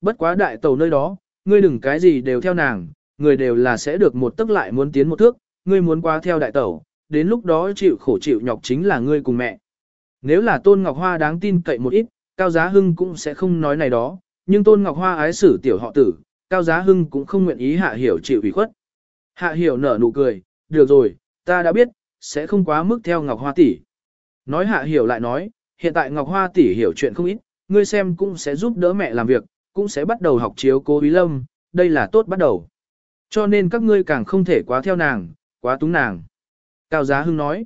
bất quá đại tàu nơi đó, ngươi đừng cái gì đều theo nàng, người đều là sẽ được một tức lại muốn tiến một thước, ngươi muốn qua theo đại tàu, đến lúc đó chịu khổ chịu nhọc chính là ngươi cùng mẹ. Nếu là Tôn Ngọc Hoa đáng tin cậy một ít, Cao Giá Hưng cũng sẽ không nói này đó, nhưng Tôn Ngọc Hoa ái xử tiểu họ tử, Cao Giá Hưng cũng không nguyện ý Hạ Hiểu chịu ủy khuất. Hạ Hiểu nở nụ cười, được rồi, ta đã biết, sẽ không quá mức theo Ngọc Hoa tỷ. Nói Hạ Hiểu lại nói, hiện tại Ngọc Hoa tỷ hiểu chuyện không ít, ngươi xem cũng sẽ giúp đỡ mẹ làm việc, cũng sẽ bắt đầu học chiếu cố Ý Lâm, đây là tốt bắt đầu. Cho nên các ngươi càng không thể quá theo nàng, quá túng nàng. Cao Giá Hưng nói,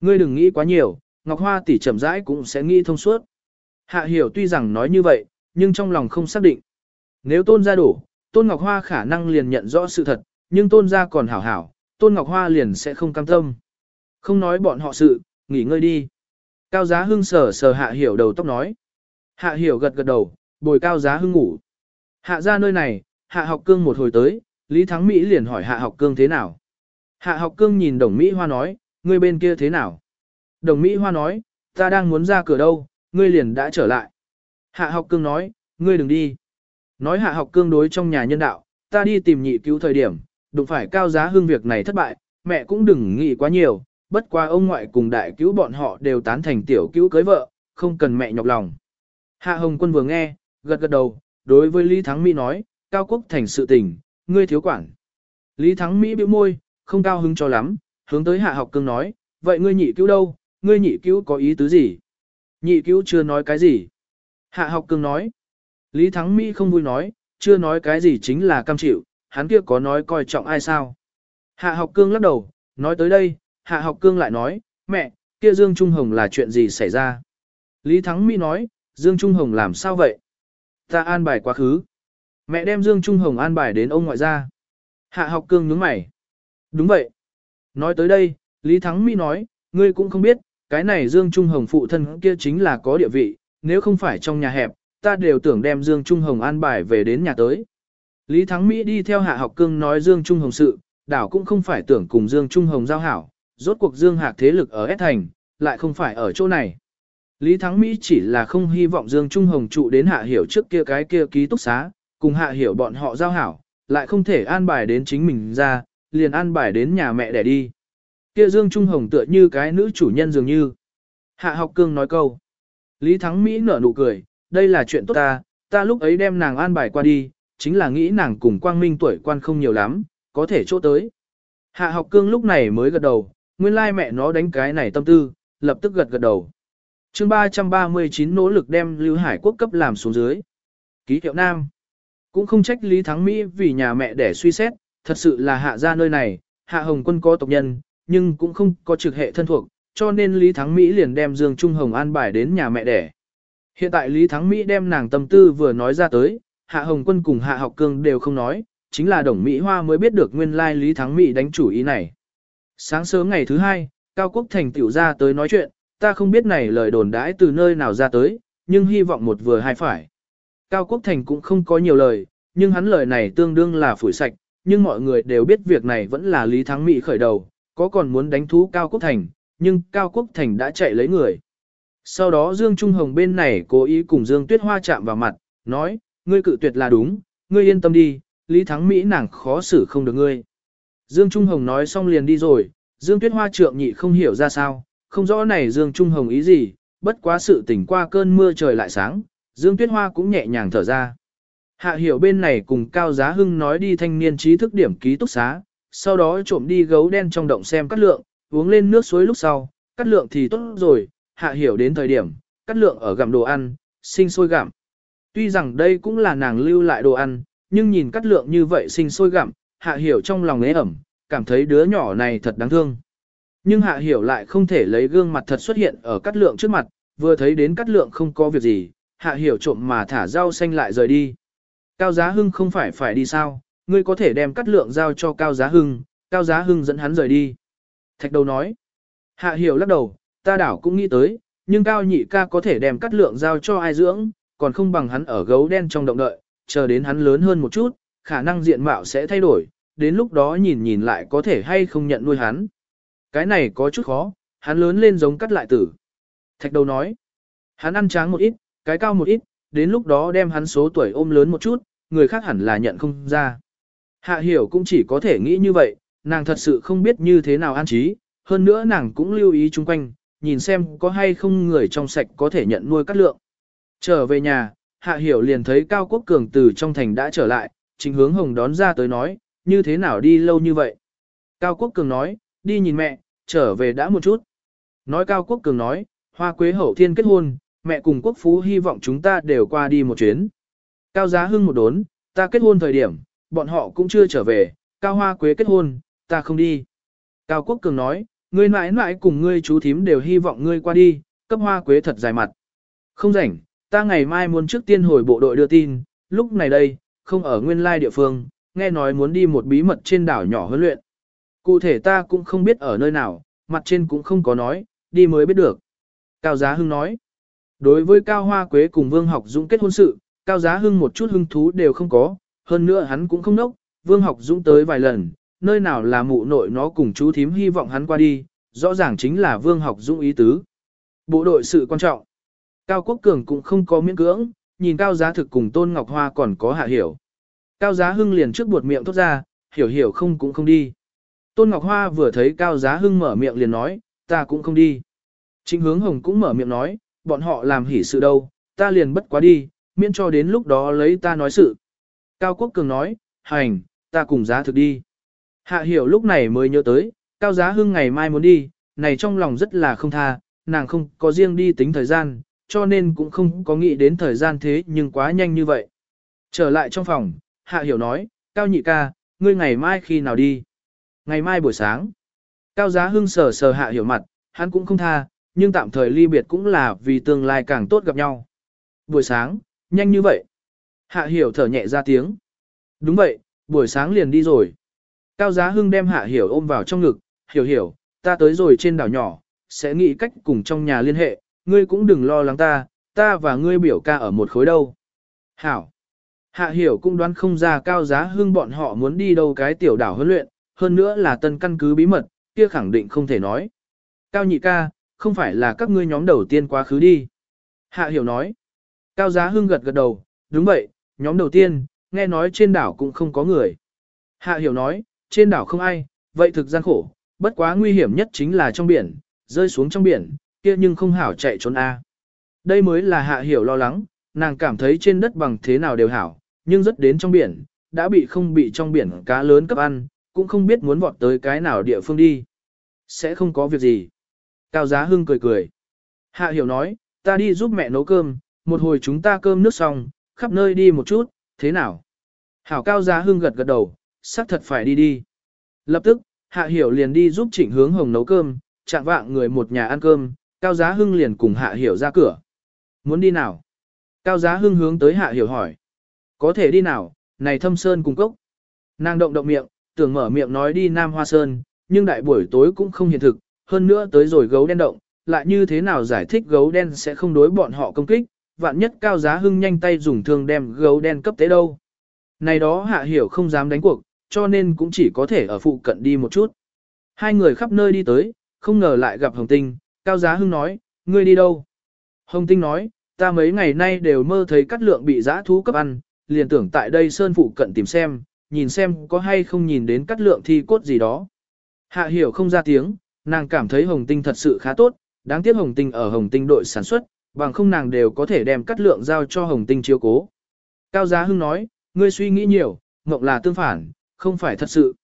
ngươi đừng nghĩ quá nhiều, Ngọc Hoa tỷ chậm rãi cũng sẽ nghĩ thông suốt. Hạ hiểu tuy rằng nói như vậy, nhưng trong lòng không xác định. Nếu tôn gia đủ, tôn Ngọc Hoa khả năng liền nhận rõ sự thật, nhưng tôn gia còn hảo hảo, tôn Ngọc Hoa liền sẽ không cam tâm. Không nói bọn họ sự, nghỉ ngơi đi. Cao giá hưng sờ sờ hạ hiểu đầu tóc nói. Hạ hiểu gật gật đầu, bồi cao giá hưng ngủ. Hạ ra nơi này, hạ học cương một hồi tới, Lý Thắng Mỹ liền hỏi hạ học cương thế nào. Hạ học cương nhìn đồng Mỹ Hoa nói, ngươi bên kia thế nào? Đồng Mỹ Hoa nói, ta đang muốn ra cửa đâu, ngươi liền đã trở lại. Hạ học cương nói, ngươi đừng đi. Nói hạ học cương đối trong nhà nhân đạo, ta đi tìm nhị cứu thời điểm, đụng phải cao giá hương việc này thất bại, mẹ cũng đừng nghĩ quá nhiều, bất qua ông ngoại cùng đại cứu bọn họ đều tán thành tiểu cứu cưới vợ, không cần mẹ nhọc lòng. Hạ Hồng Quân vừa nghe, gật gật đầu, đối với Lý Thắng Mỹ nói, cao quốc thành sự tình, ngươi thiếu quản. Lý Thắng Mỹ bĩu môi, không cao hứng cho lắm, hướng tới Hạ Học Cương nói, vậy ngươi nhị cứu đâu, ngươi nhị cứu có ý tứ gì? Nhị cứu chưa nói cái gì? Hạ Học Cương nói. Lý Thắng Mỹ không vui nói, chưa nói cái gì chính là cam chịu, hắn kia có nói coi trọng ai sao? Hạ Học Cương lắc đầu, nói tới đây, Hạ Học Cương lại nói, mẹ, kia Dương Trung Hồng là chuyện gì xảy ra? Lý Thắng Mỹ nói, Dương Trung Hồng làm sao vậy? Ta an bài quá khứ. Mẹ đem Dương Trung Hồng an bài đến ông ngoại gia. Hạ Học Cương nhướng mày. Đúng vậy. Nói tới đây, Lý Thắng Mỹ nói, ngươi cũng không biết, cái này Dương Trung Hồng phụ thân kia chính là có địa vị, nếu không phải trong nhà hẹp, ta đều tưởng đem Dương Trung Hồng an bài về đến nhà tới. Lý Thắng Mỹ đi theo Hạ Học Cương nói Dương Trung Hồng sự, đảo cũng không phải tưởng cùng Dương Trung Hồng giao hảo, rốt cuộc Dương Hạc thế lực ở S thành, lại không phải ở chỗ này. Lý Thắng Mỹ chỉ là không hy vọng Dương Trung Hồng trụ đến Hạ Hiểu trước kia cái kia ký túc xá, cùng Hạ Hiểu bọn họ giao hảo, lại không thể an bài đến chính mình ra, liền an bài đến nhà mẹ để đi. Kia Dương Trung Hồng tựa như cái nữ chủ nhân dường như. Hạ học cương nói câu. Lý Thắng Mỹ nở nụ cười, đây là chuyện tốt ta, ta lúc ấy đem nàng an bài qua đi, chính là nghĩ nàng cùng quang minh tuổi quan không nhiều lắm, có thể chỗ tới. Hạ học cương lúc này mới gật đầu, nguyên lai mẹ nó đánh cái này tâm tư, lập tức gật gật đầu chương 339 nỗ lực đem Lưu Hải Quốc cấp làm xuống dưới. Ký hiệu Nam. Cũng không trách Lý Thắng Mỹ vì nhà mẹ để suy xét, thật sự là hạ ra nơi này, hạ hồng quân có tộc nhân, nhưng cũng không có trực hệ thân thuộc, cho nên Lý Thắng Mỹ liền đem Dương Trung Hồng an bài đến nhà mẹ đẻ. Hiện tại Lý Thắng Mỹ đem nàng tâm tư vừa nói ra tới, Hạ Hồng Quân cùng Hạ Học Cương đều không nói, chính là Đồng Mỹ Hoa mới biết được nguyên lai Lý Thắng Mỹ đánh chủ ý này. Sáng sớm ngày thứ hai, Cao Quốc Thành tiểu ra tới nói chuyện, ta không biết này lời đồn đãi từ nơi nào ra tới, nhưng hy vọng một vừa hai phải. Cao Quốc Thành cũng không có nhiều lời, nhưng hắn lời này tương đương là phủi sạch, nhưng mọi người đều biết việc này vẫn là Lý Thắng Mỹ khởi đầu, có còn muốn đánh thú Cao Quốc Thành, nhưng Cao Quốc Thành đã chạy lấy người. Sau đó Dương Trung Hồng bên này cố ý cùng Dương Tuyết Hoa chạm vào mặt, nói, ngươi cự tuyệt là đúng, ngươi yên tâm đi, Lý Thắng Mỹ nàng khó xử không được ngươi. Dương Trung Hồng nói xong liền đi rồi, Dương Tuyết Hoa trượng nhị không hiểu ra sao, không rõ này Dương Trung Hồng ý gì, bất quá sự tỉnh qua cơn mưa trời lại sáng, Dương Tuyết Hoa cũng nhẹ nhàng thở ra. Hạ hiểu bên này cùng Cao Giá Hưng nói đi thanh niên trí thức điểm ký túc xá, sau đó trộm đi gấu đen trong động xem cắt lượng, uống lên nước suối lúc sau, cắt lượng thì tốt rồi, hạ hiểu đến thời điểm, cắt lượng ở gặm đồ ăn, sinh sôi gặm. Tuy rằng đây cũng là nàng lưu lại đồ ăn, nhưng nhìn cắt lượng như vậy sinh sôi gặm, hạ hiểu trong lòng ế ẩm, cảm thấy đứa nhỏ này thật đáng thương. Nhưng hạ hiểu lại không thể lấy gương mặt thật xuất hiện ở cắt lượng trước mặt, vừa thấy đến cắt lượng không có việc gì, hạ hiểu trộm mà thả rau xanh lại rời đi. Cao giá hưng không phải phải đi sao, ngươi có thể đem cắt lượng giao cho Cao giá hưng, Cao giá hưng dẫn hắn rời đi. Thạch đầu nói, hạ hiểu lắc đầu, ta đảo cũng nghĩ tới, nhưng Cao nhị ca có thể đem cắt lượng giao cho ai dưỡng, còn không bằng hắn ở gấu đen trong động đợi, chờ đến hắn lớn hơn một chút, khả năng diện mạo sẽ thay đổi, đến lúc đó nhìn nhìn lại có thể hay không nhận nuôi hắn. Cái này có chút khó, hắn lớn lên giống cắt lại tử. Thạch đầu nói, hắn ăn tráng một ít, cái cao một ít, đến lúc đó đem hắn số tuổi ôm lớn một chút, người khác hẳn là nhận không ra. Hạ hiểu cũng chỉ có thể nghĩ như vậy, nàng thật sự không biết như thế nào an trí, hơn nữa nàng cũng lưu ý chung quanh, nhìn xem có hay không người trong sạch có thể nhận nuôi cắt lượng. Trở về nhà, Hạ Hiểu liền thấy Cao Quốc Cường từ trong thành đã trở lại, chính hướng hồng đón ra tới nói, như thế nào đi lâu như vậy. Cao Quốc Cường nói, đi nhìn mẹ, trở về đã một chút. Nói Cao Quốc Cường nói, hoa quế hậu thiên kết hôn, mẹ cùng quốc phú hy vọng chúng ta đều qua đi một chuyến. Cao Giá Hưng một đốn, ta kết hôn thời điểm, bọn họ cũng chưa trở về, Cao Hoa Quế kết hôn, ta không đi. Cao Quốc Cường nói, ngươi mãi mãi cùng ngươi chú thím đều hy vọng ngươi qua đi, cấp Hoa Quế thật dài mặt. Không rảnh, ta ngày mai muốn trước tiên hồi bộ đội đưa tin, lúc này đây, không ở nguyên lai địa phương, nghe nói muốn đi một bí mật trên đảo nhỏ huấn luyện. Cụ thể ta cũng không biết ở nơi nào, mặt trên cũng không có nói, đi mới biết được. Cao Giá Hưng nói, đối với Cao Hoa Quế cùng Vương Học Dũng kết hôn sự, Cao Giá Hưng một chút hưng thú đều không có, hơn nữa hắn cũng không nốc, Vương Học Dũng tới vài lần, nơi nào là mụ nội nó cùng chú thím hy vọng hắn qua đi, rõ ràng chính là Vương Học Dũng ý tứ. Bộ đội sự quan trọng. Cao Quốc Cường cũng không có miễn cưỡng, nhìn Cao Giá Thực cùng Tôn Ngọc Hoa còn có hạ hiểu. Cao Giá Hưng liền trước buột miệng thốt ra, hiểu hiểu không cũng không đi. Tôn Ngọc Hoa vừa thấy Cao Giá Hưng mở miệng liền nói, ta cũng không đi. Trịnh hướng hồng cũng mở miệng nói, bọn họ làm hỉ sự đâu, ta liền bất quá đi, miễn cho đến lúc đó lấy ta nói sự. Cao Quốc Cường nói, hành, ta cùng giá thực đi. Hạ hiểu lúc này mới nhớ tới, Cao Giá Hưng ngày mai muốn đi, này trong lòng rất là không tha, nàng không có riêng đi tính thời gian, cho nên cũng không có nghĩ đến thời gian thế nhưng quá nhanh như vậy. Trở lại trong phòng, Hạ hiểu nói, Cao nhị ca, ngươi ngày mai khi nào đi? Ngày mai buổi sáng. Cao Giá Hưng sờ sờ Hạ hiểu mặt, hắn cũng không tha, nhưng tạm thời ly biệt cũng là vì tương lai càng tốt gặp nhau. Buổi sáng, nhanh như vậy. Hạ hiểu thở nhẹ ra tiếng. Đúng vậy, buổi sáng liền đi rồi. Cao Giá Hưng đem Hạ hiểu ôm vào trong ngực, hiểu hiểu, ta tới rồi trên đảo nhỏ, sẽ nghĩ cách cùng trong nhà liên hệ, ngươi cũng đừng lo lắng ta, ta và ngươi biểu ca ở một khối đâu. Hảo. Hạ hiểu cũng đoán không ra Cao Giá Hưng bọn họ muốn đi đâu cái tiểu đảo huấn luyện, hơn nữa là tân căn cứ bí mật, kia khẳng định không thể nói. Cao nhị ca, không phải là các ngươi nhóm đầu tiên quá khứ đi. Hạ hiểu nói. Cao Giá Hưng gật gật đầu, đúng vậy, nhóm đầu tiên, nghe nói trên đảo cũng không có người. Hạ hiểu nói, trên đảo không ai, vậy thực gian khổ, bất quá nguy hiểm nhất chính là trong biển, rơi xuống trong biển, kia nhưng không hảo chạy trốn A. Đây mới là hạ hiểu lo lắng, nàng cảm thấy trên đất bằng thế nào đều hảo, nhưng rất đến trong biển, đã bị không bị trong biển cá lớn cấp ăn, cũng không biết muốn vọt tới cái nào địa phương đi. Sẽ không có việc gì. Cao Giá Hưng cười cười. Hạ hiểu nói, ta đi giúp mẹ nấu cơm, một hồi chúng ta cơm nước xong, khắp nơi đi một chút, thế nào? Hảo Cao Giá Hưng gật gật đầu, xác thật phải đi đi. Lập tức, Hạ Hiểu liền đi giúp Trịnh Hướng Hồng nấu cơm, chạm vạng người một nhà ăn cơm, Cao Giá Hưng liền cùng Hạ Hiểu ra cửa. Muốn đi nào? Cao Giá Hưng hướng tới Hạ Hiểu hỏi. Có thể đi nào, này thâm sơn cùng cốc. Nàng động động miệng, tưởng mở miệng nói đi Nam Hoa Sơn, nhưng đại buổi tối cũng không hiện thực, hơn nữa tới rồi gấu đen động, lại như thế nào giải thích gấu đen sẽ không đối bọn họ công kích, vạn nhất Cao Giá Hưng nhanh tay dùng thương đem gấu đen cấp tế đâu. Này đó Hạ Hiểu không dám đánh cuộc, cho nên cũng chỉ có thể ở phụ cận đi một chút. Hai người khắp nơi đi tới, không ngờ lại gặp Hồng Tinh, Cao Giá Hưng nói, ngươi đi đâu? Hồng Tinh nói, ta mấy ngày nay đều mơ thấy cắt lượng bị giã thú cấp ăn, liền tưởng tại đây sơn phụ cận tìm xem, nhìn xem có hay không nhìn đến cắt lượng thi cốt gì đó. Hạ hiểu không ra tiếng, nàng cảm thấy Hồng Tinh thật sự khá tốt, đáng tiếc Hồng Tinh ở Hồng Tinh đội sản xuất, bằng không nàng đều có thể đem cắt lượng giao cho Hồng Tinh chiếu cố. Cao Giá Hưng nói, ngươi suy nghĩ nhiều, mộng là tương phản, không phải thật sự.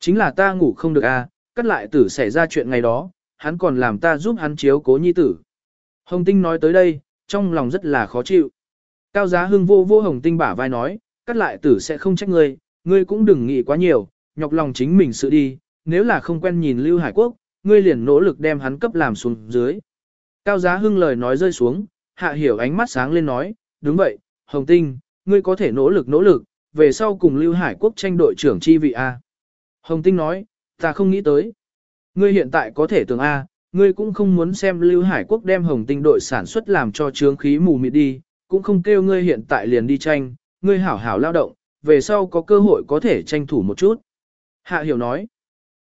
Chính là ta ngủ không được a, à, cắt lại tử xảy ra chuyện ngày đó, hắn còn làm ta giúp hắn chiếu cố nhi tử. Hồng Tinh nói tới đây, trong lòng rất là khó chịu. Cao giá hưng vô vô Hồng Tinh bả vai nói, cắt lại tử sẽ không trách ngươi, ngươi cũng đừng nghĩ quá nhiều, nhọc lòng chính mình sự đi, nếu là không quen nhìn Lưu Hải Quốc, ngươi liền nỗ lực đem hắn cấp làm xuống dưới. Cao giá hưng lời nói rơi xuống, hạ hiểu ánh mắt sáng lên nói, đúng vậy, Hồng Tinh, ngươi có thể nỗ lực nỗ lực, về sau cùng Lưu Hải Quốc tranh đội trưởng chi vị A. Hồng Tinh nói, ta không nghĩ tới. Ngươi hiện tại có thể tưởng A, ngươi cũng không muốn xem Lưu Hải Quốc đem Hồng Tinh đội sản xuất làm cho trướng khí mù mịt đi, cũng không kêu ngươi hiện tại liền đi tranh, ngươi hảo hảo lao động, về sau có cơ hội có thể tranh thủ một chút. Hạ Hiểu nói.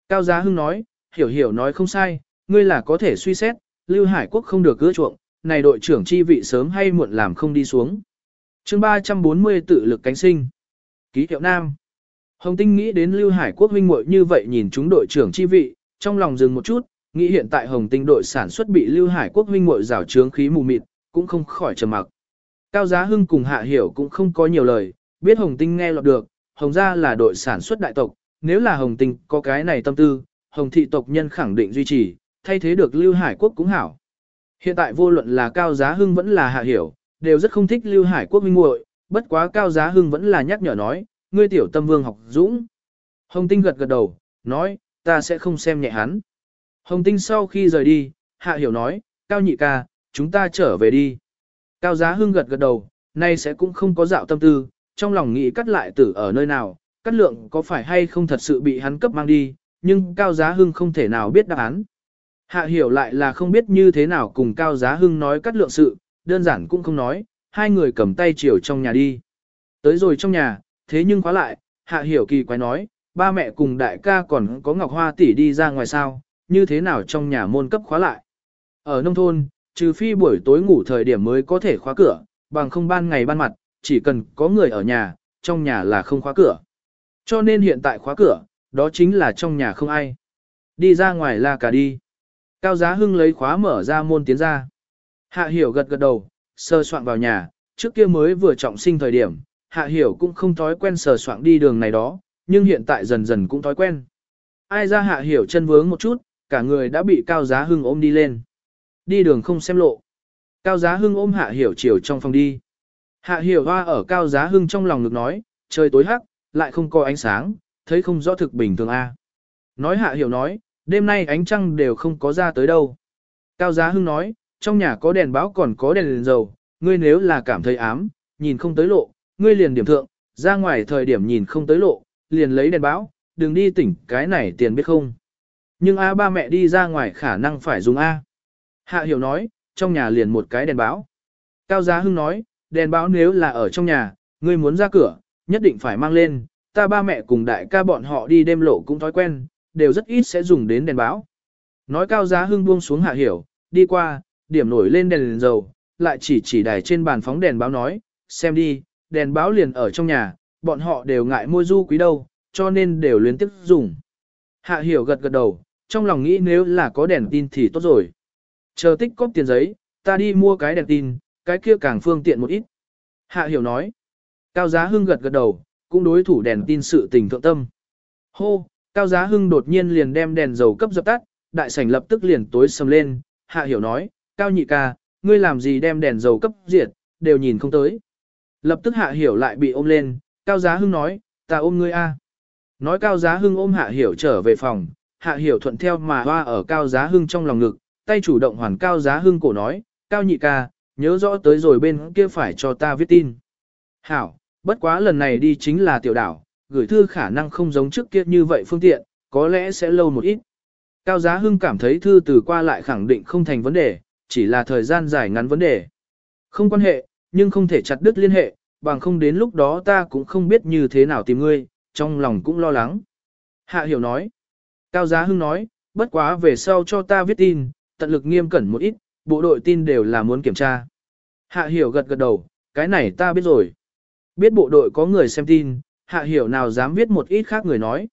Cao Giá Hưng nói, Hiểu Hiểu nói không sai, ngươi là có thể suy xét, Lưu Hải Quốc không được gỡ chuộng, này đội trưởng chi vị sớm hay muộn làm không đi xuống. chương 340 tự lực cánh sinh. Ký hiệu Nam. Hồng Tinh nghĩ đến Lưu Hải Quốc huynh muội như vậy nhìn chúng đội trưởng chi vị, trong lòng dừng một chút, nghĩ hiện tại Hồng Tinh đội sản xuất bị Lưu Hải Quốc huynh muội rào trướng khí mù mịt, cũng không khỏi trầm mặc. Cao Giá Hưng cùng Hạ Hiểu cũng không có nhiều lời, biết Hồng Tinh nghe lọt được, Hồng gia là đội sản xuất đại tộc, nếu là Hồng Tinh có cái này tâm tư, Hồng thị tộc nhân khẳng định duy trì, thay thế được Lưu Hải Quốc cũng hảo. Hiện tại vô luận là Cao Giá Hưng vẫn là Hạ Hiểu, đều rất không thích Lưu Hải Quốc minh muội, bất quá Cao Giá Hưng vẫn là nhắc nhở nói, ngươi tiểu tâm vương học dũng. Hồng Tinh gật gật đầu, nói, ta sẽ không xem nhẹ hắn. Hồng Tinh sau khi rời đi, Hạ Hiểu nói, Cao nhị ca, chúng ta trở về đi. Cao Giá Hưng gật gật đầu, nay sẽ cũng không có dạo tâm tư, trong lòng nghĩ cắt lại tử ở nơi nào, cắt lượng có phải hay không thật sự bị hắn cấp mang đi, nhưng Cao Giá Hưng không thể nào biết đáp án. Hạ Hiểu lại là không biết như thế nào cùng Cao Giá Hưng nói cắt lượng sự, đơn giản cũng không nói, hai người cầm tay chiều trong nhà đi. Tới rồi trong nhà, thế nhưng khóa lại, Hạ Hiểu kỳ quái nói, ba mẹ cùng đại ca còn có Ngọc Hoa tỷ đi ra ngoài sao, như thế nào trong nhà môn cấp khóa lại. Ở nông thôn, trừ phi buổi tối ngủ thời điểm mới có thể khóa cửa, bằng không ban ngày ban mặt, chỉ cần có người ở nhà, trong nhà là không khóa cửa. Cho nên hiện tại khóa cửa, đó chính là trong nhà không ai. Đi ra ngoài là cả đi. Cao Giá Hưng lấy khóa mở ra môn tiến ra. Hạ Hiểu gật gật đầu, sơ soạn vào nhà, trước kia mới vừa trọng sinh thời điểm, Hạ Hiểu cũng không thói quen sờ soạn đi đường này đó, nhưng hiện tại dần dần cũng thói quen. Ai ra Hạ Hiểu chân vướng một chút, cả người đã bị Cao Giá Hưng ôm đi lên. Đi đường không xem lộ. Cao Giá Hưng ôm Hạ Hiểu chiều trong phòng đi. Hạ Hiểu hoa ở Cao Giá Hưng trong lòng ngực nói, trời tối hắc, lại không có ánh sáng, thấy không rõ thực bình thường a. Nói Hạ Hiểu nói, đêm nay ánh trăng đều không có ra tới đâu. Cao Giá Hưng nói, trong nhà có đèn báo còn có đèn, đèn dầu, ngươi nếu là cảm thấy ám, nhìn không tới lộ, ngươi liền điểm thượng, ra ngoài thời điểm nhìn không tới lộ, liền lấy đèn báo, đừng đi tỉnh cái này tiền biết không. Nhưng A ba mẹ đi ra ngoài khả năng phải dùng A. Hạ hiểu nói, trong nhà liền một cái đèn báo. Cao Giá Hưng nói, đèn báo nếu là ở trong nhà, ngươi muốn ra cửa, nhất định phải mang lên, ta ba mẹ cùng đại ca bọn họ đi đêm lộ cũng thói quen, đều rất ít sẽ dùng đến đèn báo. Nói Cao Giá Hưng buông xuống Hạ hiểu, đi qua, điểm nổi lên đèn, đèn dầu, lại chỉ chỉ đài trên bàn phóng đèn báo nói, xem đi, đèn báo liền ở trong nhà, bọn họ đều ngại mua du quý đâu, cho nên đều liên tiếp dùng. Hạ hiểu gật gật đầu, trong lòng nghĩ nếu là có đèn tin thì tốt rồi. Chờ tích cóp tiền giấy, ta đi mua cái đèn tin, cái kia càng phương tiện một ít. Hạ hiểu nói. Cao Giá Hưng gật gật đầu, cũng đối thủ đèn tin sự tình thượng tâm. Hô, Cao Giá Hưng đột nhiên liền đem đèn dầu cấp dập tắt, đại sảnh lập tức liền tối sầm lên. Hạ hiểu nói, Cao nhị ca, ngươi làm gì đem đèn dầu cấp diệt, đều nhìn không tới. Lập tức Hạ hiểu lại bị ôm lên, Cao Giá Hưng nói, ta ôm ngươi a. Nói Cao Giá Hưng ôm Hạ hiểu trở về phòng, Hạ hiểu thuận theo mà hoa ở Cao Giá Hưng trong lòng ngực, tay chủ động hoàn Cao Giá Hưng cổ nói, Cao nhị ca, nhớ rõ tới rồi bên kia phải cho ta viết tin. Hảo, bất quá lần này đi chính là tiểu đảo, gửi thư khả năng không giống trước kia như vậy phương tiện, có lẽ sẽ lâu một ít. Cao Giá Hưng cảm thấy thư từ qua lại khẳng định không thành vấn đề, chỉ là thời gian dài ngắn vấn đề. Không quan hệ, nhưng không thể chặt đứt liên hệ, bằng không đến lúc đó ta cũng không biết như thế nào tìm ngươi, trong lòng cũng lo lắng. Hạ Hiểu nói. Cao Giá Hưng nói, bất quá về sau cho ta viết tin, tận lực nghiêm cẩn một ít, bộ đội tin đều là muốn kiểm tra. Hạ Hiểu gật gật đầu, cái này ta biết rồi. Biết bộ đội có người xem tin, Hạ Hiểu nào dám viết một ít khác người nói.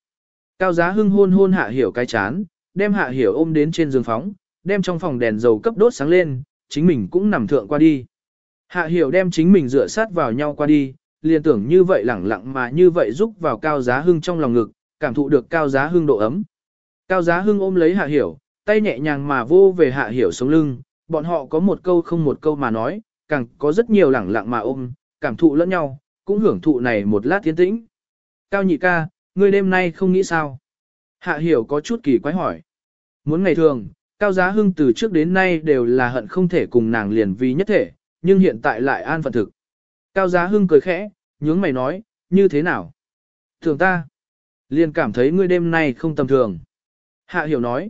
Cao Giá Hưng hôn hôn Hạ Hiểu cái chán, đem Hạ Hiểu ôm đến trên giường phóng, đem trong phòng đèn dầu cấp đốt sáng lên, chính mình cũng nằm thượng qua đi. Hạ Hiểu đem chính mình dựa sát vào nhau qua đi, liền tưởng như vậy lẳng lặng mà như vậy giúp vào Cao Giá Hưng trong lòng ngực, cảm thụ được Cao Giá Hưng độ ấm. Cao Giá Hưng ôm lấy Hạ Hiểu, tay nhẹ nhàng mà vô về Hạ Hiểu sống lưng, bọn họ có một câu không một câu mà nói, càng có rất nhiều lẳng lặng mà ôm, cảm thụ lẫn nhau, cũng hưởng thụ này một lát tiến tĩnh. Cao nhị ca, ngươi đêm nay không nghĩ sao? Hạ Hiểu có chút kỳ quái hỏi. Muốn ngày thường, Cao Giá Hưng từ trước đến nay đều là hận không thể cùng nàng liền vì nhất thể, nhưng hiện tại lại an phận thực. Cao Giá Hưng cười khẽ, nhướng mày nói, như thế nào? Thường ta, liền cảm thấy ngươi đêm nay không tầm thường. Hạ hiểu nói.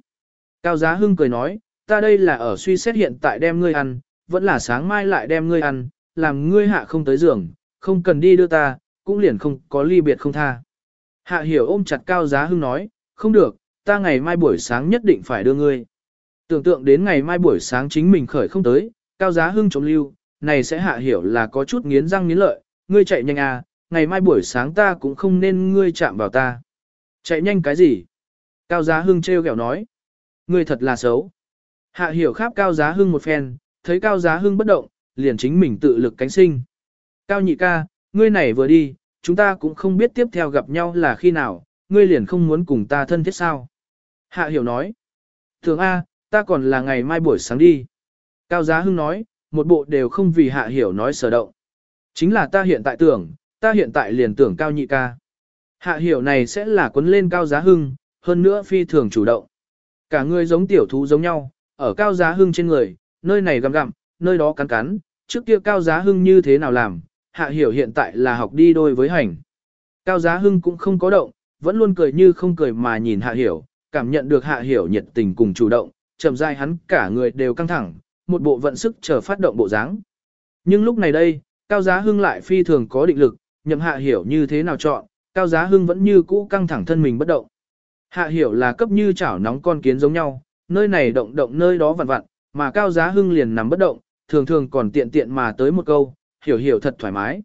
Cao Giá Hưng cười nói, ta đây là ở suy xét hiện tại đem ngươi ăn, vẫn là sáng mai lại đem ngươi ăn, làm ngươi hạ không tới giường, không cần đi đưa ta, cũng liền không có ly biệt không tha. Hạ hiểu ôm chặt Cao Giá Hưng nói, không được, ta ngày mai buổi sáng nhất định phải đưa ngươi. Tưởng tượng đến ngày mai buổi sáng chính mình khởi không tới, Cao Giá Hưng chống lưu, này sẽ hạ hiểu là có chút nghiến răng nghiến lợi, ngươi chạy nhanh à, ngày mai buổi sáng ta cũng không nên ngươi chạm vào ta. Chạy nhanh cái gì? Cao Giá Hưng treo kẹo nói. Ngươi thật là xấu. Hạ hiểu khắp Cao Giá Hưng một phen, thấy Cao Giá Hưng bất động, liền chính mình tự lực cánh sinh. Cao nhị ca, ngươi này vừa đi, chúng ta cũng không biết tiếp theo gặp nhau là khi nào, ngươi liền không muốn cùng ta thân thiết sao. Hạ hiểu nói. Thường A, ta còn là ngày mai buổi sáng đi. Cao Giá Hưng nói, một bộ đều không vì hạ hiểu nói sở động. Chính là ta hiện tại tưởng, ta hiện tại liền tưởng cao nhị ca. Hạ hiểu này sẽ là quấn lên cao giá hưng, hơn nữa phi thường chủ động. Cả người giống tiểu thú giống nhau, ở cao giá hưng trên người, nơi này gặm gặm, nơi đó cắn cắn, trước kia cao giá hưng như thế nào làm, hạ hiểu hiện tại là học đi đôi với hành. Cao giá hưng cũng không có động, vẫn luôn cười như không cười mà nhìn hạ hiểu, cảm nhận được hạ hiểu nhiệt tình cùng chủ động, chậm rãi hắn cả người đều căng thẳng, một bộ vận sức chờ phát động bộ dáng. Nhưng lúc này đây, cao giá hưng lại phi thường có định lực, nhậm hạ hiểu như thế nào chọn, cao giá hưng vẫn như cũ căng thẳng thân mình bất động. Hạ hiểu là cấp như chảo nóng con kiến giống nhau, nơi này động động nơi đó vặn vặn, mà cao giá hưng liền nằm bất động, thường thường còn tiện tiện mà tới một câu, hiểu hiểu thật thoải mái.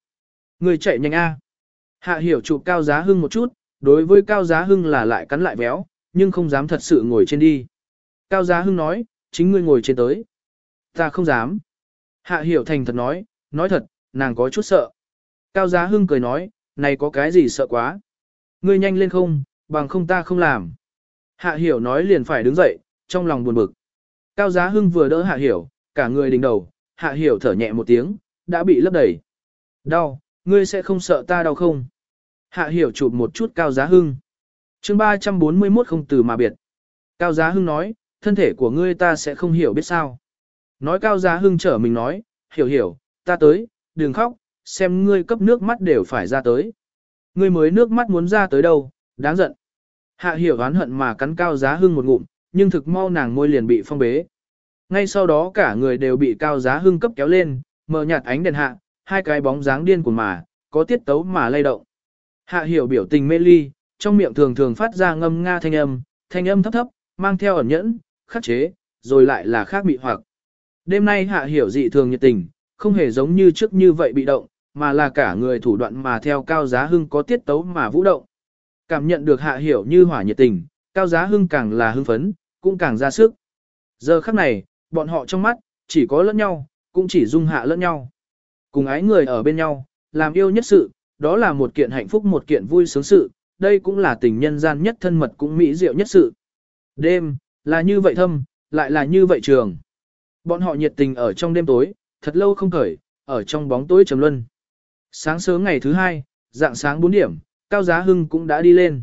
Người chạy nhanh a. Hạ hiểu chụp cao giá hưng một chút, đối với cao giá hưng là lại cắn lại béo, nhưng không dám thật sự ngồi trên đi. Cao giá hưng nói, chính ngươi ngồi trên tới. Ta không dám. Hạ hiểu thành thật nói, nói thật, nàng có chút sợ. Cao giá hưng cười nói, này có cái gì sợ quá. Ngươi nhanh lên không, bằng không ta không làm. Hạ hiểu nói liền phải đứng dậy, trong lòng buồn bực. Cao giá hưng vừa đỡ hạ hiểu, cả người đỉnh đầu, hạ hiểu thở nhẹ một tiếng, đã bị lấp đầy. Đau, ngươi sẽ không sợ ta đau không? Hạ hiểu chụp một chút cao giá hưng. chương 341 không từ mà biệt. Cao giá hưng nói, thân thể của ngươi ta sẽ không hiểu biết sao. Nói cao giá hưng trở mình nói, hiểu hiểu, ta tới, đừng khóc, xem ngươi cấp nước mắt đều phải ra tới. Ngươi mới nước mắt muốn ra tới đâu, đáng giận. Hạ hiểu oán hận mà cắn cao giá hưng một ngụm, nhưng thực mau nàng môi liền bị phong bế. Ngay sau đó cả người đều bị cao giá hưng cấp kéo lên, mở nhạt ánh đèn hạ, hai cái bóng dáng điên của mà, có tiết tấu mà lay động. Hạ hiểu biểu tình mê ly, trong miệng thường thường phát ra ngâm nga thanh âm, thanh âm thấp thấp, mang theo ẩn nhẫn, khắc chế, rồi lại là khác bị hoặc. Đêm nay hạ hiểu dị thường nhiệt tình, không hề giống như trước như vậy bị động, mà là cả người thủ đoạn mà theo cao giá hưng có tiết tấu mà vũ động. Cảm nhận được hạ hiểu như hỏa nhiệt tình, cao giá hưng càng là hưng phấn, cũng càng ra sức. Giờ khắc này, bọn họ trong mắt, chỉ có lẫn nhau, cũng chỉ dung hạ lẫn nhau. Cùng ái người ở bên nhau, làm yêu nhất sự, đó là một kiện hạnh phúc một kiện vui sướng sự, đây cũng là tình nhân gian nhất thân mật cũng mỹ diệu nhất sự. Đêm, là như vậy thâm, lại là như vậy trường. Bọn họ nhiệt tình ở trong đêm tối, thật lâu không khởi, ở trong bóng tối trầm luân. Sáng sớm ngày thứ hai, dạng sáng 4 điểm, Cao Giá Hưng cũng đã đi lên.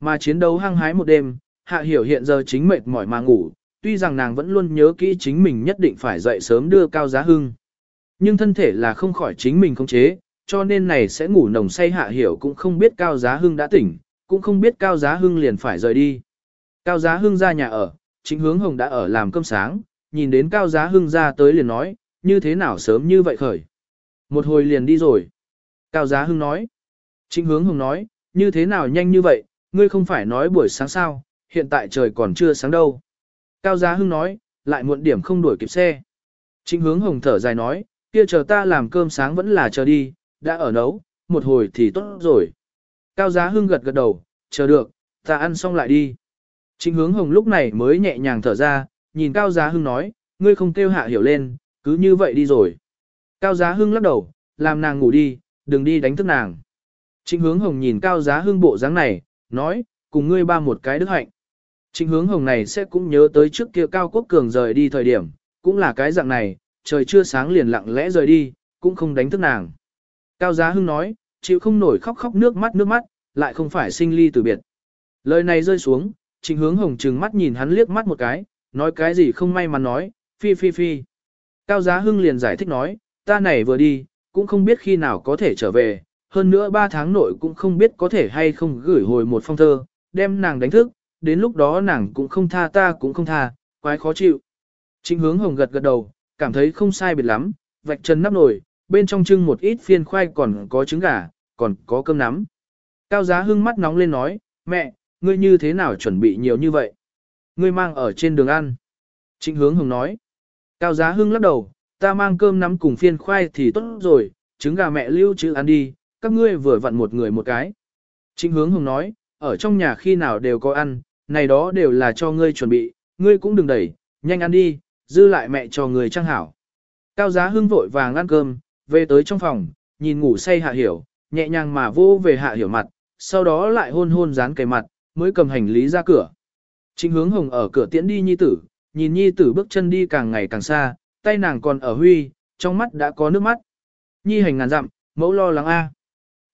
Mà chiến đấu hăng hái một đêm, Hạ Hiểu hiện giờ chính mệt mỏi mà ngủ, tuy rằng nàng vẫn luôn nhớ kỹ chính mình nhất định phải dậy sớm đưa Cao Giá Hưng. Nhưng thân thể là không khỏi chính mình không chế, cho nên này sẽ ngủ nồng say Hạ Hiểu cũng không biết Cao Giá Hưng đã tỉnh, cũng không biết Cao Giá Hưng liền phải rời đi. Cao Giá Hưng ra nhà ở, chính hướng Hồng đã ở làm cơm sáng, nhìn đến Cao Giá Hưng ra tới liền nói, như thế nào sớm như vậy khởi. Một hồi liền đi rồi. Cao Giá Hưng nói. Chính hướng Hồng nói, như thế nào nhanh như vậy, ngươi không phải nói buổi sáng sao, hiện tại trời còn chưa sáng đâu. Cao Giá Hưng nói, lại muộn điểm không đuổi kịp xe. Trịnh hướng hồng thở dài nói, kia chờ ta làm cơm sáng vẫn là chờ đi, đã ở nấu, một hồi thì tốt rồi. Cao Giá Hưng gật gật đầu, chờ được, ta ăn xong lại đi. Trịnh hướng hồng lúc này mới nhẹ nhàng thở ra, nhìn Cao Giá Hưng nói, ngươi không kêu hạ hiểu lên, cứ như vậy đi rồi. Cao Giá Hưng lắc đầu, làm nàng ngủ đi, đừng đi đánh thức nàng. Trịnh hướng hồng nhìn Cao Giá Hưng bộ dáng này, nói, cùng ngươi ba một cái đức hạnh. Trịnh hướng hồng này sẽ cũng nhớ tới trước kia Cao Quốc Cường rời đi thời điểm, cũng là cái dạng này, trời chưa sáng liền lặng lẽ rời đi, cũng không đánh thức nàng. Cao Giá Hưng nói, chịu không nổi khóc khóc nước mắt nước mắt, lại không phải sinh ly từ biệt. Lời này rơi xuống, trịnh hướng hồng trừng mắt nhìn hắn liếc mắt một cái, nói cái gì không may mắn nói, phi phi phi. Cao Giá Hưng liền giải thích nói, ta này vừa đi, cũng không biết khi nào có thể trở về, hơn nữa ba tháng nội cũng không biết có thể hay không gửi hồi một phong thơ, đem nàng đánh thức, đến lúc đó nàng cũng không tha ta cũng không tha, quái khó chịu. Trịnh hướng hồng gật gật đầu, cảm thấy không sai biệt lắm, vạch chân nắp nồi, bên trong trưng một ít phiên khoai còn có trứng gà, còn có cơm nắm. Cao giá hưng mắt nóng lên nói, mẹ, ngươi như thế nào chuẩn bị nhiều như vậy? Ngươi mang ở trên đường ăn. Trịnh hướng hồng nói. Cao giá hưng lắc đầu, ta mang cơm nắm cùng phiên khoai thì tốt rồi, trứng gà mẹ lưu trữ ăn đi, các ngươi vừa vặn một người một cái. Trịnh hướng hồng nói, ở trong nhà khi nào đều có ăn, này đó đều là cho ngươi chuẩn bị, ngươi cũng đừng đẩy, nhanh ăn đi, dư lại mẹ cho người trang hảo. Cao giá hưng vội vàng ăn cơm, về tới trong phòng, nhìn ngủ say hạ hiểu, nhẹ nhàng mà vô về hạ hiểu mặt, sau đó lại hôn hôn dán cái mặt, mới cầm hành lý ra cửa. Trịnh hướng hồng ở cửa tiễn đi nhi tử, nhìn nhi tử bước chân đi càng ngày càng xa, tay nàng còn ở huy, trong mắt đã có nước mắt. Nhi hành ngàn dặm, mẫu lo lắng A.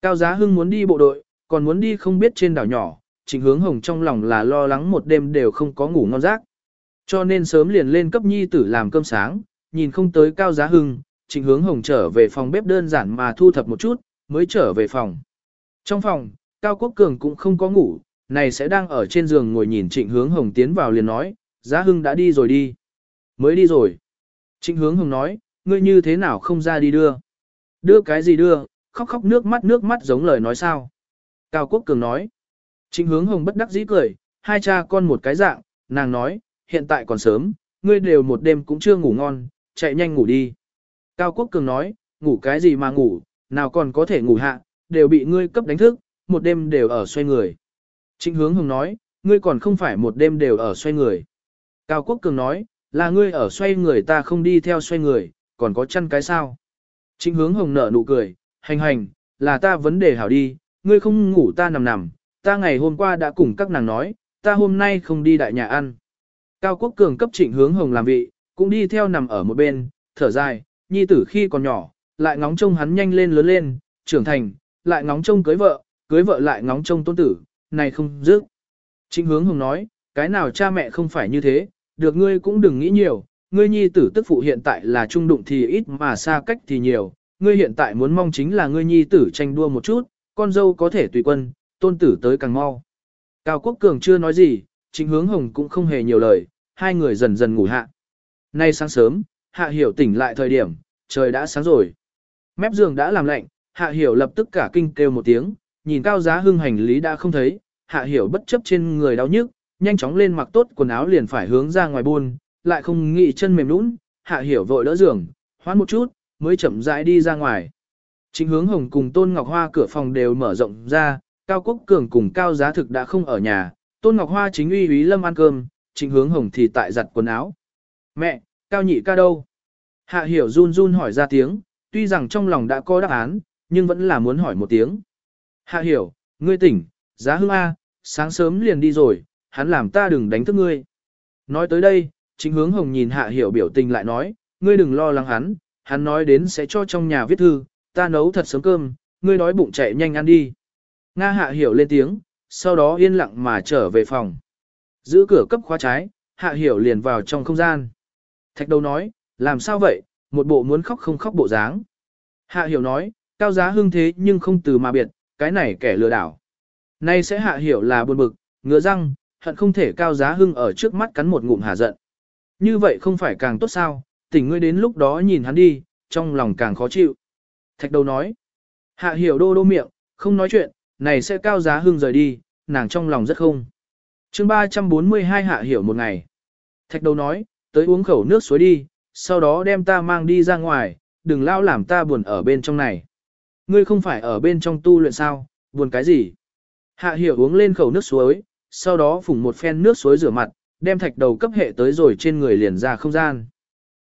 Cao giá hưng muốn đi bộ đội, còn muốn đi không biết trên đảo nhỏ, trịnh hướng hồng trong lòng là lo lắng một đêm đều không có ngủ ngon giấc. Cho nên sớm liền lên cấp nhi tử làm cơm sáng, nhìn không tới cao giá hưng, trịnh hướng hồng trở về phòng bếp đơn giản mà thu thập một chút, mới trở về phòng. Trong phòng, Cao Quốc Cường cũng không có ngủ, này sẽ đang ở trên giường ngồi nhìn trịnh hướng hồng tiến vào liền nói, giá hưng đã đi rồi đi. Mới đi rồi. Trịnh hướng hồng nói, ngươi như thế nào không ra đi đưa. Đưa cái gì đưa, khóc khóc nước mắt nước mắt giống lời nói sao. Cao Quốc Cường nói. Trịnh hướng hồng bất đắc dĩ cười, hai cha con một cái dạng, nàng nói, hiện tại còn sớm, ngươi đều một đêm cũng chưa ngủ ngon, chạy nhanh ngủ đi. Cao Quốc Cường nói, ngủ cái gì mà ngủ, nào còn có thể ngủ hạ, đều bị ngươi cấp đánh thức, một đêm đều ở xoay người. Trịnh hướng hồng nói, ngươi còn không phải một đêm đều ở xoay người. Cao Quốc Cường nói, là ngươi ở xoay người ta không đi theo xoay người, còn có chăn cái sao. Trịnh hướng hồng nở nụ cười, hành hành, là ta vấn đề hảo đi, ngươi không ngủ ta nằm nằm, ta ngày hôm qua đã cùng các nàng nói, ta hôm nay không đi đại nhà ăn. Cao Quốc Cường cấp trịnh hướng hồng làm vị, cũng đi theo nằm ở một bên, thở dài, nhi tử khi còn nhỏ, lại ngóng trông hắn nhanh lên lớn lên, trưởng thành, lại ngóng trông cưới vợ, cưới vợ lại ngóng trông tôn tử, này không dứt. Trịnh hướng hồng nói, cái nào cha mẹ không phải như thế, được ngươi cũng đừng nghĩ nhiều, ngươi nhi tử tức phụ hiện tại là trung đụng thì ít mà xa cách thì nhiều, ngươi hiện tại muốn mong chính là ngươi nhi tử tranh đua một chút, con dâu có thể tùy quân, tôn tử tới càng mau. Cao Quốc Cường chưa nói gì, chính Hướng Hồng cũng không hề nhiều lời, hai người dần dần ngủ hạ. Nay sáng sớm, Hạ Hiểu tỉnh lại thời điểm, trời đã sáng rồi. Mép giường đã làm lạnh, Hạ Hiểu lập tức cả kinh kêu một tiếng, nhìn cao giá hưng hành lý đã không thấy, Hạ Hiểu bất chấp trên người đau nhức, nhanh chóng lên mặc tốt quần áo liền phải hướng ra ngoài buôn, lại không nghĩ chân mềm lún, Hạ Hiểu vội đỡ giường, hoán một chút, mới chậm rãi đi ra ngoài. Chính hướng hồng cùng Tôn Ngọc Hoa cửa phòng đều mở rộng ra, Cao Quốc Cường cùng Cao Giá Thực đã không ở nhà, Tôn Ngọc Hoa chính uy úy lâm ăn cơm, Trịnh hướng hồng thì tại giặt quần áo. Mẹ, Cao nhị ca đâu? Hạ hiểu run run hỏi ra tiếng, tuy rằng trong lòng đã có đáp án, nhưng vẫn là muốn hỏi một tiếng. Hạ hiểu, ngươi tỉnh, giá hưng A, sáng sớm liền đi rồi, hắn làm ta đừng đánh thức ngươi. Nói tới đây, chính hướng hồng nhìn hạ hiểu biểu tình lại nói, ngươi đừng lo lắng hắn, hắn nói đến sẽ cho trong nhà viết thư, ta nấu thật sớm cơm, ngươi đói bụng chạy nhanh ăn đi. Nga hạ hiểu lên tiếng, sau đó yên lặng mà trở về phòng. Giữ cửa cấp khóa trái, hạ hiểu liền vào trong không gian. Thạch đầu nói, làm sao vậy, một bộ muốn khóc không khóc bộ dáng. Hạ hiểu nói, cao giá hưng thế nhưng không từ mà biệt, cái này kẻ lừa đảo. Nay sẽ hạ hiểu là buồn bực, ngứa răng, hận không thể cao giá hưng ở trước mắt cắn một ngụm hà giận. Như vậy không phải càng tốt sao, tỉnh ngươi đến lúc đó nhìn hắn đi, trong lòng càng khó chịu. Thạch đầu nói, hạ hiểu đô đô miệng, không nói chuyện, này sẽ cao giá hưng rời đi, nàng trong lòng rất không. chương 342 hạ hiểu một ngày. Thạch đầu nói, tới uống khẩu nước suối đi, sau đó đem ta mang đi ra ngoài, đừng lao làm ta buồn ở bên trong này. Ngươi không phải ở bên trong tu luyện sao, buồn cái gì? Hạ hiểu uống lên khẩu nước suối, sau đó phủng một phen nước suối rửa mặt, đem thạch đầu cấp hệ tới rồi trên người liền ra không gian.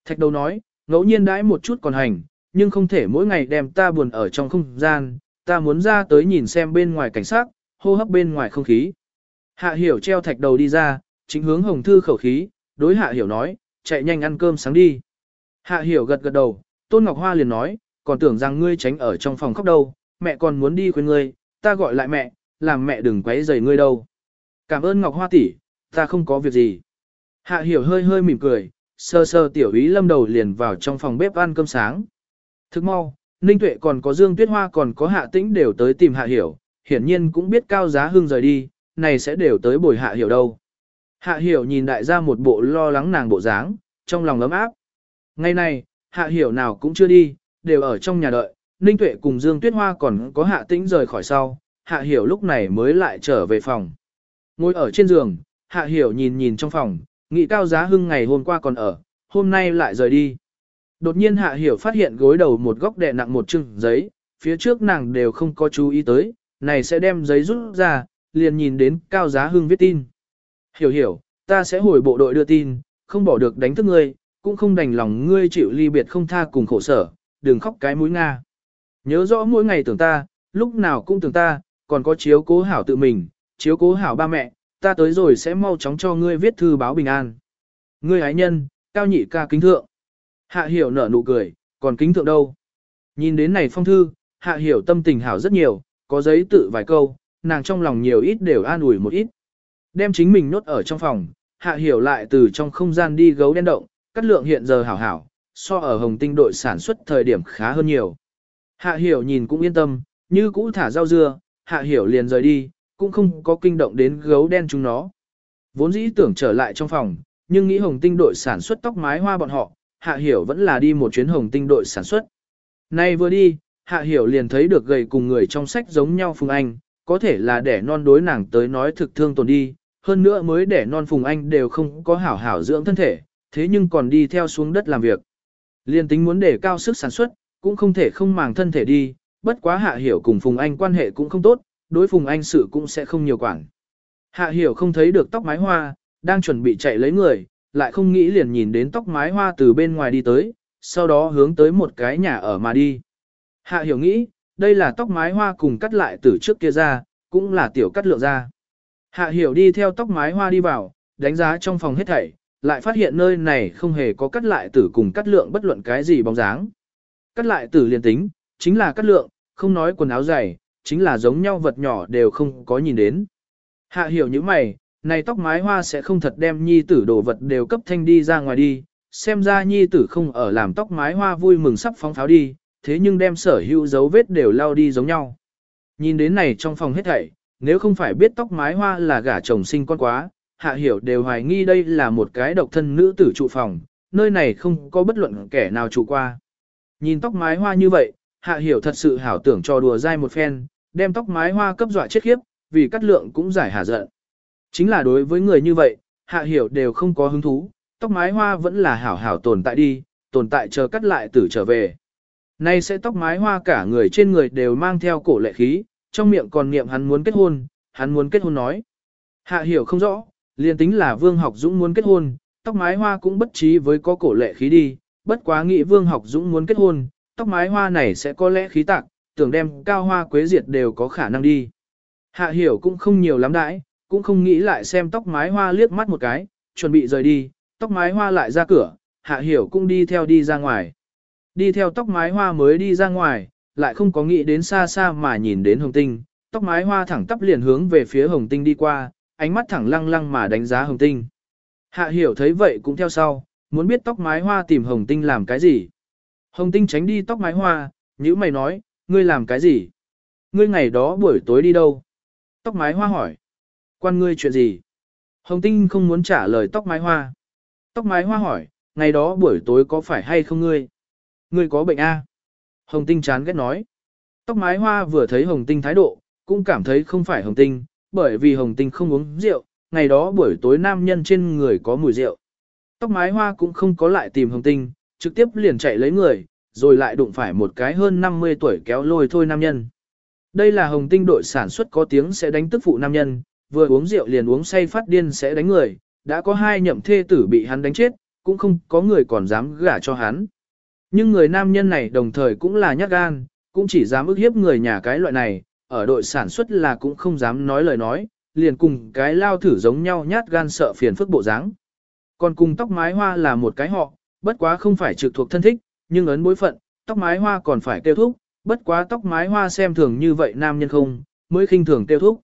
Thạch đầu nói, ngẫu nhiên đãi một chút còn hành, nhưng không thể mỗi ngày đem ta buồn ở trong không gian, ta muốn ra tới nhìn xem bên ngoài cảnh sát, hô hấp bên ngoài không khí. Hạ hiểu treo thạch đầu đi ra, chính hướng hồng thư khẩu khí, đối hạ hiểu nói, chạy nhanh ăn cơm sáng đi. Hạ hiểu gật gật đầu, Tôn Ngọc Hoa liền nói, còn tưởng rằng ngươi tránh ở trong phòng khóc đâu, mẹ còn muốn đi khuyên ngươi, ta gọi lại mẹ, làm mẹ đừng quấy rầy ngươi đâu. Cảm ơn Ngọc Hoa tỷ, ta không có việc gì. Hạ hiểu hơi hơi mỉm cười, sơ sơ tiểu ý lâm đầu liền vào trong phòng bếp ăn cơm sáng. Thức mau, Ninh Tuệ còn có Dương Tuyết Hoa còn có Hạ Tĩnh đều tới tìm Hạ Hiểu, hiển nhiên cũng biết Cao Giá Hưng rời đi, này sẽ đều tới bồi Hạ Hiểu đâu. Hạ Hiểu nhìn đại gia một bộ lo lắng nàng bộ dáng, trong lòng ấm áp. Ngày này, Hạ Hiểu nào cũng chưa đi, đều ở trong nhà đợi, Ninh Tuệ cùng Dương Tuyết Hoa còn có Hạ Tĩnh rời khỏi sau, Hạ Hiểu lúc này mới lại trở về phòng. Ngồi ở trên giường, Hạ Hiểu nhìn nhìn trong phòng, nghĩ Cao Giá Hưng ngày hôm qua còn ở, hôm nay lại rời đi. Đột nhiên hạ hiểu phát hiện gối đầu một góc đè nặng một chừng giấy, phía trước nàng đều không có chú ý tới, này sẽ đem giấy rút ra, liền nhìn đến cao giá hưng viết tin. Hiểu hiểu, ta sẽ hồi bộ đội đưa tin, không bỏ được đánh thức ngươi, cũng không đành lòng ngươi chịu ly biệt không tha cùng khổ sở, đừng khóc cái mũi Nga. Nhớ rõ mỗi ngày tưởng ta, lúc nào cũng tưởng ta, còn có chiếu cố hảo tự mình, chiếu cố hảo ba mẹ, ta tới rồi sẽ mau chóng cho ngươi viết thư báo bình an. Ngươi ái nhân, cao nhị ca kính thượng. Hạ hiểu nở nụ cười, còn kính thượng đâu. Nhìn đến này phong thư, hạ hiểu tâm tình hảo rất nhiều, có giấy tự vài câu, nàng trong lòng nhiều ít đều an ủi một ít. Đem chính mình nốt ở trong phòng, hạ hiểu lại từ trong không gian đi gấu đen động, cắt lượng hiện giờ hảo hảo, so ở hồng tinh đội sản xuất thời điểm khá hơn nhiều. Hạ hiểu nhìn cũng yên tâm, như cũ thả rau dưa, hạ hiểu liền rời đi, cũng không có kinh động đến gấu đen chúng nó. Vốn dĩ tưởng trở lại trong phòng, nhưng nghĩ hồng tinh đội sản xuất tóc mái hoa bọn họ, hạ hiểu vẫn là đi một chuyến hồng tinh đội sản xuất. Nay vừa đi, hạ hiểu liền thấy được gầy cùng người trong sách giống nhau Phùng Anh, có thể là để non đối nàng tới nói thực thương tổn đi, hơn nữa mới để non Phùng Anh đều không có hảo hảo dưỡng thân thể, thế nhưng còn đi theo xuống đất làm việc. Liên tính muốn để cao sức sản xuất, cũng không thể không màng thân thể đi, bất quá hạ hiểu cùng Phùng Anh quan hệ cũng không tốt, đối Phùng Anh sự cũng sẽ không nhiều quản. Hạ hiểu không thấy được tóc mái hoa, đang chuẩn bị chạy lấy người, lại không nghĩ liền nhìn đến tóc mái hoa từ bên ngoài đi tới, sau đó hướng tới một cái nhà ở mà đi. Hạ hiểu nghĩ, đây là tóc mái hoa cùng cắt lại từ trước kia ra, cũng là tiểu cắt lượng ra. Hạ hiểu đi theo tóc mái hoa đi vào, đánh giá trong phòng hết thảy, lại phát hiện nơi này không hề có cắt lại tử cùng cắt lượng bất luận cái gì bóng dáng. Cắt lại tử liền tính, chính là cắt lượng, không nói quần áo dày, chính là giống nhau vật nhỏ đều không có nhìn đến. Hạ hiểu như mày, này tóc mái hoa sẽ không thật đem nhi tử đồ vật đều cấp thanh đi ra ngoài đi, xem ra nhi tử không ở làm tóc mái hoa vui mừng sắp phóng pháo đi, thế nhưng đem sở hữu dấu vết đều lao đi giống nhau. Nhìn đến này trong phòng hết thảy, nếu không phải biết tóc mái hoa là gả chồng sinh con quá, hạ hiểu đều hoài nghi đây là một cái độc thân nữ tử trụ phòng, nơi này không có bất luận kẻ nào trụ qua. Nhìn tóc mái hoa như vậy, hạ hiểu thật sự hảo tưởng cho đùa dai một phen, đem tóc mái hoa cấp dọa chết khiếp, vì cắt lượng cũng giải hà giận. Chính là đối với người như vậy, hạ hiểu đều không có hứng thú, tóc mái hoa vẫn là hảo hảo tồn tại đi, tồn tại chờ cắt lại tử trở về. Nay sẽ tóc mái hoa cả người trên người đều mang theo cổ lệ khí, trong miệng còn niệm hắn muốn kết hôn, hắn muốn kết hôn nói. Hạ hiểu không rõ, liền tính là Vương Học Dũng muốn kết hôn, tóc mái hoa cũng bất trí với có cổ lệ khí đi, bất quá nghĩ Vương Học Dũng muốn kết hôn, tóc mái hoa này sẽ có lẽ khí tạc, tưởng đem cao hoa quế diệt đều có khả năng đi. Hạ hiểu cũng không nhiều lắm đãi, cũng không nghĩ lại xem tóc mái hoa liếc mắt một cái, chuẩn bị rời đi, tóc mái hoa lại ra cửa, hạ hiểu cũng đi theo đi ra ngoài. Đi theo tóc mái hoa mới đi ra ngoài, lại không có nghĩ đến xa xa mà nhìn đến hồng tinh, tóc mái hoa thẳng tắp liền hướng về phía hồng tinh đi qua, ánh mắt thẳng lăng lăng mà đánh giá hồng tinh. Hạ hiểu thấy vậy cũng theo sau, muốn biết tóc mái hoa tìm hồng tinh làm cái gì. Hồng tinh tránh đi tóc mái hoa, nhữ mày nói, ngươi làm cái gì? Ngươi ngày đó buổi tối đi đâu? Tóc mái hoa hỏi. Quan ngươi chuyện gì? Hồng tinh không muốn trả lời tóc mái hoa. Tóc mái hoa hỏi, ngày đó buổi tối có phải hay không ngươi? Ngươi có bệnh a? Hồng tinh chán ghét nói. Tóc mái hoa vừa thấy hồng tinh thái độ, cũng cảm thấy không phải hồng tinh, bởi vì hồng tinh không uống rượu, ngày đó buổi tối nam nhân trên người có mùi rượu. Tóc mái hoa cũng không có lại tìm hồng tinh, trực tiếp liền chạy lấy người, rồi lại đụng phải một cái hơn 50 tuổi kéo lôi thôi nam nhân. Đây là hồng tinh đội sản xuất có tiếng sẽ đánh tức phụ nam nhân, vừa uống rượu liền uống say phát điên sẽ đánh người, đã có hai nhậm thê tử bị hắn đánh chết, cũng không có người còn dám gả cho hắn. Nhưng người nam nhân này đồng thời cũng là nhát gan, cũng chỉ dám ức hiếp người nhà cái loại này, ở đội sản xuất là cũng không dám nói lời nói, liền cùng cái lao thử giống nhau nhát gan sợ phiền phức bộ dáng. Còn cùng tóc mái hoa là một cái họ, bất quá không phải trực thuộc thân thích, nhưng ấn bối phận, tóc mái hoa còn phải tiêu thúc, bất quá tóc mái hoa xem thường như vậy nam nhân không, mới khinh thường tiêu thúc.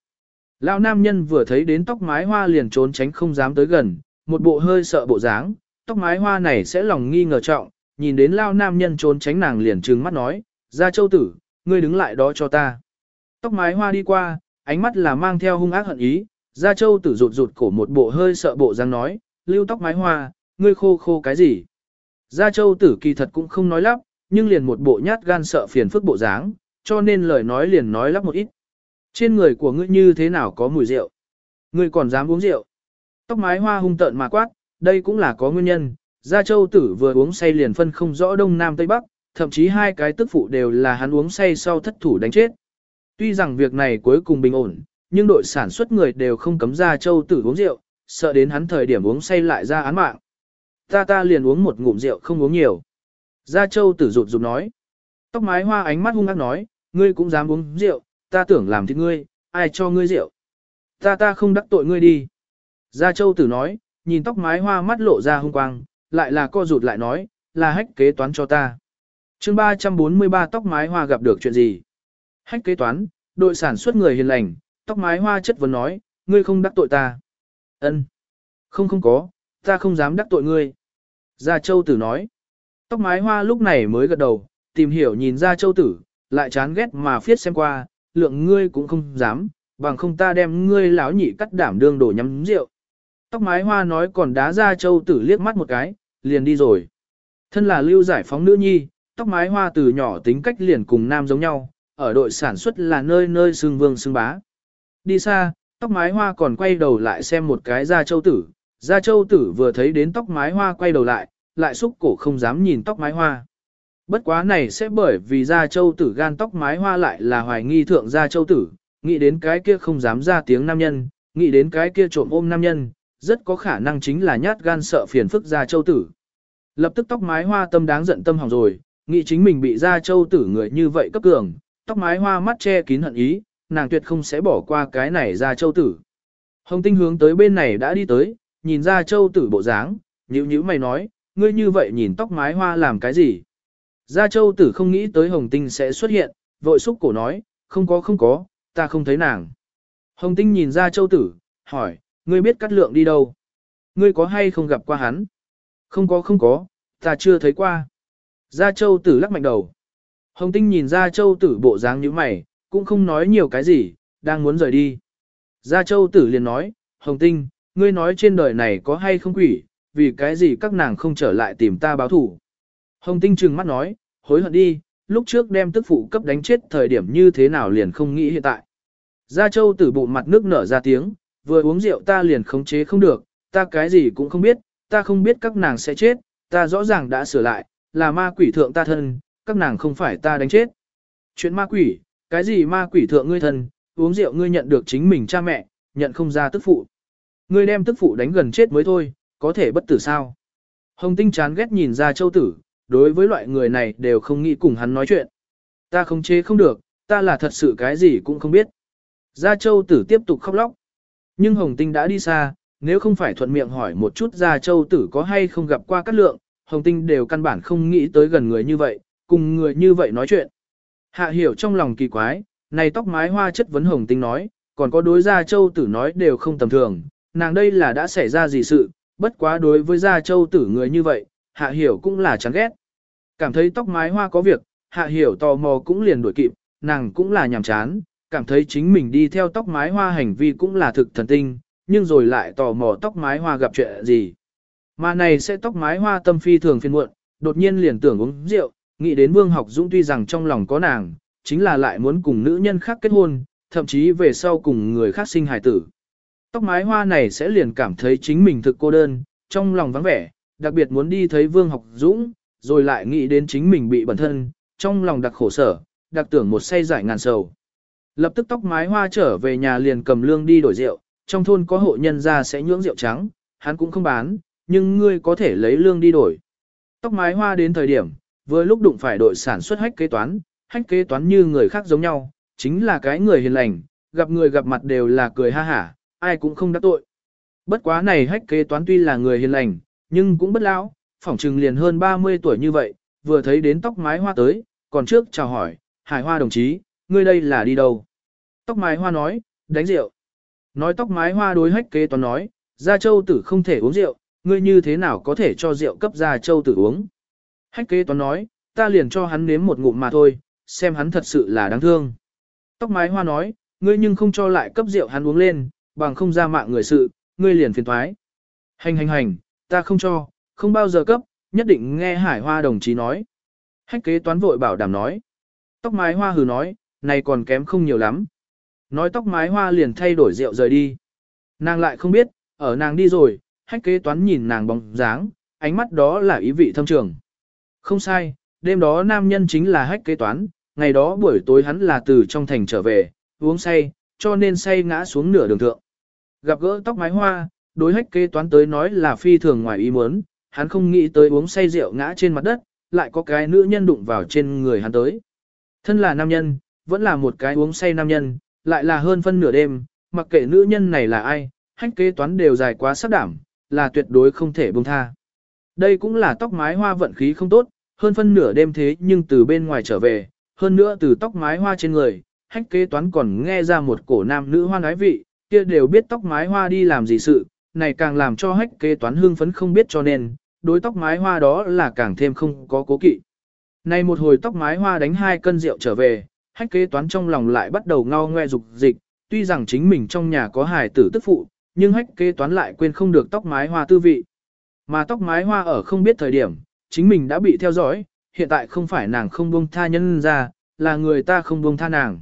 Lão nam nhân vừa thấy đến tóc mái hoa liền trốn tránh không dám tới gần, một bộ hơi sợ bộ dáng, tóc mái hoa này sẽ lòng nghi ngờ trọng, nhìn đến lão nam nhân trốn tránh nàng liền trừng mắt nói, ra châu tử, ngươi đứng lại đó cho ta. Tóc mái hoa đi qua, ánh mắt là mang theo hung ác hận ý, ra châu tử rụt rụt cổ một bộ hơi sợ bộ dáng nói, lưu tóc mái hoa, ngươi khô khô cái gì. Gia châu tử kỳ thật cũng không nói lắp, nhưng liền một bộ nhát gan sợ phiền phức bộ dáng, cho nên lời nói liền nói lắp một ít. Trên người của ngươi như thế nào có mùi rượu? Ngươi còn dám uống rượu? Tóc mái hoa hung tợn mà quát, đây cũng là có nguyên nhân, Gia Châu tử vừa uống say liền phân không rõ đông nam tây bắc, thậm chí hai cái tức phụ đều là hắn uống say sau thất thủ đánh chết. Tuy rằng việc này cuối cùng bình ổn, nhưng đội sản xuất người đều không cấm Gia Châu tử uống rượu, sợ đến hắn thời điểm uống say lại ra án mạng. Ta ta liền uống một ngụm rượu không uống nhiều. Gia Châu tử rụt rụt nói. Tóc mái hoa ánh mắt hung ác nói, ngươi cũng dám uống rượu, ta tưởng làm thịt ngươi, ai cho ngươi rượu. Ta ta không đắc tội ngươi đi. Gia Châu tử nói, nhìn tóc mái hoa mắt lộ ra hung quang, lại là co rụt lại nói, là hách kế toán cho ta. chương 343 tóc mái hoa gặp được chuyện gì? Hách kế toán, đội sản xuất người hiền lành, tóc mái hoa chất vấn nói, ngươi không đắc tội ta. ân Không không có, ta không dám đắc tội ngươi. Gia Châu tử nói. Tóc mái hoa lúc này mới gật đầu, tìm hiểu nhìn Gia Châu tử, lại chán ghét mà phiết xem qua, lượng ngươi cũng không dám, bằng không ta đem ngươi lão nhị cắt đảm đương đổ nhắm rượu. Tóc mái hoa nói còn đá ra châu tử liếc mắt một cái, liền đi rồi. Thân là lưu giải phóng nữ nhi, tóc mái hoa từ nhỏ tính cách liền cùng nam giống nhau, ở đội sản xuất là nơi nơi xương vương xương bá. Đi xa, tóc mái hoa còn quay đầu lại xem một cái ra châu tử, ra châu tử vừa thấy đến tóc mái hoa quay đầu lại, lại xúc cổ không dám nhìn tóc mái hoa. Bất quá này sẽ bởi vì gia châu tử gan tóc mái hoa lại là hoài nghi thượng gia châu tử, nghĩ đến cái kia không dám ra tiếng nam nhân, nghĩ đến cái kia trộm ôm nam nhân, rất có khả năng chính là nhát gan sợ phiền phức gia châu tử. Lập tức tóc mái hoa tâm đáng giận tâm hỏng rồi, nghĩ chính mình bị gia châu tử người như vậy cấp cường, tóc mái hoa mắt che kín hận ý, nàng tuyệt không sẽ bỏ qua cái này gia châu tử. Hồng tinh hướng tới bên này đã đi tới, nhìn gia châu tử bộ dáng, nhữ nhữ mày nói, ngươi như vậy nhìn tóc mái hoa làm cái gì? Gia châu tử không nghĩ tới hồng tinh sẽ xuất hiện, vội xúc cổ nói, không có không có, ta không thấy nàng. Hồng tinh nhìn Gia châu tử, hỏi, ngươi biết cắt lượng đi đâu? Ngươi có hay không gặp qua hắn? Không có không có, ta chưa thấy qua. Gia châu tử lắc mạnh đầu. Hồng tinh nhìn Gia châu tử bộ dáng như mày, cũng không nói nhiều cái gì, đang muốn rời đi. Gia châu tử liền nói, Hồng tinh, ngươi nói trên đời này có hay không quỷ, vì cái gì các nàng không trở lại tìm ta báo thủ. Hồng tinh trừng mắt nói, hối hận đi, lúc trước đem tức phụ cấp đánh chết thời điểm như thế nào liền không nghĩ hiện tại. Gia châu tử bụng mặt nước nở ra tiếng, vừa uống rượu ta liền khống chế không được, ta cái gì cũng không biết, ta không biết các nàng sẽ chết, ta rõ ràng đã sửa lại, là ma quỷ thượng ta thân, các nàng không phải ta đánh chết. Chuyện ma quỷ, cái gì ma quỷ thượng ngươi thân, uống rượu ngươi nhận được chính mình cha mẹ, nhận không ra tức phụ. Ngươi đem tức phụ đánh gần chết mới thôi, có thể bất tử sao. Hồng tinh chán ghét nhìn ra châu tử, đối với loại người này đều không nghĩ cùng hắn nói chuyện. Ta không chế không được, ta là thật sự cái gì cũng không biết. Gia Châu Tử tiếp tục khóc lóc. Nhưng Hồng Tinh đã đi xa, nếu không phải thuận miệng hỏi một chút Gia Châu Tử có hay không gặp qua các lượng, Hồng Tinh đều căn bản không nghĩ tới gần người như vậy, cùng người như vậy nói chuyện. Hạ hiểu trong lòng kỳ quái, này tóc mái hoa chất vấn Hồng Tinh nói, còn có đối Gia Châu Tử nói đều không tầm thường, nàng đây là đã xảy ra gì sự, bất quá đối với Gia Châu Tử người như vậy, Hạ hiểu cũng là chán ghét. Cảm thấy tóc mái hoa có việc, Hạ hiểu tò mò cũng liền đuổi kịp, nàng cũng là nhàm chán, cảm thấy chính mình đi theo tóc mái hoa hành vi cũng là thực thần tinh, nhưng rồi lại tò mò tóc mái hoa gặp chuyện gì. Mà này sẽ tóc mái hoa tâm phi thường phiền muộn, đột nhiên liền tưởng uống rượu, nghĩ đến Vương Học Dũng tuy rằng trong lòng có nàng, chính là lại muốn cùng nữ nhân khác kết hôn, thậm chí về sau cùng người khác sinh hài tử. Tóc mái hoa này sẽ liền cảm thấy chính mình thực cô đơn, trong lòng vắng vẻ, đặc biệt muốn đi thấy Vương Học Dũng, rồi lại nghĩ đến chính mình bị bẩn thân, trong lòng đặc khổ sở, đặc tưởng một say giải ngàn sầu. Lập tức tóc mái hoa trở về nhà liền cầm lương đi đổi rượu, trong thôn có hộ nhân ra sẽ nhưỡng rượu trắng, hắn cũng không bán, nhưng ngươi có thể lấy lương đi đổi. Tóc mái hoa đến thời điểm, vừa lúc đụng phải đội sản xuất hách kế toán, hách kế toán như người khác giống nhau, chính là cái người hiền lành, gặp người gặp mặt đều là cười ha hả, ai cũng không đắc tội. Bất quá này hách kế toán tuy là người hiền lành, nhưng cũng bất lão, phỏng trừng liền hơn 30 tuổi như vậy, vừa thấy đến tóc mái hoa tới, còn trước chào hỏi, hải hoa đồng chí, ngươi đây là đi đâu? Tóc mái hoa nói, đánh rượu. Nói tóc mái hoa đối hách kế toán nói, Gia Châu tử không thể uống rượu, ngươi như thế nào có thể cho rượu cấp Gia Châu tử uống? Hách kế toán nói, ta liền cho hắn nếm một ngụm mà thôi, xem hắn thật sự là đáng thương. Tóc mái hoa nói, ngươi nhưng không cho lại cấp rượu hắn uống lên, bằng không ra mạng người sự, ngươi liền phiền thoái. Hành hành hành, ta không cho, không bao giờ cấp, nhất định nghe hải hoa đồng chí nói. Hách kế toán vội bảo đảm nói. Tóc mái hoa hừ nói, này còn kém không nhiều lắm. Nói tóc mái hoa liền thay đổi rượu rời đi. Nàng lại không biết, ở nàng đi rồi, hách kế toán nhìn nàng bóng dáng, ánh mắt đó là ý vị thâm trường. Không sai, đêm đó nam nhân chính là hách kế toán, ngày đó buổi tối hắn là từ trong thành trở về, uống say, cho nên say ngã xuống nửa đường thượng. Gặp gỡ tóc mái hoa, đối hách kế toán tới nói là phi thường ngoài ý muốn, hắn không nghĩ tới uống say rượu ngã trên mặt đất, lại có cái nữ nhân đụng vào trên người hắn tới. Thân là nam nhân, vẫn là một cái uống say nam nhân, lại là hơn phân nửa đêm, mặc kệ nữ nhân này là ai, hách kế toán đều dài quá sắc đảm, là tuyệt đối không thể buông tha. Đây cũng là tóc mái hoa vận khí không tốt, hơn phân nửa đêm thế nhưng từ bên ngoài trở về, hơn nữa từ tóc mái hoa trên người, hách kế toán còn nghe ra một cổ nam nữ hoan ái vị, kia đều biết tóc mái hoa đi làm gì sự, này càng làm cho hách kế toán hương phấn không biết cho nên, đối tóc mái hoa đó là càng thêm không có cố kỵ. Này một hồi tóc mái hoa đánh hai cân rượu trở về, hách kế toán trong lòng lại bắt đầu ngao ngoe dục dịch, tuy rằng chính mình trong nhà có hài tử tức phụ, nhưng hách kế toán lại quên không được tóc mái hoa tư vị. Mà tóc mái hoa ở không biết thời điểm, chính mình đã bị theo dõi, hiện tại không phải nàng không buông tha nhân ra, là người ta không buông tha nàng.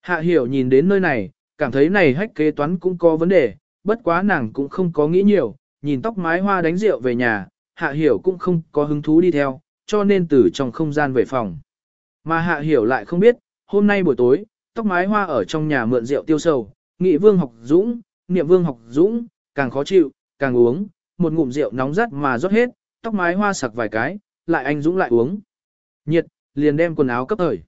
Hạ hiểu nhìn đến nơi này, cảm thấy này hách kế toán cũng có vấn đề, bất quá nàng cũng không có nghĩ nhiều, nhìn tóc mái hoa đánh rượu về nhà, hạ hiểu cũng không có hứng thú đi theo, cho nên từ trong không gian về phòng. Mà hạ hiểu lại không biết, hôm nay buổi tối, tóc mái hoa ở trong nhà mượn rượu tiêu sầu, nghị vương học dũng, niệm vương học dũng, càng khó chịu, càng uống, một ngụm rượu nóng rát mà rót hết, tóc mái hoa sặc vài cái, lại anh dũng lại uống. Nhiệt, liền đem quần áo cấp thời.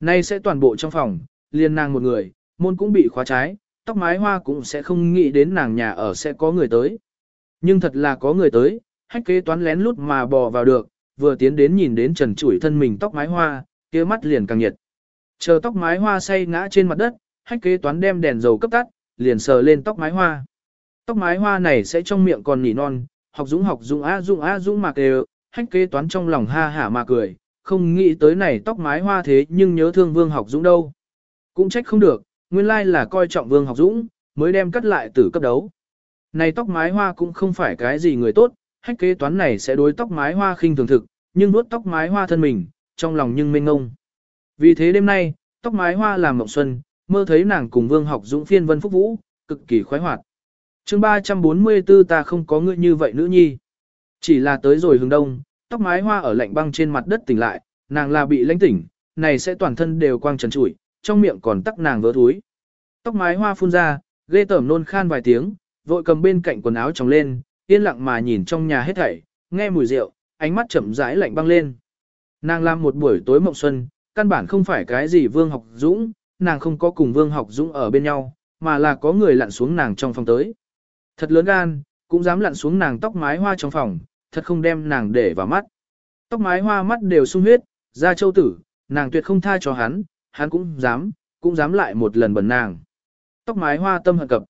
Nay sẽ toàn bộ trong phòng, liền nàng một người, môn cũng bị khóa trái, tóc mái hoa cũng sẽ không nghĩ đến nàng nhà ở sẽ có người tới. Nhưng thật là có người tới, hách kế toán lén lút mà bò vào được, vừa tiến đến nhìn đến trần trụi thân mình tóc mái hoa, kia mắt liền càng nhiệt. Chờ tóc mái hoa say ngã trên mặt đất, hách kế toán đem đèn dầu cấp tắt, liền sờ lên tóc mái hoa. Tóc mái hoa này sẽ trong miệng còn nỉ non, học dũng học dũng á dũng á dũng mà kêu, hách kế toán trong lòng ha hả mà cười, không nghĩ tới này tóc mái hoa thế nhưng nhớ thương vương học dũng đâu. Cũng trách không được, nguyên lai là coi trọng vương học dũng, mới đem cắt lại tử cấp đấu. Này tóc mái hoa cũng không phải cái gì người tốt, hách kế toán này sẽ đối tóc mái hoa khinh thường thực, nhưng nuốt tóc mái hoa thân mình, trong lòng nhưng mênh ngông. Vì thế đêm nay, tóc mái hoa làm mộng xuân, mơ thấy nàng cùng vương học dũng phiên vân phúc vũ, cực kỳ khoái hoạt. chương 344 ta không có ngươi như vậy nữ nhi. Chỉ là tới rồi hướng đông, tóc mái hoa ở lạnh băng trên mặt đất tỉnh lại, nàng là bị lãnh tỉnh, này sẽ toàn thân đều quang trần trụi, trong miệng còn tắc nàng vỡ thúi. Tóc mái hoa phun ra, ghê tởm nôn khan vài tiếng, vội cầm bên cạnh quần áo tròng lên, yên lặng mà nhìn trong nhà hết thảy, nghe mùi rượu, ánh mắt chậm rãi lạnh băng lên. Nàng làm một buổi tối mộng xuân, căn bản không phải cái gì Vương Học Dũng, nàng không có cùng Vương Học Dũng ở bên nhau, mà là có người lặn xuống nàng trong phòng tới. Thật lớn gan, cũng dám lặn xuống nàng tóc mái hoa trong phòng, thật không đem nàng để vào mắt. Tóc mái hoa mắt đều sung huyết, ra châu tử, nàng tuyệt không tha cho hắn, hắn cũng dám, cũng dám lại một lần bẩn nàng. Tóc mái hoa tâm hận cập.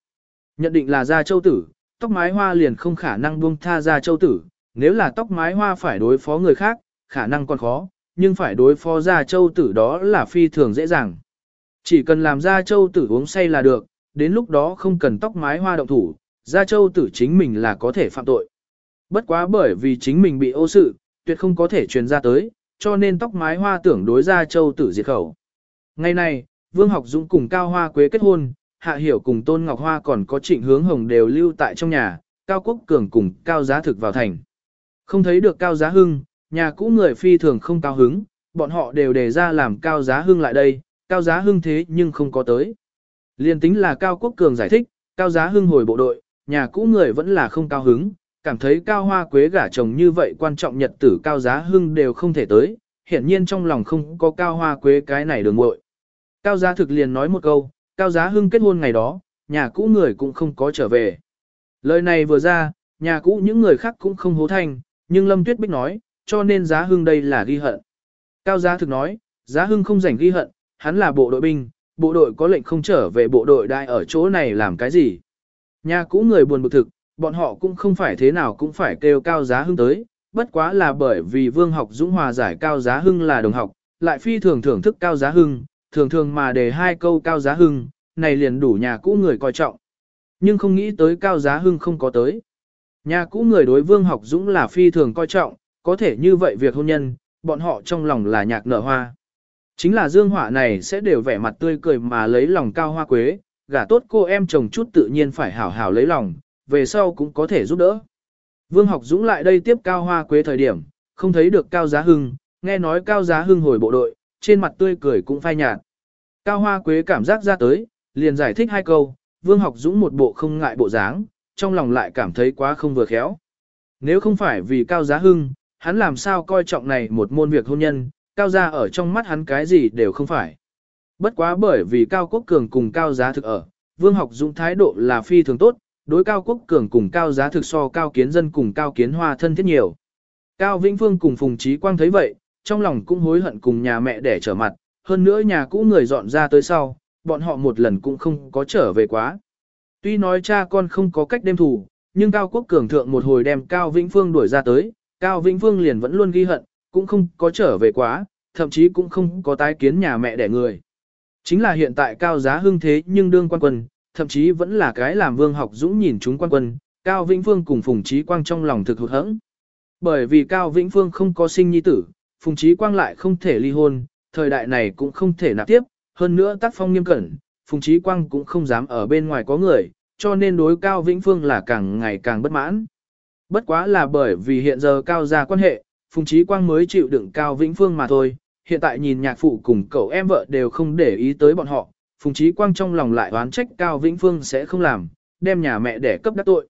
Nhận định là gia châu tử, tóc mái hoa liền không khả năng buông tha gia châu tử, nếu là tóc mái hoa phải đối phó người khác, khả năng còn khó, nhưng phải đối phó gia châu tử đó là phi thường dễ dàng. Chỉ cần làm gia châu tử uống say là được, đến lúc đó không cần tóc mái hoa động thủ, gia châu tử chính mình là có thể phạm tội. Bất quá bởi vì chính mình bị ô sự, tuyệt không có thể truyền ra tới, cho nên tóc mái hoa tưởng đối gia châu tử diệt khẩu. Ngày này, Vương Học Dũng cùng Cao Hoa Quế kết hôn, Hạ Hiểu cùng Tôn Ngọc Hoa còn có trịnh hướng hồng đều lưu tại trong nhà, Cao Quốc Cường cùng Cao Giá Thực vào thành. Không thấy được Cao Giá Hưng, nhà cũ người phi thường không cao hứng, bọn họ đều đề ra làm Cao Giá Hưng lại đây, Cao Giá Hưng thế nhưng không có tới. Liên tính là Cao Quốc Cường giải thích, Cao Giá Hưng hồi bộ đội, nhà cũ người vẫn là không cao hứng, cảm thấy Cao Hoa Quế gả chồng như vậy quan trọng nhật tử Cao Giá Hưng đều không thể tới, hiển nhiên trong lòng không có Cao Hoa Quế cái này đường muội. Cao Giá Thực liền nói một câu, Cao Giá Hưng kết hôn ngày đó, nhà cũ người cũng không có trở về. Lời này vừa ra, nhà cũ những người khác cũng không hố thanh, nhưng Lâm Tuyết Bích nói, cho nên Giá Hưng đây là ghi hận. Cao Giá Thực nói, Giá Hưng không rảnh ghi hận, hắn là bộ đội binh, bộ đội có lệnh không trở về bộ đội đại ở chỗ này làm cái gì. Nhà cũ người buồn bực thực, bọn họ cũng không phải thế nào cũng phải kêu Cao Giá Hưng tới, bất quá là bởi vì Vương Học Dũng Hòa giải Cao Giá Hưng là đồng học, lại phi thường thưởng thức Cao Giá Hưng, thường thường mà để hai câu cao giá hưng, này liền đủ nhà cũ người coi trọng. Nhưng không nghĩ tới cao giá hưng không có tới. Nhà cũ người đối vương học dũng là phi thường coi trọng, có thể như vậy việc hôn nhân, bọn họ trong lòng là nhạc nở hoa. Chính là dương họa này sẽ đều vẻ mặt tươi cười mà lấy lòng cao hoa quế, gả tốt cô em chồng chút tự nhiên phải hảo hảo lấy lòng, về sau cũng có thể giúp đỡ. Vương học dũng lại đây tiếp cao hoa quế thời điểm, không thấy được cao giá hưng, nghe nói cao giá hưng hồi bộ đội, trên mặt tươi cười cũng phai nhạt. Cao hoa quế cảm giác ra tới, liền giải thích hai câu, vương học dũng một bộ không ngại bộ dáng, trong lòng lại cảm thấy quá không vừa khéo. Nếu không phải vì cao giá hưng, hắn làm sao coi trọng này một môn việc hôn nhân, cao gia ở trong mắt hắn cái gì đều không phải. Bất quá bởi vì cao quốc cường cùng cao giá thực ở, vương học dũng thái độ là phi thường tốt, đối cao quốc cường cùng cao giá thực so cao kiến dân cùng cao kiến hoa thân thiết nhiều. Cao Vĩnh Phương cùng Phùng Trí Quang thấy vậy, trong lòng cũng hối hận cùng nhà mẹ để trở mặt, hơn nữa nhà cũ người dọn ra tới sau, bọn họ một lần cũng không có trở về quá. Tuy nói cha con không có cách đem thủ, nhưng Cao Quốc Cường thượng một hồi đem Cao Vĩnh Phương đuổi ra tới, Cao Vĩnh Phương liền vẫn luôn ghi hận, cũng không có trở về quá, thậm chí cũng không có tái kiến nhà mẹ đẻ người. Chính là hiện tại Cao Giá Hưng thế nhưng đương quan quân, thậm chí vẫn là cái làm vương học dũng nhìn chúng quan quân, Cao Vĩnh Phương cùng Phùng Trí Quang trong lòng thực hụt hẫng. Bởi vì Cao Vĩnh Phương không có sinh nhi tử, Phùng Trí Quang lại không thể ly hôn, thời đại này cũng không thể nạp tiếp, hơn nữa tác phong nghiêm cẩn, Phùng Trí Quang cũng không dám ở bên ngoài có người, cho nên đối Cao Vĩnh Phương là càng ngày càng bất mãn. Bất quá là bởi vì hiện giờ Cao ra quan hệ, Phùng Trí Quang mới chịu đựng Cao Vĩnh Phương mà thôi, hiện tại nhìn nhạc phụ cùng cậu em vợ đều không để ý tới bọn họ, Phùng Trí Quang trong lòng lại oán trách Cao Vĩnh Phương sẽ không làm, đem nhà mẹ để cấp đắc tội.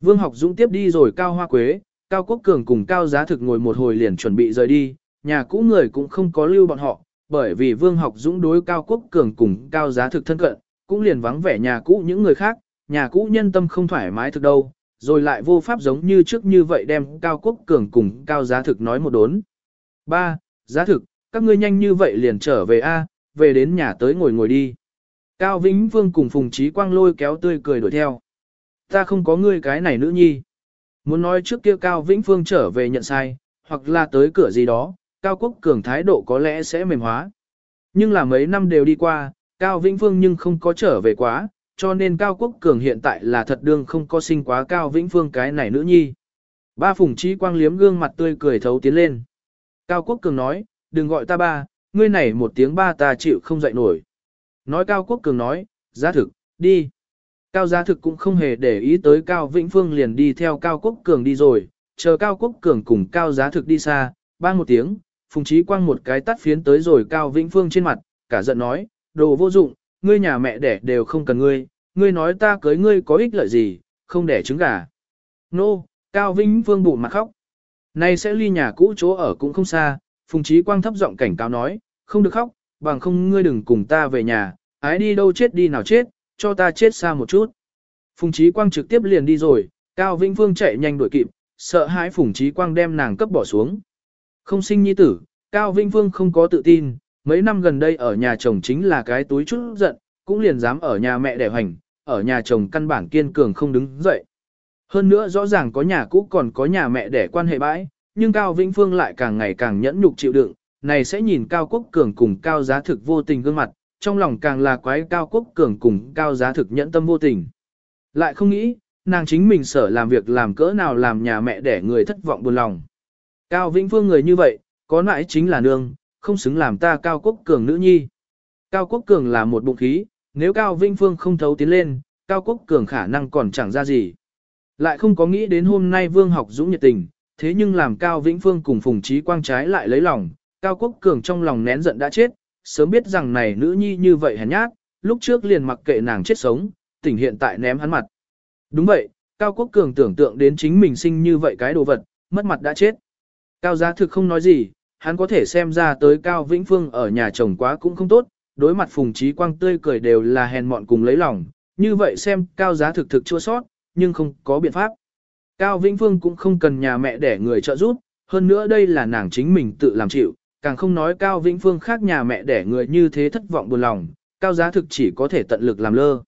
Vương Học Dũng tiếp đi rồi Cao Hoa Quế, Cao Quốc Cường cùng Cao Giá Thực ngồi một hồi liền chuẩn bị rời đi, nhà cũ người cũng không có lưu bọn họ, bởi vì Vương Học Dũng đối Cao Quốc Cường cùng Cao Giá Thực thân cận, cũng liền vắng vẻ nhà cũ những người khác, nhà cũ nhân tâm không thoải mái thực đâu, rồi lại vô pháp giống như trước như vậy đem Cao Quốc Cường cùng Cao Giá Thực nói một đốn. 3. Giá Thực, các ngươi nhanh như vậy liền trở về A, về đến nhà tới ngồi ngồi đi. Cao Vĩnh Vương cùng Phùng Trí Quang lôi kéo tươi cười đuổi theo. Ta không có ngươi cái này nữ nhi. Muốn nói trước kia Cao Vĩnh Phương trở về nhận sai, hoặc là tới cửa gì đó, Cao Quốc Cường thái độ có lẽ sẽ mềm hóa. Nhưng là mấy năm đều đi qua, Cao Vĩnh Phương nhưng không có trở về quá, cho nên Cao Quốc Cường hiện tại là thật đương không có sinh quá Cao Vĩnh Phương cái này nữ nhi. Ba Phùng Trí Quang liếm gương mặt tươi cười thấu tiến lên. Cao Quốc Cường nói, đừng gọi ta ba, ngươi này một tiếng ba ta chịu không dậy nổi. Nói Cao Quốc Cường nói, giá thực, đi. Cao giá thực cũng không hề để ý tới Cao Vĩnh Phương liền đi theo Cao Quốc Cường đi rồi, chờ Cao Quốc Cường cùng Cao giá thực đi xa, ba một tiếng, Phùng Trí Quang một cái tắt phiến tới rồi Cao Vĩnh Phương trên mặt, cả giận nói, đồ vô dụng, ngươi nhà mẹ đẻ đều không cần ngươi, ngươi nói ta cưới ngươi có ích lợi gì, không đẻ trứng gà. Nô, no, Cao Vĩnh Phương bụng mặt khóc. Này sẽ ly nhà cũ chỗ ở cũng không xa, Phùng Trí Quang thấp giọng cảnh cáo nói, không được khóc, bằng không ngươi đừng cùng ta về nhà, ái đi đâu chết đi nào chết, cho ta chết xa một chút. Phùng Trí Quang trực tiếp liền đi rồi, Cao Vĩnh Phương chạy nhanh đuổi kịp, sợ hãi Phùng Trí Quang đem nàng cấp bỏ xuống. Không sinh nhi tử, Cao Vinh Phương không có tự tin, mấy năm gần đây ở nhà chồng chính là cái túi chút giận, cũng liền dám ở nhà mẹ đẻ hoành, ở nhà chồng căn bản kiên cường không đứng dậy. Hơn nữa rõ ràng có nhà cũ còn có nhà mẹ đẻ quan hệ bãi, nhưng Cao Vĩnh Phương lại càng ngày càng nhẫn nhục chịu đựng, này sẽ nhìn Cao Quốc Cường cùng Cao Giá Thực vô tình gương mặt, trong lòng càng là quái Cao Quốc Cường cùng Cao Giá Thực nhẫn tâm vô tình. Lại không nghĩ, nàng chính mình sở làm việc làm cỡ nào làm nhà mẹ để người thất vọng buồn lòng. Cao Vĩnh Phương người như vậy, có nãi chính là nương, không xứng làm ta Cao Quốc Cường nữ nhi. Cao Quốc Cường là một bụng khí, nếu Cao Vĩnh Phương không thấu tiến lên, Cao Quốc Cường khả năng còn chẳng ra gì. Lại không có nghĩ đến hôm nay Vương học dũng nhiệt tình, thế nhưng làm Cao Vĩnh Phương cùng Phùng Trí Quang trái lại lấy lòng, Cao Quốc Cường trong lòng nén giận đã chết, sớm biết rằng này nữ nhi như vậy hèn nhát, lúc trước liền mặc kệ nàng chết sống, tỉnh hiện tại ném hắn mặt. Đúng vậy, Cao Quốc Cường tưởng tượng đến chính mình sinh như vậy cái đồ vật, mất mặt đã chết. Cao Giá Thực không nói gì, hắn có thể xem ra tới Cao Vĩnh Phương ở nhà chồng quá cũng không tốt, đối mặt Phùng Trí Quang tươi cười đều là hèn mọn cùng lấy lòng, như vậy xem Cao Giá Thực thực chua sót, nhưng không có biện pháp. Cao Vĩnh Phương cũng không cần nhà mẹ để người trợ giúp, hơn nữa đây là nàng chính mình tự làm chịu, càng không nói Cao Vĩnh Phương khác nhà mẹ để người như thế thất vọng buồn lòng, Cao Giá Thực chỉ có thể tận lực làm lơ.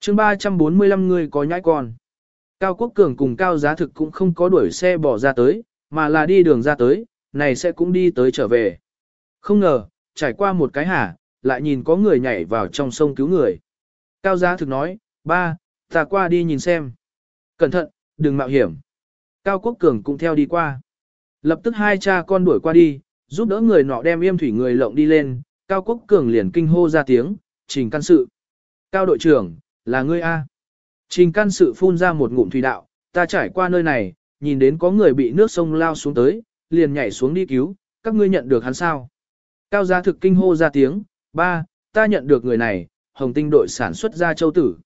chương 345 người có nhãi con. Cao Quốc Cường cùng Cao Giá Thực cũng không có đuổi xe bỏ ra tới, mà là đi đường ra tới, này sẽ cũng đi tới trở về. Không ngờ, trải qua một cái hả, lại nhìn có người nhảy vào trong sông cứu người. Cao Giá Thực nói, ba, ta qua đi nhìn xem. Cẩn thận, đừng mạo hiểm. Cao Quốc Cường cũng theo đi qua. Lập tức hai cha con đuổi qua đi, giúp đỡ người nọ đem yêm thủy người lộng đi lên, Cao Quốc Cường liền kinh hô ra tiếng, trình can sự. Cao đội trưởng, là ngươi A. Trình can sự phun ra một ngụm thủy đạo, ta trải qua nơi này, nhìn đến có người bị nước sông lao xuống tới, liền nhảy xuống đi cứu, các ngươi nhận được hắn sao? Cao gia thực kinh hô ra tiếng, ba, ta nhận được người này, hồng tinh đội sản xuất ra châu tử.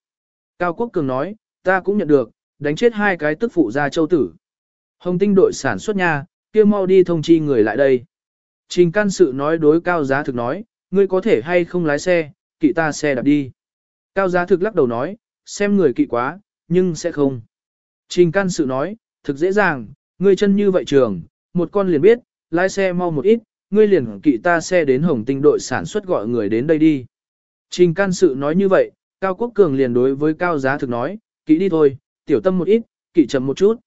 Cao Quốc Cường nói, ta cũng nhận được, đánh chết hai cái tức phụ ra châu tử. Hồng tinh đội sản xuất nha, kia mau đi thông chi người lại đây. Trình can sự nói đối cao giá thực nói, ngươi có thể hay không lái xe, kỵ ta xe đạp đi. Cao giá thực lắc đầu nói, xem người kỵ quá, nhưng sẽ không. Trình can sự nói, thực dễ dàng, ngươi chân như vậy trường, một con liền biết, lái xe mau một ít, ngươi liền kỵ ta xe đến hồng tinh đội sản xuất gọi người đến đây đi. Trình can sự nói như vậy, Cao Quốc Cường liền đối với Cao Giá Thực nói, kỵ đi thôi, tiểu tâm một ít, kỵ chậm một chút.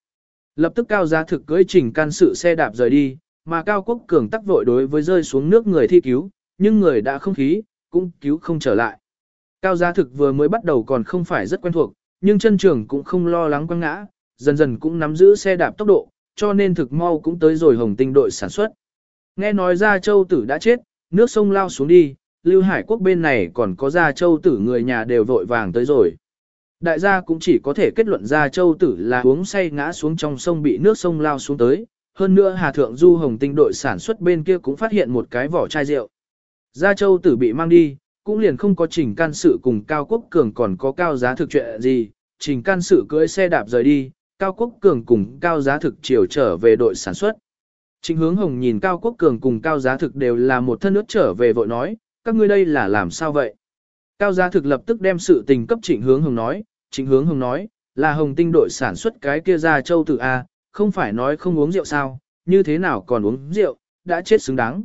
Lập tức Cao Giá Thực cưỡi trình can sự xe đạp rời đi, mà Cao Quốc Cường tắc vội đối với rơi xuống nước người thi cứu, nhưng người đã không khí, cũng cứu không trở lại. Cao Giá Thực vừa mới bắt đầu còn không phải rất quen thuộc, nhưng chân trường cũng không lo lắng quăng ngã, dần dần cũng nắm giữ xe đạp tốc độ, cho nên thực mau cũng tới rồi hồng tinh đội sản xuất. Nghe nói ra châu tử đã chết, nước sông lao xuống đi, Lưu Hải quốc bên này còn có gia châu tử người nhà đều vội vàng tới rồi. Đại gia cũng chỉ có thể kết luận gia châu tử là uống say ngã xuống trong sông bị nước sông lao xuống tới. Hơn nữa Hà Thượng Du Hồng Tinh đội sản xuất bên kia cũng phát hiện một cái vỏ chai rượu. Gia châu tử bị mang đi, cũng liền không có trình can sự cùng Cao Quốc Cường còn có cao giá thực chuyện gì. Trình can sự cưỡi xe đạp rời đi, Cao Quốc Cường cùng cao giá thực chiều trở về đội sản xuất. Trịnh hướng hồng nhìn Cao Quốc Cường cùng Cao giá thực đều là một thân ướt trở về vội nói, các ngươi đây là làm sao vậy? Cao Giá thực lập tức đem sự tình cấp trịnh hướng hồng nói, trịnh hướng hồng nói, là hồng tinh đội sản xuất cái kia ra châu tử A, không phải nói không uống rượu sao, như thế nào còn uống rượu, đã chết xứng đáng.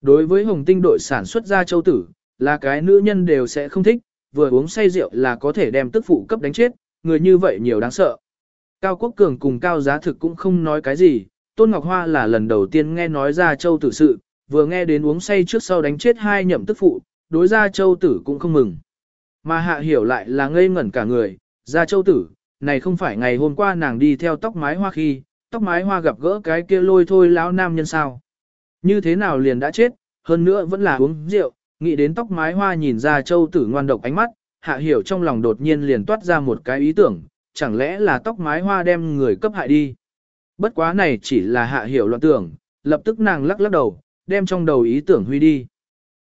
Đối với hồng tinh đội sản xuất ra châu tử, là cái nữ nhân đều sẽ không thích, vừa uống say rượu là có thể đem tức phụ cấp đánh chết, người như vậy nhiều đáng sợ. Cao Quốc Cường cùng Cao Giá Thực cũng không nói cái gì, Tôn Ngọc Hoa là lần đầu tiên nghe nói ra châu tử sự, vừa nghe đến uống say trước sau đánh chết hai nhậm tức phụ, đối Ra châu tử cũng không mừng. Mà hạ hiểu lại là ngây ngẩn cả người, Ra châu tử, này không phải ngày hôm qua nàng đi theo tóc mái hoa khi, tóc mái hoa gặp gỡ cái kia lôi thôi lão nam nhân sao. Như thế nào liền đã chết, hơn nữa vẫn là uống rượu, nghĩ đến tóc mái hoa nhìn ra châu tử ngoan độc ánh mắt, hạ hiểu trong lòng đột nhiên liền toát ra một cái ý tưởng, chẳng lẽ là tóc mái hoa đem người cấp hại đi. Bất quá này chỉ là hạ hiểu loạn tưởng, lập tức nàng lắc lắc đầu, đem trong đầu ý tưởng huy đi.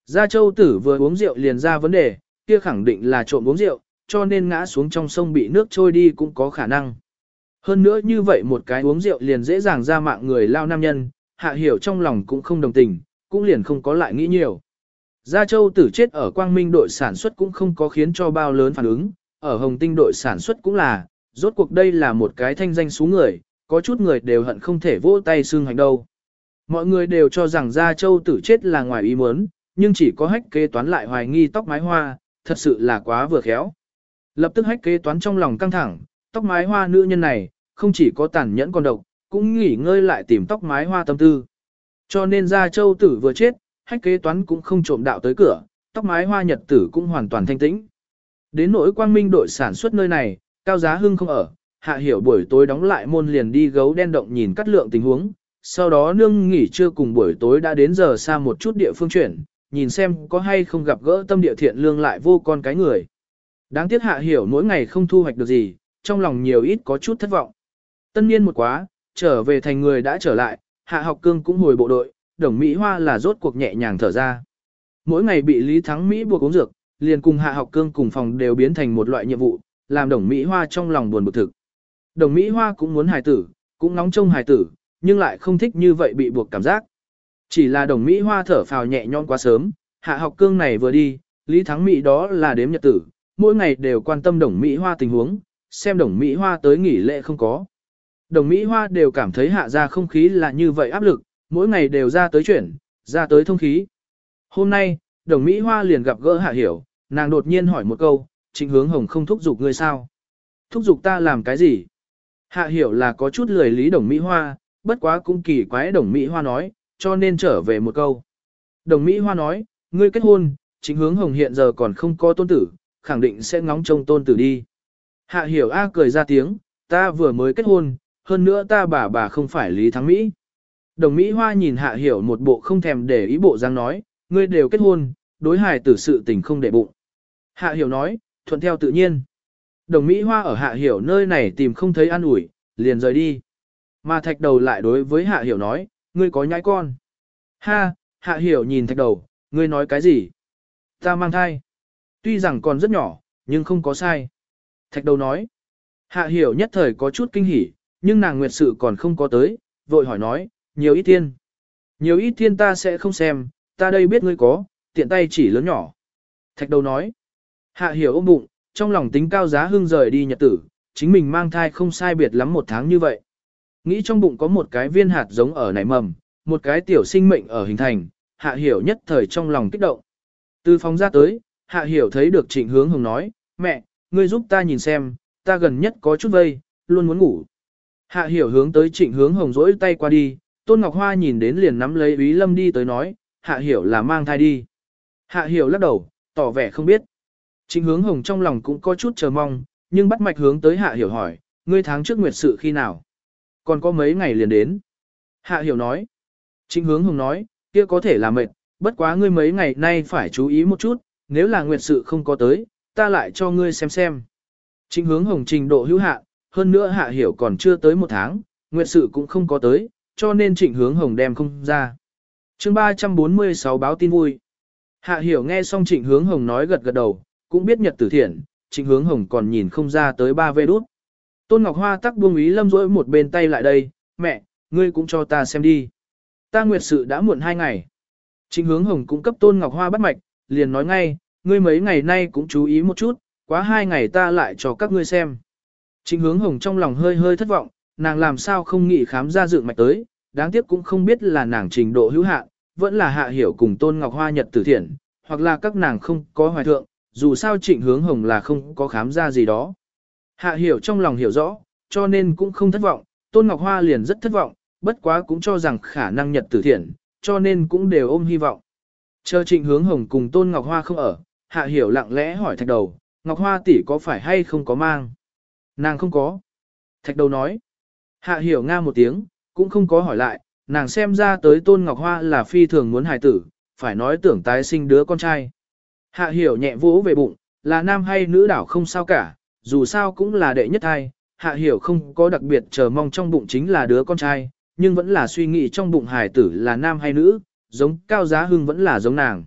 Gia Châu Tử vừa uống rượu liền ra vấn đề, kia khẳng định là trộm uống rượu, cho nên ngã xuống trong sông bị nước trôi đi cũng có khả năng. Hơn nữa như vậy một cái uống rượu liền dễ dàng ra mạng người lao nam nhân, hạ hiểu trong lòng cũng không đồng tình, cũng liền không có lại nghĩ nhiều. Gia Châu Tử chết ở Quang Minh đội sản xuất cũng không có khiến cho bao lớn phản ứng, ở Hồng Tinh đội sản xuất cũng là, rốt cuộc đây là một cái thanh danh xuống người, có chút người đều hận không thể vỗ tay xương hành đâu. Mọi người đều cho rằng Gia Châu tử chết là ngoài ý muốn, nhưng chỉ có hách kế toán lại hoài nghi tóc mái hoa, thật sự là quá vừa khéo. Lập tức hách kế toán trong lòng căng thẳng, tóc mái hoa nữ nhân này, không chỉ có tàn nhẫn còn độc, cũng nghỉ ngơi lại tìm tóc mái hoa tâm tư. Cho nên Gia Châu tử vừa chết, hách kế toán cũng không trộm đạo tới cửa, tóc mái hoa nhật tử cũng hoàn toàn thanh tĩnh. Đến nỗi quang minh đội sản xuất nơi này, cao giá hưng không ở, hạ hiểu buổi tối đóng lại môn liền đi gấu đen động nhìn cắt lượng tình huống, sau đó nương nghỉ trưa cùng buổi tối đã đến giờ xa một chút địa phương chuyển, nhìn xem có hay không gặp gỡ tâm địa thiện lương lại vô con cái người. Đáng tiếc hạ hiểu mỗi ngày không thu hoạch được gì, trong lòng nhiều ít có chút thất vọng. Tân niên một quá, trở về thành người đã trở lại, hạ học cương cũng hồi bộ đội, đồng Mỹ Hoa là rốt cuộc nhẹ nhàng thở ra. Mỗi ngày bị Lý Thắng Mỹ buộc uống dược, liền cùng hạ học cương cùng phòng đều biến thành một loại nhiệm vụ, làm đồng Mỹ Hoa trong lòng buồn bực thực. Đồng Mỹ Hoa cũng muốn hài tử, cũng nóng trông hài tử, nhưng lại không thích như vậy bị buộc cảm giác. Chỉ là đồng Mỹ Hoa thở phào nhẹ nhõm quá sớm, hạ học cương này vừa đi, Lý Thắng Mỹ đó là đếm nhật tử, mỗi ngày đều quan tâm đồng Mỹ Hoa tình huống, xem đồng Mỹ Hoa tới nghỉ lễ không có. Đồng Mỹ Hoa đều cảm thấy hạ ra không khí là như vậy áp lực, mỗi ngày đều ra tới chuyển, ra tới thông khí. Hôm nay, đồng Mỹ Hoa liền gặp gỡ hạ hiểu, nàng đột nhiên hỏi một câu, trịnh hướng hồng không thúc giục ngươi sao? Thúc giục ta làm cái gì? Hạ hiểu là có chút lười lý đồng Mỹ Hoa, bất quá cũng kỳ quái đồng Mỹ Hoa nói, cho nên trở về một câu. Đồng Mỹ Hoa nói, ngươi kết hôn, chính hướng hồng hiện giờ còn không có tôn tử, khẳng định sẽ ngóng trông tôn tử đi. Hạ hiểu A cười ra tiếng, ta vừa mới kết hôn, hơn nữa ta bà bà không phải Lý Thắng Mỹ. Đồng Mỹ Hoa nhìn Hạ hiểu một bộ không thèm để ý bộ dáng nói, ngươi đều kết hôn, đối hài tử sự tình không để bụng. Hạ hiểu nói, thuận theo tự nhiên. Đồng Mỹ Hoa ở Hạ hiểu nơi này tìm không thấy an ủi, liền rời đi. Mà thạch đầu lại đối với hạ hiểu nói, ngươi có nhãi con. Ha, hạ hiểu nhìn thạch đầu, ngươi nói cái gì? Ta mang thai. Tuy rằng còn rất nhỏ, nhưng không có sai. Thạch đầu nói. Hạ hiểu nhất thời có chút kinh hỉ, nhưng nàng nguyệt sự còn không có tới, vội hỏi nói, nhiều ít thiên. Nhiều ít thiên ta sẽ không xem, ta đây biết ngươi có, tiện tay chỉ lớn nhỏ. Thạch đầu nói. Hạ hiểu ôm bụng, trong lòng tính cao giá hưng rời đi nhật tử, chính mình mang thai không sai biệt lắm một tháng như vậy. Nghĩ trong bụng có một cái viên hạt giống ở nảy mầm, một cái tiểu sinh mệnh ở hình thành, hạ hiểu nhất thời trong lòng kích động. Từ phóng ra tới, hạ hiểu thấy được trịnh hướng hồng nói, mẹ, ngươi giúp ta nhìn xem, ta gần nhất có chút vây, luôn muốn ngủ. Hạ hiểu hướng tới trịnh hướng hồng rỗi tay qua đi, Tôn Ngọc Hoa nhìn đến liền nắm lấy Ý Lâm đi tới nói, hạ hiểu là mang thai đi. Hạ hiểu lắc đầu, tỏ vẻ không biết. Trịnh hướng hồng trong lòng cũng có chút chờ mong, nhưng bắt mạch hướng tới hạ hiểu hỏi, ngươi tháng trước nguyệt sự khi nào? Còn có mấy ngày liền đến. Hạ hiểu nói. Trịnh hướng hồng nói, kia có thể là mệt, bất quá ngươi mấy ngày nay phải chú ý một chút, nếu là nguyệt sự không có tới, ta lại cho ngươi xem xem. Trịnh hướng hồng trình độ hữu hạ, hơn nữa hạ hiểu còn chưa tới một tháng, nguyệt sự cũng không có tới, cho nên trịnh hướng hồng đem không ra. chương 346 báo tin vui. Hạ hiểu nghe xong trịnh hướng hồng nói gật gật đầu, cũng biết nhật tử thiện, trịnh hướng hồng còn nhìn không ra tới ba vê đút. Tôn Ngọc Hoa tắc buông ý lâm rỗi một bên tay lại đây, mẹ, ngươi cũng cho ta xem đi. Ta nguyệt sự đã muộn hai ngày. Trịnh hướng hồng cũng cấp Tôn Ngọc Hoa bắt mạch, liền nói ngay, ngươi mấy ngày nay cũng chú ý một chút, quá hai ngày ta lại cho các ngươi xem. Trịnh hướng hồng trong lòng hơi hơi thất vọng, nàng làm sao không nghĩ khám ra dự mạch tới, đáng tiếc cũng không biết là nàng trình độ hữu hạn, vẫn là hạ hiểu cùng Tôn Ngọc Hoa nhật tử thiện, hoặc là các nàng không có hoài thượng, dù sao trịnh hướng hồng là không có khám ra gì đó. Hạ hiểu trong lòng hiểu rõ, cho nên cũng không thất vọng, Tôn Ngọc Hoa liền rất thất vọng, bất quá cũng cho rằng khả năng nhật tử thiện, cho nên cũng đều ôm hy vọng. Chờ trịnh hướng hồng cùng Tôn Ngọc Hoa không ở, Hạ hiểu lặng lẽ hỏi thạch đầu, Ngọc Hoa tỷ có phải hay không có mang? Nàng không có. Thạch đầu nói. Hạ hiểu nga một tiếng, cũng không có hỏi lại, nàng xem ra tới Tôn Ngọc Hoa là phi thường muốn hài tử, phải nói tưởng tái sinh đứa con trai. Hạ hiểu nhẹ vỗ về bụng, là nam hay nữ đảo không sao cả, dù sao cũng là đệ nhất thai, hạ hiểu không có đặc biệt chờ mong trong bụng chính là đứa con trai, nhưng vẫn là suy nghĩ trong bụng Hải tử là nam hay nữ, giống cao giá hưng vẫn là giống nàng.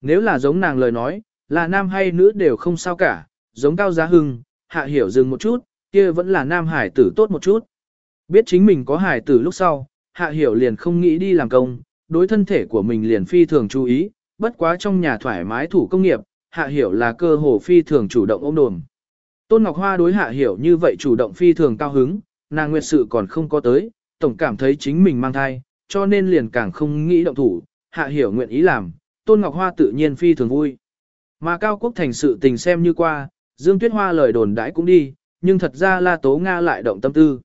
Nếu là giống nàng lời nói, là nam hay nữ đều không sao cả, giống cao giá hưng, hạ hiểu dừng một chút, kia vẫn là nam hải tử tốt một chút. Biết chính mình có hải tử lúc sau, hạ hiểu liền không nghĩ đi làm công, đối thân thể của mình liền phi thường chú ý, bất quá trong nhà thoải mái thủ công nghiệp, hạ hiểu là cơ hồ phi thường chủ động ôm đồm. Tôn Ngọc Hoa đối hạ hiểu như vậy chủ động phi thường cao hứng, nàng nguyệt sự còn không có tới, tổng cảm thấy chính mình mang thai, cho nên liền càng không nghĩ động thủ, hạ hiểu nguyện ý làm, Tôn Ngọc Hoa tự nhiên phi thường vui. Mà Cao Quốc Thành sự tình xem như qua, Dương Tuyết Hoa lời đồn đãi cũng đi, nhưng thật ra La Tố Nga lại động tâm tư.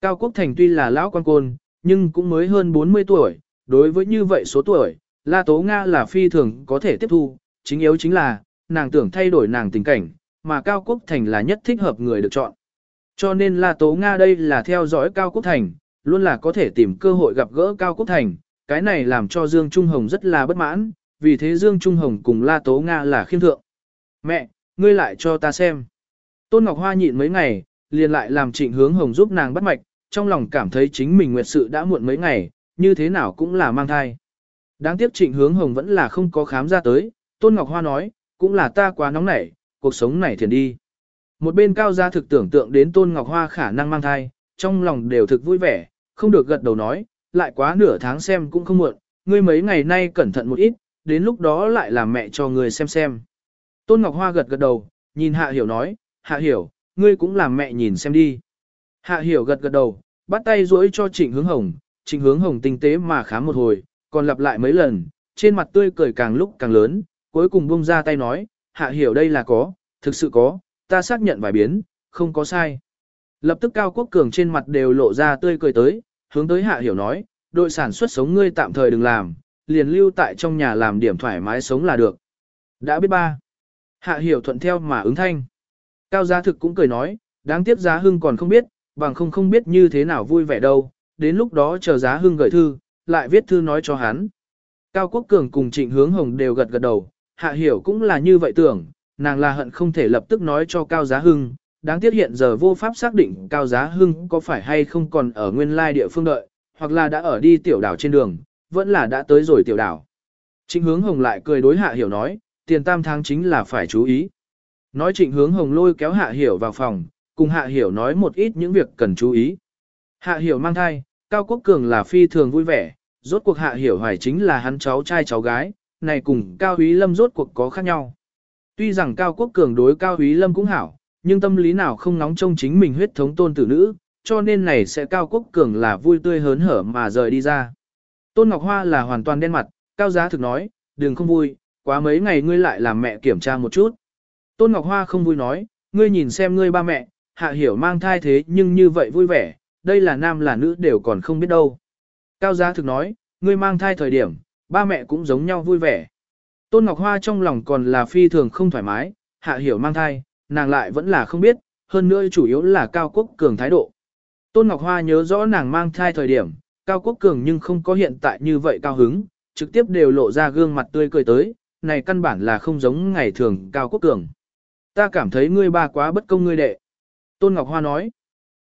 Cao Quốc Thành tuy là lão quan côn, nhưng cũng mới hơn 40 tuổi, đối với như vậy số tuổi, La Tố Nga là phi thường có thể tiếp thu, chính yếu chính là, nàng tưởng thay đổi nàng tình cảnh, mà Cao Quốc Thành là nhất thích hợp người được chọn. Cho nên La Tố Nga đây là theo dõi Cao Quốc Thành, luôn là có thể tìm cơ hội gặp gỡ Cao Quốc Thành, cái này làm cho Dương Trung Hồng rất là bất mãn, vì thế Dương Trung Hồng cùng La Tố Nga là khiêm thượng. Mẹ, ngươi lại cho ta xem. Tôn Ngọc Hoa nhịn mấy ngày, liền lại làm trịnh hướng Hồng giúp nàng bắt mạch, trong lòng cảm thấy chính mình nguyệt sự đã muộn mấy ngày, như thế nào cũng là mang thai. Đáng tiếc trịnh hướng Hồng vẫn là không có khám ra tới, Tôn Ngọc Hoa nói, cũng là ta quá nóng nảy, cuộc sống này thiền đi. Một bên cao gia thực tưởng tượng đến Tôn Ngọc Hoa khả năng mang thai, trong lòng đều thực vui vẻ, không được gật đầu nói, lại quá nửa tháng xem cũng không muộn, ngươi mấy ngày nay cẩn thận một ít, đến lúc đó lại làm mẹ cho ngươi xem xem. Tôn Ngọc Hoa gật gật đầu, nhìn Hạ Hiểu nói, Hạ Hiểu, ngươi cũng làm mẹ nhìn xem đi. Hạ Hiểu gật gật đầu, bắt tay duỗi cho Trịnh Hướng Hồng, Trịnh Hướng Hồng tinh tế mà khám một hồi, còn lặp lại mấy lần, trên mặt tươi cười càng lúc càng lớn, cuối cùng buông ra tay nói, Hạ Hiểu đây là có, thực sự có, ta xác nhận vài biến, không có sai. Lập tức Cao Quốc Cường trên mặt đều lộ ra tươi cười tới, hướng tới Hạ Hiểu nói, đội sản xuất sống ngươi tạm thời đừng làm, liền lưu tại trong nhà làm điểm thoải mái sống là được. Đã biết ba. Hạ hiểu thuận theo mà ứng thanh. Cao giá thực cũng cười nói, đáng tiếc giá hưng còn không biết, bằng không không biết như thế nào vui vẻ đâu, đến lúc đó chờ giá hưng gửi thư, lại viết thư nói cho hắn. Cao Quốc Cường cùng trịnh hướng hồng đều gật gật đầu, hạ hiểu cũng là như vậy tưởng, nàng là hận không thể lập tức nói cho Cao Giá Hưng, đáng tiếc hiện giờ vô pháp xác định Cao Giá Hưng có phải hay không còn ở nguyên lai địa phương đợi, hoặc là đã ở đi tiểu đảo trên đường, vẫn là đã tới rồi tiểu đảo. Trịnh hướng hồng lại cười đối hạ hiểu nói, tiền tam tháng chính là phải chú ý. Nói trịnh hướng hồng lôi kéo hạ hiểu vào phòng, cùng hạ hiểu nói một ít những việc cần chú ý. Hạ hiểu mang thai, Cao Quốc Cường là phi thường vui vẻ, rốt cuộc hạ hiểu hoài chính là hắn cháu trai cháu gái, này cùng Cao Húy Lâm rốt cuộc có khác nhau. Tuy rằng Cao Quốc Cường đối Cao Húy Lâm cũng hảo, nhưng tâm lý nào không nóng trong chính mình huyết thống tôn tử nữ, cho nên này sẽ Cao Quốc Cường là vui tươi hớn hở mà rời đi ra. Tôn Ngọc Hoa là hoàn toàn đen mặt, Cao Giá thực nói, đừng không vui, quá mấy ngày ngươi lại làm mẹ kiểm tra một chút. Tôn Ngọc Hoa không vui nói, ngươi nhìn xem ngươi ba mẹ, hạ hiểu mang thai thế nhưng như vậy vui vẻ, đây là nam là nữ đều còn không biết đâu. Cao Giá thực nói, ngươi mang thai thời điểm, ba mẹ cũng giống nhau vui vẻ. Tôn Ngọc Hoa trong lòng còn là phi thường không thoải mái, hạ hiểu mang thai, nàng lại vẫn là không biết, hơn nữa chủ yếu là Cao Quốc Cường thái độ. Tôn Ngọc Hoa nhớ rõ nàng mang thai thời điểm, Cao Quốc Cường nhưng không có hiện tại như vậy cao hứng, trực tiếp đều lộ ra gương mặt tươi cười tới, này căn bản là không giống ngày thường Cao Quốc Cường. Ta cảm thấy ngươi ba quá bất công ngươi đệ. Tôn Ngọc Hoa nói,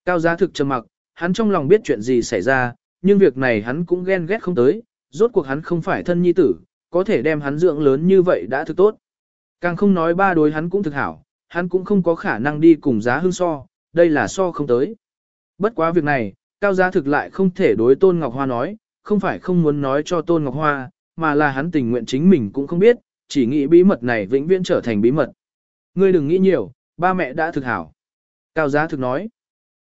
Cao giá thực trầm mặc, hắn trong lòng biết chuyện gì xảy ra, nhưng việc này hắn cũng ghen ghét không tới, rốt cuộc hắn không phải thân nhi tử, có thể đem hắn dưỡng lớn như vậy đã thực tốt. Càng không nói ba đối hắn cũng thực hảo, hắn cũng không có khả năng đi cùng giá hương so, đây là so không tới. Bất quá việc này, cao giá thực lại không thể đối Tôn Ngọc Hoa nói, không phải không muốn nói cho Tôn Ngọc Hoa, mà là hắn tình nguyện chính mình cũng không biết, chỉ nghĩ bí mật này vĩnh viễn trở thành bí mật. Ngươi đừng nghĩ nhiều, ba mẹ đã thực hảo. Cao giá thực nói.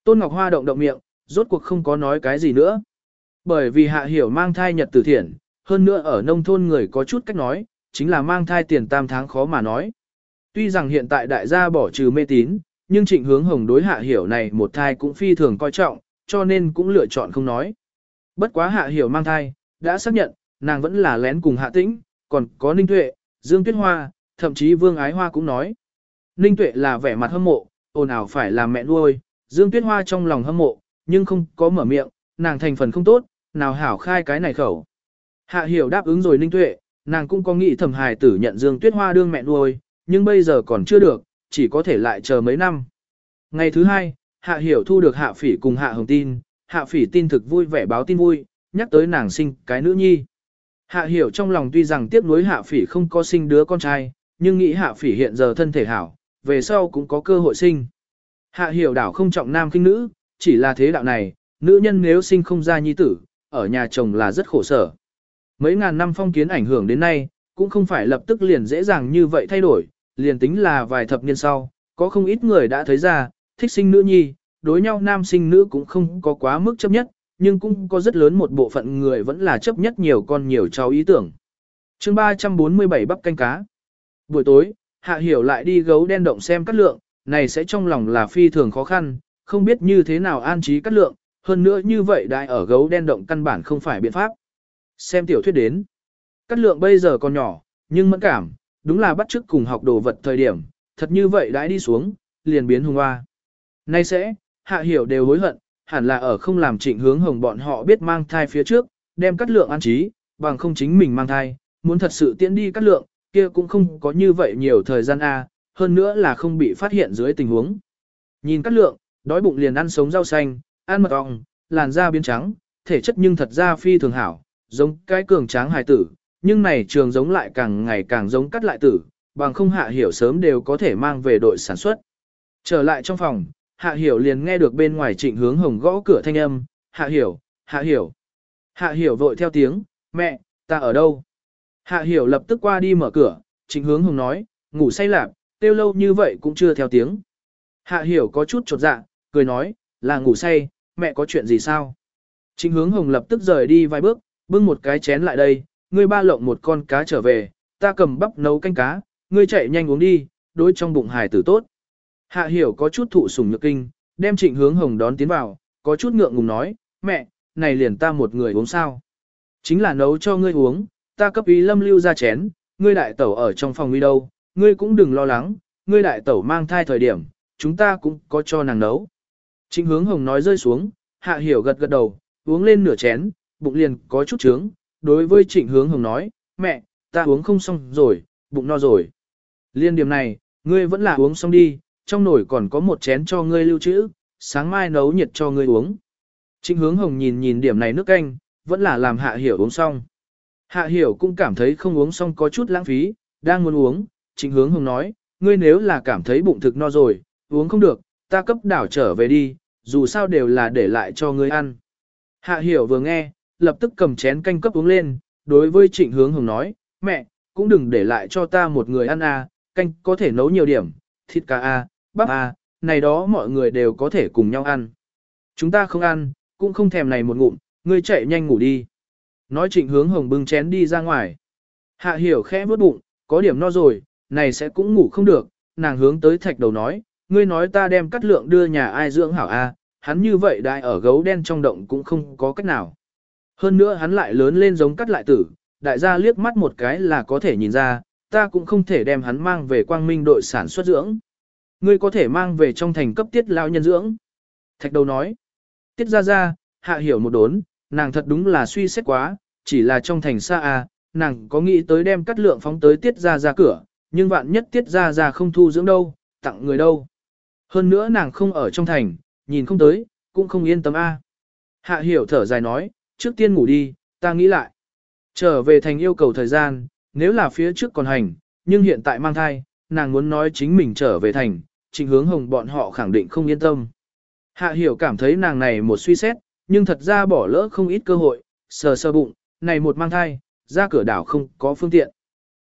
Tôn Ngọc Hoa động động miệng, rốt cuộc không có nói cái gì nữa. Bởi vì hạ hiểu mang thai nhật tử thiện, hơn nữa ở nông thôn người có chút cách nói, chính là mang thai tiền tam tháng khó mà nói. Tuy rằng hiện tại đại gia bỏ trừ mê tín, nhưng trịnh hướng hồng đối hạ hiểu này một thai cũng phi thường coi trọng, cho nên cũng lựa chọn không nói. Bất quá hạ hiểu mang thai, đã xác nhận, nàng vẫn là lén cùng hạ tĩnh, còn có ninh tuệ, dương tuyết hoa, thậm chí vương ái hoa cũng nói. Ninh tuệ là vẻ mặt hâm mộ, ồn ào phải làm mẹ nuôi, dương tuyết hoa trong lòng hâm mộ, nhưng không có mở miệng, nàng thành phần không tốt, nào hảo khai cái này khẩu. Hạ hiểu đáp ứng rồi ninh tuệ, nàng cũng có nghĩ thẩm hài tử nhận dương tuyết hoa đương mẹ nuôi, nhưng bây giờ còn chưa được, chỉ có thể lại chờ mấy năm. Ngày thứ hai, hạ hiểu thu được hạ phỉ cùng hạ hồng tin, hạ phỉ tin thực vui vẻ báo tin vui, nhắc tới nàng sinh cái nữ nhi. Hạ hiểu trong lòng tuy rằng tiếc nuối hạ phỉ không có sinh đứa con trai, nhưng nghĩ hạ phỉ hiện giờ thân thể hảo, về sau cũng có cơ hội sinh. Hạ hiểu đảo không trọng nam kinh nữ, chỉ là thế đạo này, nữ nhân nếu sinh không ra nhi tử, ở nhà chồng là rất khổ sở. Mấy ngàn năm phong kiến ảnh hưởng đến nay, cũng không phải lập tức liền dễ dàng như vậy thay đổi, liền tính là vài thập niên sau, có không ít người đã thấy ra, thích sinh nữ nhi, đối nhau nam sinh nữ cũng không có quá mức chấp nhất, nhưng cũng có rất lớn một bộ phận người vẫn là chấp nhất nhiều con nhiều cháu ý tưởng. chương 347 bắp canh cá. Buổi tối, Hạ Hiểu lại đi gấu đen động xem cắt lượng, này sẽ trong lòng là phi thường khó khăn, không biết như thế nào an trí cắt lượng, hơn nữa như vậy đại ở gấu đen động căn bản không phải biện pháp. Xem tiểu thuyết đến. Cắt lượng bây giờ còn nhỏ, nhưng mẫn cảm, đúng là bắt chước cùng học đồ vật thời điểm, thật như vậy đại đi xuống, liền biến hung hoa. Nay sẽ, hạ hiểu đều hối hận, hẳn là ở không làm trịnh hướng hồng bọn họ biết mang thai phía trước, đem cắt lượng an trí, bằng không chính mình mang thai, muốn thật sự tiễn đi cắt lượng, kia cũng không có như vậy nhiều thời gian a, hơn nữa là không bị phát hiện dưới tình huống. Nhìn cắt lượng, đói bụng liền ăn sống rau xanh, ăn mật ong, làn da biến trắng, thể chất nhưng thật ra phi thường hảo, giống cái cường tráng hài tử, nhưng này trường giống lại càng ngày càng giống cắt lại tử, bằng không hạ hiểu sớm đều có thể mang về đội sản xuất. Trở lại trong phòng, hạ hiểu liền nghe được bên ngoài trịnh hướng hồng gõ cửa thanh âm, hạ hiểu, hạ hiểu. Hạ hiểu vội theo tiếng, mẹ, ta ở đâu? Hạ hiểu lập tức qua đi mở cửa, trịnh hướng hồng nói, ngủ say lạp, tiêu lâu như vậy cũng chưa theo tiếng. Hạ hiểu có chút chột dạ, cười nói, là ngủ say, mẹ có chuyện gì sao? Trịnh hướng hồng lập tức rời đi vài bước, bưng một cái chén lại đây, ngươi ba lộng một con cá trở về, ta cầm bắp nấu canh cá, ngươi chạy nhanh uống đi, đối trong bụng hài tử tốt. Hạ hiểu có chút thụ sủng nhược kinh, đem trịnh hướng hồng đón tiến vào, có chút ngượng ngùng nói, mẹ, này liền ta một người uống sao. Chính là nấu cho ngươi uống, ta cấp ý lâm lưu ra chén, ngươi đại tẩu ở trong phòng đi đâu, ngươi cũng đừng lo lắng, ngươi đại tẩu mang thai thời điểm, chúng ta cũng có cho nàng nấu. Trịnh hướng hồng nói rơi xuống, hạ hiểu gật gật đầu, uống lên nửa chén, bụng liền có chút trướng, đối với trịnh hướng hồng nói, mẹ, ta uống không xong rồi, bụng no rồi. Liên điểm này, ngươi vẫn là uống xong đi, trong nồi còn có một chén cho ngươi lưu trữ, sáng mai nấu nhiệt cho ngươi uống. Trịnh hướng hồng nhìn nhìn điểm này nước canh, vẫn là làm hạ hiểu uống xong. Hạ hiểu cũng cảm thấy không uống xong có chút lãng phí, đang muốn uống, trịnh hướng hồng nói, ngươi nếu là cảm thấy bụng thực no rồi, uống không được, ta cấp đảo trở về đi, dù sao đều là để lại cho ngươi ăn. Hạ hiểu vừa nghe, lập tức cầm chén canh cấp uống lên, đối với trịnh hướng hồng nói, mẹ, cũng đừng để lại cho ta một người ăn à, canh có thể nấu nhiều điểm, thịt cá à, bắp à, này đó mọi người đều có thể cùng nhau ăn. Chúng ta không ăn, cũng không thèm này một ngụm, ngươi chạy nhanh ngủ đi. Nói trịnh hướng hồng bưng chén đi ra ngoài. Hạ hiểu khẽ vớt bụng, có điểm no rồi, này sẽ cũng ngủ không được, nàng hướng tới thạch đầu nói, ngươi nói ta đem cắt lượng đưa nhà ai dưỡng hảo a, hắn như vậy đại ở gấu đen trong động cũng không có cách nào. Hơn nữa hắn lại lớn lên giống cắt lại tử, đại gia liếc mắt một cái là có thể nhìn ra, ta cũng không thể đem hắn mang về quang minh đội sản xuất dưỡng. Ngươi có thể mang về trong thành cấp tiết lao nhân dưỡng. Thạch đầu nói, tiết ra ra, hạ hiểu một đốn, nàng thật đúng là suy xét quá, chỉ là trong thành xa à, nàng có nghĩ tới đem cắt lượng phóng tới tiết ra ra cửa, nhưng vạn nhất tiết ra ra không thu dưỡng đâu, tặng người đâu. Hơn nữa nàng không ở trong thành, nhìn không tới, cũng không yên tâm a. Hạ hiểu thở dài nói, trước tiên ngủ đi, ta nghĩ lại. Trở về thành yêu cầu thời gian, nếu là phía trước còn hành, nhưng hiện tại mang thai, nàng muốn nói chính mình trở về thành, trình hướng hồng bọn họ khẳng định không yên tâm. Hạ hiểu cảm thấy nàng này một suy xét, nhưng thật ra bỏ lỡ không ít cơ hội, sờ sờ bụng, này một mang thai, ra cửa đảo không có phương tiện.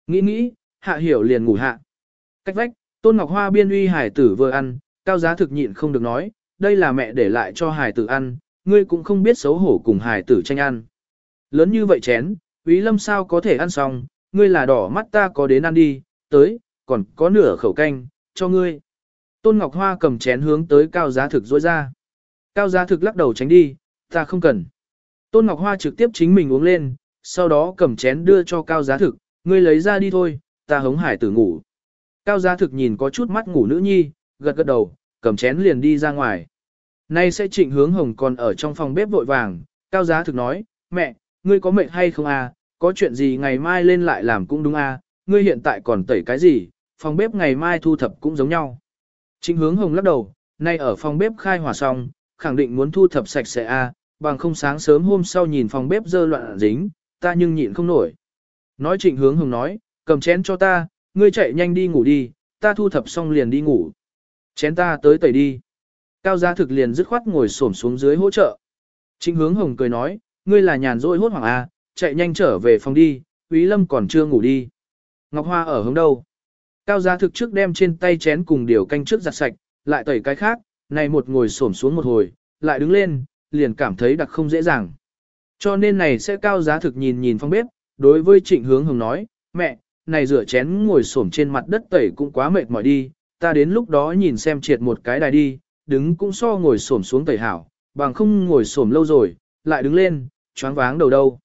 Nghĩ nghĩ, hạ hiểu liền ngủ hạ. Cách vách, Tôn Ngọc Hoa biên uy hải tử vừa ăn, cao giá thực nhịn không được nói, đây là mẹ để lại cho hải tử ăn, ngươi cũng không biết xấu hổ cùng hải tử tranh ăn. Lớn như vậy chén, Úy Lâm sao có thể ăn xong, ngươi là đỏ mắt ta có đến ăn đi, tới, còn có nửa khẩu canh, cho ngươi. Tôn Ngọc Hoa cầm chén hướng tới cao giá thực rối ra. Cao giá thực lắc đầu tránh đi, ta không cần. Tôn Ngọc Hoa trực tiếp chính mình uống lên, sau đó cầm chén đưa cho cao giá thực, ngươi lấy ra đi thôi, ta hống hải tử ngủ. Cao giá thực nhìn có chút mắt ngủ nữ nhi, gật gật đầu, cầm chén liền đi ra ngoài. Nay sẽ trịnh hướng hồng còn ở trong phòng bếp vội vàng, cao giá thực nói, mẹ, ngươi có mệt hay không à, có chuyện gì ngày mai lên lại làm cũng đúng à, ngươi hiện tại còn tẩy cái gì, phòng bếp ngày mai thu thập cũng giống nhau. Trịnh hướng hồng lắc đầu, nay ở phòng bếp khai hỏa xong, khẳng định muốn thu thập sạch sẽ à, bằng không sáng sớm hôm sau nhìn phòng bếp dơ loạn dính, ta nhưng nhịn không nổi. Nói trịnh hướng hồng nói, cầm chén cho ta, ngươi chạy nhanh đi ngủ đi, ta thu thập xong liền đi ngủ. Chén ta tới tẩy đi. Cao gia thực liền dứt khoát ngồi xổm xuống dưới hỗ trợ. Trịnh hướng hồng cười nói, ngươi là nhàn rỗi hốt hoảng à, chạy nhanh trở về phòng đi, Úy Lâm còn chưa ngủ đi. Ngọc Hoa ở hướng đâu? Cao gia thực trước đem trên tay chén cùng điều canh trước giặt sạch, lại tẩy cái khác, này một ngồi xổm xuống một hồi, lại đứng lên, liền cảm thấy đặc không dễ dàng. Cho nên này sẽ cao giá thực nhìn nhìn phong bếp, đối với trịnh hướng hồng nói, mẹ, này rửa chén ngồi xổm trên mặt đất tẩy cũng quá mệt mỏi đi, ta đến lúc đó nhìn xem triệt một cái đài đi, đứng cũng so ngồi xổm xuống tẩy hảo, bằng không ngồi xổm lâu rồi, lại đứng lên, choáng váng đầu đâu.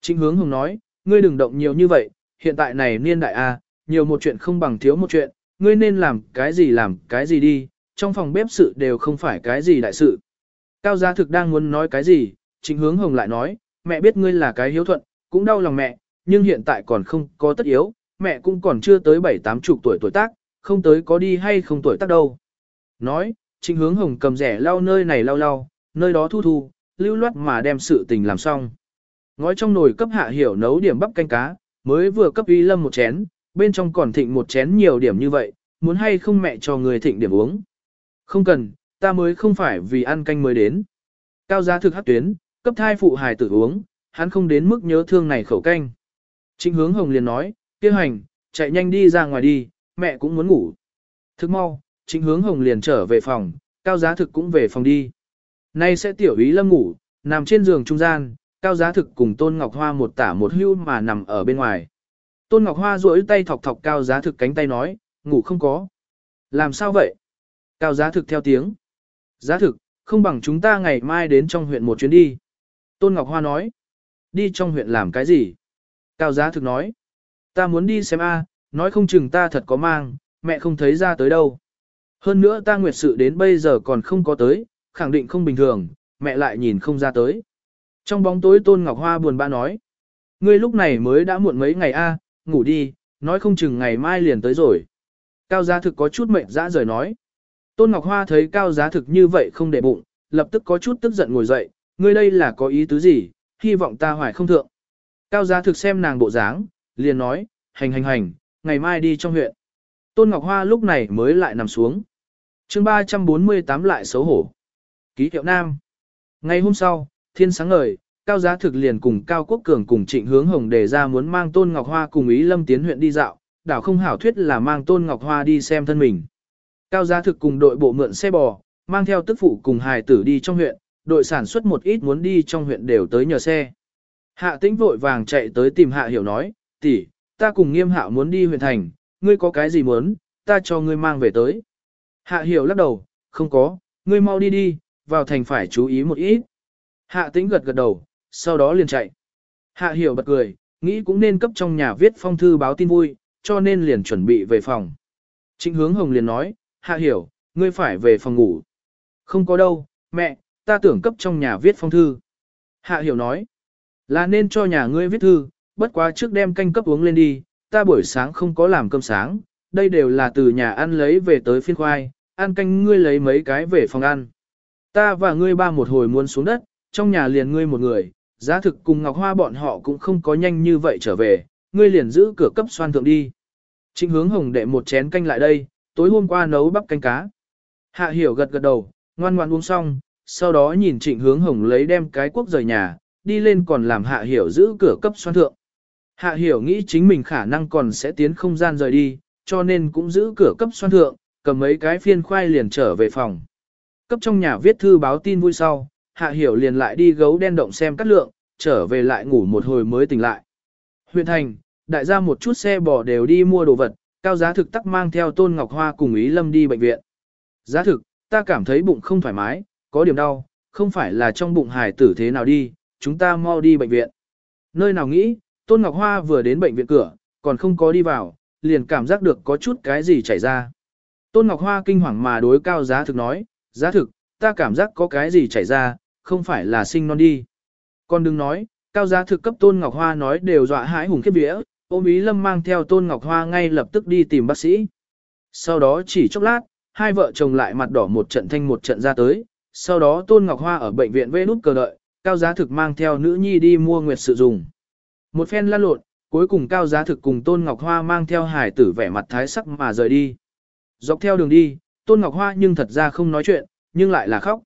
Trịnh hướng hồng nói, ngươi đừng động nhiều như vậy, hiện tại này niên đại A, nhiều một chuyện không bằng thiếu một chuyện, ngươi nên làm cái gì làm cái gì đi, trong phòng bếp sự đều không phải cái gì đại sự. Cao gia thực đang muốn nói cái gì, trịnh hướng hồng lại nói, mẹ biết ngươi là cái hiếu thuận, cũng đau lòng mẹ, nhưng hiện tại còn không có tất yếu, mẹ cũng còn chưa tới bảy tám chục tuổi tuổi tác, không tới có đi hay không tuổi tác đâu. Nói, trịnh hướng hồng cầm rẻ lau nơi này lau lau, nơi đó thu thu, lưu loát mà đem sự tình làm xong. Ngói trong nồi cấp hạ hiểu nấu điểm bắp canh cá, mới vừa cấp y lâm một chén, bên trong còn thịnh một chén nhiều điểm như vậy, muốn hay không mẹ cho người thịnh điểm uống. Không cần, ta mới không phải vì ăn canh mới đến. Cao giá thực hát tuyến, cấp thai phụ hài tử uống, hắn không đến mức nhớ thương này khẩu canh. Trịnh hướng hồng liền nói, kia hành, chạy nhanh đi ra ngoài đi, mẹ cũng muốn ngủ. Thức mau, chính hướng hồng liền trở về phòng, cao giá thực cũng về phòng đi. Nay sẽ tiểu ý lâm ngủ, nằm trên giường trung gian, cao giá thực cùng Tôn Ngọc Hoa một tả một hưu mà nằm ở bên ngoài. Tôn Ngọc Hoa duỗi tay thọc thọc cao giá thực cánh tay nói, ngủ không có. Làm sao vậy? Cao giá thực theo tiếng. Giá thực, không bằng chúng ta ngày mai đến trong huyện một chuyến đi. Tôn Ngọc Hoa nói. Đi trong huyện làm cái gì? Cao giá thực nói. Ta muốn đi xem a, nói không chừng ta thật có mang, mẹ không thấy ra tới đâu. Hơn nữa ta nguyệt sự đến bây giờ còn không có tới, khẳng định không bình thường, mẹ lại nhìn không ra tới. Trong bóng tối Tôn Ngọc Hoa buồn bã nói. Ngươi lúc này mới đã muộn mấy ngày a, à, ngủ đi, nói không chừng ngày mai liền tới rồi. Cao gia thực có chút mệnh dã rời nói. Tôn Ngọc Hoa thấy cao giá thực như vậy không để bụng, lập tức có chút tức giận ngồi dậy, ngươi đây là có ý tứ gì, hy vọng ta hoài không thượng. Cao giá thực xem nàng bộ dáng, liền nói, hành hành hành, ngày mai đi trong huyện. Tôn Ngọc Hoa lúc này mới lại nằm xuống. chương 348 lại xấu hổ. Ký hiệu Nam. Ngày hôm sau, thiên sáng ngời, Cao Giá Thực liền cùng Cao Quốc Cường cùng Trịnh Hướng Hồng đề ra muốn mang Tôn Ngọc Hoa cùng Ý Lâm tiến huyện đi dạo, đảo không hảo thuyết là mang Tôn Ngọc Hoa đi xem thân mình. Cao Giá Thực cùng đội bộ mượn xe bò, mang theo tức phụ cùng hài tử đi trong huyện, đội sản xuất một ít muốn đi trong huyện đều tới nhờ xe. Hạ tĩnh vội vàng chạy tới tìm Hạ Hiểu nói, tỷ, ta cùng nghiêm hạo muốn đi huyện thành, ngươi có cái gì muốn, ta cho ngươi mang về tới. Hạ Hiểu lắc đầu, không có, ngươi mau đi đi, vào thành phải chú ý một ít. Hạ tĩnh gật gật đầu, sau đó liền chạy. Hạ Hiểu bật cười, nghĩ cũng nên cấp trong nhà viết phong thư báo tin vui, cho nên liền chuẩn bị về phòng. Trịnh hướng hồng liền nói, Hạ Hiểu, ngươi phải về phòng ngủ. Không có đâu, mẹ, ta tưởng cấp trong nhà viết phong thư. Hạ Hiểu nói, là nên cho nhà ngươi viết thư, bất quá trước đem canh cấp uống lên đi, ta buổi sáng không có làm cơm sáng, đây đều là từ nhà ăn lấy về tới phiên khoai, ăn canh ngươi lấy mấy cái về phòng ăn. Ta và ngươi ba một hồi muốn xuống đất, trong nhà liền ngươi một người, giá thực cùng Ngọc Hoa bọn họ cũng không có nhanh như vậy trở về, ngươi liền giữ cửa cấp xoan thượng đi. Trịnh hướng hồng đệ một chén canh lại đây, tối hôm qua nấu bắp canh cá. Hạ hiểu gật gật đầu, ngoan ngoan uống xong, sau đó nhìn trịnh hướng hồng lấy đem cái quốc rời nhà, đi lên còn làm hạ hiểu giữ cửa cấp xoan thượng. Hạ hiểu nghĩ chính mình khả năng còn sẽ tiến không gian rời đi, cho nên cũng giữ cửa cấp xoan thượng, cầm mấy cái phiên khoai liền trở về phòng. Cấp trong nhà viết thư báo tin vui sau, hạ hiểu liền lại đi gấu đen động xem cắt lượng, trở về lại ngủ một hồi mới tỉnh lại. Huyện thành, đại gia một chút xe bò đều đi mua đồ vật, cao giá thực tắc mang theo Tôn Ngọc Hoa cùng Ý Lâm đi bệnh viện. Giá thực, ta cảm thấy bụng không thoải mái, có điểm đau, không phải là trong bụng hài tử thế nào đi, chúng ta mau đi bệnh viện. Nơi nào nghĩ, Tôn Ngọc Hoa vừa đến bệnh viện cửa, còn không có đi vào, liền cảm giác được có chút cái gì chảy ra. Tôn Ngọc Hoa kinh hoàng mà đối cao giá thực nói, giá thực, ta cảm giác có cái gì chảy ra, không phải là sinh non đi. Còn đừng nói, cao giá thực cấp Tôn Ngọc Hoa nói đều dọa hãi hùng khiếp vía, ôm ý lâm mang theo Tôn Ngọc Hoa ngay lập tức đi tìm bác sĩ. Sau đó chỉ chốc lát, hai vợ chồng lại mặt đỏ một trận thanh một trận ra tới, sau đó Tôn Ngọc Hoa ở bệnh viện vê nút cờ đợi, cao giá thực mang theo nữ nhi đi mua nguyệt sự dùng. Một phen lăn lộn, cuối cùng cao giá thực cùng Tôn Ngọc Hoa mang theo hải tử vẻ mặt thái sắc mà rời đi. Dọc theo đường đi, Tôn Ngọc Hoa nhưng thật ra không nói chuyện, nhưng lại là khóc.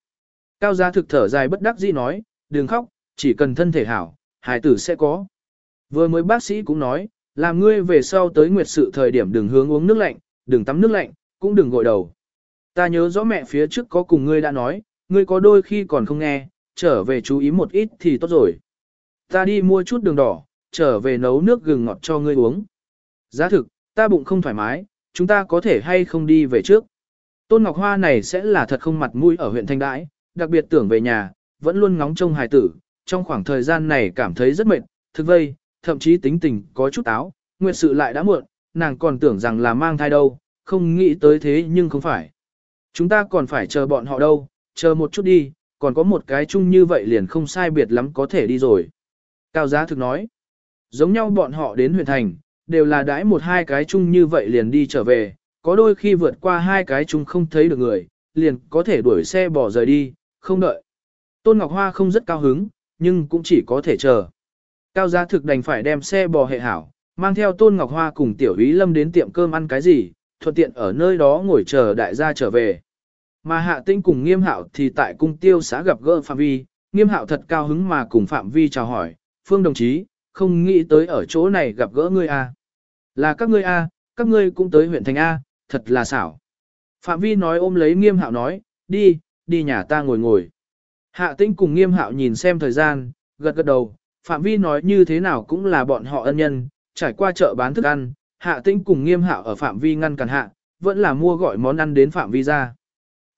Cao giá thực thở dài bất đắc dĩ nói, đừng khóc, chỉ cần thân thể hảo, hải tử sẽ có. Vừa mới bác sĩ cũng nói, làm ngươi về sau tới nguyệt sự thời điểm đừng hướng uống nước lạnh, đừng tắm nước lạnh, cũng đừng gội đầu. Ta nhớ rõ mẹ phía trước có cùng ngươi đã nói, ngươi có đôi khi còn không nghe, trở về chú ý một ít thì tốt rồi. Ta đi mua chút đường đỏ, trở về nấu nước gừng ngọt cho ngươi uống. Giá thực, ta bụng không thoải mái, chúng ta có thể hay không đi về trước. Tôn Ngọc Hoa này sẽ là thật không mặt mũi ở huyện Thanh Đãi, đặc biệt tưởng về nhà, vẫn luôn ngóng trông hài tử, trong khoảng thời gian này cảm thấy rất mệt, thực vây, thậm chí tính tình có chút táo, nguyệt sự lại đã muộn, nàng còn tưởng rằng là mang thai đâu, không nghĩ tới thế nhưng không phải. Chúng ta còn phải chờ bọn họ đâu, chờ một chút đi, còn có một cái chung như vậy liền không sai biệt lắm có thể đi rồi. Cao giá thực nói, giống nhau bọn họ đến huyện thành, đều là đãi một hai cái chung như vậy liền đi trở về, có đôi khi vượt qua hai cái chung không thấy được người, liền có thể đuổi xe bỏ rời đi, không đợi. Tôn Ngọc Hoa không rất cao hứng, nhưng cũng chỉ có thể chờ. Cao giá thực đành phải đem xe bò hệ hảo, mang theo Tôn Ngọc Hoa cùng Tiểu Ý Lâm đến tiệm cơm ăn cái gì, thuận tiện ở nơi đó ngồi chờ đại gia trở về. Mà Hạ Tinh cùng Nghiêm Hạo thì tại cung tiêu xã gặp gỡ Phạm Vi, Nghiêm Hạo thật cao hứng mà cùng Phạm Vi chào hỏi, Phương đồng chí, không nghĩ tới ở chỗ này gặp gỡ ngươi a. À. Là các ngươi a, à, các ngươi cũng tới huyện thành a, thật là xảo. Phạm Vi nói ôm lấy Nghiêm Hạo nói, đi, đi nhà ta ngồi ngồi. Hạ Tinh cùng Nghiêm Hạo nhìn xem thời gian, gật gật đầu, Phạm Vi nói như thế nào cũng là bọn họ ân nhân, trải qua chợ bán thức ăn, Hạ Tinh cùng Nghiêm Hạo ở Phạm Vi ngăn cản hạ, vẫn là mua gọi món ăn đến Phạm Vi ra.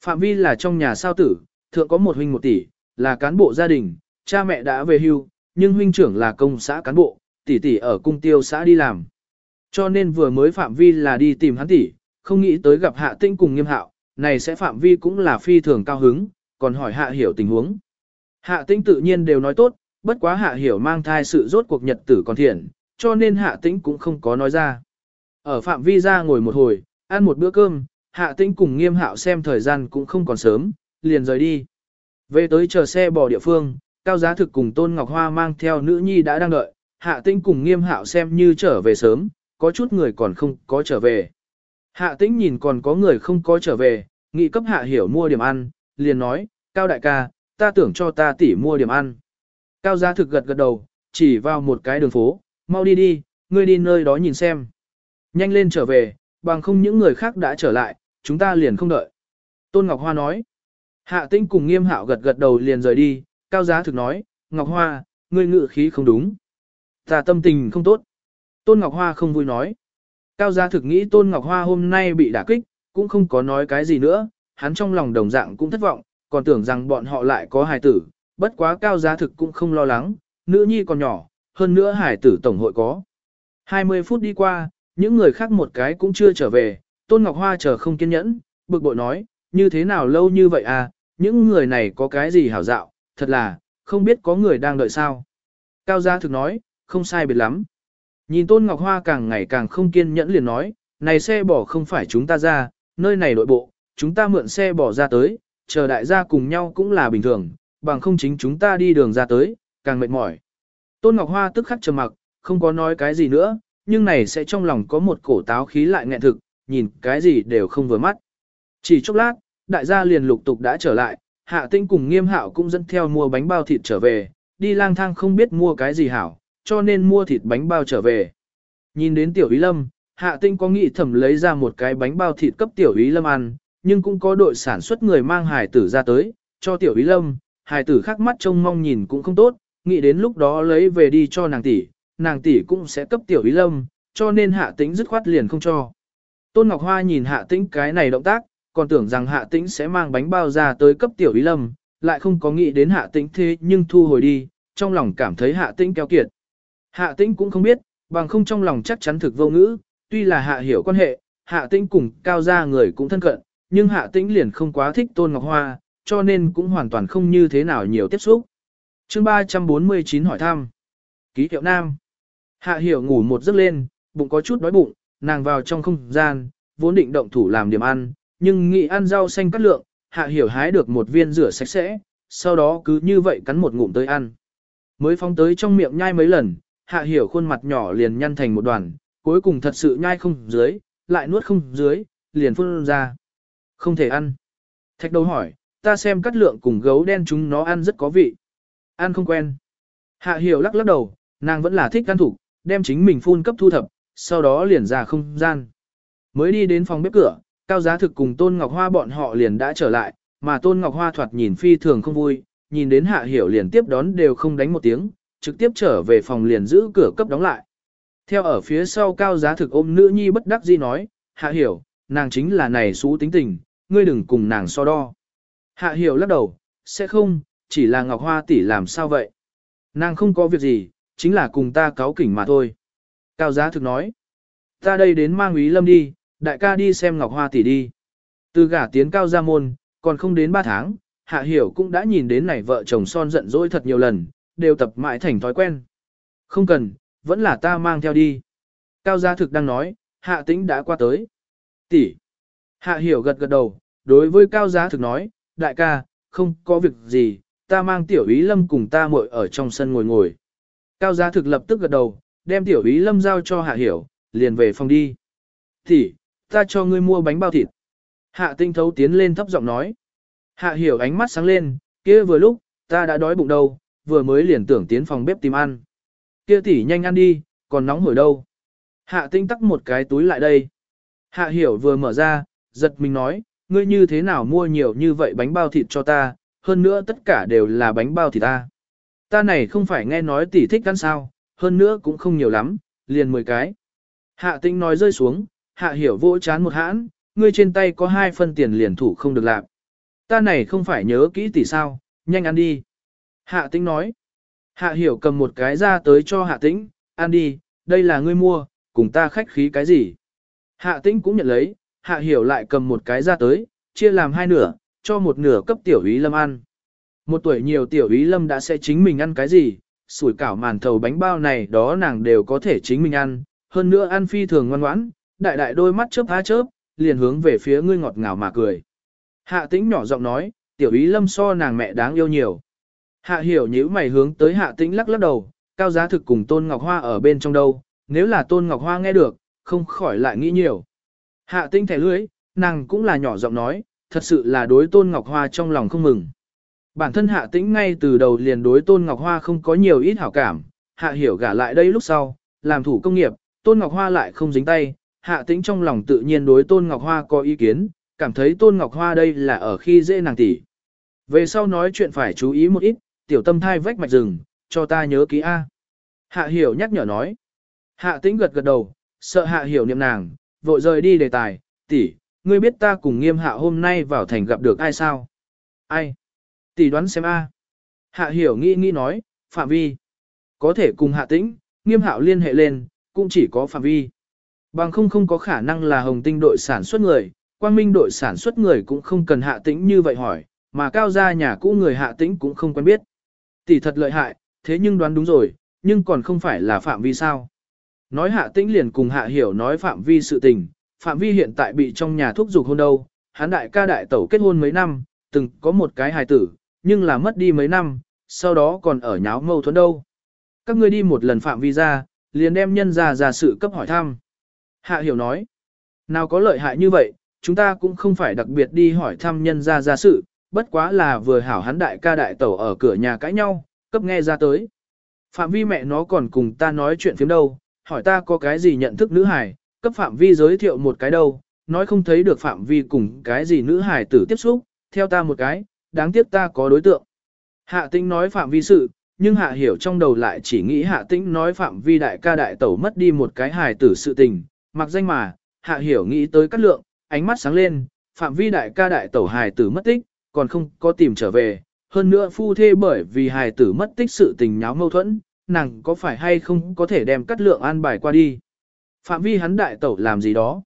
Phạm Vi là trong nhà sao tử, thượng có một huynh một tỷ, là cán bộ gia đình, cha mẹ đã về hưu, nhưng huynh trưởng là công xã cán bộ, tỷ tỷ ở cung tiêu xã đi làm. Cho nên vừa mới Phạm Vi là đi tìm hắn tỷ, không nghĩ tới gặp Hạ Tinh cùng Nghiêm Hạo, này sẽ Phạm Vi cũng là phi thường cao hứng, còn hỏi Hạ Hiểu tình huống. Hạ Tinh tự nhiên đều nói tốt, bất quá Hạ Hiểu mang thai sự rốt cuộc nhật tử còn thiện, cho nên Hạ Tinh cũng không có nói ra. Ở Phạm Vi ra ngồi một hồi, ăn một bữa cơm, hạ tinh cùng nghiêm hạo xem thời gian cũng không còn sớm, liền rời đi. Về tới chờ xe bỏ địa phương, cao giá thực cùng Tôn Ngọc Hoa mang theo nữ nhi đã đang đợi, hạ tĩnh cùng nghiêm hạo xem như trở về sớm, có chút người còn không có trở về. Hạ tĩnh nhìn còn có người không có trở về, nghị cấp hạ hiểu mua điểm ăn, liền nói, cao đại ca, ta tưởng cho ta tỉ mua điểm ăn. Cao giá thực gật gật đầu, chỉ vào một cái đường phố, mau đi đi, ngươi đi nơi đó nhìn xem. Nhanh lên trở về, bằng không những người khác đã trở lại, chúng ta liền không đợi. Tôn Ngọc Hoa nói. Hạ tinh cùng nghiêm hạo gật gật đầu liền rời đi, cao giá thực nói, Ngọc Hoa, ngươi ngự khí không đúng. Ta tâm tình không tốt. Tôn Ngọc Hoa không vui nói. Cao giá thực nghĩ Tôn Ngọc Hoa hôm nay bị đả kích, cũng không có nói cái gì nữa, hắn trong lòng đồng dạng cũng thất vọng, còn tưởng rằng bọn họ lại có hài tử, bất quá cao giá thực cũng không lo lắng, nữ nhi còn nhỏ, hơn nữa hài tử tổng hội có. 20 phút đi qua, những người khác một cái cũng chưa trở về, Tôn Ngọc Hoa chờ không kiên nhẫn, bực bội nói, như thế nào lâu như vậy à, những người này có cái gì hảo dạo, thật là, không biết có người đang đợi sao. Cao Gia thực nói, không sai biệt lắm. Nhìn Tôn Ngọc Hoa càng ngày càng không kiên nhẫn liền nói, này xe bỏ không phải chúng ta ra, nơi này nội bộ, chúng ta mượn xe bỏ ra tới, chờ đại gia cùng nhau cũng là bình thường, bằng không chính chúng ta đi đường ra tới, càng mệt mỏi. Tôn Ngọc Hoa tức khắc trầm mặc, không có nói cái gì nữa, nhưng này sẽ trong lòng có một cổ táo khí lại nghẹn thực, nhìn cái gì đều không vừa mắt. Chỉ chốc lát, đại gia liền lục tục đã trở lại, hạ tinh cùng nghiêm hạo cũng dẫn theo mua bánh bao thịt trở về, đi lang thang không biết mua cái gì hảo, cho nên mua thịt bánh bao trở về. Nhìn đến tiểu ý lâm, hạ tinh có nghĩ thầm lấy ra một cái bánh bao thịt cấp tiểu ý lâm ăn, nhưng cũng có đội sản xuất người mang hài tử ra tới, cho tiểu ý lâm, hài tử khác mắt trông mong nhìn cũng không tốt, nghĩ đến lúc đó lấy về đi cho nàng tỷ, nàng tỷ cũng sẽ cấp tiểu ý lâm, cho nên hạ tĩnh dứt khoát liền không cho. Tôn Ngọc Hoa nhìn hạ tĩnh cái này động tác, còn tưởng rằng hạ tĩnh sẽ mang bánh bao ra tới cấp tiểu ý lâm, lại không có nghĩ đến hạ tĩnh thế nhưng thu hồi đi, trong lòng cảm thấy hạ tĩnh keo kiệt. Hạ tĩnh cũng không biết, bằng không trong lòng chắc chắn thực vô ngữ, tuy là hạ hiểu quan hệ, hạ tĩnh cùng cao gia người cũng thân cận, nhưng hạ tĩnh liền không quá thích Tôn Ngọc Hoa, cho nên cũng hoàn toàn không như thế nào nhiều tiếp xúc. chương 349 hỏi thăm. Ký hiệu nam. Hạ hiểu ngủ một giấc lên, bụng có chút đói bụng, nàng vào trong không gian, vốn định động thủ làm điểm ăn, nhưng nghĩ ăn rau xanh cắt lượng, hạ hiểu hái được một viên rửa sạch sẽ, sau đó cứ như vậy cắn một ngụm tới ăn. Mới phóng tới trong miệng nhai mấy lần, hạ hiểu khuôn mặt nhỏ liền nhăn thành một đoàn, cuối cùng thật sự nhai không dưới, lại nuốt không dưới, liền phun ra. Không thể ăn. Thạch đầu hỏi, ta xem cắt lượng cùng gấu đen chúng nó ăn rất có vị. Ăn không quen. Hạ hiểu lắc lắc đầu, nàng vẫn là thích ăn thủ, đem chính mình phun cấp thu thập, sau đó liền ra không gian. Mới đi đến phòng bếp cửa, Cao Giá Thực cùng Tôn Ngọc Hoa bọn họ liền đã trở lại, mà Tôn Ngọc Hoa thoạt nhìn phi thường không vui, nhìn đến Hạ Hiểu liền tiếp đón đều không đánh một tiếng, trực tiếp trở về phòng liền giữ cửa cấp đóng lại. Theo ở phía sau Cao Giá Thực ôm nữ nhi bất đắc dĩ nói, Hạ Hiểu, nàng chính là này xú tính tình, ngươi đừng cùng nàng so đo. Hạ Hiểu lắc đầu, sẽ không, chỉ là Ngọc Hoa tỷ làm sao vậy? Nàng không có việc gì, chính là cùng ta cáo kỉnh mà thôi. Cao giá thực nói, ta đây đến mang ý lâm đi, đại ca đi xem Ngọc Hoa tỷ đi. Từ gả tiến cao gia môn, còn không đến 3 tháng, Hạ Hiểu cũng đã nhìn đến này vợ chồng son giận dỗi thật nhiều lần, đều tập mãi thành thói quen. Không cần, vẫn là ta mang theo đi. Cao gia thực đang nói, Hạ Tĩnh đã qua tới. Tỷ. Hạ Hiểu gật gật đầu, đối với Cao gia thực nói, đại ca, không có việc gì, ta mang tiểu ý lâm cùng ta muội ở trong sân ngồi ngồi. Cao gia thực lập tức gật đầu, đem tiểu ý lâm giao cho hạ hiểu, liền về phòng đi. Tỷ ta cho ngươi mua bánh bao thịt. Hạ tinh thấu tiến lên thấp giọng nói. Hạ hiểu ánh mắt sáng lên, kia vừa lúc, ta đã đói bụng đâu, vừa mới liền tưởng tiến phòng bếp tìm ăn. Kia tỷ nhanh ăn đi, còn nóng hổi đâu. Hạ tinh tắc một cái túi lại đây. Hạ hiểu vừa mở ra, giật mình nói, ngươi như thế nào mua nhiều như vậy bánh bao thịt cho ta, hơn nữa tất cả đều là bánh bao thịt ta. Ta này không phải nghe nói tỷ thích ăn sao, hơn nữa cũng không nhiều lắm, liền 10 cái. Hạ tinh nói rơi xuống, hạ hiểu vỗ chán một hãn, ngươi trên tay có hai phân tiền liền thủ không được làm. Ta này không phải nhớ kỹ tỷ sao, nhanh ăn đi. Hạ tĩnh nói. Hạ hiểu cầm một cái ra tới cho hạ tĩnh, ăn đi, đây là ngươi mua, cùng ta khách khí cái gì. Hạ tĩnh cũng nhận lấy, hạ hiểu lại cầm một cái ra tới, chia làm hai nửa, cho một nửa cấp tiểu ý lâm ăn. Một tuổi nhiều tiểu ý lâm đã sẽ chính mình ăn cái gì, sủi cảo màn thầu bánh bao này đó nàng đều có thể chính mình ăn, hơn nữa ăn phi thường ngoan ngoãn, đại đại đôi mắt chớp há chớp, liền hướng về phía ngươi ngọt ngào mà cười. Hạ tĩnh nhỏ giọng nói, tiểu ý lâm so nàng mẹ đáng yêu nhiều. Hạ hiểu nhíu mày hướng tới hạ tĩnh lắc lắc đầu, cao giá thực cùng tôn ngọc hoa ở bên trong đâu, nếu là tôn ngọc hoa nghe được, không khỏi lại nghĩ nhiều. Hạ tĩnh thẻ lưới, nàng cũng là nhỏ giọng nói, thật sự là đối tôn ngọc hoa trong lòng không mừng. Bản thân hạ tĩnh ngay từ đầu liền đối tôn ngọc hoa không có nhiều ít hảo cảm, hạ hiểu gả lại đây lúc sau, làm thủ công nghiệp, tôn ngọc hoa lại không dính tay, hạ tĩnh trong lòng tự nhiên đối tôn ngọc hoa có ý kiến, cảm thấy tôn ngọc hoa đây là ở khi dễ nàng tỷ. Về sau nói chuyện phải chú ý một ít, tiểu tâm thai vách mạch rừng, cho ta nhớ ký A. Hạ hiểu nhắc nhở nói. Hạ tĩnh gật gật đầu, sợ hạ hiểu niệm nàng, vội rời đi đề tài, tỷ, ngươi biết ta cùng nghiêm hạ hôm nay vào thành gặp được ai sao? Ai? Tỷ đoán xem A. Hạ hiểu nghĩ nghĩ nói, phạm vi. Có thể cùng hạ tĩnh, nghiêm hạo liên hệ lên, cũng chỉ có phạm vi. Bằng không không có khả năng là hồng tinh đội sản xuất người, quang minh đội sản xuất người cũng không cần hạ tĩnh như vậy hỏi, mà cao gia nhà cũ người hạ tĩnh cũng không quen biết. Tỷ thật lợi hại, thế nhưng đoán đúng rồi, nhưng còn không phải là phạm vi sao. Nói hạ tĩnh liền cùng hạ hiểu nói phạm vi sự tình, phạm vi hiện tại bị trong nhà thúc giục hôn đâu, hắn đại ca đại tẩu kết hôn mấy năm, từng có một cái hài tử, nhưng là mất đi mấy năm, sau đó còn ở nháo mâu thuẫn đâu. Các ngươi đi một lần phạm vi ra, liền đem nhân ra ra sự cấp hỏi thăm. Hạ hiểu nói, nào có lợi hại như vậy, chúng ta cũng không phải đặc biệt đi hỏi thăm nhân ra ra sự, bất quá là vừa hảo hắn đại ca đại tẩu ở cửa nhà cãi nhau, cấp nghe ra tới. Phạm vi mẹ nó còn cùng ta nói chuyện phiếm đâu, hỏi ta có cái gì nhận thức nữ hải, cấp phạm vi giới thiệu một cái đâu, nói không thấy được phạm vi cùng cái gì nữ hải tử tiếp xúc, theo ta một cái, đáng tiếc ta có đối tượng. Hạ tĩnh nói phạm vi sự, nhưng hạ hiểu trong đầu lại chỉ nghĩ hạ tĩnh nói phạm vi đại ca đại tẩu mất đi một cái hài tử sự tình, mặc danh mà, hạ hiểu nghĩ tới cắt lượng, ánh mắt sáng lên, phạm vi đại ca đại tẩu hài tử mất tích, còn không có tìm trở về, hơn nữa phu thê bởi vì hài tử mất tích sự tình nháo mâu thuẫn, nàng có phải hay không có thể đem cắt lượng an bài qua đi. Phạm vi hắn đại tẩu làm gì đó?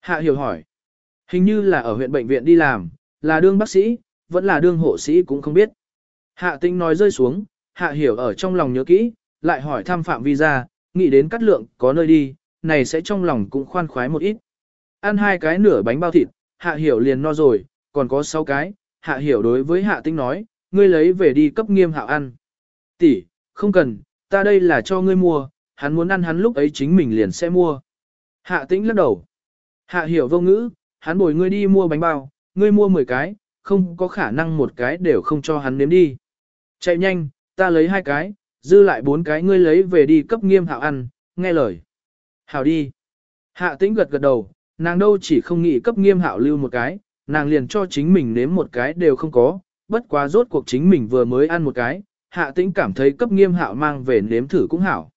Hạ hiểu hỏi. Hình như là ở huyện bệnh viện đi làm, là đương bác sĩ, vẫn là đương hộ sĩ cũng không biết. Hạ tinh nói rơi xuống, hạ hiểu ở trong lòng nhớ kỹ, lại hỏi thăm phạm vi ra, nghĩ đến cắt lượng có nơi đi, này sẽ trong lòng cũng khoan khoái một ít. Ăn hai cái nửa bánh bao thịt, hạ hiểu liền no rồi, còn có sáu cái, hạ hiểu đối với hạ tinh nói, ngươi lấy về đi cấp nghiêm hạo ăn. Tỷ, không cần, ta đây là cho ngươi mua, hắn muốn ăn hắn lúc ấy chính mình liền sẽ mua. Hạ tĩnh lắc đầu. Hạ hiểu vô ngữ, hắn bồi ngươi đi mua bánh bao, ngươi mua 10 cái, không có khả năng một cái đều không cho hắn nếm đi. Chạy nhanh, ta lấy hai cái, dư lại bốn cái ngươi lấy về đi cấp nghiêm hạo ăn, nghe lời. Hảo đi. Hạ tĩnh gật gật đầu, nàng đâu chỉ không nghĩ cấp nghiêm hạo lưu một cái, nàng liền cho chính mình nếm một cái đều không có, bất quá rốt cuộc chính mình vừa mới ăn một cái, hạ tĩnh cảm thấy cấp nghiêm hạo mang về nếm thử cũng hảo.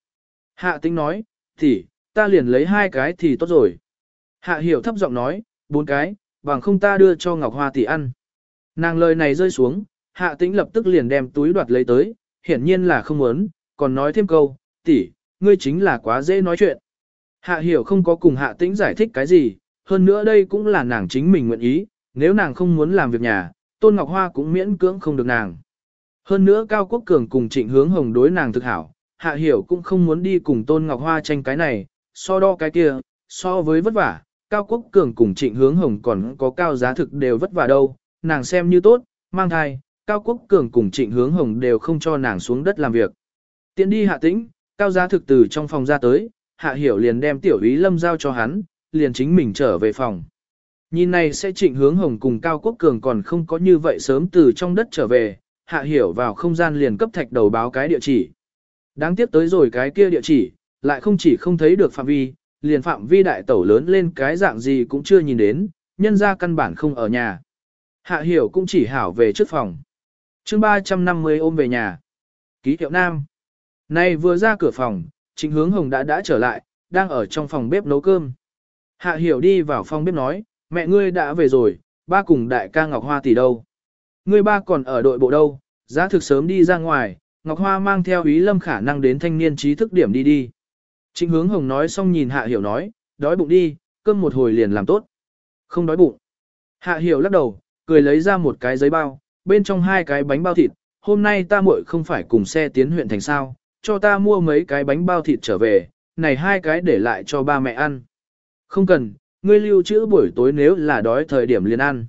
Hạ tĩnh nói, thì, ta liền lấy hai cái thì tốt rồi. Hạ hiểu thấp giọng nói, bốn cái, bằng không ta đưa cho Ngọc Hoa tỷ ăn. Nàng lời này rơi xuống, hạ tĩnh lập tức liền đem túi đoạt lấy tới, hiển nhiên là không muốn, còn nói thêm câu, tỷ, ngươi chính là quá dễ nói chuyện. Hạ hiểu không có cùng hạ tĩnh giải thích cái gì, hơn nữa đây cũng là nàng chính mình nguyện ý, nếu nàng không muốn làm việc nhà, Tôn Ngọc Hoa cũng miễn cưỡng không được nàng. Hơn nữa Cao Quốc Cường cùng trịnh hướng hồng đối nàng thực hảo, hạ hiểu cũng không muốn đi cùng Tôn Ngọc Hoa tranh cái này, so đo cái kia, so với vất vả, Cao Quốc Cường cùng trịnh hướng hồng còn có cao giá thực đều vất vả đâu, nàng xem như tốt, mang thai, Cao Quốc Cường cùng trịnh hướng hồng đều không cho nàng xuống đất làm việc. Tiến đi hạ tĩnh, cao giá thực từ trong phòng ra tới, hạ hiểu liền đem tiểu ý lâm giao cho hắn, liền chính mình trở về phòng. Nhìn này sẽ trịnh hướng hồng cùng Cao Quốc Cường còn không có như vậy sớm từ trong đất trở về, hạ hiểu vào không gian liền cấp thạch đầu báo cái địa chỉ. Đáng tiếc tới rồi cái kia địa chỉ, lại không chỉ không thấy được phạm vi, liền phạm vi đại tẩu lớn lên cái dạng gì cũng chưa nhìn đến, nhân ra căn bản không ở nhà. Hạ hiểu cũng chỉ hảo về trước phòng. chương 350 ôm về nhà. Ký hiệu nam. Nay vừa ra cửa phòng, trịnh hướng hồng đã đã trở lại, đang ở trong phòng bếp nấu cơm. Hạ hiểu đi vào phòng bếp nói, mẹ ngươi đã về rồi, ba cùng đại ca Ngọc Hoa tỷ đâu. Ngươi ba còn ở đội bộ đâu, giá thực sớm đi ra ngoài, Ngọc Hoa mang theo ý lâm khả năng đến thanh niên trí thức điểm đi đi. Trịnh hướng hồng nói xong nhìn hạ hiểu nói, đói bụng đi, cơm một hồi liền làm tốt. Không đói bụng. Hạ hiểu lắc đầu, cười lấy ra một cái giấy bao, bên trong hai cái bánh bao thịt, hôm nay ta muội không phải cùng xe tiến huyện thành sao, cho ta mua mấy cái bánh bao thịt trở về, này hai cái để lại cho ba mẹ ăn. Không cần, ngươi lưu trữ buổi tối nếu là đói thời điểm liền ăn.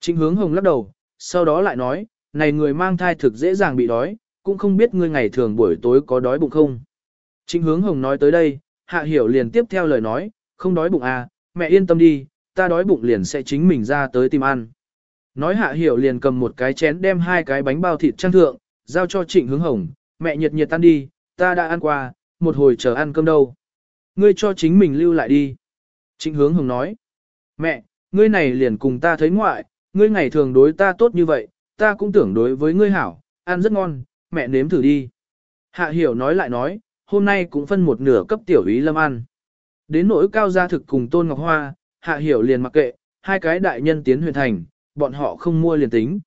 Trịnh hướng hồng lắc đầu, sau đó lại nói, này người mang thai thực dễ dàng bị đói, cũng không biết ngươi ngày thường buổi tối có đói bụng không. Trịnh hướng hồng nói tới đây, hạ hiểu liền tiếp theo lời nói, không đói bụng à, mẹ yên tâm đi, ta đói bụng liền sẽ chính mình ra tới tìm ăn. Nói hạ hiểu liền cầm một cái chén đem hai cái bánh bao thịt trang thượng, giao cho trịnh hướng hồng, mẹ nhiệt nhiệt tan đi, ta đã ăn qua, một hồi chờ ăn cơm đâu. Ngươi cho chính mình lưu lại đi. Trịnh hướng hồng nói, mẹ, ngươi này liền cùng ta thấy ngoại, ngươi ngày thường đối ta tốt như vậy, ta cũng tưởng đối với ngươi hảo, ăn rất ngon, mẹ nếm thử đi. Hạ hiểu nói lại nói, hôm nay cũng phân một nửa cấp tiểu ý lâm ăn. Đến nỗi cao gia thực cùng Tôn Ngọc Hoa, hạ hiểu liền mặc kệ, hai cái đại nhân tiến huyền thành, bọn họ không mua liền tính.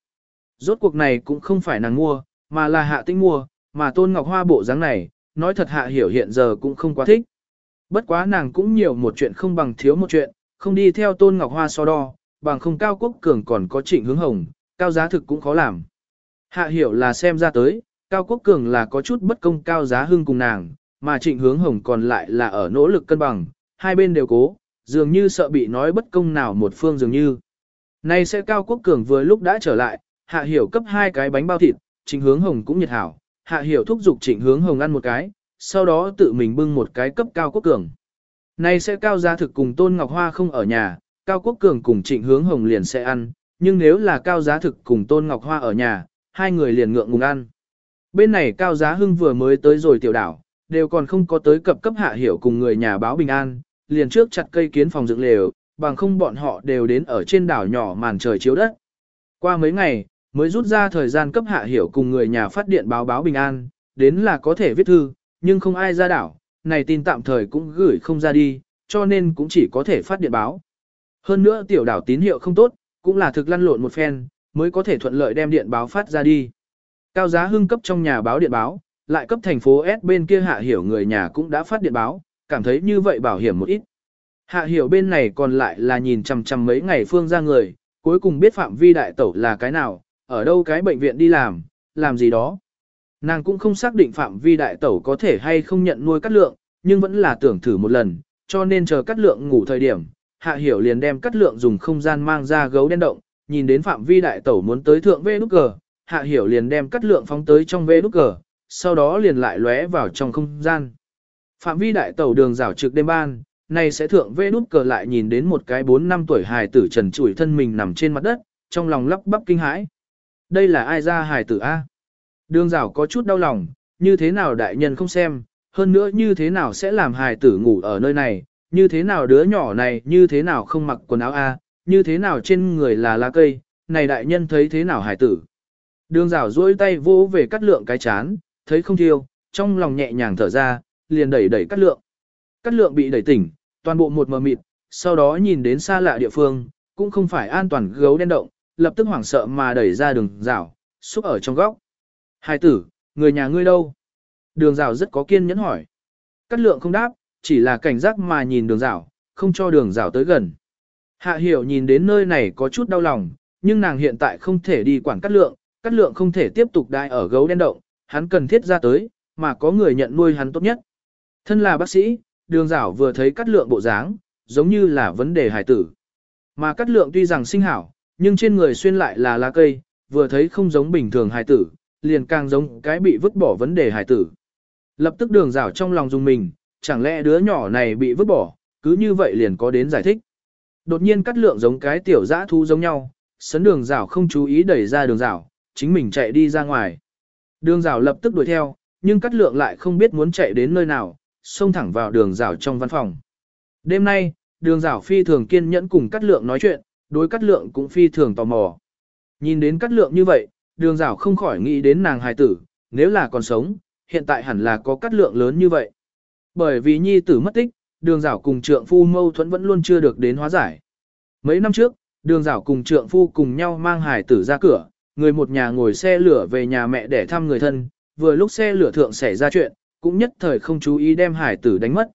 Rốt cuộc này cũng không phải nàng mua, mà là hạ tinh mua, mà Tôn Ngọc Hoa bộ dáng này, nói thật hạ hiểu hiện giờ cũng không quá thích. Bất quá nàng cũng nhiều một chuyện không bằng thiếu một chuyện, không đi theo Tôn Ngọc Hoa so đo, bằng không cao quốc cường còn có trịnh hướng hồng, cao giá thực cũng khó làm. Hạ hiểu là xem ra tới, cao quốc cường là có chút bất công cao giá hưng cùng nàng, mà trịnh hướng hồng còn lại là ở nỗ lực cân bằng, hai bên đều cố, dường như sợ bị nói bất công nào một phương dường như. Nay sẽ cao quốc cường vừa lúc đã trở lại, hạ hiểu cấp hai cái bánh bao thịt, trịnh hướng hồng cũng nhiệt hảo, hạ hiểu thúc giục trịnh hướng hồng ăn một cái, sau đó tự mình bưng một cái cấp cao quốc cường. Này sẽ cao giá thực cùng Tôn Ngọc Hoa không ở nhà, Cao Quốc Cường cùng Trịnh Hướng Hồng liền sẽ ăn, nhưng nếu là Cao Giá Thực cùng Tôn Ngọc Hoa ở nhà, hai người liền ngượng ngùng ăn. Bên này Cao Giá Hưng vừa mới tới rồi tiểu đảo, đều còn không có tới cập cấp hạ hiểu cùng người nhà báo bình an, liền trước chặt cây kiến phòng dựng lều, bằng không bọn họ đều đến ở trên đảo nhỏ màn trời chiếu đất. Qua mấy ngày, mới rút ra thời gian cấp hạ hiểu cùng người nhà phát điện báo báo bình an, đến là có thể viết thư, nhưng không ai ra đảo, này tin tạm thời cũng gửi không ra đi, cho nên cũng chỉ có thể phát điện báo. Hơn nữa tiểu đảo tín hiệu không tốt, cũng là thực lăn lộn một phen, mới có thể thuận lợi đem điện báo phát ra đi. Cao giá hưng cấp trong nhà báo điện báo, lại cấp thành phố S bên kia hạ hiểu người nhà cũng đã phát điện báo, cảm thấy như vậy bảo hiểm một ít. Hạ hiểu bên này còn lại là nhìn chằm chằm mấy ngày phương ra người, cuối cùng biết phạm vi đại tẩu là cái nào, ở đâu cái bệnh viện đi làm, làm gì đó. Nàng cũng không xác định phạm vi đại tẩu có thể hay không nhận nuôi cắt lượng, nhưng vẫn là tưởng thử một lần, cho nên chờ cắt lượng ngủ thời điểm, hạ hiểu liền đem cắt lượng dùng không gian mang ra gấu đen động, nhìn đến phạm vi đại tẩu muốn tới thượng vê nút cờ, hạ hiểu liền đem cắt lượng phóng tới trong vê nút cờ, sau đó liền lại lóe vào trong không gian. Phạm vi đại tẩu đường rảo trực đêm ban, này sẽ thượng vê nút cờ lại nhìn đến một cái 4 năm tuổi hài tử trần trụi thân mình nằm trên mặt đất, trong lòng lắp bắp kinh hãi. Đây là ai ra hài tử A? Đường rảo có chút đau lòng, như thế nào đại nhân không xem, hơn nữa như thế nào sẽ làm hài tử ngủ ở nơi này, như thế nào đứa nhỏ này như thế nào không mặc quần áo A, như thế nào trên người là lá cây, này đại nhân thấy thế nào hài tử. Đường rảo duỗi tay vô về cắt lượng cái chán, thấy không thiêu, trong lòng nhẹ nhàng thở ra, liền đẩy đẩy cắt lượng. Cắt lượng bị đẩy tỉnh, toàn bộ một mờ mịt, sau đó nhìn đến xa lạ địa phương, cũng không phải an toàn gấu đen động, lập tức hoảng sợ mà đẩy ra đường rào, xúc ở trong góc. Hai tử, người nhà ngươi đâu? Đường rào rất có kiên nhẫn hỏi. Cát lượng không đáp, chỉ là cảnh giác mà nhìn đường rào, không cho đường rào tới gần. Hạ hiểu nhìn đến nơi này có chút đau lòng, nhưng nàng hiện tại không thể đi quản cát lượng, cát lượng không thể tiếp tục đai ở gấu đen động, hắn cần thiết ra tới, mà có người nhận nuôi hắn tốt nhất. Thân là bác sĩ, đường rào vừa thấy cát lượng bộ dáng, giống như là vấn đề hài tử. Mà cát lượng tuy rằng sinh hảo, nhưng trên người xuyên lại là lá cây, vừa thấy không giống bình thường hài tử, liền càng giống cái bị vứt bỏ vấn đề hài tử. Lập tức đường rảo trong lòng dùng mình, chẳng lẽ đứa nhỏ này bị vứt bỏ, cứ như vậy liền có đến giải thích. Đột nhiên cắt lượng giống cái tiểu dã thu giống nhau, sấn đường rảo không chú ý đẩy ra đường rảo chính mình chạy đi ra ngoài. Đường rảo lập tức đuổi theo, nhưng cắt lượng lại không biết muốn chạy đến nơi nào, xông thẳng vào đường rảo trong văn phòng. Đêm nay, đường rảo phi thường kiên nhẫn cùng cắt lượng nói chuyện, đối cắt lượng cũng phi thường tò mò. Nhìn đến cắt lượng như vậy, đường rào không khỏi nghĩ đến nàng hài tử, nếu là còn sống, hiện tại hẳn là có cắt lượng lớn như vậy. Bởi vì nhi tử mất tích, đường rào cùng trượng phu mâu thuẫn vẫn luôn chưa được đến hóa giải. Mấy năm trước, đường rào cùng trượng phu cùng nhau mang hài tử ra cửa, người một nhà ngồi xe lửa về nhà mẹ để thăm người thân, vừa lúc xe lửa thượng xảy ra chuyện, cũng nhất thời không chú ý đem hải tử đánh mất.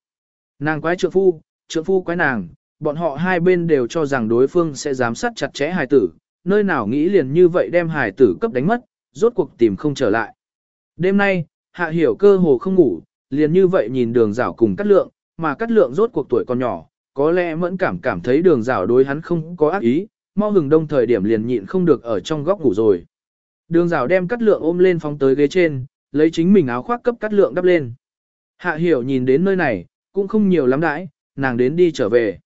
Nàng quái trượng phu, trượng phu quái nàng, bọn họ hai bên đều cho rằng đối phương sẽ giám sát chặt chẽ hải tử, nơi nào nghĩ liền như vậy đem hải tử cấp đánh mất, rốt cuộc tìm không trở lại. Đêm nay, hạ hiểu cơ hồ không ngủ, liền như vậy nhìn đường rảo cùng cắt lượng, mà cắt lượng rốt cuộc tuổi còn nhỏ, có lẽ mẫn cảm cảm thấy đường rảo đối hắn không có ác ý, mau hừng đông thời điểm liền nhịn không được ở trong góc ngủ rồi. Đường rảo đem cắt lượng ôm lên phóng tới ghế trên, lấy chính mình áo khoác cấp cắt lượng đắp lên. Hạ hiểu nhìn đến nơi này, cũng không nhiều lắm đãi, nàng đến đi trở về.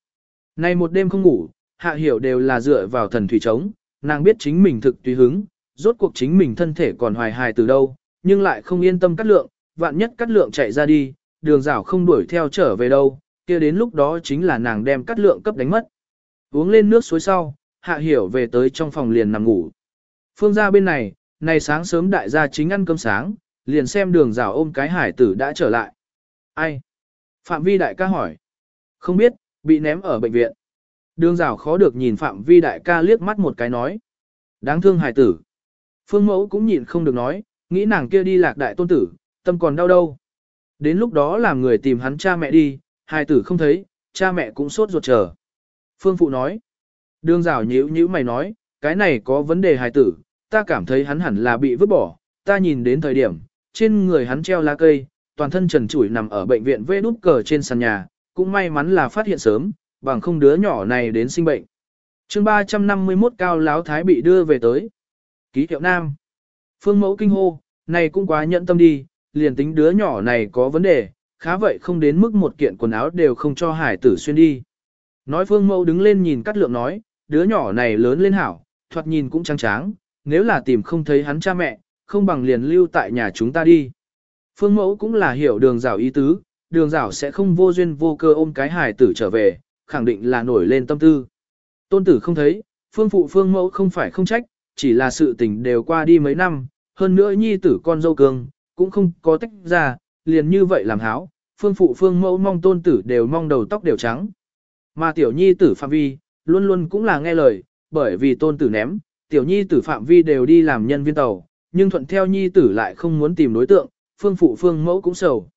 Nay một đêm không ngủ, hạ hiểu đều là dựa vào thần thủy trống, nàng biết chính mình thực tùy hứng, rốt cuộc chính mình thân thể còn hoài hài từ đâu, nhưng lại không yên tâm cắt lượng, vạn nhất cắt lượng chạy ra đi, đường rào không đuổi theo trở về đâu, kia đến lúc đó chính là nàng đem cắt lượng cấp đánh mất. Uống lên nước suối sau, hạ hiểu về tới trong phòng liền nằm ngủ. Phương gia bên này, này sáng sớm đại gia chính ăn cơm sáng, liền xem đường rào ôm cái hải tử đã trở lại. Ai? Phạm vi đại ca hỏi. Không biết, bị ném ở bệnh viện. Đường rào khó được nhìn Phạm vi đại ca liếc mắt một cái nói. Đáng thương hải tử. Phương mẫu cũng nhịn không được nói, nghĩ nàng kia đi lạc đại tôn tử, tâm còn đau đâu. Đến lúc đó làm người tìm hắn cha mẹ đi, hải tử không thấy, cha mẹ cũng sốt ruột chờ. Phương phụ nói. Đường rào nhíu nhíu mày nói, cái này có vấn đề hải tử, ta cảm thấy hắn hẳn là bị vứt bỏ, ta nhìn đến thời điểm, trên người hắn treo lá cây, toàn thân trần trụi nằm ở bệnh viện vê đút cờ trên sàn nhà, cũng may mắn là phát hiện sớm, bằng không đứa nhỏ này đến sinh bệnh. chương 351 cao láo thái bị đưa về tới. Ký hiệu nam. Phương mẫu kinh hô, này cũng quá nhận tâm đi, liền tính đứa nhỏ này có vấn đề, khá vậy không đến mức một kiện quần áo đều không cho hải tử xuyên đi. Nói phương mẫu đứng lên nhìn cắt lượng nói, đứa nhỏ này lớn lên hảo, thoạt nhìn cũng trắng tráng, nếu là tìm không thấy hắn cha mẹ, không bằng liền lưu tại nhà chúng ta đi. Phương mẫu cũng là hiểu đường rào ý tứ, đường Dảo sẽ không vô duyên vô cơ ôm cái hài tử trở về, khẳng định là nổi lên tâm tư. Tôn tử không thấy, phương phụ phương mẫu không phải không trách, chỉ là sự tình đều qua đi mấy năm, hơn nữa nhi tử con dâu cường cũng không có tách ra, liền như vậy làm háo, phương phụ phương mẫu mong tôn tử đều mong đầu tóc đều trắng. Mà tiểu nhi tử phạm vi, luôn luôn cũng là nghe lời, bởi vì tôn tử ném, tiểu nhi tử phạm vi đều đi làm nhân viên tàu, nhưng thuận theo nhi tử lại không muốn tìm đối tượng, phương phụ phương mẫu cũng sầu.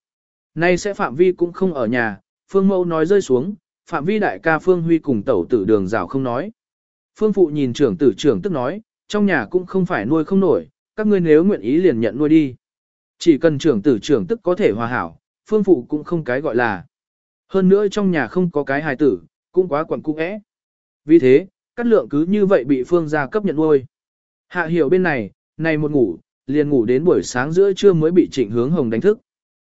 Nay sẽ phạm vi cũng không ở nhà, phương mẫu nói rơi xuống, phạm vi đại ca phương huy cùng tẩu tử đường rào không nói. Phương phụ nhìn trưởng tử trưởng tức nói, trong nhà cũng không phải nuôi không nổi, các ngươi nếu nguyện ý liền nhận nuôi đi. Chỉ cần trưởng tử trưởng tức có thể hòa hảo, phương phụ cũng không cái gọi là. Hơn nữa trong nhà không có cái hài tử, cũng quá quẩn cung ẽ. Vì thế, cắt lượng cứ như vậy bị phương gia cấp nhận nuôi. Hạ hiểu bên này, này một ngủ, liền ngủ đến buổi sáng giữa trưa mới bị trịnh hướng hồng đánh thức.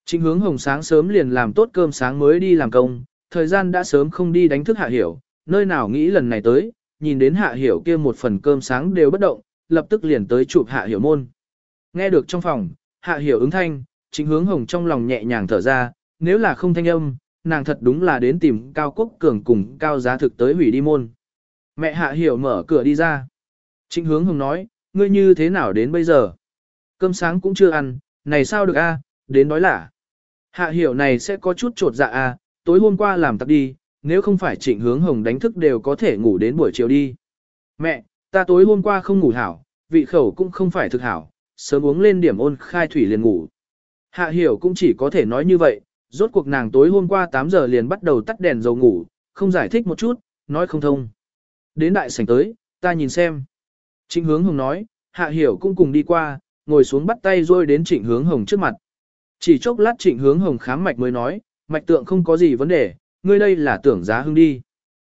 Trịnh hướng hồng sáng sớm liền làm tốt cơm sáng mới đi làm công, thời gian đã sớm không đi đánh thức hạ hiểu, nơi nào nghĩ lần này tới, nhìn đến hạ hiểu kia một phần cơm sáng đều bất động, lập tức liền tới chụp hạ hiểu môn. Nghe được trong phòng, hạ hiểu ứng thanh, trịnh hướng hồng trong lòng nhẹ nhàng thở ra, nếu là không thanh âm, nàng thật đúng là đến tìm cao quốc cường cùng cao giá thực tới hủy đi môn. Mẹ hạ hiểu mở cửa đi ra. Trịnh hướng hồng nói, ngươi như thế nào đến bây giờ? Cơm sáng cũng chưa ăn, này sao được a? đến đói lả. Hạ hiểu này sẽ có chút trột dạ à? tối hôm qua làm tặc đi, nếu không phải trịnh hướng hồng đánh thức đều có thể ngủ đến buổi chiều đi. Mẹ, ta tối hôm qua không ngủ hảo, vị khẩu cũng không phải thực hảo, sớm uống lên điểm ôn khai thủy liền ngủ. Hạ hiểu cũng chỉ có thể nói như vậy, rốt cuộc nàng tối hôm qua 8 giờ liền bắt đầu tắt đèn dầu ngủ, không giải thích một chút, nói không thông. Đến đại sảnh tới, ta nhìn xem. Trịnh hướng hồng nói, hạ hiểu cũng cùng đi qua, ngồi xuống bắt tay rồi đến trịnh hướng hồng trước mặt. Chỉ chốc lát trịnh hướng hồng khám mạch mới nói, mạch tượng không có gì vấn đề, ngươi đây là tưởng giá hưng đi.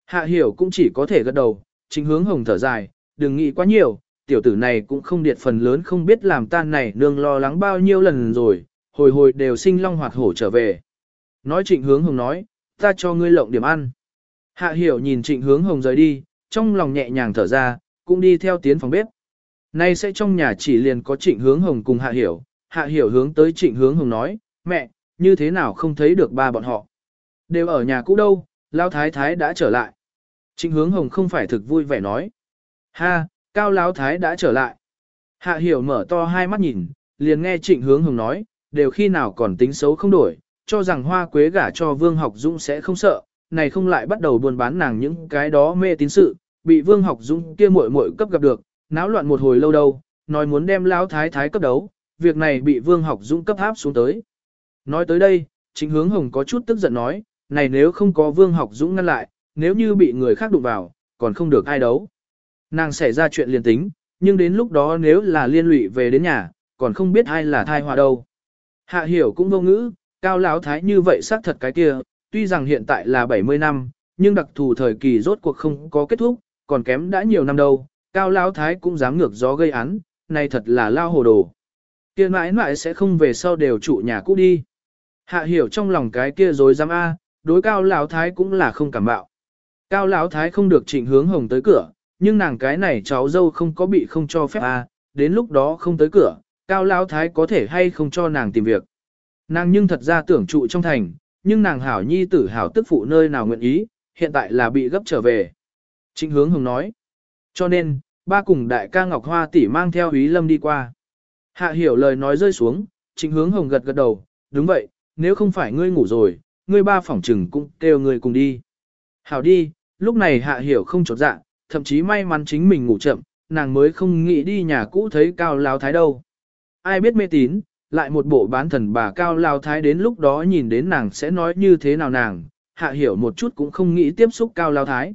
Hạ hiểu cũng chỉ có thể gật đầu, trịnh hướng hồng thở dài, đừng nghĩ quá nhiều, tiểu tử này cũng không điệt phần lớn không biết làm tan này nương lo lắng bao nhiêu lần rồi, hồi hồi đều sinh long hoạt hổ trở về. Nói trịnh hướng hồng nói, ta cho ngươi lộng điểm ăn. Hạ hiểu nhìn trịnh hướng hồng rời đi, trong lòng nhẹ nhàng thở ra, cũng đi theo tiến phòng bếp. Nay sẽ trong nhà chỉ liền có trịnh hướng hồng cùng hạ hiểu, hạ hiểu hướng tới trịnh hướng hồng nói, mẹ, như thế nào không thấy được ba bọn họ. Đều ở nhà cũ đâu, lao thái thái đã trở lại. Trịnh hướng hồng không phải thực vui vẻ nói. Ha, cao lao thái đã trở lại. Hạ hiểu mở to hai mắt nhìn, liền nghe trịnh hướng hồng nói, đều khi nào còn tính xấu không đổi, cho rằng hoa quế gả cho vương học dũng sẽ không sợ, này không lại bắt đầu buôn bán nàng những cái đó mê tín sự, bị Vương Học Dũng kia muội muội cấp gặp được, náo loạn một hồi lâu đâu, nói muốn đem lão thái thái cấp đấu, việc này bị Vương Học Dũng cấp áp xuống tới. Nói tới đây, chính Hướng Hồng có chút tức giận nói, này nếu không có Vương Học Dũng ngăn lại, nếu như bị người khác đụng vào, còn không được ai đấu. Nàng xảy ra chuyện liền tính, nhưng đến lúc đó nếu là liên lụy về đến nhà, còn không biết ai là thai hòa đâu. Hạ hiểu cũng vô ngữ, cao lão thái như vậy xác thật cái kia, tuy rằng hiện tại là 70 năm, nhưng đặc thù thời kỳ rốt cuộc không có kết thúc, còn kém đã nhiều năm đâu, cao lão thái cũng dám ngược gió gây án, này thật là lao hồ đồ. Kia mãi mãi sẽ không về sau đều trụ nhà cũ đi. Hạ hiểu trong lòng cái kia rồi dám a, đối cao lão thái cũng là không cảm bạo. Cao lão thái không được trịnh hướng hồng tới cửa, nhưng nàng cái này cháu dâu không có bị không cho phép a, đến lúc đó không tới cửa, cao lão thái có thể hay không cho nàng tìm việc. Nàng nhưng thật ra tưởng trụ trong thành, nhưng nàng hảo nhi tử hảo tức phụ nơi nào nguyện ý, hiện tại là bị gấp trở về. Trịnh hướng hồng nói. Cho nên, ba cùng đại ca Ngọc Hoa tỷ mang theo Ý Lâm đi qua. Hạ hiểu lời nói rơi xuống, trịnh hướng hồng gật gật đầu, đúng vậy, nếu không phải ngươi ngủ rồi, ngươi ba phỏng trừng cũng kêu ngươi cùng đi. Hảo đi, lúc này hạ hiểu không chột dạ, thậm chí may mắn chính mình ngủ chậm, nàng mới không nghĩ đi nhà cũ thấy cao lao thái đâu. Ai biết mê tín, lại một bộ bán thần bà cao lao thái đến lúc đó nhìn đến nàng sẽ nói như thế nào nàng, hạ hiểu một chút cũng không nghĩ tiếp xúc cao lao thái.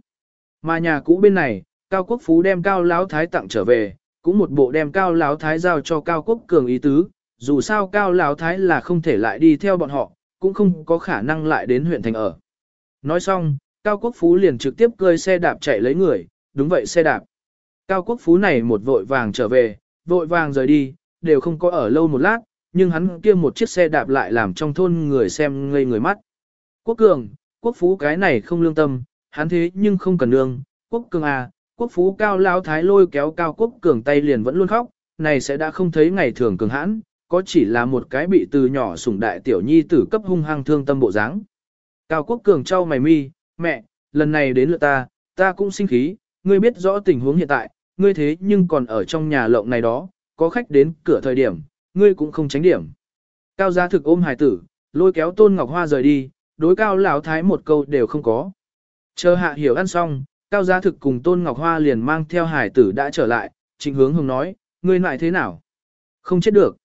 Mà nhà cũ bên này, cao quốc phú đem cao lao thái tặng trở về, cũng một bộ đem cao lão thái giao cho cao quốc cường ý tứ, dù sao cao lão thái là không thể lại đi theo bọn họ, cũng không có khả năng lại đến huyện thành ở. Nói xong, cao quốc phú liền trực tiếp cơi xe đạp chạy lấy người, đúng vậy xe đạp. Cao quốc phú này một vội vàng trở về, vội vàng rời đi, đều không có ở lâu một lát, nhưng hắn kia một chiếc xe đạp lại làm trong thôn người xem ngây người mắt. Quốc cường, quốc phú cái này không lương tâm, hắn thế nhưng không cần lương, quốc cường à, quốc phú cao lao thái lôi kéo cao quốc cường tay liền vẫn luôn khóc, này sẽ đã không thấy ngày thường cường hãn, có chỉ là một cái bị từ nhỏ sủng đại tiểu nhi tử cấp hung hăng thương tâm bộ dáng. Cao quốc cường trao mày mi, mẹ, lần này đến lượt ta, ta cũng sinh khí, ngươi biết rõ tình huống hiện tại, ngươi thế nhưng còn ở trong nhà lộng này đó, có khách đến cửa thời điểm, ngươi cũng không tránh điểm. Cao gia thực ôm hài tử, lôi kéo tôn ngọc hoa rời đi, đối cao lão thái một câu đều không có. Chờ hạ hiểu ăn xong, cao gia thực cùng tôn ngọc hoa liền mang theo hải tử đã trở lại, trịnh hướng hồng nói, ngươi lại thế nào? Không chết được.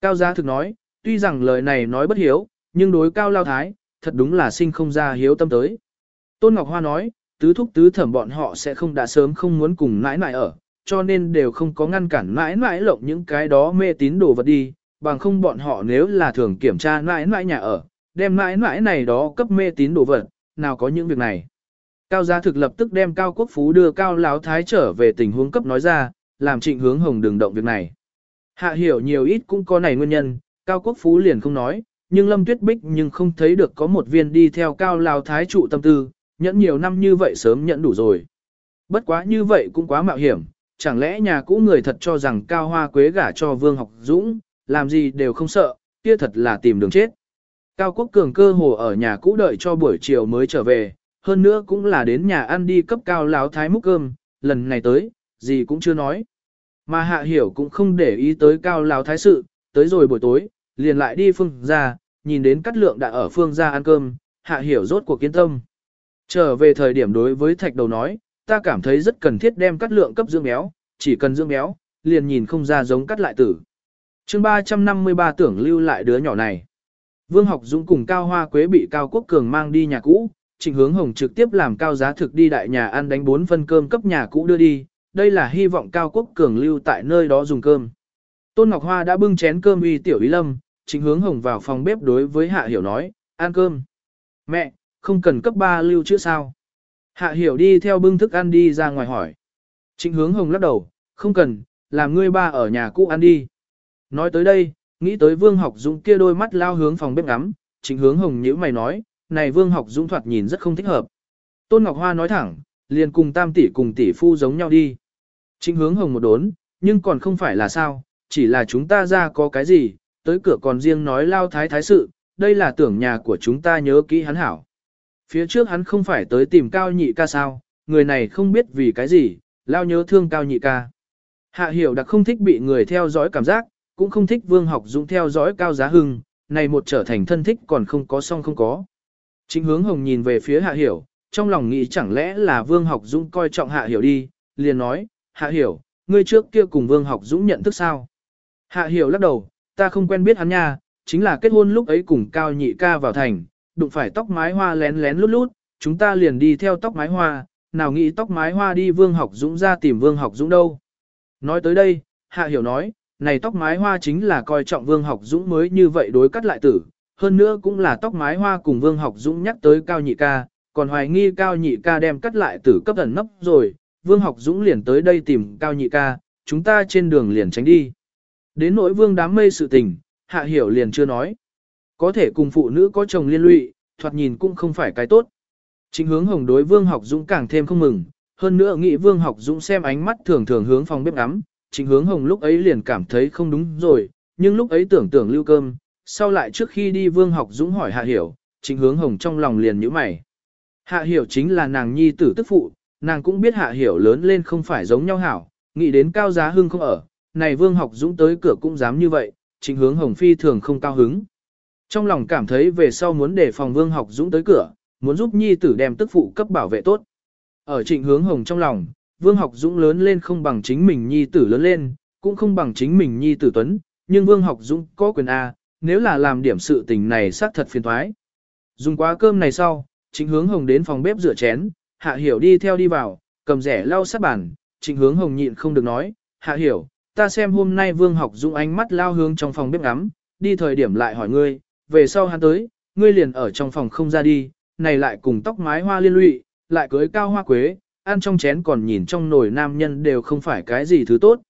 Cao gia thực nói, tuy rằng lời này nói bất hiếu, nhưng đối cao lao thái, thật đúng là sinh không ra hiếu tâm tới. Tôn Ngọc Hoa nói, tứ thúc tứ thẩm bọn họ sẽ không đã sớm không muốn cùng nãi nãi ở, cho nên đều không có ngăn cản nãi nãi lộng những cái đó mê tín đồ vật đi, bằng không bọn họ nếu là thường kiểm tra nãi nãi nhà ở, đem nãi nãi này đó cấp mê tín đồ vật, nào có những việc này. Cao gia thực lập tức đem Cao Quốc Phú đưa Cao Láo Thái trở về tình huống cấp nói ra, làm trịnh hướng hồng đừng động việc này. Hạ hiểu nhiều ít cũng có này nguyên nhân, Cao Quốc Phú liền không nói, nhưng Lâm Tuyết Bích nhưng không thấy được có một viên đi theo Cao Láo Thái trụ tâm tư, nhẫn nhiều năm như vậy sớm nhẫn đủ rồi. Bất quá như vậy cũng quá mạo hiểm, chẳng lẽ nhà cũ người thật cho rằng cao hoa quế gả cho Vương Học Dũng, làm gì đều không sợ, kia thật là tìm đường chết. Cao Quốc Cường cơ hồ ở nhà cũ đợi cho buổi chiều mới trở về, hơn nữa cũng là đến nhà ăn đi cấp cao láo thái múc cơm, lần này tới, gì cũng chưa nói. Mà hạ hiểu cũng không để ý tới cao láo thái sự, tới rồi buổi tối, liền lại đi phương ra, nhìn đến cắt lượng đã ở phương ra ăn cơm, hạ hiểu rốt cuộc kiên tâm. Trở về thời điểm đối với thạch đầu nói, ta cảm thấy rất cần thiết đem cắt lượng cấp dương béo, chỉ cần dương béo, liền nhìn không ra giống cắt lại tử. chương 353 tưởng lưu lại đứa nhỏ này. Vương học dũng cùng Cao Hoa Quế bị Cao Quốc Cường mang đi nhà cũ, Trịnh Hướng Hồng trực tiếp làm cao giá thực đi đại nhà ăn đánh bốn phân cơm cấp nhà cũ đưa đi, đây là hy vọng Cao Quốc Cường lưu tại nơi đó dùng cơm. Tôn Ngọc Hoa đã bưng chén cơm uy tiểu ý lâm, Trịnh Hướng Hồng vào phòng bếp đối với Hạ Hiểu nói, ăn cơm. Mẹ, không cần cấp ba lưu chữa sao. Hạ hiểu đi theo bưng thức ăn đi ra ngoài hỏi. Trịnh hướng hồng lắc đầu, không cần, làm ngươi ba ở nhà cũ ăn đi. Nói tới đây, nghĩ tới vương học dũng kia đôi mắt lao hướng phòng bếp ngắm, trịnh hướng hồng nhíu mày nói, này vương học dũng thoạt nhìn rất không thích hợp. Tôn Ngọc Hoa nói thẳng, liền cùng tam tỷ cùng tỷ phu giống nhau đi. Trịnh hướng hồng một đốn, nhưng còn không phải là sao, chỉ là chúng ta ra có cái gì, tới cửa còn riêng nói lao thái thái sự, đây là tưởng nhà của chúng ta nhớ kỹ hắn hảo. Phía trước hắn không phải tới tìm cao nhị ca sao, người này không biết vì cái gì, lao nhớ thương cao nhị ca. Hạ hiểu đặc không thích bị người theo dõi cảm giác, cũng không thích vương học dũng theo dõi cao giá hưng, này một trở thành thân thích còn không có song không có. Chính hướng hồng nhìn về phía hạ hiểu, trong lòng nghĩ chẳng lẽ là vương học dũng coi trọng hạ hiểu đi, liền nói, hạ hiểu, ngươi trước kia cùng vương học dũng nhận thức sao. Hạ hiểu lắc đầu, ta không quen biết hắn nha, chính là kết hôn lúc ấy cùng cao nhị ca vào thành, đụng phải tóc mái hoa lén lén lút lút, chúng ta liền đi theo tóc mái hoa, nào nghĩ tóc mái hoa đi Vương Học Dũng ra tìm Vương Học Dũng đâu. Nói tới đây, Hạ Hiểu nói, này tóc mái hoa chính là coi trọng Vương Học Dũng mới như vậy đối cắt lại tử, hơn nữa cũng là tóc mái hoa cùng Vương Học Dũng nhắc tới Cao Nhị ca, còn hoài nghi Cao Nhị ca đem cắt lại tử cấp ẩn nấp rồi, Vương Học Dũng liền tới đây tìm Cao Nhị ca, chúng ta trên đường liền tránh đi. Đến nỗi Vương đám mây sự tình, Hạ Hiểu liền chưa nói. Có thể cùng phụ nữ có chồng liên lụy, thoạt nhìn cũng không phải cái tốt. Chính hướng hồng đối Vương Học Dũng càng thêm không mừng, hơn nữa nghĩ Vương Học Dũng xem ánh mắt thường thường hướng phòng bếp ngắm, chính hướng hồng lúc ấy liền cảm thấy không đúng rồi, nhưng lúc ấy tưởng tưởng lưu cơm, sau lại trước khi đi Vương Học Dũng hỏi Hạ Hiểu, chính hướng hồng trong lòng liền nhíu mày. Hạ Hiểu chính là nàng nhi tử tức phụ, nàng cũng biết Hạ Hiểu lớn lên không phải giống nhau hảo, nghĩ đến cao giá hưng không ở, này Vương Học Dũng tới cửa cũng dám như vậy, chính hướng hồng phi thường không cao hứng. Trong lòng cảm thấy về sau muốn để phòng Vương Học Dũng tới cửa, muốn giúp nhi tử đem tức phụ cấp bảo vệ tốt. Ở trịnh hướng hồng trong lòng, Vương Học Dũng lớn lên không bằng chính mình nhi tử lớn lên, cũng không bằng chính mình nhi tử tuấn, nhưng Vương Học Dũng có quyền A, nếu là làm điểm sự tình này xác thật phiền thoái. Dùng quá cơm này sau, trịnh hướng hồng đến phòng bếp rửa chén, hạ hiểu đi theo đi vào, cầm rẻ lau sát bàn, trịnh hướng hồng nhịn không được nói, hạ hiểu, ta xem hôm nay Vương Học Dũng ánh mắt lao hướng trong phòng bếp ngắm, đi thời điểm lại hỏi ngươi, về sau hắn tới, ngươi liền ở trong phòng không ra đi, này lại cùng tóc mái hoa liên lụy, lại cưới cao hoa quế, ăn trong chén còn nhìn trong nồi nam nhân đều không phải cái gì thứ tốt.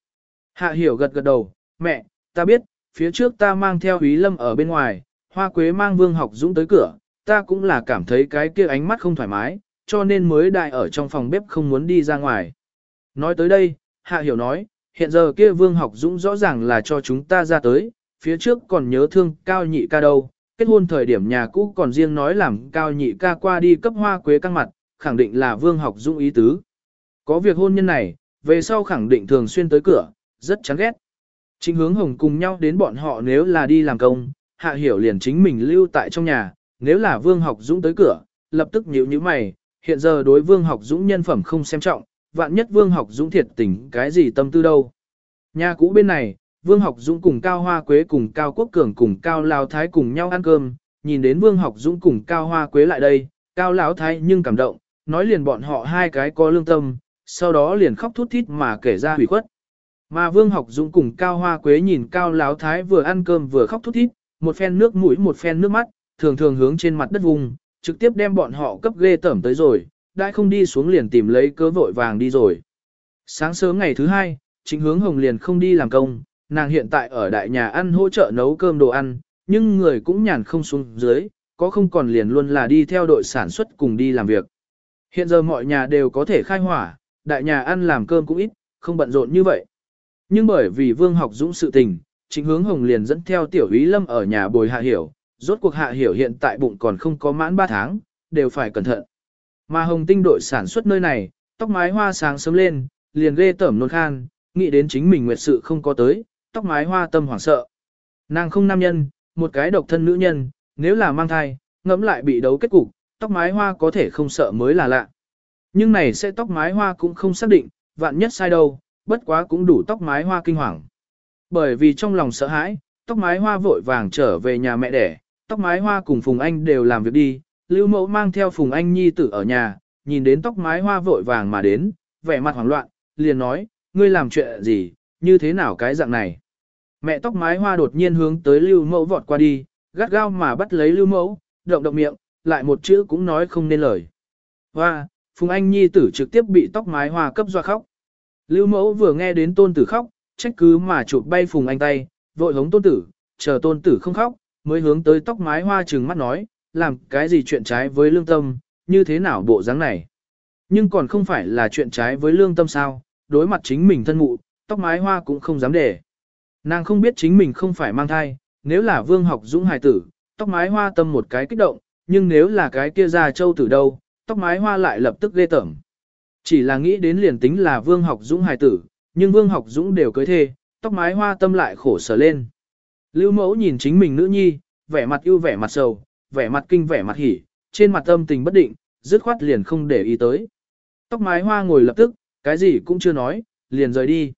Hạ hiểu gật gật đầu, mẹ, ta biết, phía trước ta mang theo Húy Lâm ở bên ngoài, hoa quế mang Vương Học Dũng tới cửa, ta cũng là cảm thấy cái kia ánh mắt không thoải mái, cho nên mới đại ở trong phòng bếp không muốn đi ra ngoài. Nói tới đây, Hạ hiểu nói, hiện giờ kia Vương Học Dũng rõ ràng là cho chúng ta ra tới, phía trước còn nhớ thương cao nhị ca đâu, kết hôn thời điểm nhà cũ còn riêng nói làm cao nhị ca qua đi cấp hoa quế căng mặt, khẳng định là vương học dũng ý tứ. Có việc hôn nhân này, về sau khẳng định thường xuyên tới cửa, rất chán ghét. Chính hướng hồng cùng nhau đến bọn họ nếu là đi làm công, hạ hiểu liền chính mình lưu tại trong nhà, nếu là vương học dũng tới cửa, lập tức nhíu nhíu mày, hiện giờ đối vương học dũng nhân phẩm không xem trọng, vạn nhất vương học dũng thiệt tình cái gì tâm tư đâu. Nhà cũ bên này, Vương Học Dũng cùng Cao Hoa Quế cùng Cao Quốc Cường cùng Cao Lão Thái cùng nhau ăn cơm, nhìn đến Vương Học Dũng cùng Cao Hoa Quế lại đây, Cao Lão Thái nhưng cảm động, nói liền bọn họ hai cái có lương tâm, sau đó liền khóc thút thít mà kể ra hủy khuất. Mà Vương Học Dũng cùng Cao Hoa Quế nhìn Cao Láo Thái vừa ăn cơm vừa khóc thút thít, một phen nước mũi một phen nước mắt, thường thường hướng trên mặt đất vùng, trực tiếp đem bọn họ cấp ghê tởm tới rồi, đã không đi xuống liền tìm lấy cớ vội vàng đi rồi. Sáng sớm ngày thứ hai, chính hướng Hồng liền không đi làm công, nàng hiện tại ở đại nhà ăn hỗ trợ nấu cơm đồ ăn, nhưng người cũng nhàn không xuống dưới, có không còn liền luôn là đi theo đội sản xuất cùng đi làm việc. Hiện giờ mọi nhà đều có thể khai hỏa, đại nhà ăn làm cơm cũng ít, không bận rộn như vậy. Nhưng bởi vì Vương học dũng sự tình, chính hướng Hồng liền dẫn theo tiểu ý lâm ở nhà bồi hạ hiểu, rốt cuộc hạ hiểu hiện tại bụng còn không có mãn 3 tháng, đều phải cẩn thận. Mà Hồng tinh đội sản xuất nơi này, tóc mái hoa sáng sớm lên, liền ghê tởm nôn khan, nghĩ đến chính mình nguyệt sự không có tới, tóc mái hoa tâm hoảng sợ. Nàng không nam nhân, một cái độc thân nữ nhân, nếu là mang thai, ngẫm lại bị đấu kết cục, tóc mái hoa có thể không sợ mới là lạ. Nhưng này sẽ tóc mái hoa cũng không xác định, vạn nhất sai đâu, bất quá cũng đủ tóc mái hoa kinh hoàng. Bởi vì trong lòng sợ hãi, tóc mái hoa vội vàng trở về nhà mẹ đẻ, tóc mái hoa cùng Phùng Anh đều làm việc đi, Lưu Mẫu mang theo Phùng Anh nhi tử ở nhà, nhìn đến tóc mái hoa vội vàng mà đến, vẻ mặt hoảng loạn, liền nói, ngươi làm chuyện gì, như thế nào cái dạng này. Mẹ tóc mái hoa đột nhiên hướng tới lưu mẫu vọt qua đi, gắt gao mà bắt lấy lưu mẫu, động động miệng, lại một chữ cũng nói không nên lời. Hoa, Phùng Anh Nhi tử trực tiếp bị tóc mái hoa cấp doa khóc. Lưu mẫu vừa nghe đến tôn tử khóc, trách cứ mà chụp bay Phùng Anh tay, vội hống tôn tử, chờ tôn tử không khóc, mới hướng tới tóc mái hoa trừng mắt nói, làm cái gì chuyện trái với lương tâm, như thế nào bộ dáng này. Nhưng còn không phải là chuyện trái với lương tâm sao, đối mặt chính mình thân mụ, tóc mái hoa cũng không dám để. Nàng không biết chính mình không phải mang thai, nếu là vương học dũng hài tử, tóc mái hoa tâm một cái kích động, nhưng nếu là cái kia ra châu tử đâu, tóc mái hoa lại lập tức ghê tởm. Chỉ là nghĩ đến liền tính là vương học dũng hài tử, nhưng vương học dũng đều cưới thê, tóc mái hoa tâm lại khổ sở lên. Lưu mẫu nhìn chính mình nữ nhi, vẻ mặt ưu vẻ mặt sầu, vẻ mặt kinh vẻ mặt hỉ, trên mặt tâm tình bất định, dứt khoát liền không để ý tới. Tóc mái hoa ngồi lập tức, cái gì cũng chưa nói, liền rời đi.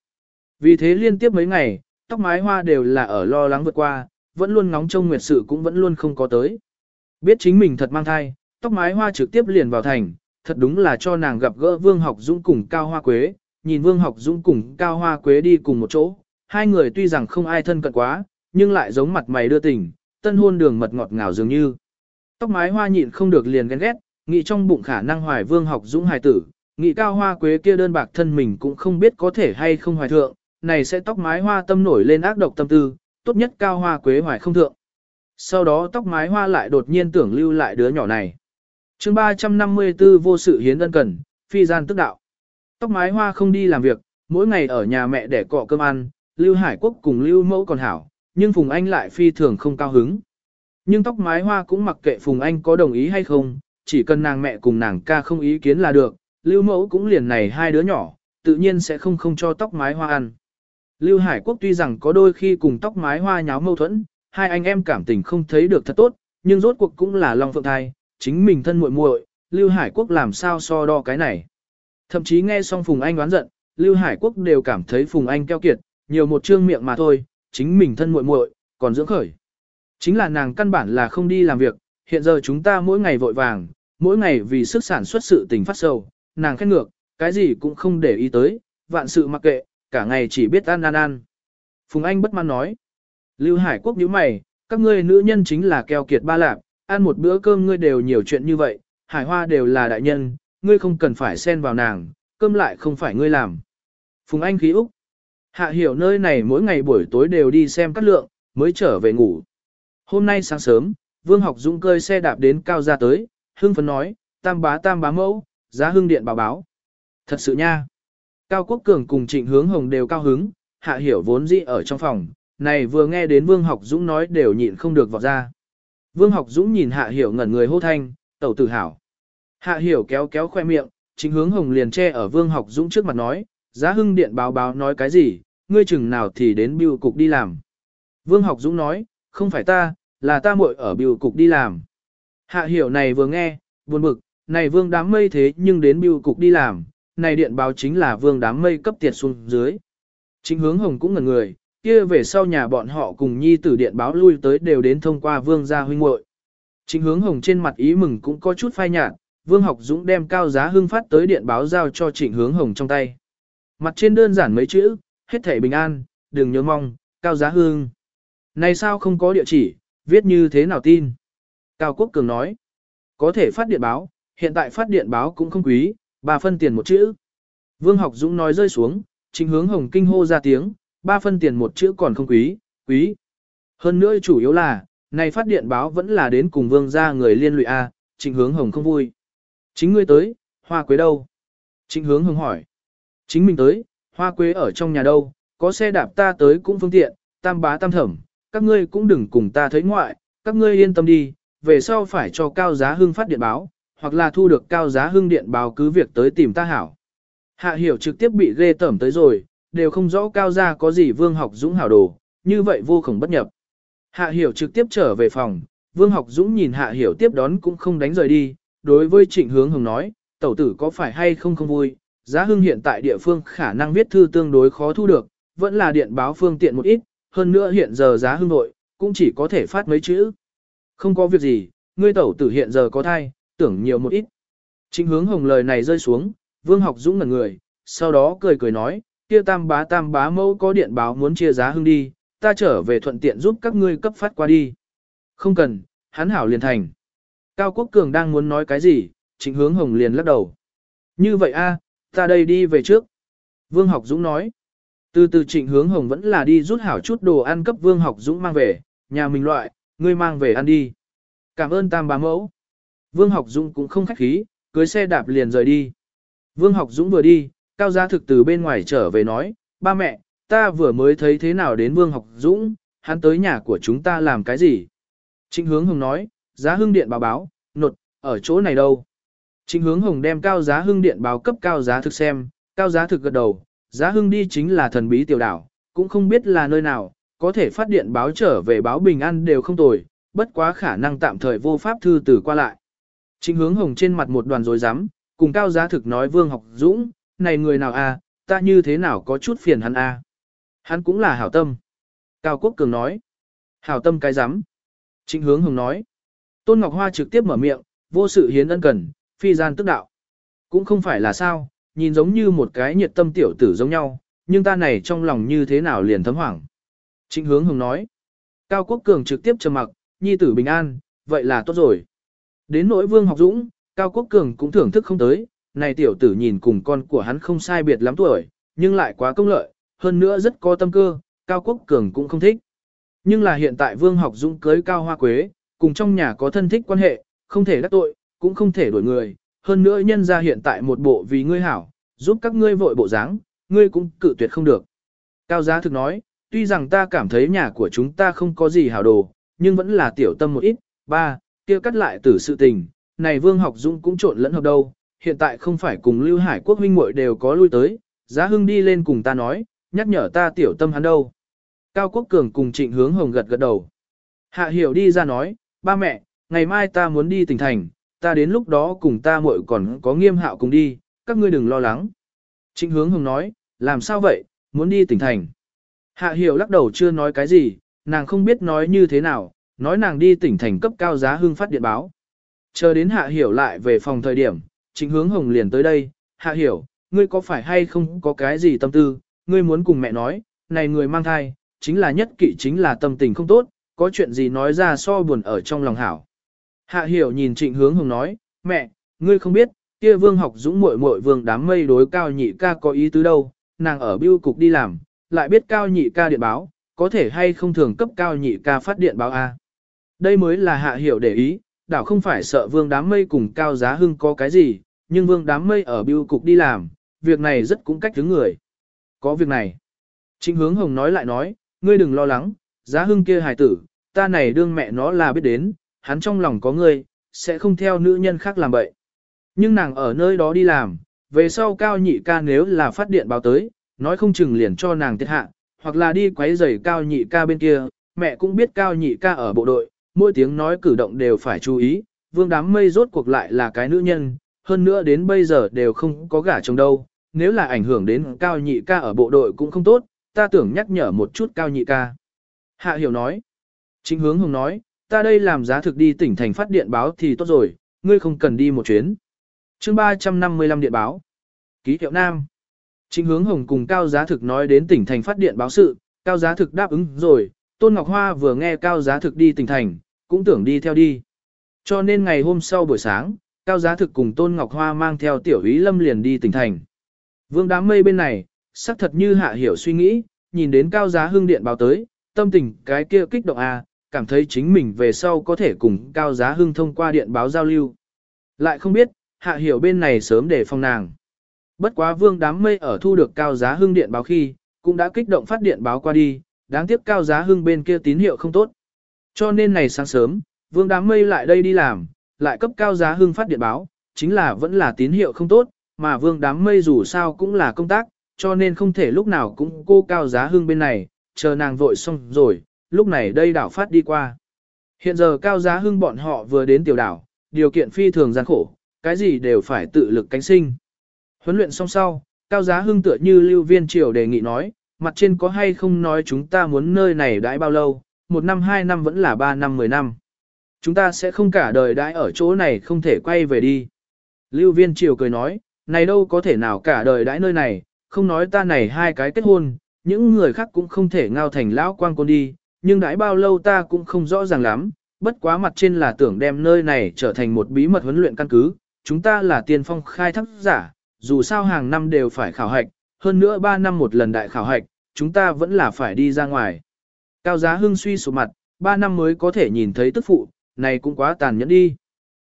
Vì thế liên tiếp mấy ngày, tóc mái hoa đều là ở lo lắng vượt qua, vẫn luôn ngóng trông nguyệt sự cũng vẫn luôn không có tới. Biết chính mình thật mang thai, tóc mái hoa trực tiếp liền vào thành, thật đúng là cho nàng gặp gỡ Vương Học Dũng cùng Cao Hoa Quế, nhìn Vương Học Dũng cùng Cao Hoa Quế đi cùng một chỗ, hai người tuy rằng không ai thân cận quá, nhưng lại giống mặt mày đưa tình, tân hôn đường mật ngọt ngào dường như. Tóc mái hoa nhịn không được liền ghen ghét, Nghĩ trong bụng khả năng hoài vương học dũng hài tử, nghĩ cao hoa quế kia đơn bạc thân mình cũng không biết có thể hay không hoài thượng, này sẽ tóc mái hoa tâm nổi lên ác độc tâm tư, tốt nhất cao hoa quế hoài không thượng. Sau đó tóc mái hoa lại đột nhiên tưởng lưu lại đứa nhỏ này chương 354 vô sự hiến ân cần, phi gian tức đạo. Tóc mái hoa không đi làm việc, mỗi ngày ở nhà mẹ để cọ cơm ăn, Lưu Hải Quốc cùng Lưu Mẫu còn hảo, nhưng Phùng Anh lại phi thường không cao hứng. Nhưng tóc mái hoa cũng mặc kệ Phùng Anh có đồng ý hay không, chỉ cần nàng mẹ cùng nàng ca không ý kiến là được, Lưu Mẫu cũng liền này hai đứa nhỏ, tự nhiên sẽ không không cho tóc mái hoa ăn. Lưu Hải Quốc tuy rằng có đôi khi cùng tóc mái hoa nháo mâu thuẫn, hai anh em cảm tình không thấy được thật tốt, nhưng rốt cuộc cũng là Long Phượng Thai, chính mình thân muội muội, Lưu Hải Quốc làm sao so đo cái này. Thậm chí nghe xong Phùng Anh oán giận, Lưu Hải Quốc đều cảm thấy Phùng Anh keo kiệt, nhiều một trương miệng mà thôi, chính mình thân muội muội, còn dưỡng khởi. Chính là nàng căn bản là không đi làm việc, hiện giờ chúng ta mỗi ngày vội vàng, mỗi ngày vì sức sản xuất sự tình phát sầu, nàng khét ngược, cái gì cũng không để ý tới, vạn sự mặc kệ, cả ngày chỉ biết ăn ăn ăn. Phùng Anh bất mãn nói, Lưu Hải Quốc nhíu mày, các ngươi nữ nhân chính là keo kiệt ba lạp, ăn một bữa cơm ngươi đều nhiều chuyện như vậy, Hải Hoa đều là đại nhân, ngươi không cần phải xen vào nàng, cơm lại không phải ngươi làm. Phùng Anh khí Úc, hạ hiểu nơi này mỗi ngày buổi tối đều đi xem cắt lượng, mới trở về ngủ. Hôm nay sáng sớm, Vương Học Dũng cơi xe đạp đến cao ra tới, hưng phấn nói, tam bá tam bá mẫu, giá hưng điện báo báo. Thật sự nha. Cao Quốc Cường cùng Trịnh Hướng Hồng đều cao hứng, Hạ Hiểu vốn dĩ ở trong phòng, này vừa nghe đến Vương Học Dũng nói đều nhịn không được vọt ra. Vương Học Dũng nhìn Hạ Hiểu ngẩn người hô thanh, tẩu tử hảo. Hạ Hiểu kéo kéo khoe miệng, chính Hướng Hồng liền che ở Vương Học Dũng trước mặt nói, giá hưng điện báo báo nói cái gì, ngươi chừng nào thì đến biêu cục đi làm. Vương Học Dũng nói, không phải ta, là ta muội ở biêu cục đi làm. Hạ Hiểu này vừa nghe, buồn bực, này Vương đám mây thế nhưng đến biêu cục đi làm, này điện báo chính là vương đám mây cấp tiệt xuống dưới. Chính hướng hồng cũng ngẩn người, kia về sau nhà bọn họ cùng nhi tử điện báo lui tới đều đến thông qua vương gia huynh muội. Chính hướng hồng trên mặt ý mừng cũng có chút phai nhạt, vương học dũng đem cao giá hưng phát tới điện báo giao cho trịnh hướng hồng trong tay. Mặt trên đơn giản mấy chữ, hết thể bình an, đừng nhớ mong, cao giá hương. Này sao không có địa chỉ, viết như thế nào tin? Cao Quốc Cường nói, có thể phát điện báo, hiện tại phát điện báo cũng không quý, ba phân tiền một chữ. Vương học dũng nói rơi xuống, chính hướng hồng kinh hô ra tiếng, ba phân tiền một chữ còn không quý, quý. Hơn nữa chủ yếu là, này phát điện báo vẫn là đến cùng vương gia người liên lụy A, trịnh hướng hồng không vui. Chính ngươi tới, hoa quế đâu? Trịnh hướng hồng hỏi. Chính mình tới, hoa quế ở trong nhà đâu, có xe đạp ta tới cũng phương tiện, tam bá tam thẩm, các ngươi cũng đừng cùng ta thấy ngoại, các ngươi yên tâm đi, về sau phải cho cao giá hưng phát điện báo, hoặc là thu được cao giá hưng điện báo cứ việc tới tìm ta hảo. Hạ hiểu trực tiếp bị ghê tẩm tới rồi, đều không rõ cao gia có gì vương học dũng hảo đồ, như vậy vô cùng bất nhập. Hạ hiểu trực tiếp trở về phòng, vương học dũng nhìn hạ hiểu tiếp đón cũng không đánh rời đi, đối với trịnh hướng hồng nói, tẩu tử có phải hay không không vui, giá hưng hiện tại địa phương khả năng viết thư tương đối khó thu được, vẫn là điện báo phương tiện một ít, hơn nữa hiện giờ giá hưng nội, cũng chỉ có thể phát mấy chữ. Không có việc gì, ngươi tẩu tử hiện giờ có thai, tưởng nhiều một ít. Trịnh hướng hồng lời này rơi xuống, vương học dũng ngẩn người, sau đó cười cười nói, kia tam bá tam bá mẫu có điện báo muốn chia giá hưng đi, ta trở về thuận tiện giúp các ngươi cấp phát qua đi. Không cần, hắn hảo liền thành. Cao Quốc Cường đang muốn nói cái gì, trịnh hướng hồng liền lắc đầu. Như vậy a, ta đây đi về trước. Vương học dũng nói. Từ từ trịnh hướng hồng vẫn là đi rút hảo chút đồ ăn cấp vương học dũng mang về, nhà mình loại, ngươi mang về ăn đi. Cảm ơn tam bá mẫu. Vương Học Dũng cũng không khách khí, cưới xe đạp liền rời đi. Vương Học Dũng vừa đi, Cao Gia Thực từ bên ngoài trở về nói, ba mẹ, ta vừa mới thấy thế nào đến Vương Học Dũng, hắn tới nhà của chúng ta làm cái gì? Trịnh Hướng Hồng nói, giá hưng điện báo báo, nột, ở chỗ này đâu? Trịnh Hướng Hồng đem Cao Giá Hưng điện báo cấp Cao Giá Thực xem, Cao Giá Thực gật đầu, Giá Hưng đi chính là thần bí tiểu đảo, cũng không biết là nơi nào, có thể phát điện báo trở về báo bình an đều không tồi, bất quá khả năng tạm thời vô pháp thư từ qua lại. Trịnh hướng hồng trên mặt một đoàn rối rắm, cùng cao giá thực nói vương học dũng, này người nào a, ta như thế nào có chút phiền hắn a. Hắn cũng là hảo tâm. Cao Quốc Cường nói. Hảo tâm cái rắm Trịnh hướng hồng nói. Tôn Ngọc Hoa trực tiếp mở miệng, vô sự hiến ân cần, phi gian tức đạo. Cũng không phải là sao, nhìn giống như một cái nhiệt tâm tiểu tử giống nhau, nhưng ta này trong lòng như thế nào liền thấm hoảng. Trịnh hướng hồng nói. Cao Quốc Cường trực tiếp trầm mặc, nhi tử bình an, vậy là tốt rồi. Đến nỗi Vương Học Dũng, Cao Quốc Cường cũng thưởng thức không tới, này tiểu tử nhìn cùng con của hắn không sai biệt lắm tuổi, nhưng lại quá công lợi, hơn nữa rất có tâm cơ, Cao Quốc Cường cũng không thích. Nhưng là hiện tại Vương Học Dũng cưới Cao Hoa Quế, cùng trong nhà có thân thích quan hệ, không thể đắc tội, cũng không thể đổi người, hơn nữa nhân ra hiện tại một bộ vì ngươi hảo, giúp các ngươi vội bộ dáng, ngươi cũng cự tuyệt không được. Cao Giá thực nói, tuy rằng ta cảm thấy nhà của chúng ta không có gì hảo đồ, nhưng vẫn là tiểu tâm một ít, ba, kia cắt lại từ sự tình, này Vương Học Dũng cũng trộn lẫn hợp đâu, hiện tại không phải cùng Lưu Hải Quốc huynh muội đều có lui tới, Giá Hưng đi lên cùng ta nói, nhắc nhở ta tiểu tâm hắn đâu. Cao Quốc Cường cùng Trịnh Hướng Hồng gật gật đầu. Hạ Hiểu đi ra nói, ba mẹ, ngày mai ta muốn đi tỉnh thành, ta đến lúc đó cùng ta muội còn có nghiêm hạo cùng đi, các ngươi đừng lo lắng. Trịnh Hướng Hồng nói, làm sao vậy, muốn đi tỉnh thành. Hạ Hiểu lắc đầu chưa nói cái gì, nàng không biết nói như thế nào, nói nàng đi tỉnh thành cấp cao giá hưng phát điện báo. Chờ đến Hạ Hiểu lại về phòng thời điểm, Trịnh Hướng Hồng liền tới đây, Hạ Hiểu, ngươi có phải hay không có cái gì tâm tư, ngươi muốn cùng mẹ nói, này người mang thai, chính là nhất kỵ chính là tâm tình không tốt, có chuyện gì nói ra so buồn ở trong lòng hảo. Hạ hiểu nhìn trịnh hướng hồng nói, mẹ, ngươi không biết, kia vương học dũng muội muội vương đám mây đối cao nhị ca có ý tứ đâu, nàng ở biêu cục đi làm, lại biết cao nhị ca điện báo, có thể hay không thường cấp cao nhị ca phát điện báo A. Đây mới là hạ hiểu để ý, đảo không phải sợ vương đám mây cùng cao giá hưng có cái gì, nhưng vương đám mây ở biêu cục đi làm, việc này rất cũng cách thứ người. Có việc này. Trịnh hướng hồng nói lại nói, ngươi đừng lo lắng, giá hưng kia hài tử, ta này đương mẹ nó là biết đến, hắn trong lòng có ngươi, sẽ không theo nữ nhân khác làm bậy. Nhưng nàng ở nơi đó đi làm, về sau cao nhị ca nếu là phát điện báo tới, nói không chừng liền cho nàng tiết hạ, hoặc là đi quấy rầy cao nhị ca bên kia, mẹ cũng biết cao nhị ca ở bộ đội, mỗi tiếng nói cử động đều phải chú ý, vương đám mây rốt cuộc lại là cái nữ nhân, hơn nữa đến bây giờ đều không có gả chồng đâu, nếu là ảnh hưởng đến cao nhị ca ở bộ đội cũng không tốt, ta tưởng nhắc nhở một chút cao nhị ca. Hạ hiểu nói, chính hướng hồng nói, ta đây làm giá thực đi tỉnh thành phát điện báo thì tốt rồi, ngươi không cần đi một chuyến. chương 355 điện báo. Ký hiệu Nam. Chính hướng hồng cùng cao giá thực nói đến tỉnh thành phát điện báo sự, cao giá thực đáp ứng rồi, Tôn Ngọc Hoa vừa nghe cao giá thực đi tỉnh thành, cũng tưởng đi theo đi. Cho nên ngày hôm sau buổi sáng, cao giá thực cùng Tôn Ngọc Hoa mang theo tiểu ý lâm liền đi tỉnh thành. Vương đám mây bên này, sắc thật như hạ hiểu suy nghĩ, nhìn đến cao giá hương điện báo tới, tâm tình cái kia kích động à, cảm thấy chính mình về sau có thể cùng cao giá hưng thông qua điện báo giao lưu. Lại không biết, hạ hiểu bên này sớm để phòng nàng. Bất quá vương đám mây ở thu được cao giá hưng điện báo khi, cũng đã kích động phát điện báo qua đi, đáng tiếc cao giá hưng bên kia tín hiệu không tốt. Cho nên này sáng sớm, vương đám mây lại đây đi làm, lại cấp cao giá hưng phát điện báo, chính là vẫn là tín hiệu không tốt, mà vương đám mây dù sao cũng là công tác, cho nên không thể lúc nào cũng cô cao giá hưng bên này, chờ nàng vội xong rồi, lúc này đây đảo phát đi qua. Hiện giờ cao giá hưng bọn họ vừa đến tiểu đảo, điều kiện phi thường gian khổ, cái gì đều phải tự lực cánh sinh. Huấn luyện xong sau, cao giá hưng tựa như lưu viên triều đề nghị nói, mặt trên có hay không nói chúng ta muốn nơi này đãi bao lâu, một năm hai năm vẫn là ba năm mười năm. Chúng ta sẽ không cả đời đãi ở chỗ này không thể quay về đi. Lưu viên triều cười nói, này đâu có thể nào cả đời đãi nơi này, không nói ta này hai cái kết hôn, những người khác cũng không thể ngao thành lão quang côn đi, nhưng đãi bao lâu ta cũng không rõ ràng lắm, bất quá mặt trên là tưởng đem nơi này trở thành một bí mật huấn luyện căn cứ, chúng ta là tiên phong khai thác giả, dù sao hàng năm đều phải khảo hạch, hơn nữa 3 năm một lần đại khảo hạch, chúng ta vẫn là phải đi ra ngoài. Cao giá hưng suy sụp mặt, 3 năm mới có thể nhìn thấy tức phụ, này cũng quá tàn nhẫn đi.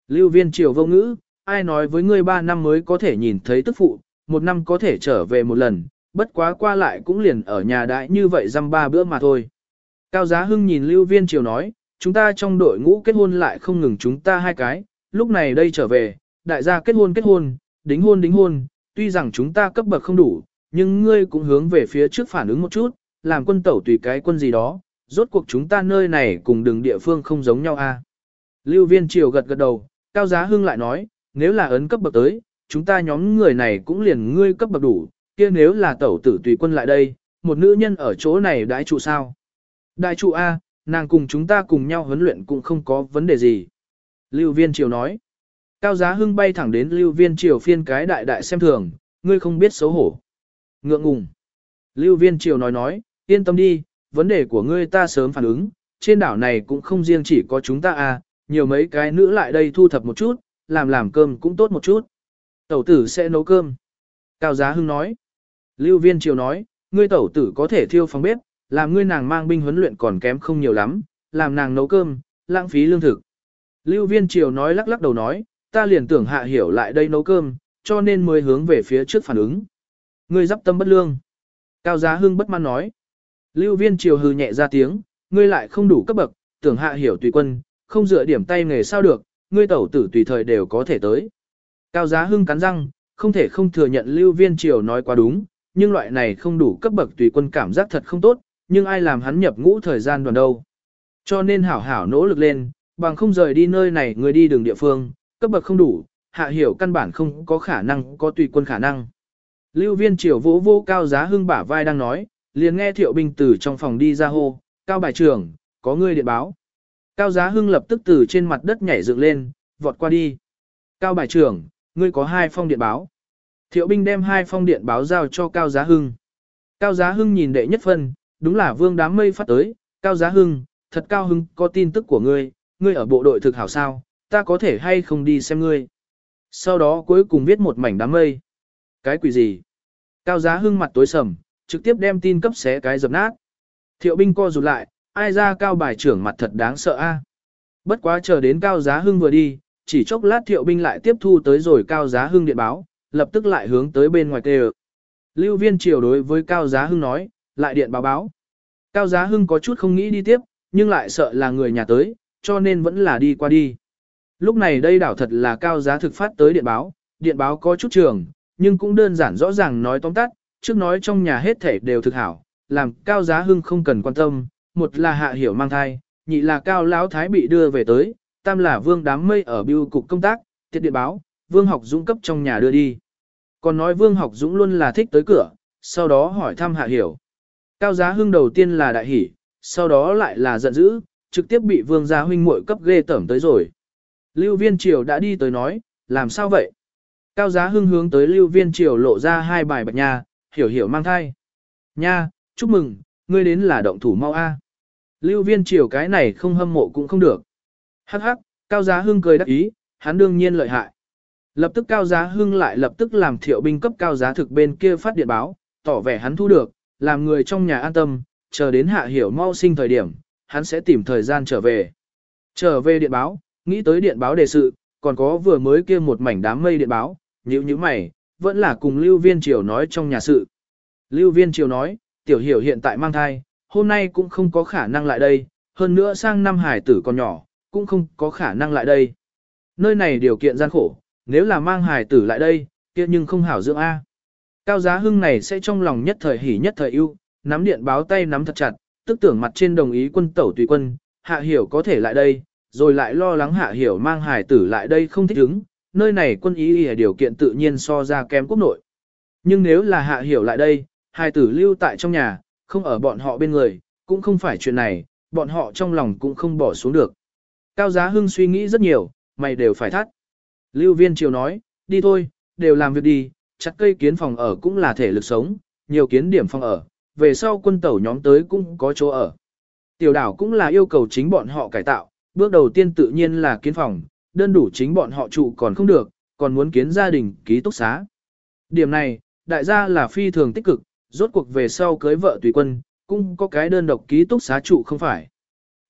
Lưu viên triều vô ngữ, ai nói với ngươi ba năm mới có thể nhìn thấy tức phụ, một năm có thể trở về một lần, bất quá qua lại cũng liền ở nhà đại như vậy dăm ba bữa mà thôi. Cao Giá Hưng nhìn Lưu Viên Triều nói, chúng ta trong đội ngũ kết hôn lại không ngừng chúng ta hai cái, lúc này đây trở về, đại gia kết hôn kết hôn, đính hôn đính hôn, tuy rằng chúng ta cấp bậc không đủ, nhưng ngươi cũng hướng về phía trước phản ứng một chút, làm quân tẩu tùy cái quân gì đó, rốt cuộc chúng ta nơi này cùng đường địa phương không giống nhau a. À. Lưu Viên Triều gật gật đầu, Cao Giá Hưng lại nói, nếu là ấn cấp bậc tới, chúng ta nhóm người này cũng liền ngươi cấp bậc đủ, kia nếu là tẩu tử tùy quân lại đây, một nữ nhân ở chỗ này đãi trụ sao? Đại trụ A, nàng cùng chúng ta cùng nhau huấn luyện cũng không có vấn đề gì. Lưu Viên Triều nói. Cao Giá Hưng bay thẳng đến Lưu Viên Triều phiên cái đại đại xem thường, ngươi không biết xấu hổ. Ngượng ngùng. Lưu Viên Triều nói nói, yên tâm đi, vấn đề của ngươi ta sớm phản ứng, trên đảo này cũng không riêng chỉ có chúng ta à, nhiều mấy cái nữ lại đây thu thập một chút, làm làm cơm cũng tốt một chút. Tẩu tử sẽ nấu cơm. Cao Giá Hưng nói. Lưu Viên Triều nói, ngươi tẩu tử có thể thiêu phòng bếp, làm ngươi nàng mang binh huấn luyện còn kém không nhiều lắm, làm nàng nấu cơm, lãng phí lương thực. Lưu Viên Triều nói lắc lắc đầu nói, ta liền tưởng hạ hiểu lại đây nấu cơm, cho nên mới hướng về phía trước phản ứng. Ngươi dắp tâm bất lương. Cao Giá Hưng bất mãn nói. Lưu Viên Triều hừ nhẹ ra tiếng, ngươi lại không đủ cấp bậc, tưởng hạ hiểu tùy quân, không dựa điểm tay nghề sao được, ngươi tẩu tử tùy thời đều có thể tới. Cao Giá Hưng cắn răng, không thể không thừa nhận Lưu Viên Triều nói quá đúng, nhưng loại này không đủ cấp bậc tùy quân cảm giác thật không tốt, nhưng ai làm hắn nhập ngũ thời gian đoàn đâu. Cho nên hảo hảo nỗ lực lên, bằng không rời đi nơi này người đi đường địa phương, cấp bậc không đủ, hạ hiểu căn bản không có khả năng có tùy quân khả năng. Lưu viên triều vỗ vô cao giá hưng bả vai đang nói, liền nghe thiệu binh từ trong phòng đi ra hô, cao bài trưởng, có người điện báo. Cao giá hưng lập tức từ trên mặt đất nhảy dựng lên, vọt qua đi. Cao bài trưởng, ngươi có hai phong điện báo. Thiệu binh đem hai phong điện báo giao cho Cao Giá Hưng. Cao Giá Hưng nhìn đệ nhất phân, đúng là vương đám mây phát tới. Cao Giá Hưng, thật Cao Hưng, có tin tức của ngươi, ngươi ở bộ đội thực hảo sao, ta có thể hay không đi xem ngươi. Sau đó cuối cùng viết một mảnh đám mây. Cái quỷ gì? Cao Giá Hưng mặt tối sầm, trực tiếp đem tin cấp xé cái dập nát. Thiệu binh co rụt lại, ai ra Cao bài trưởng mặt thật đáng sợ a. Bất quá chờ đến Cao Giá Hưng vừa đi, chỉ chốc lát Thiệu binh lại tiếp thu tới rồi Cao Giá Hưng điện báo, lập tức lại hướng tới bên ngoài tê Lưu viên triều đối với Cao Giá Hưng nói, lại điện báo báo. Cao Giá Hưng có chút không nghĩ đi tiếp, nhưng lại sợ là người nhà tới, cho nên vẫn là đi qua đi. Lúc này đây đảo thật là Cao Giá thực phát tới điện báo, điện báo có chút trường, nhưng cũng đơn giản rõ ràng nói tóm tắt, trước nói trong nhà hết thể đều thực hảo, làm Cao Giá Hưng không cần quan tâm, một là hạ hiểu mang thai, nhị là Cao Lão Thái bị đưa về tới, tam là vương đám mây ở biêu cục công tác, tiết điện báo, vương học dũng cấp trong nhà đưa đi. Còn nói Vương Học Dũng luôn là thích tới cửa, sau đó hỏi thăm Hạ Hiểu. Cao Giá Hưng đầu tiên là đại hỉ, sau đó lại là giận dữ, trực tiếp bị Vương Gia Huynh muội cấp ghê tởm tới rồi. Lưu Viên Triều đã đi tới nói, làm sao vậy? Cao Giá Hưng hướng tới Lưu Viên Triều lộ ra hai bài bạch nha, hiểu hiểu mang thai. Nha, chúc mừng, ngươi đến là động thủ mau a. Lưu Viên Triều cái này không hâm mộ cũng không được. Hắc hắc, Cao Giá Hưng cười đắc ý, hắn đương nhiên lợi hại. Lập tức cao giá hưng lại lập tức làm thiệu binh cấp cao giá thực bên kia phát điện báo, tỏ vẻ hắn thu được, làm người trong nhà an tâm, chờ đến hạ hiểu mau sinh thời điểm, hắn sẽ tìm thời gian trở về. Trở về điện báo, nghĩ tới điện báo đề sự, còn có vừa mới kia một mảnh đám mây điện báo, nhữ như mày, vẫn là cùng Lưu Viên Triều nói trong nhà sự. Lưu Viên Triều nói, tiểu hiểu hiện tại mang thai, hôm nay cũng không có khả năng lại đây, hơn nữa sang năm hải tử còn nhỏ, cũng không có khả năng lại đây. Nơi này điều kiện gian khổ, nếu là mang Hải tử lại đây, kia nhưng không hảo dưỡng A. Cao giá hưng này sẽ trong lòng nhất thời hỉ nhất thời ưu, nắm điện báo tay nắm thật chặt, tức tưởng mặt trên đồng ý quân tẩu tùy quân, hạ hiểu có thể lại đây, rồi lại lo lắng hạ hiểu mang Hải tử lại đây không thích ứng, nơi này quân ý ý điều kiện tự nhiên so ra kém quốc nội. Nhưng nếu là hạ hiểu lại đây, Hải tử lưu tại trong nhà, không ở bọn họ bên người, cũng không phải chuyện này, bọn họ trong lòng cũng không bỏ xuống được. Cao giá hưng suy nghĩ rất nhiều, mày đều phải thắt. Lưu viên triều nói, đi thôi, đều làm việc đi, chặt cây kiến phòng ở cũng là thể lực sống, nhiều kiến điểm phòng ở, về sau quân tẩu nhóm tới cũng có chỗ ở. Tiểu đảo cũng là yêu cầu chính bọn họ cải tạo, bước đầu tiên tự nhiên là kiến phòng, đơn đủ chính bọn họ trụ còn không được, còn muốn kiến gia đình ký túc xá. Điểm này, đại gia là phi thường tích cực, rốt cuộc về sau cưới vợ tùy quân, cũng có cái đơn độc ký túc xá trụ không phải.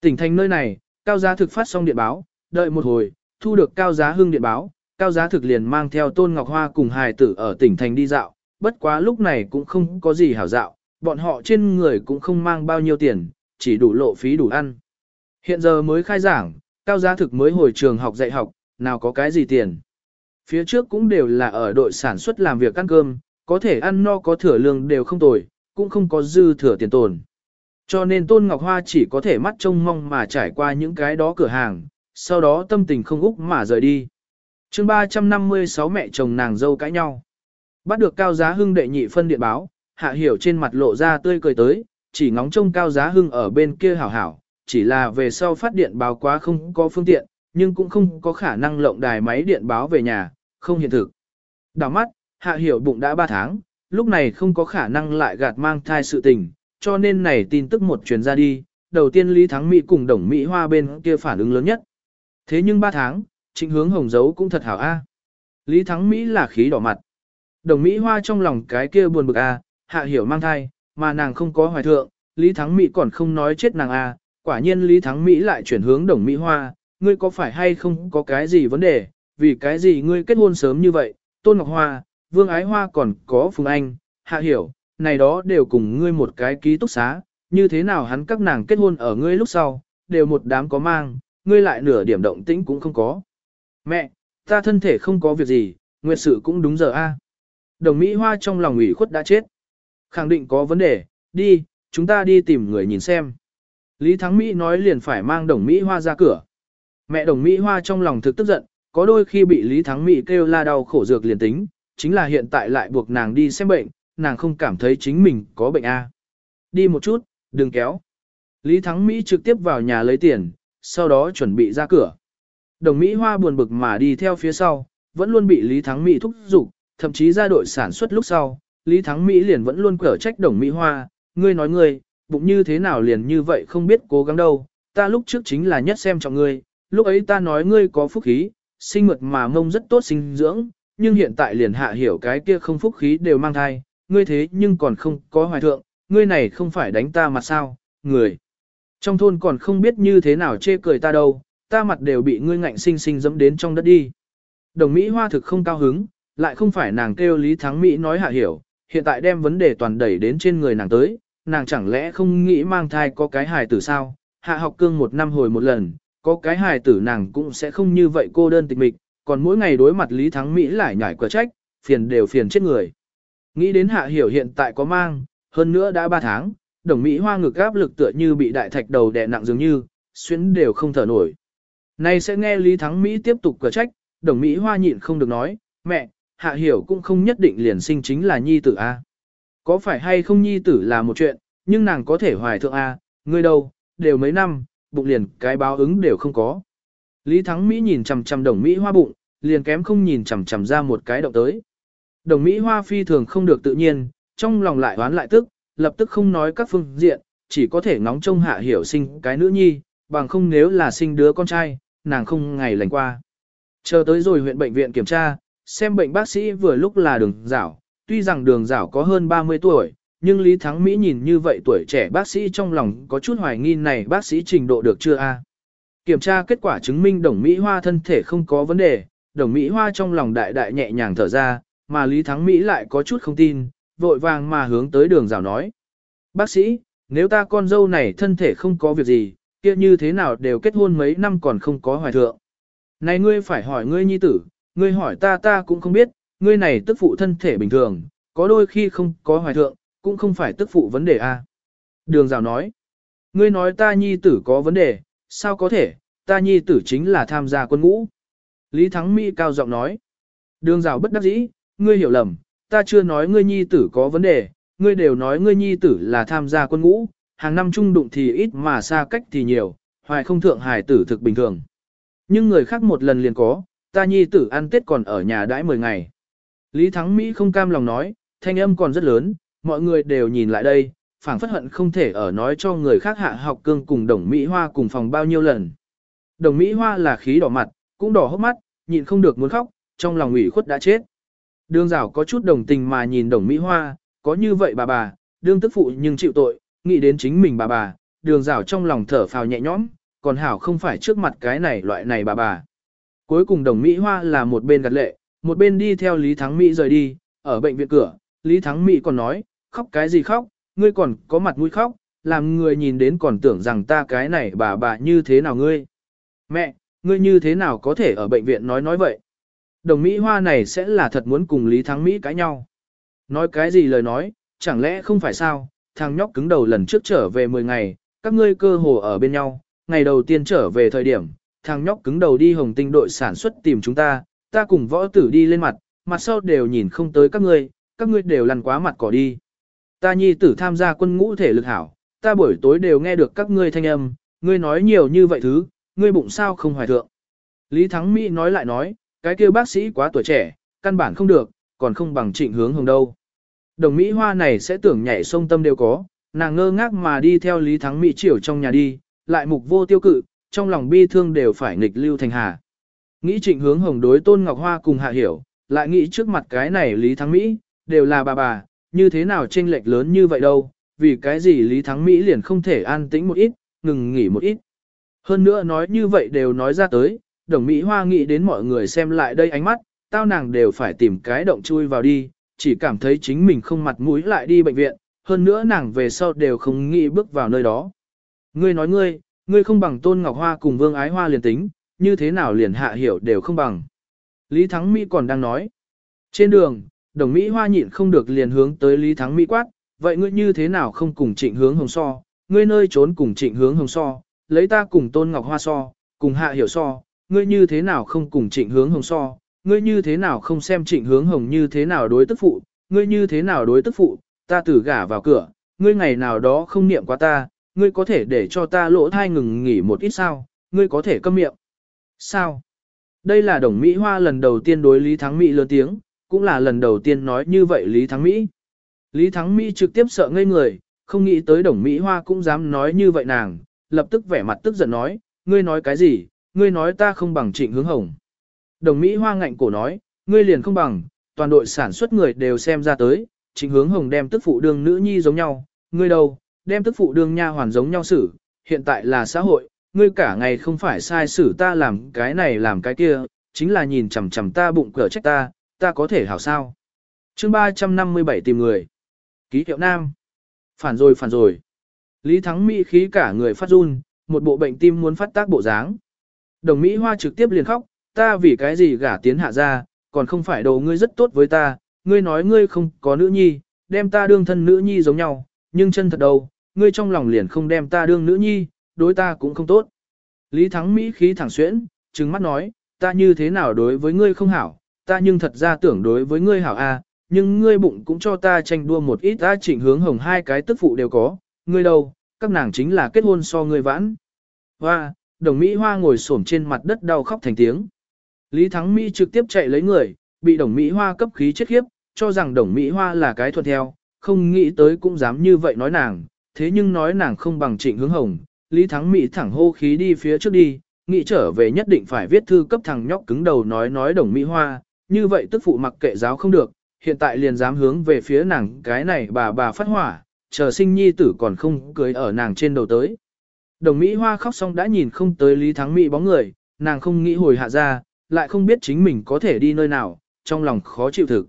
Tỉnh thành nơi này, cao giá thực phát xong điện báo, đợi một hồi, thu được cao giá hưng điện báo, cao giá thực liền mang theo Tôn Ngọc Hoa cùng hài tử ở tỉnh thành đi dạo, bất quá lúc này cũng không có gì hảo dạo, bọn họ trên người cũng không mang bao nhiêu tiền, chỉ đủ lộ phí đủ ăn. Hiện giờ mới khai giảng, cao giá thực mới hồi trường học dạy học, nào có cái gì tiền. Phía trước cũng đều là ở đội sản xuất làm việc ăn cơm, có thể ăn no có thừa lương đều không tồi, cũng không có dư thừa tiền tồn. Cho nên Tôn Ngọc Hoa chỉ có thể mắt trông mong mà trải qua những cái đó cửa hàng, sau đó tâm tình không úc mà rời đi chương 356 mẹ chồng nàng dâu cãi nhau. Bắt được cao giá hưng đệ nhị phân điện báo, hạ hiểu trên mặt lộ ra tươi cười tới, chỉ ngóng trông cao giá hưng ở bên kia hảo hảo, chỉ là về sau phát điện báo quá không có phương tiện, nhưng cũng không có khả năng lộng đài máy điện báo về nhà, không hiện thực. Đào mắt, hạ hiểu bụng đã 3 tháng, lúc này không có khả năng lại gạt mang thai sự tình, cho nên này tin tức một truyền ra đi, đầu tiên Lý Thắng Mỹ cùng Đồng Mỹ Hoa bên kia phản ứng lớn nhất. Thế nhưng 3 tháng, trịnh hướng hồng dấu cũng thật hảo a. Lý Thắng Mỹ là khí đỏ mặt. Đồng Mỹ Hoa trong lòng cái kia buồn bực a, hạ hiểu mang thai, mà nàng không có hoài thượng, Lý Thắng Mỹ còn không nói chết nàng a, quả nhiên Lý Thắng Mỹ lại chuyển hướng Đồng Mỹ Hoa, ngươi có phải hay không có cái gì vấn đề, vì cái gì ngươi kết hôn sớm như vậy, Tôn Ngọc Hoa, Vương Ái Hoa còn có Phùng Anh, hạ hiểu, này đó đều cùng ngươi một cái ký túc xá, như thế nào hắn các nàng kết hôn ở ngươi lúc sau, đều một đám có mang, ngươi lại nửa điểm động tĩnh cũng không có. Mẹ, ta thân thể không có việc gì, nguyệt sự cũng đúng giờ a. Đồng Mỹ Hoa trong lòng ủy khuất đã chết. Khẳng định có vấn đề, đi, chúng ta đi tìm người nhìn xem. Lý Thắng Mỹ nói liền phải mang đồng Mỹ Hoa ra cửa. Mẹ đồng Mỹ Hoa trong lòng thực tức giận, có đôi khi bị Lý Thắng Mỹ kêu la đau khổ dược liền tính, chính là hiện tại lại buộc nàng đi xem bệnh, nàng không cảm thấy chính mình có bệnh A. Đi một chút, đừng kéo. Lý Thắng Mỹ trực tiếp vào nhà lấy tiền, sau đó chuẩn bị ra cửa. Đồng Mỹ Hoa buồn bực mà đi theo phía sau, vẫn luôn bị Lý Thắng Mỹ thúc giục, thậm chí ra đội sản xuất lúc sau, Lý Thắng Mỹ liền vẫn luôn cở trách Đồng Mỹ Hoa, ngươi nói ngươi, bụng như thế nào liền như vậy không biết cố gắng đâu, ta lúc trước chính là nhất xem trọng ngươi, lúc ấy ta nói ngươi có phúc khí, sinh mượt mà mông rất tốt sinh dưỡng, nhưng hiện tại liền hạ hiểu cái kia không phúc khí đều mang thai, ngươi thế nhưng còn không có hoài thượng, ngươi này không phải đánh ta mặt sao, người. Trong thôn còn không biết như thế nào chê cười ta đâu, ta mặt đều bị ngươi ngạnh sinh sinh dẫm đến trong đất đi. Đồng Mỹ Hoa thực không cao hứng, lại không phải nàng kêu Lý Thắng Mỹ nói hạ hiểu, hiện tại đem vấn đề toàn đẩy đến trên người nàng tới, nàng chẳng lẽ không nghĩ mang thai có cái hài tử sao, hạ học cương một năm hồi một lần, có cái hài tử nàng cũng sẽ không như vậy cô đơn tịch mịch, còn mỗi ngày đối mặt Lý Thắng Mỹ lại nhảy cửa trách, phiền đều phiền chết người. Nghĩ đến hạ hiểu hiện tại có mang, hơn nữa đã 3 tháng, đồng Mỹ hoa ngực áp lực tựa như bị đại thạch đầu đè nặng dường như, xuyến đều không thở nổi. nay sẽ nghe Lý Thắng Mỹ tiếp tục cửa trách, đồng Mỹ hoa nhịn không được nói, mẹ, hạ hiểu cũng không nhất định liền sinh chính là nhi tử A. Có phải hay không nhi tử là một chuyện, nhưng nàng có thể hoài thượng A, ngươi đâu, đều mấy năm, bụng liền cái báo ứng đều không có. Lý Thắng Mỹ nhìn chằm chằm đồng Mỹ hoa bụng, liền kém không nhìn chằm chằm ra một cái động tới. Đồng Mỹ hoa phi thường không được tự nhiên, trong lòng lại oán lại tức, lập tức không nói các phương diện, chỉ có thể ngóng trông hạ hiểu sinh cái nữ nhi, bằng không nếu là sinh đứa con trai, nàng không ngày lành qua. Chờ tới rồi huyện bệnh viện kiểm tra, xem bệnh bác sĩ vừa lúc là đường Dảo, tuy rằng đường Dảo có hơn 30 tuổi, nhưng Lý Thắng Mỹ nhìn như vậy tuổi trẻ bác sĩ trong lòng có chút hoài nghi này bác sĩ trình độ được chưa a? Kiểm tra kết quả chứng minh đồng Mỹ Hoa thân thể không có vấn đề, đồng Mỹ Hoa trong lòng đại đại nhẹ nhàng thở ra, mà Lý Thắng Mỹ lại có chút không tin, vội vàng mà hướng tới đường rào nói. Bác sĩ, nếu ta con dâu này thân thể không có việc gì, kia như thế nào đều kết hôn mấy năm còn không có hoài thượng. Này ngươi phải hỏi ngươi nhi tử, ngươi hỏi ta ta cũng không biết, ngươi này tức phụ thân thể bình thường, có đôi khi không có hoài thượng, cũng không phải tức phụ vấn đề a. Đường rào nói, ngươi nói ta nhi tử có vấn đề, sao có thể, ta nhi tử chính là tham gia quân ngũ. Lý Thắng Mỹ cao giọng nói, đường rào bất đắc dĩ, ngươi hiểu lầm, ta chưa nói ngươi nhi tử có vấn đề, ngươi đều nói ngươi nhi tử là tham gia quân ngũ, hàng năm trung đụng thì ít mà xa cách thì nhiều, hoài không thượng hài tử thực bình thường. Nhưng người khác một lần liền có, ta nhi tử ăn tết còn ở nhà đãi 10 ngày. Lý Thắng Mỹ không cam lòng nói, thanh âm còn rất lớn, mọi người đều nhìn lại đây, phảng phất hận không thể ở nói cho người khác hạ học cương cùng đồng Mỹ Hoa cùng phòng bao nhiêu lần. Đồng Mỹ Hoa là khí đỏ mặt, cũng đỏ hốc mắt, nhịn không được muốn khóc, trong lòng ủy khuất đã chết. Đường rào có chút đồng tình mà nhìn đồng Mỹ Hoa, có như vậy bà bà, đương tức phụ nhưng chịu tội, nghĩ đến chính mình bà bà, đường rào trong lòng thở phào nhẹ nhõm, còn hảo không phải trước mặt cái này loại này bà bà. Cuối cùng đồng Mỹ Hoa là một bên gật lệ, một bên đi theo Lý Thắng Mỹ rời đi, ở bệnh viện cửa, Lý Thắng Mỹ còn nói, khóc cái gì khóc, ngươi còn có mặt mũi khóc, làm người nhìn đến còn tưởng rằng ta cái này bà bà như thế nào ngươi. Mẹ, ngươi như thế nào có thể ở bệnh viện nói nói vậy? Đồng Mỹ Hoa này sẽ là thật muốn cùng Lý Thắng Mỹ cãi nhau. Nói cái gì lời nói, chẳng lẽ không phải sao, thằng nhóc cứng đầu lần trước trở về 10 ngày, các ngươi cơ hồ ở bên nhau, ngày đầu tiên trở về thời điểm, thằng nhóc cứng đầu đi hồng tinh đội sản xuất tìm chúng ta, ta cùng võ tử đi lên mặt, mặt sau đều nhìn không tới các ngươi, các ngươi đều lăn quá mặt cỏ đi. Ta nhi tử tham gia quân ngũ thể lực hảo, ta buổi tối đều nghe được các ngươi thanh âm, ngươi nói nhiều như vậy thứ, ngươi bụng sao không hoài thượng. Lý Thắng Mỹ nói lại nói, cái kia bác sĩ quá tuổi trẻ, căn bản không được, còn không bằng trịnh hướng hồng đâu. Đồng Mỹ Hoa này sẽ tưởng nhảy sông tâm đều có, nàng ngơ ngác mà đi theo Lý Thắng Mỹ chiều trong nhà đi, lại mục vô tiêu cự, trong lòng bi thương đều phải nghịch lưu thành hà. Nghĩ trịnh hướng hồng đối Tôn Ngọc Hoa cùng hạ hiểu, lại nghĩ trước mặt cái này Lý Thắng Mỹ, đều là bà bà, như thế nào chênh lệch lớn như vậy đâu, vì cái gì Lý Thắng Mỹ liền không thể an tĩnh một ít, ngừng nghỉ một ít. Hơn nữa nói như vậy đều nói ra tới, đồng Mỹ Hoa nghĩ đến mọi người xem lại đây ánh mắt, tao nàng đều phải tìm cái động chui vào đi, chỉ cảm thấy chính mình không mặt mũi lại đi bệnh viện, hơn nữa nàng về sau đều không nghĩ bước vào nơi đó. Ngươi nói ngươi, ngươi không bằng Tôn Ngọc Hoa cùng Vương Ái Hoa liền tính, như thế nào liền hạ hiểu đều không bằng. Lý Thắng Mỹ còn đang nói. Trên đường, đồng Mỹ Hoa nhịn không được liền hướng tới Lý Thắng Mỹ quát, vậy ngươi như thế nào không cùng trịnh hướng hồng so, ngươi nơi trốn cùng trịnh hướng hồng so, lấy ta cùng Tôn Ngọc Hoa so, cùng hạ hiểu so, ngươi như thế nào không cùng trịnh hướng hồng so, ngươi như thế nào không xem trịnh hướng hồng như thế nào đối tức phụ, ngươi như thế nào đối tức phụ, ta tử gả vào cửa, ngươi ngày nào đó không niệm qua ta, ngươi có thể để cho ta lỗ thai ngừng nghỉ một ít sao, ngươi có thể câm miệng. Sao? Đây là đồng Mỹ Hoa lần đầu tiên đối Lý Thắng Mỹ lớn tiếng, cũng là lần đầu tiên nói như vậy Lý Thắng Mỹ. Lý Thắng Mỹ trực tiếp sợ ngây người, không nghĩ tới đồng Mỹ Hoa cũng dám nói như vậy nàng, lập tức vẻ mặt tức giận nói, ngươi nói cái gì, ngươi nói ta không bằng trịnh hướng hồng. Đồng Mỹ Hoa ngạnh cổ nói, ngươi liền không bằng, toàn đội sản xuất người đều xem ra tới, trịnh hướng hồng đem tức phụ đương nữ nhi giống nhau, ngươi đâu, đem tức phụ đương nha hoàn giống nhau xử, hiện tại là xã hội, ngươi cả ngày không phải sai xử ta làm cái này làm cái kia, chính là nhìn chằm chằm ta bụng cửa trách ta, ta có thể hảo sao. chương 357 tìm người. Ký hiệu nam. Phản rồi phản rồi. Lý Thắng Mỹ khí cả người phát run, một bộ bệnh tim muốn phát tác bộ dáng. Đồng Mỹ Hoa trực tiếp liền khóc, ta vì cái gì gả tiến hạ ra, còn không phải đồ ngươi rất tốt với ta, ngươi nói ngươi không có nữ nhi, đem ta đương thân nữ nhi giống nhau, nhưng chân thật đâu, ngươi trong lòng liền không đem ta đương nữ nhi, đối ta cũng không tốt. Lý Thắng Mỹ khí thẳng xuyễn, trừng mắt nói, ta như thế nào đối với ngươi không hảo, ta nhưng thật ra tưởng đối với ngươi hảo a, à, nhưng ngươi bụng cũng cho ta tranh đua một ít ta chỉnh hướng hồng hai cái tức phụ đều có, ngươi đâu, các nàng chính là kết hôn so ngươi vãn. Hoa, đồng Mỹ Hoa ngồi xổm trên mặt đất đau khóc thành tiếng. Lý Thắng Mỹ trực tiếp chạy lấy người, bị đồng Mỹ Hoa cấp khí chết khiếp, cho rằng đồng Mỹ Hoa là cái thuận theo, không nghĩ tới cũng dám như vậy nói nàng, thế nhưng nói nàng không bằng trịnh hướng hồng, Lý Thắng Mỹ thẳng hô khí đi phía trước đi, nghĩ trở về nhất định phải viết thư cấp thằng nhóc cứng đầu nói nói đồng Mỹ Hoa, như vậy tức phụ mặc kệ giáo không được, hiện tại liền dám hướng về phía nàng cái này bà bà phát hỏa, chờ sinh nhi tử còn không cưới ở nàng trên đầu tới. Đồng Mỹ Hoa khóc xong đã nhìn không tới Lý Thắng Mỹ bóng người, nàng không nghĩ hồi hạ ra, lại không biết chính mình có thể đi nơi nào, trong lòng khó chịu thực.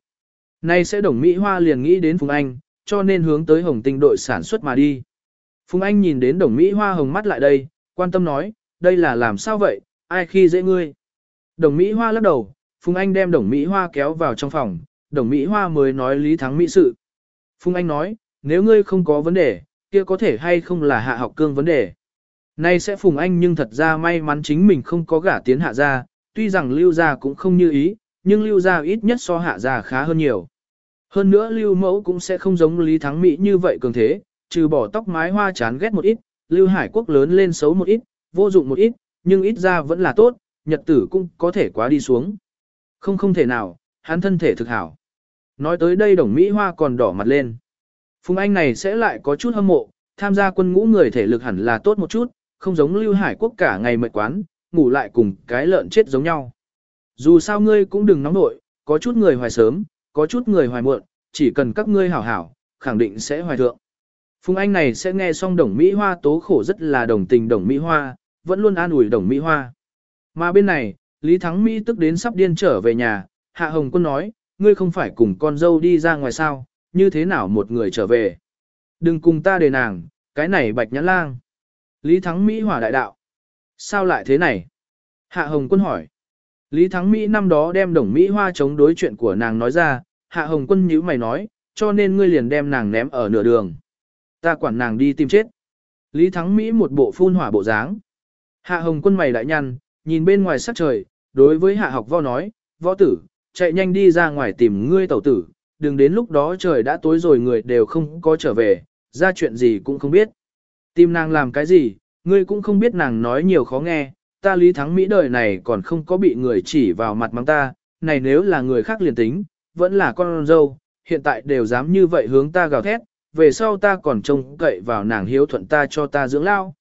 Nay sẽ đồng Mỹ Hoa liền nghĩ đến Phùng Anh, cho nên hướng tới Hồng Tinh đội sản xuất mà đi. Phùng Anh nhìn đến đồng Mỹ Hoa hồng mắt lại đây, quan tâm nói, đây là làm sao vậy, ai khi dễ ngươi. Đồng Mỹ Hoa lắc đầu, Phùng Anh đem đồng Mỹ Hoa kéo vào trong phòng, đồng Mỹ Hoa mới nói Lý Thắng Mỹ sự. Phùng Anh nói, nếu ngươi không có vấn đề, kia có thể hay không là hạ học cương vấn đề. Nay sẽ Phùng Anh nhưng thật ra may mắn chính mình không có gả tiến hạ ra, tuy rằng lưu gia cũng không như ý, nhưng lưu gia ít nhất so hạ gia khá hơn nhiều. Hơn nữa lưu mẫu cũng sẽ không giống Lý Thắng Mỹ như vậy cường thế, trừ bỏ tóc mái hoa chán ghét một ít, lưu hải quốc lớn lên xấu một ít, vô dụng một ít, nhưng ít ra vẫn là tốt, nhật tử cũng có thể quá đi xuống. Không không thể nào, hắn thân thể thực hảo. Nói tới đây đồng Mỹ Hoa còn đỏ mặt lên. Phùng Anh này sẽ lại có chút hâm mộ, tham gia quân ngũ người thể lực hẳn là tốt một chút, không giống lưu hải quốc cả ngày mệt quán, ngủ lại cùng cái lợn chết giống nhau. Dù sao ngươi cũng đừng nóng nội, có chút người hoài sớm, có chút người hoài muộn, chỉ cần các ngươi hảo hảo, khẳng định sẽ hoài thượng. Phùng Anh này sẽ nghe xong đồng Mỹ Hoa tố khổ rất là đồng tình đồng Mỹ Hoa, vẫn luôn an ủi đồng Mỹ Hoa. Mà bên này, Lý Thắng Mỹ tức đến sắp điên trở về nhà, Hạ Hồng Quân nói, ngươi không phải cùng con dâu đi ra ngoài sao, như thế nào một người trở về. Đừng cùng ta đề nàng, cái này bạch nhãn lang. Lý Thắng Mỹ hỏa đại đạo. Sao lại thế này? Hạ Hồng Quân hỏi. Lý Thắng Mỹ năm đó đem đồng Mỹ Hoa chống đối chuyện của nàng nói ra, Hạ Hồng Quân nhíu mày nói, cho nên ngươi liền đem nàng ném ở nửa đường. Ta quản nàng đi tìm chết. Lý Thắng Mỹ một bộ phun hỏa bộ dáng. Hạ Hồng Quân mày đại nhăn, nhìn bên ngoài sắc trời, đối với Hạ học võ nói, võ tử, chạy nhanh đi ra ngoài tìm ngươi tẩu tử, đừng đến lúc đó trời đã tối rồi người đều không có trở về, ra chuyện gì cũng không biết. Tìm nàng làm cái gì, ngươi cũng không biết nàng nói nhiều khó nghe, ta Lý Thắng Mỹ đời này còn không có bị người chỉ vào mặt mắng ta, này nếu là người khác liền tính, vẫn là con dâu, hiện tại đều dám như vậy hướng ta gào thét, về sau ta còn trông cậy vào nàng hiếu thuận ta cho ta dưỡng lao.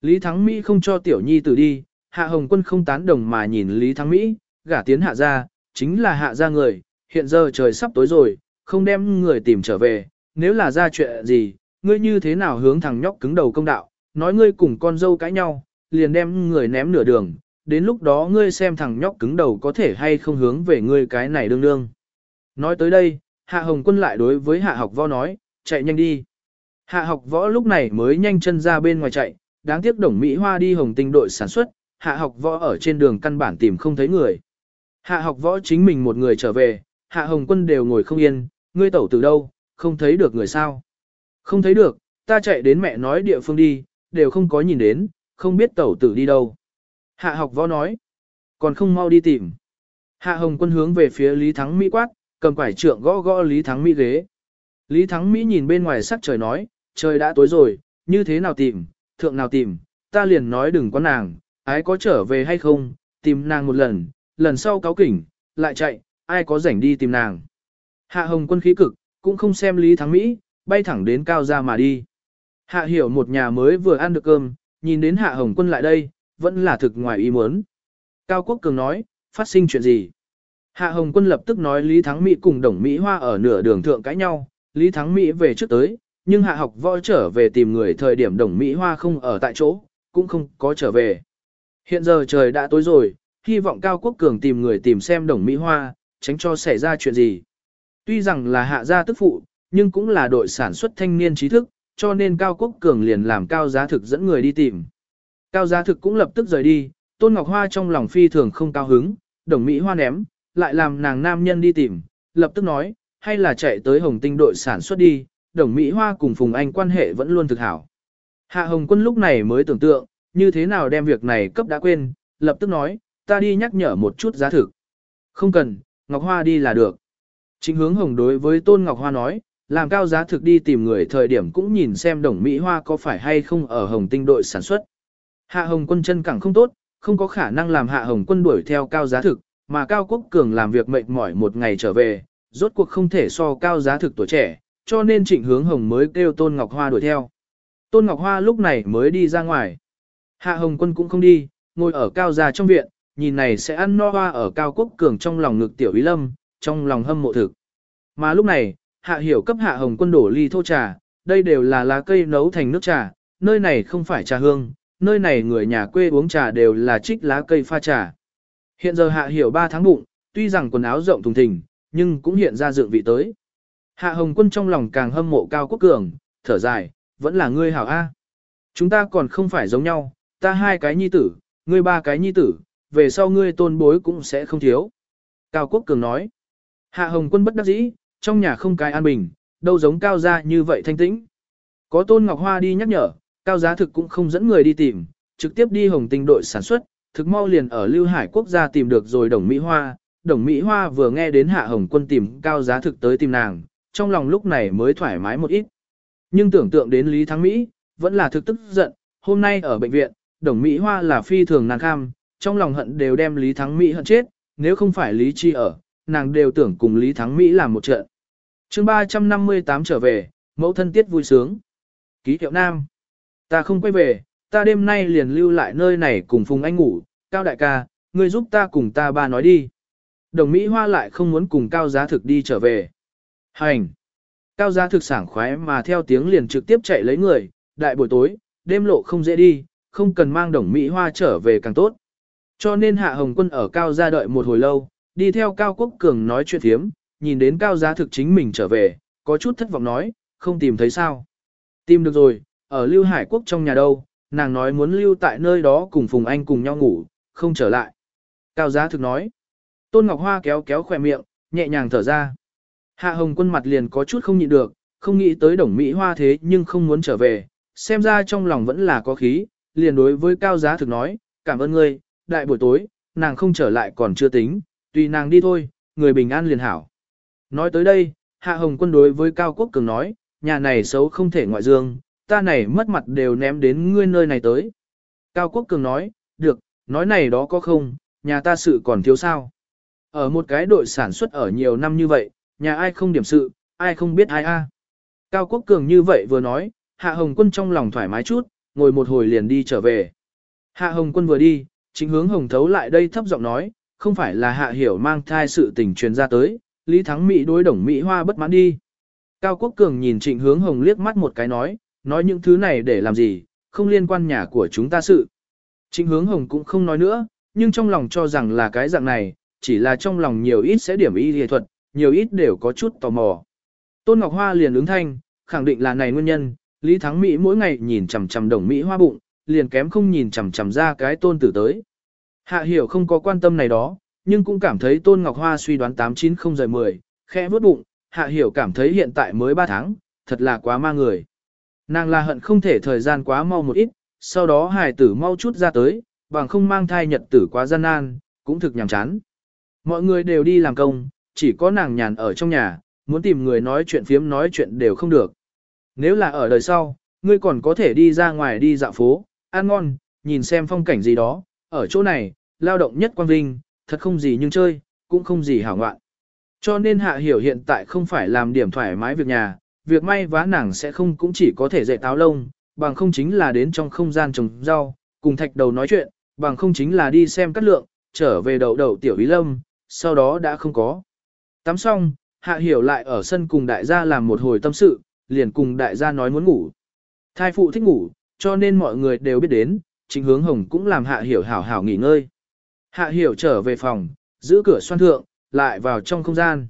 Lý Thắng Mỹ không cho tiểu nhi tử đi, Hạ Hồng Quân không tán đồng mà nhìn Lý Thắng Mỹ, gả tiến hạ ra, chính là hạ ra người, hiện giờ trời sắp tối rồi, không đem người tìm trở về, nếu là ra chuyện gì, ngươi như thế nào hướng thằng nhóc cứng đầu công đạo, nói ngươi cùng con dâu cãi nhau, liền đem người ném nửa đường, đến lúc đó ngươi xem thằng nhóc cứng đầu có thể hay không hướng về ngươi cái này đương đương. Nói tới đây, Hạ Hồng Quân lại đối với Hạ học võ nói, chạy nhanh đi. Hạ học võ lúc này mới nhanh chân ra bên ngoài chạy, đáng tiếc đồng Mỹ Hoa đi hồng tinh đội sản xuất, Hạ học võ ở trên đường căn bản tìm không thấy người. Hạ học võ chính mình một người trở về, Hạ Hồng Quân đều ngồi không yên, ngươi tẩu từ đâu, không thấy được người sao. Không thấy được, ta chạy đến mẹ nói địa phương đi, đều không có nhìn đến, không biết tẩu tử đi đâu. Hạ học võ nói, còn không mau đi tìm. Hạ Hồng Quân hướng về phía Lý Thắng Mỹ quát, cầm quải trượng gõ gõ Lý Thắng Mỹ ghế. Lý Thắng Mỹ nhìn bên ngoài sắc trời nói, trời đã tối rồi, như thế nào tìm, thượng nào tìm, ta liền nói đừng có nàng, ái có trở về hay không, tìm nàng một lần, lần sau cáo kỉnh, lại chạy, ai có rảnh đi tìm nàng. Hạ Hồng Quân khí cực, cũng không xem Lý Thắng Mỹ, bay thẳng đến cao ra mà đi. Hạ hiểu một nhà mới vừa ăn được cơm, nhìn đến Hạ Hồng Quân lại đây, vẫn là thực ngoài ý muốn. Cao Quốc Cường nói, phát sinh chuyện gì? Hạ Hồng Quân lập tức nói Lý Thắng Mỹ cùng Đồng Mỹ Hoa ở nửa đường thượng cãi nhau, Lý Thắng Mỹ về trước tới, nhưng Hạ học võ trở về tìm người thời điểm Đồng Mỹ Hoa không ở tại chỗ, cũng không có trở về. Hiện giờ trời đã tối rồi, hy vọng Cao Quốc Cường tìm người tìm xem Đồng Mỹ Hoa, tránh cho xảy ra chuyện gì. Tuy rằng là hạ gia tức phụ, nhưng cũng là đội sản xuất thanh niên trí thức, cho nên Cao Quốc Cường liền làm Cao Giá Thực dẫn người đi tìm. Cao Giá Thực cũng lập tức rời đi, Tôn Ngọc Hoa trong lòng phi thường không cao hứng, đồng Mỹ Hoa ném, lại làm nàng nam nhân đi tìm, lập tức nói, hay là chạy tới Hồng Tinh đội sản xuất đi, đồng Mỹ Hoa cùng Phùng Anh quan hệ vẫn luôn thực hảo. Hạ Hồng Quân lúc này mới tưởng tượng, như thế nào đem việc này cấp đã quên, lập tức nói, ta đi nhắc nhở một chút giá thực. Không cần, Ngọc Hoa đi là được. Chính hướng Hồng đối với Tôn Ngọc Hoa nói, làm cao giá thực đi tìm người thời điểm cũng nhìn xem đồng Mỹ Hoa có phải hay không ở Hồng Tinh đội sản xuất. Hạ Hồng quân chân cẳng không tốt, không có khả năng làm Hạ Hồng quân đuổi theo cao giá thực, mà Cao Quốc Cường làm việc mệt mỏi một ngày trở về, rốt cuộc không thể so cao giá thực tuổi trẻ, cho nên trịnh hướng Hồng mới kêu Tôn Ngọc Hoa đuổi theo. Tôn Ngọc Hoa lúc này mới đi ra ngoài. Hạ Hồng quân cũng không đi, ngồi ở cao già trong viện, nhìn này sẽ ăn no hoa ở Cao Quốc Cường trong lòng ngực Tiểu Ý Lâm, trong lòng hâm mộ thực. Mà lúc này, Hạ Hiểu cấp Hạ Hồng quân đổ ly thô trà, đây đều là lá cây nấu thành nước trà, nơi này không phải trà hương, nơi này người nhà quê uống trà đều là trích lá cây pha trà. Hiện giờ Hạ Hiểu 3 tháng bụng, tuy rằng quần áo rộng thùng thình, nhưng cũng hiện ra dựng vị tới. Hạ Hồng quân trong lòng càng hâm mộ Cao Quốc Cường, thở dài, vẫn là ngươi hảo A. Chúng ta còn không phải giống nhau, ta hai cái nhi tử, ngươi ba cái nhi tử, về sau ngươi tôn bối cũng sẽ không thiếu. Cao Quốc Cường nói, Hạ Hồng quân bất đắc dĩ, trong nhà không cái an bình, đâu giống cao gia như vậy thanh tĩnh. Có Tôn Ngọc Hoa đi nhắc nhở, cao giá thực cũng không dẫn người đi tìm, trực tiếp đi hồng tinh đội sản xuất, thực mau liền ở Lưu Hải quốc gia tìm được rồi đồng Mỹ Hoa. Đồng Mỹ Hoa vừa nghe đến Hạ Hồng quân tìm cao giá thực tới tìm nàng, trong lòng lúc này mới thoải mái một ít. Nhưng tưởng tượng đến Lý Thắng Mỹ, vẫn là thực tức giận, hôm nay ở bệnh viện, đồng Mỹ Hoa là phi thường nàng kham, trong lòng hận đều đem Lý Thắng Mỹ hận chết, nếu không phải Lý Chi ở, nàng đều tưởng cùng Lý Thắng Mỹ làm một trận. chương 358 trở về, mẫu thân tiết vui sướng. Ký hiệu nam. Ta không quay về, ta đêm nay liền lưu lại nơi này cùng Phùng Anh ngủ, Cao đại ca, ngươi giúp ta cùng ta ba nói đi. Đồng Mỹ Hoa lại không muốn cùng Cao Giá Thực đi trở về. Hành. Cao Giá Thực sảng khoái mà theo tiếng liền trực tiếp chạy lấy người, đại buổi tối, đêm lộ không dễ đi, không cần mang Đồng Mỹ Hoa trở về càng tốt. Cho nên Hạ Hồng Quân ở Cao gia đợi một hồi lâu, đi theo Cao Quốc Cường nói chuyện thiếm, nhìn đến Cao gia Thực chính mình trở về, có chút thất vọng nói, không tìm thấy sao. Tìm được rồi, ở Lưu Hải Quốc trong nhà đâu, nàng nói muốn lưu tại nơi đó cùng Phùng Anh cùng nhau ngủ, không trở lại. Cao Giá Thực nói, Tôn Ngọc Hoa kéo kéo khỏe miệng, nhẹ nhàng thở ra. Hạ Hồng Quân mặt liền có chút không nhịn được, không nghĩ tới Đồng Mỹ Hoa thế nhưng không muốn trở về, xem ra trong lòng vẫn là có khí, liền đối với Cao Giá Thực nói, cảm ơn ngươi, đại buổi tối, nàng không trở lại còn chưa tính, tùy nàng đi thôi, người bình an liền hảo. Nói tới đây, Hạ Hồng quân đối với Cao Quốc Cường nói, nhà này xấu không thể ngoại dương, ta này mất mặt đều ném đến ngươi nơi này tới. Cao Quốc Cường nói, được, nói này đó có không, nhà ta sự còn thiếu sao. Ở một cái đội sản xuất ở nhiều năm như vậy, nhà ai không điểm sự, ai không biết ai a. Cao Quốc Cường như vậy vừa nói, Hạ Hồng quân trong lòng thoải mái chút, ngồi một hồi liền đi trở về. Hạ Hồng quân vừa đi, Chính hướng hồng thấu lại đây thấp giọng nói, không phải là hạ hiểu mang thai sự tình truyền ra tới, Lý Thắng Mỹ đối đồng Mỹ Hoa bất mãn đi. Cao Quốc Cường nhìn trịnh hướng hồng liếc mắt một cái nói, nói những thứ này để làm gì, không liên quan nhà của chúng ta sự. Trịnh hướng hồng cũng không nói nữa, nhưng trong lòng cho rằng là cái dạng này, chỉ là trong lòng nhiều ít sẽ điểm y nghệ thuật, nhiều ít đều có chút tò mò. Tôn Ngọc Hoa liền ứng thanh, khẳng định là này nguyên nhân, Lý Thắng Mỹ mỗi ngày nhìn chằm chằm đồng Mỹ hoa bụng, liền kém không nhìn chằm chằm ra cái tôn tử tới. Hạ hiểu không có quan tâm này đó, nhưng cũng cảm thấy Tôn Ngọc Hoa suy đoán 890 giờ 10, khẽ vớt bụng, Hạ hiểu cảm thấy hiện tại mới 3 tháng, thật là quá ma người. Nàng là hận không thể thời gian quá mau một ít, sau đó hài tử mau chút ra tới, bằng không mang thai nhật tử quá gian nan, cũng thực nhàm chán. Mọi người đều đi làm công, chỉ có nàng nhàn ở trong nhà, muốn tìm người nói chuyện phiếm nói chuyện đều không được. Nếu là ở đời sau, ngươi còn có thể đi ra ngoài đi dạo phố, ăn ngon, nhìn xem phong cảnh gì đó, ở chỗ này, lao động nhất quang vinh, thật không gì nhưng chơi, cũng không gì hảo ngoạn. Cho nên hạ hiểu hiện tại không phải làm điểm thoải mái việc nhà, việc may vá nàng sẽ không cũng chỉ có thể dạy táo lông, bằng không chính là đến trong không gian trồng rau, cùng thạch đầu nói chuyện, bằng không chính là đi xem cắt lượng, trở về đầu đầu tiểu ý lâm, sau đó đã không có. Tắm xong, hạ hiểu lại ở sân cùng đại gia làm một hồi tâm sự, liền cùng đại gia nói muốn ngủ. Thai phụ thích ngủ, cho nên mọi người đều biết đến, chính hướng hồng cũng làm hạ hiểu hảo hảo nghỉ ngơi. Hạ hiểu trở về phòng, giữ cửa xoan thượng, lại vào trong không gian.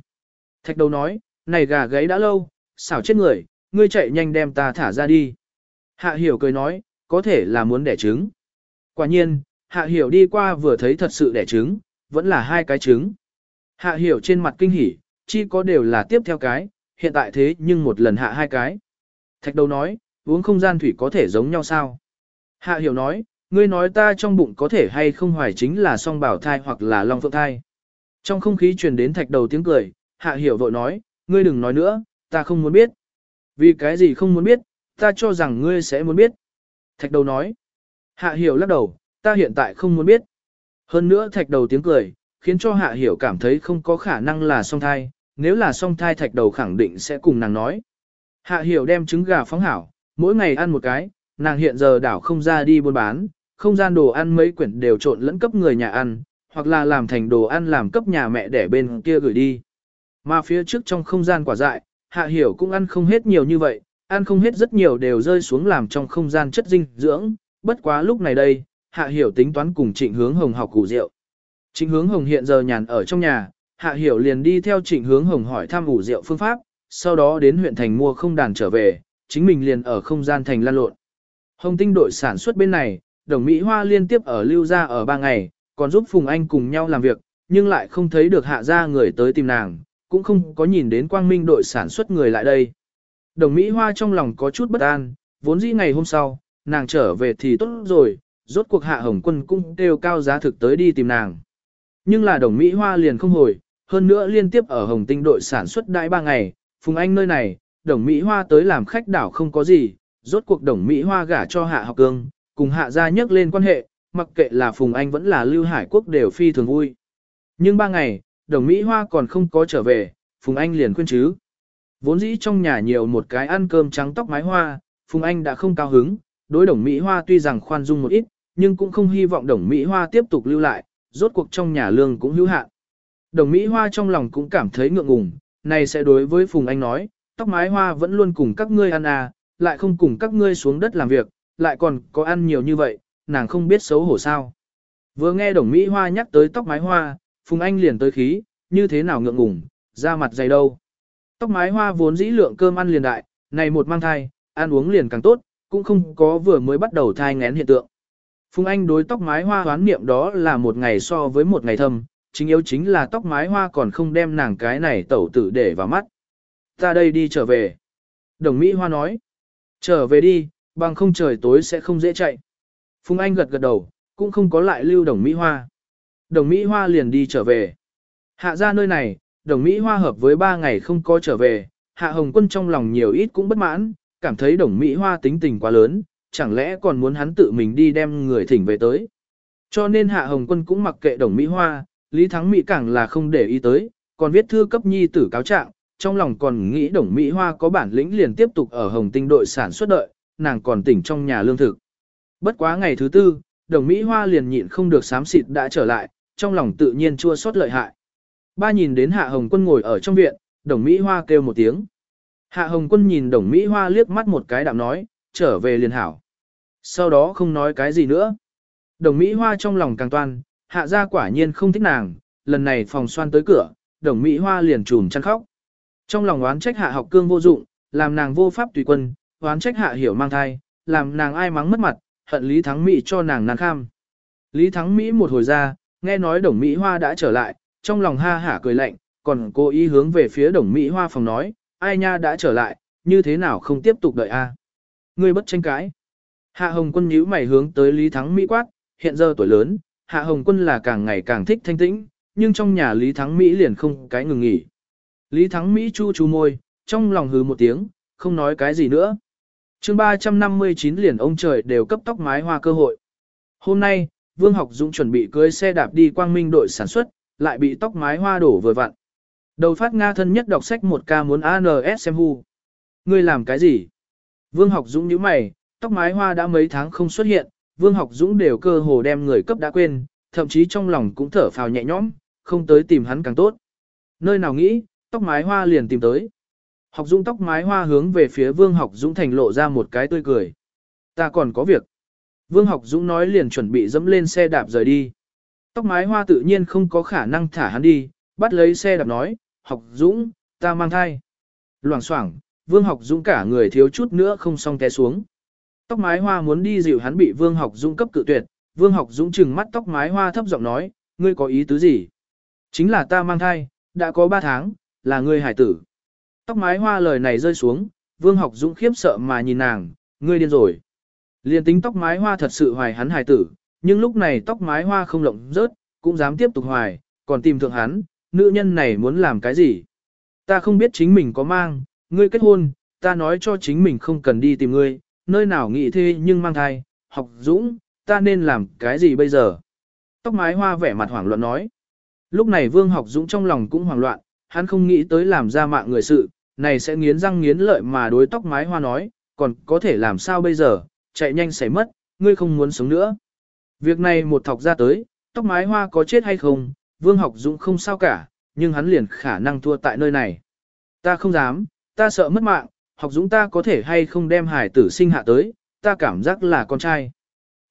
Thạch đầu nói, này gà gáy đã lâu, xảo chết người, ngươi chạy nhanh đem ta thả ra đi. Hạ hiểu cười nói, có thể là muốn đẻ trứng. Quả nhiên, hạ hiểu đi qua vừa thấy thật sự đẻ trứng, vẫn là hai cái trứng. Hạ hiểu trên mặt kinh hỉ, chi có đều là tiếp theo cái, hiện tại thế nhưng một lần hạ hai cái. Thạch đầu nói, uống không gian thủy có thể giống nhau sao? Hạ hiểu nói, ngươi nói ta trong bụng có thể hay không hoài chính là song bảo thai hoặc là long phượng thai. Trong không khí truyền đến thạch đầu tiếng cười, hạ hiểu vội nói, ngươi đừng nói nữa, ta không muốn biết. Vì cái gì không muốn biết, ta cho rằng ngươi sẽ muốn biết. Thạch đầu nói, hạ hiểu lắc đầu, ta hiện tại không muốn biết. Hơn nữa thạch đầu tiếng cười, khiến cho hạ hiểu cảm thấy không có khả năng là song thai, nếu là song thai thạch đầu khẳng định sẽ cùng nàng nói. Hạ hiểu đem trứng gà phóng hảo, mỗi ngày ăn một cái, nàng hiện giờ đảo không ra đi buôn bán, không gian đồ ăn mấy quyển đều trộn lẫn cấp người nhà ăn, hoặc là làm thành đồ ăn làm cấp nhà mẹ để bên kia gửi đi. Mà phía trước trong không gian quả dại, hạ hiểu cũng ăn không hết nhiều như vậy, ăn không hết rất nhiều đều rơi xuống làm trong không gian chất dinh dưỡng, bất quá lúc này đây, hạ hiểu tính toán cùng trịnh hướng hồng học củ rượu. Trịnh hướng hồng hiện giờ nhàn ở trong nhà, hạ hiểu liền đi theo trịnh hướng hồng hỏi thăm ủ rượu phương pháp, sau đó đến huyện thành mua không đàn trở về, chính mình liền ở không gian thành lan lộn. Hồng tinh đội sản xuất bên này, đồng Mỹ Hoa liên tiếp ở lưu ra ở ba ngày, còn giúp Phùng Anh cùng nhau làm việc, nhưng lại không thấy được hạ ra người tới tìm nàng, cũng không có nhìn đến quang minh đội sản xuất người lại đây. Đồng Mỹ Hoa trong lòng có chút bất an, vốn dĩ ngày hôm sau, nàng trở về thì tốt rồi, rốt cuộc hạ hồng quân cũng đều cao giá thực tới đi tìm nàng. Nhưng là đồng Mỹ Hoa liền không hồi, hơn nữa liên tiếp ở Hồng Tinh đội sản xuất đại ba ngày, Phùng Anh nơi này, đồng Mỹ Hoa tới làm khách đảo không có gì, rốt cuộc đồng Mỹ Hoa gả cho hạ học cương, cùng hạ gia nhắc lên quan hệ, mặc kệ là Phùng Anh vẫn là Lưu Hải Quốc đều phi thường vui. Nhưng ba ngày, đồng Mỹ Hoa còn không có trở về, Phùng Anh liền khuyên chứ. Vốn dĩ trong nhà nhiều một cái ăn cơm trắng tóc mái hoa, Phùng Anh đã không cao hứng, đối đồng Mỹ Hoa tuy rằng khoan dung một ít, nhưng cũng không hy vọng đồng Mỹ Hoa tiếp tục lưu lại, rốt cuộc trong nhà lương cũng hữu hạn. Đồng Mỹ Hoa trong lòng cũng cảm thấy ngượng ngùng, này sẽ đối với Phùng Anh nói, tóc mái hoa vẫn luôn cùng các ngươi ăn à, lại không cùng các ngươi xuống đất làm việc, lại còn có ăn nhiều như vậy, nàng không biết xấu hổ sao. Vừa nghe Đồng Mỹ Hoa nhắc tới tóc mái hoa, Phùng Anh liền tới khí, như thế nào ngượng ngùng, ra mặt dày đâu. Tóc mái hoa vốn dĩ lượng cơm ăn liền đại, này một mang thai, ăn uống liền càng tốt, cũng không có vừa mới bắt đầu thai ngén hiện tượng. Phùng Anh đối tóc mái hoa hoán niệm đó là một ngày so với một ngày thâm, chính yếu chính là tóc mái hoa còn không đem nàng cái này tẩu tử để vào mắt. Ta đây đi trở về. Đồng Mỹ Hoa nói. Trở về đi, bằng không trời tối sẽ không dễ chạy. Phùng Anh gật gật đầu, cũng không có lại lưu đồng Mỹ Hoa. Đồng Mỹ Hoa liền đi trở về. Hạ ra nơi này, đồng Mỹ Hoa hợp với ba ngày không có trở về, Hạ Hồng Quân trong lòng nhiều ít cũng bất mãn, cảm thấy đồng Mỹ Hoa tính tình quá lớn, chẳng lẽ còn muốn hắn tự mình đi đem người thỉnh về tới. Cho nên Hạ Hồng Quân cũng mặc kệ đồng Mỹ Hoa, Lý Thắng Mỹ càng là không để ý tới, còn viết thư cấp nhi tử cáo trạng, trong lòng còn nghĩ đồng Mỹ Hoa có bản lĩnh liền tiếp tục ở Hồng Tinh đội sản xuất đợi, nàng còn tỉnh trong nhà lương thực. Bất quá ngày thứ tư, đồng Mỹ Hoa liền nhịn không được sám xịt đã trở lại, trong lòng tự nhiên chua xót lợi hại. Ba nhìn đến Hạ Hồng Quân ngồi ở trong viện, đồng Mỹ Hoa kêu một tiếng. Hạ Hồng Quân nhìn đồng Mỹ Hoa liếc mắt một cái đạm nói, trở về liền hảo. Sau đó không nói cái gì nữa. Đồng Mỹ Hoa trong lòng càng toan, hạ gia quả nhiên không thích nàng, lần này phòng xoan tới cửa, đồng Mỹ Hoa liền trùm chăn khóc. Trong lòng oán trách hạ học cương vô dụng, làm nàng vô pháp tùy quân, oán trách hạ hiểu mang thai, làm nàng ai mắng mất mặt, hận Lý Thắng Mỹ cho nàng nàng kham. Lý Thắng Mỹ một hồi ra, nghe nói đồng Mỹ Hoa đã trở lại, trong lòng ha hả cười lạnh, còn cô ý hướng về phía đồng Mỹ Hoa phòng nói, ai nha đã trở lại, như thế nào không tiếp tục đợi a? Ngươi bất tranh cãi. Hạ Hồng Quân nhíu mày hướng tới Lý Thắng Mỹ quát, hiện giờ tuổi lớn, Hạ Hồng Quân là càng ngày càng thích thanh tĩnh, nhưng trong nhà Lý Thắng Mỹ liền không cái ngừng nghỉ. Lý Thắng Mỹ chu chu môi, trong lòng hừ một tiếng, không nói cái gì nữa. chương 359 liền ông trời đều cấp tóc mái hoa cơ hội. Hôm nay, Vương Học Dũng chuẩn bị cưới xe đạp đi quang minh đội sản xuất, lại bị tóc mái hoa đổ vừa vặn. Đầu phát Nga thân nhất đọc sách một ca muốn ANS xem hu. Ngươi làm cái gì? Vương Học Dũng nhíu mày, tóc mái hoa đã mấy tháng không xuất hiện, Vương Học Dũng đều cơ hồ đem người cấp đã quên, thậm chí trong lòng cũng thở phào nhẹ nhõm, không tới tìm hắn càng tốt. Nơi nào nghĩ, tóc mái hoa liền tìm tới. Học Dũng tóc mái hoa hướng về phía Vương Học Dũng thành lộ ra một cái tươi cười. Ta còn có việc. Vương Học Dũng nói liền chuẩn bị dẫm lên xe đạp rời đi. Tóc mái hoa tự nhiên không có khả năng thả hắn đi, bắt lấy xe đạp nói, Học Dũng, ta mang thai. Loảng xoảng, Vương Học Dũng cả người thiếu chút nữa không xong té xuống. Tóc mái hoa muốn đi dịu hắn bị Vương Học Dũng cấp cự tuyệt, Vương Học Dũng trừng mắt tóc mái hoa thấp giọng nói, ngươi có ý tứ gì? Chính là ta mang thai, đã có 3 tháng, là ngươi hải tử. Tóc mái hoa lời này rơi xuống, Vương Học Dũng khiếp sợ mà nhìn nàng, ngươi điên rồi. Liên tính tóc mái hoa thật sự hoài hắn hải tử, nhưng lúc này tóc mái hoa không lộng rớt, cũng dám tiếp tục hoài, còn tìm thượng hắn, nữ nhân này muốn làm cái gì? Ta không biết chính mình có mang, ngươi kết hôn, ta nói cho chính mình không cần đi tìm ngươi, nơi nào nghĩ thế nhưng mang thai, học dũng, ta nên làm cái gì bây giờ? Tóc mái hoa vẻ mặt hoảng loạn nói. Lúc này vương học dũng trong lòng cũng hoảng loạn, hắn không nghĩ tới làm ra mạng người sự, này sẽ nghiến răng nghiến lợi mà đối tóc mái hoa nói, còn có thể làm sao bây giờ, chạy nhanh xảy mất, ngươi không muốn sống nữa. Việc này một thọc ra tới, tóc mái hoa có chết hay không, vương học dũng không sao cả, nhưng hắn liền khả năng thua tại nơi này. Ta không dám, ta sợ mất mạng, học dũng ta có thể hay không đem hải tử sinh hạ tới, ta cảm giác là con trai.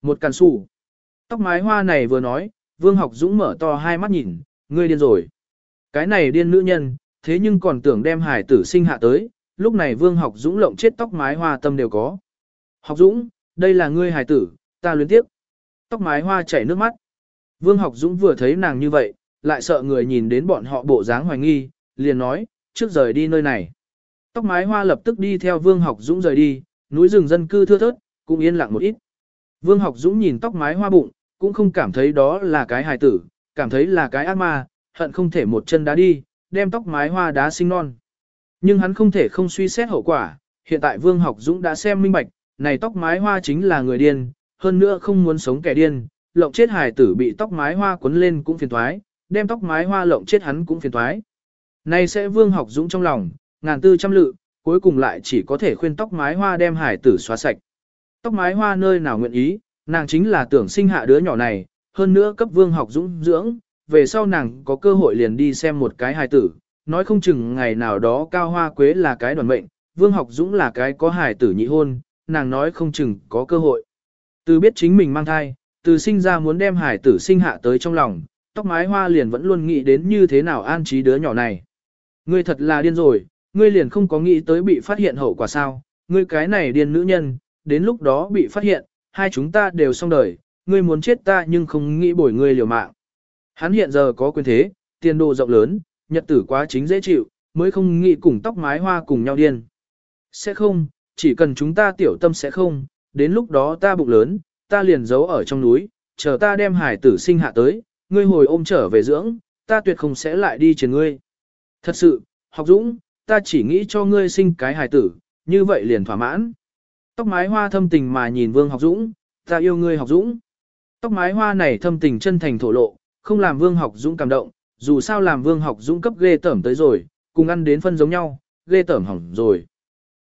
Một càn sủ. Tóc mái hoa này vừa nói, vương học dũng mở to hai mắt nhìn, ngươi điên rồi. Cái này điên nữ nhân, thế nhưng còn tưởng đem hải tử sinh hạ tới, lúc này vương học dũng lộng chết tóc mái hoa tâm đều có. Học dũng, đây là ngươi hải tử, ta luyến tiếp. Tóc mái hoa chảy nước mắt. Vương học dũng vừa thấy nàng như vậy, lại sợ người nhìn đến bọn họ bộ dáng hoài nghi, liền nói, trước rời đi nơi này. Tóc mái hoa lập tức đi theo Vương Học Dũng rời đi, núi rừng dân cư thưa thớt, cũng yên lặng một ít. Vương Học Dũng nhìn tóc mái hoa bụng, cũng không cảm thấy đó là cái hài tử, cảm thấy là cái ác ma, hận không thể một chân đá đi, đem tóc mái hoa đá sinh non. Nhưng hắn không thể không suy xét hậu quả, hiện tại Vương Học Dũng đã xem minh bạch, này tóc mái hoa chính là người điên, hơn nữa không muốn sống kẻ điên, lộng chết hài tử bị tóc mái hoa cuốn lên cũng phiền thoái, đem tóc mái hoa lộng chết hắn cũng phiền thoái. Này sẽ Vương Học Dũng trong lòng, ngàn tư trăm lự, cuối cùng lại chỉ có thể khuyên tóc mái hoa đem hải tử xóa sạch. Tóc mái hoa nơi nào nguyện ý, nàng chính là tưởng sinh hạ đứa nhỏ này, hơn nữa cấp vương học dũng dưỡng, về sau nàng có cơ hội liền đi xem một cái hải tử, nói không chừng ngày nào đó cao hoa quế là cái đoàn mệnh, vương học dũng là cái có hải tử nhị hôn, nàng nói không chừng có cơ hội. Từ biết chính mình mang thai, từ sinh ra muốn đem hải tử sinh hạ tới trong lòng, tóc mái hoa liền vẫn luôn nghĩ đến như thế nào an trí đứa nhỏ này. Ngươi thật là điên rồi, ngươi liền không có nghĩ tới bị phát hiện hậu quả sao, ngươi cái này điên nữ nhân, đến lúc đó bị phát hiện, hai chúng ta đều xong đời, ngươi muốn chết ta nhưng không nghĩ bồi ngươi liều mạng. Hắn hiện giờ có quyền thế, tiền đồ rộng lớn, nhật tử quá chính dễ chịu, mới không nghĩ cùng tóc mái hoa cùng nhau điên. Sẽ không, chỉ cần chúng ta tiểu tâm sẽ không, đến lúc đó ta bụng lớn, ta liền giấu ở trong núi, chờ ta đem hải tử sinh hạ tới, ngươi hồi ôm trở về dưỡng, ta tuyệt không sẽ lại đi trên ngươi. Thật sự, học dũng, ta chỉ nghĩ cho ngươi sinh cái hài tử, như vậy liền thỏa mãn. Tóc mái hoa thâm tình mà nhìn Vương Học Dũng, ta yêu ngươi Học Dũng. Tóc mái hoa này thâm tình chân thành thổ lộ, không làm Vương Học Dũng cảm động, dù sao làm Vương Học Dũng cấp ghê tởm tới rồi, cùng ăn đến phân giống nhau, ghê tởm hỏng rồi.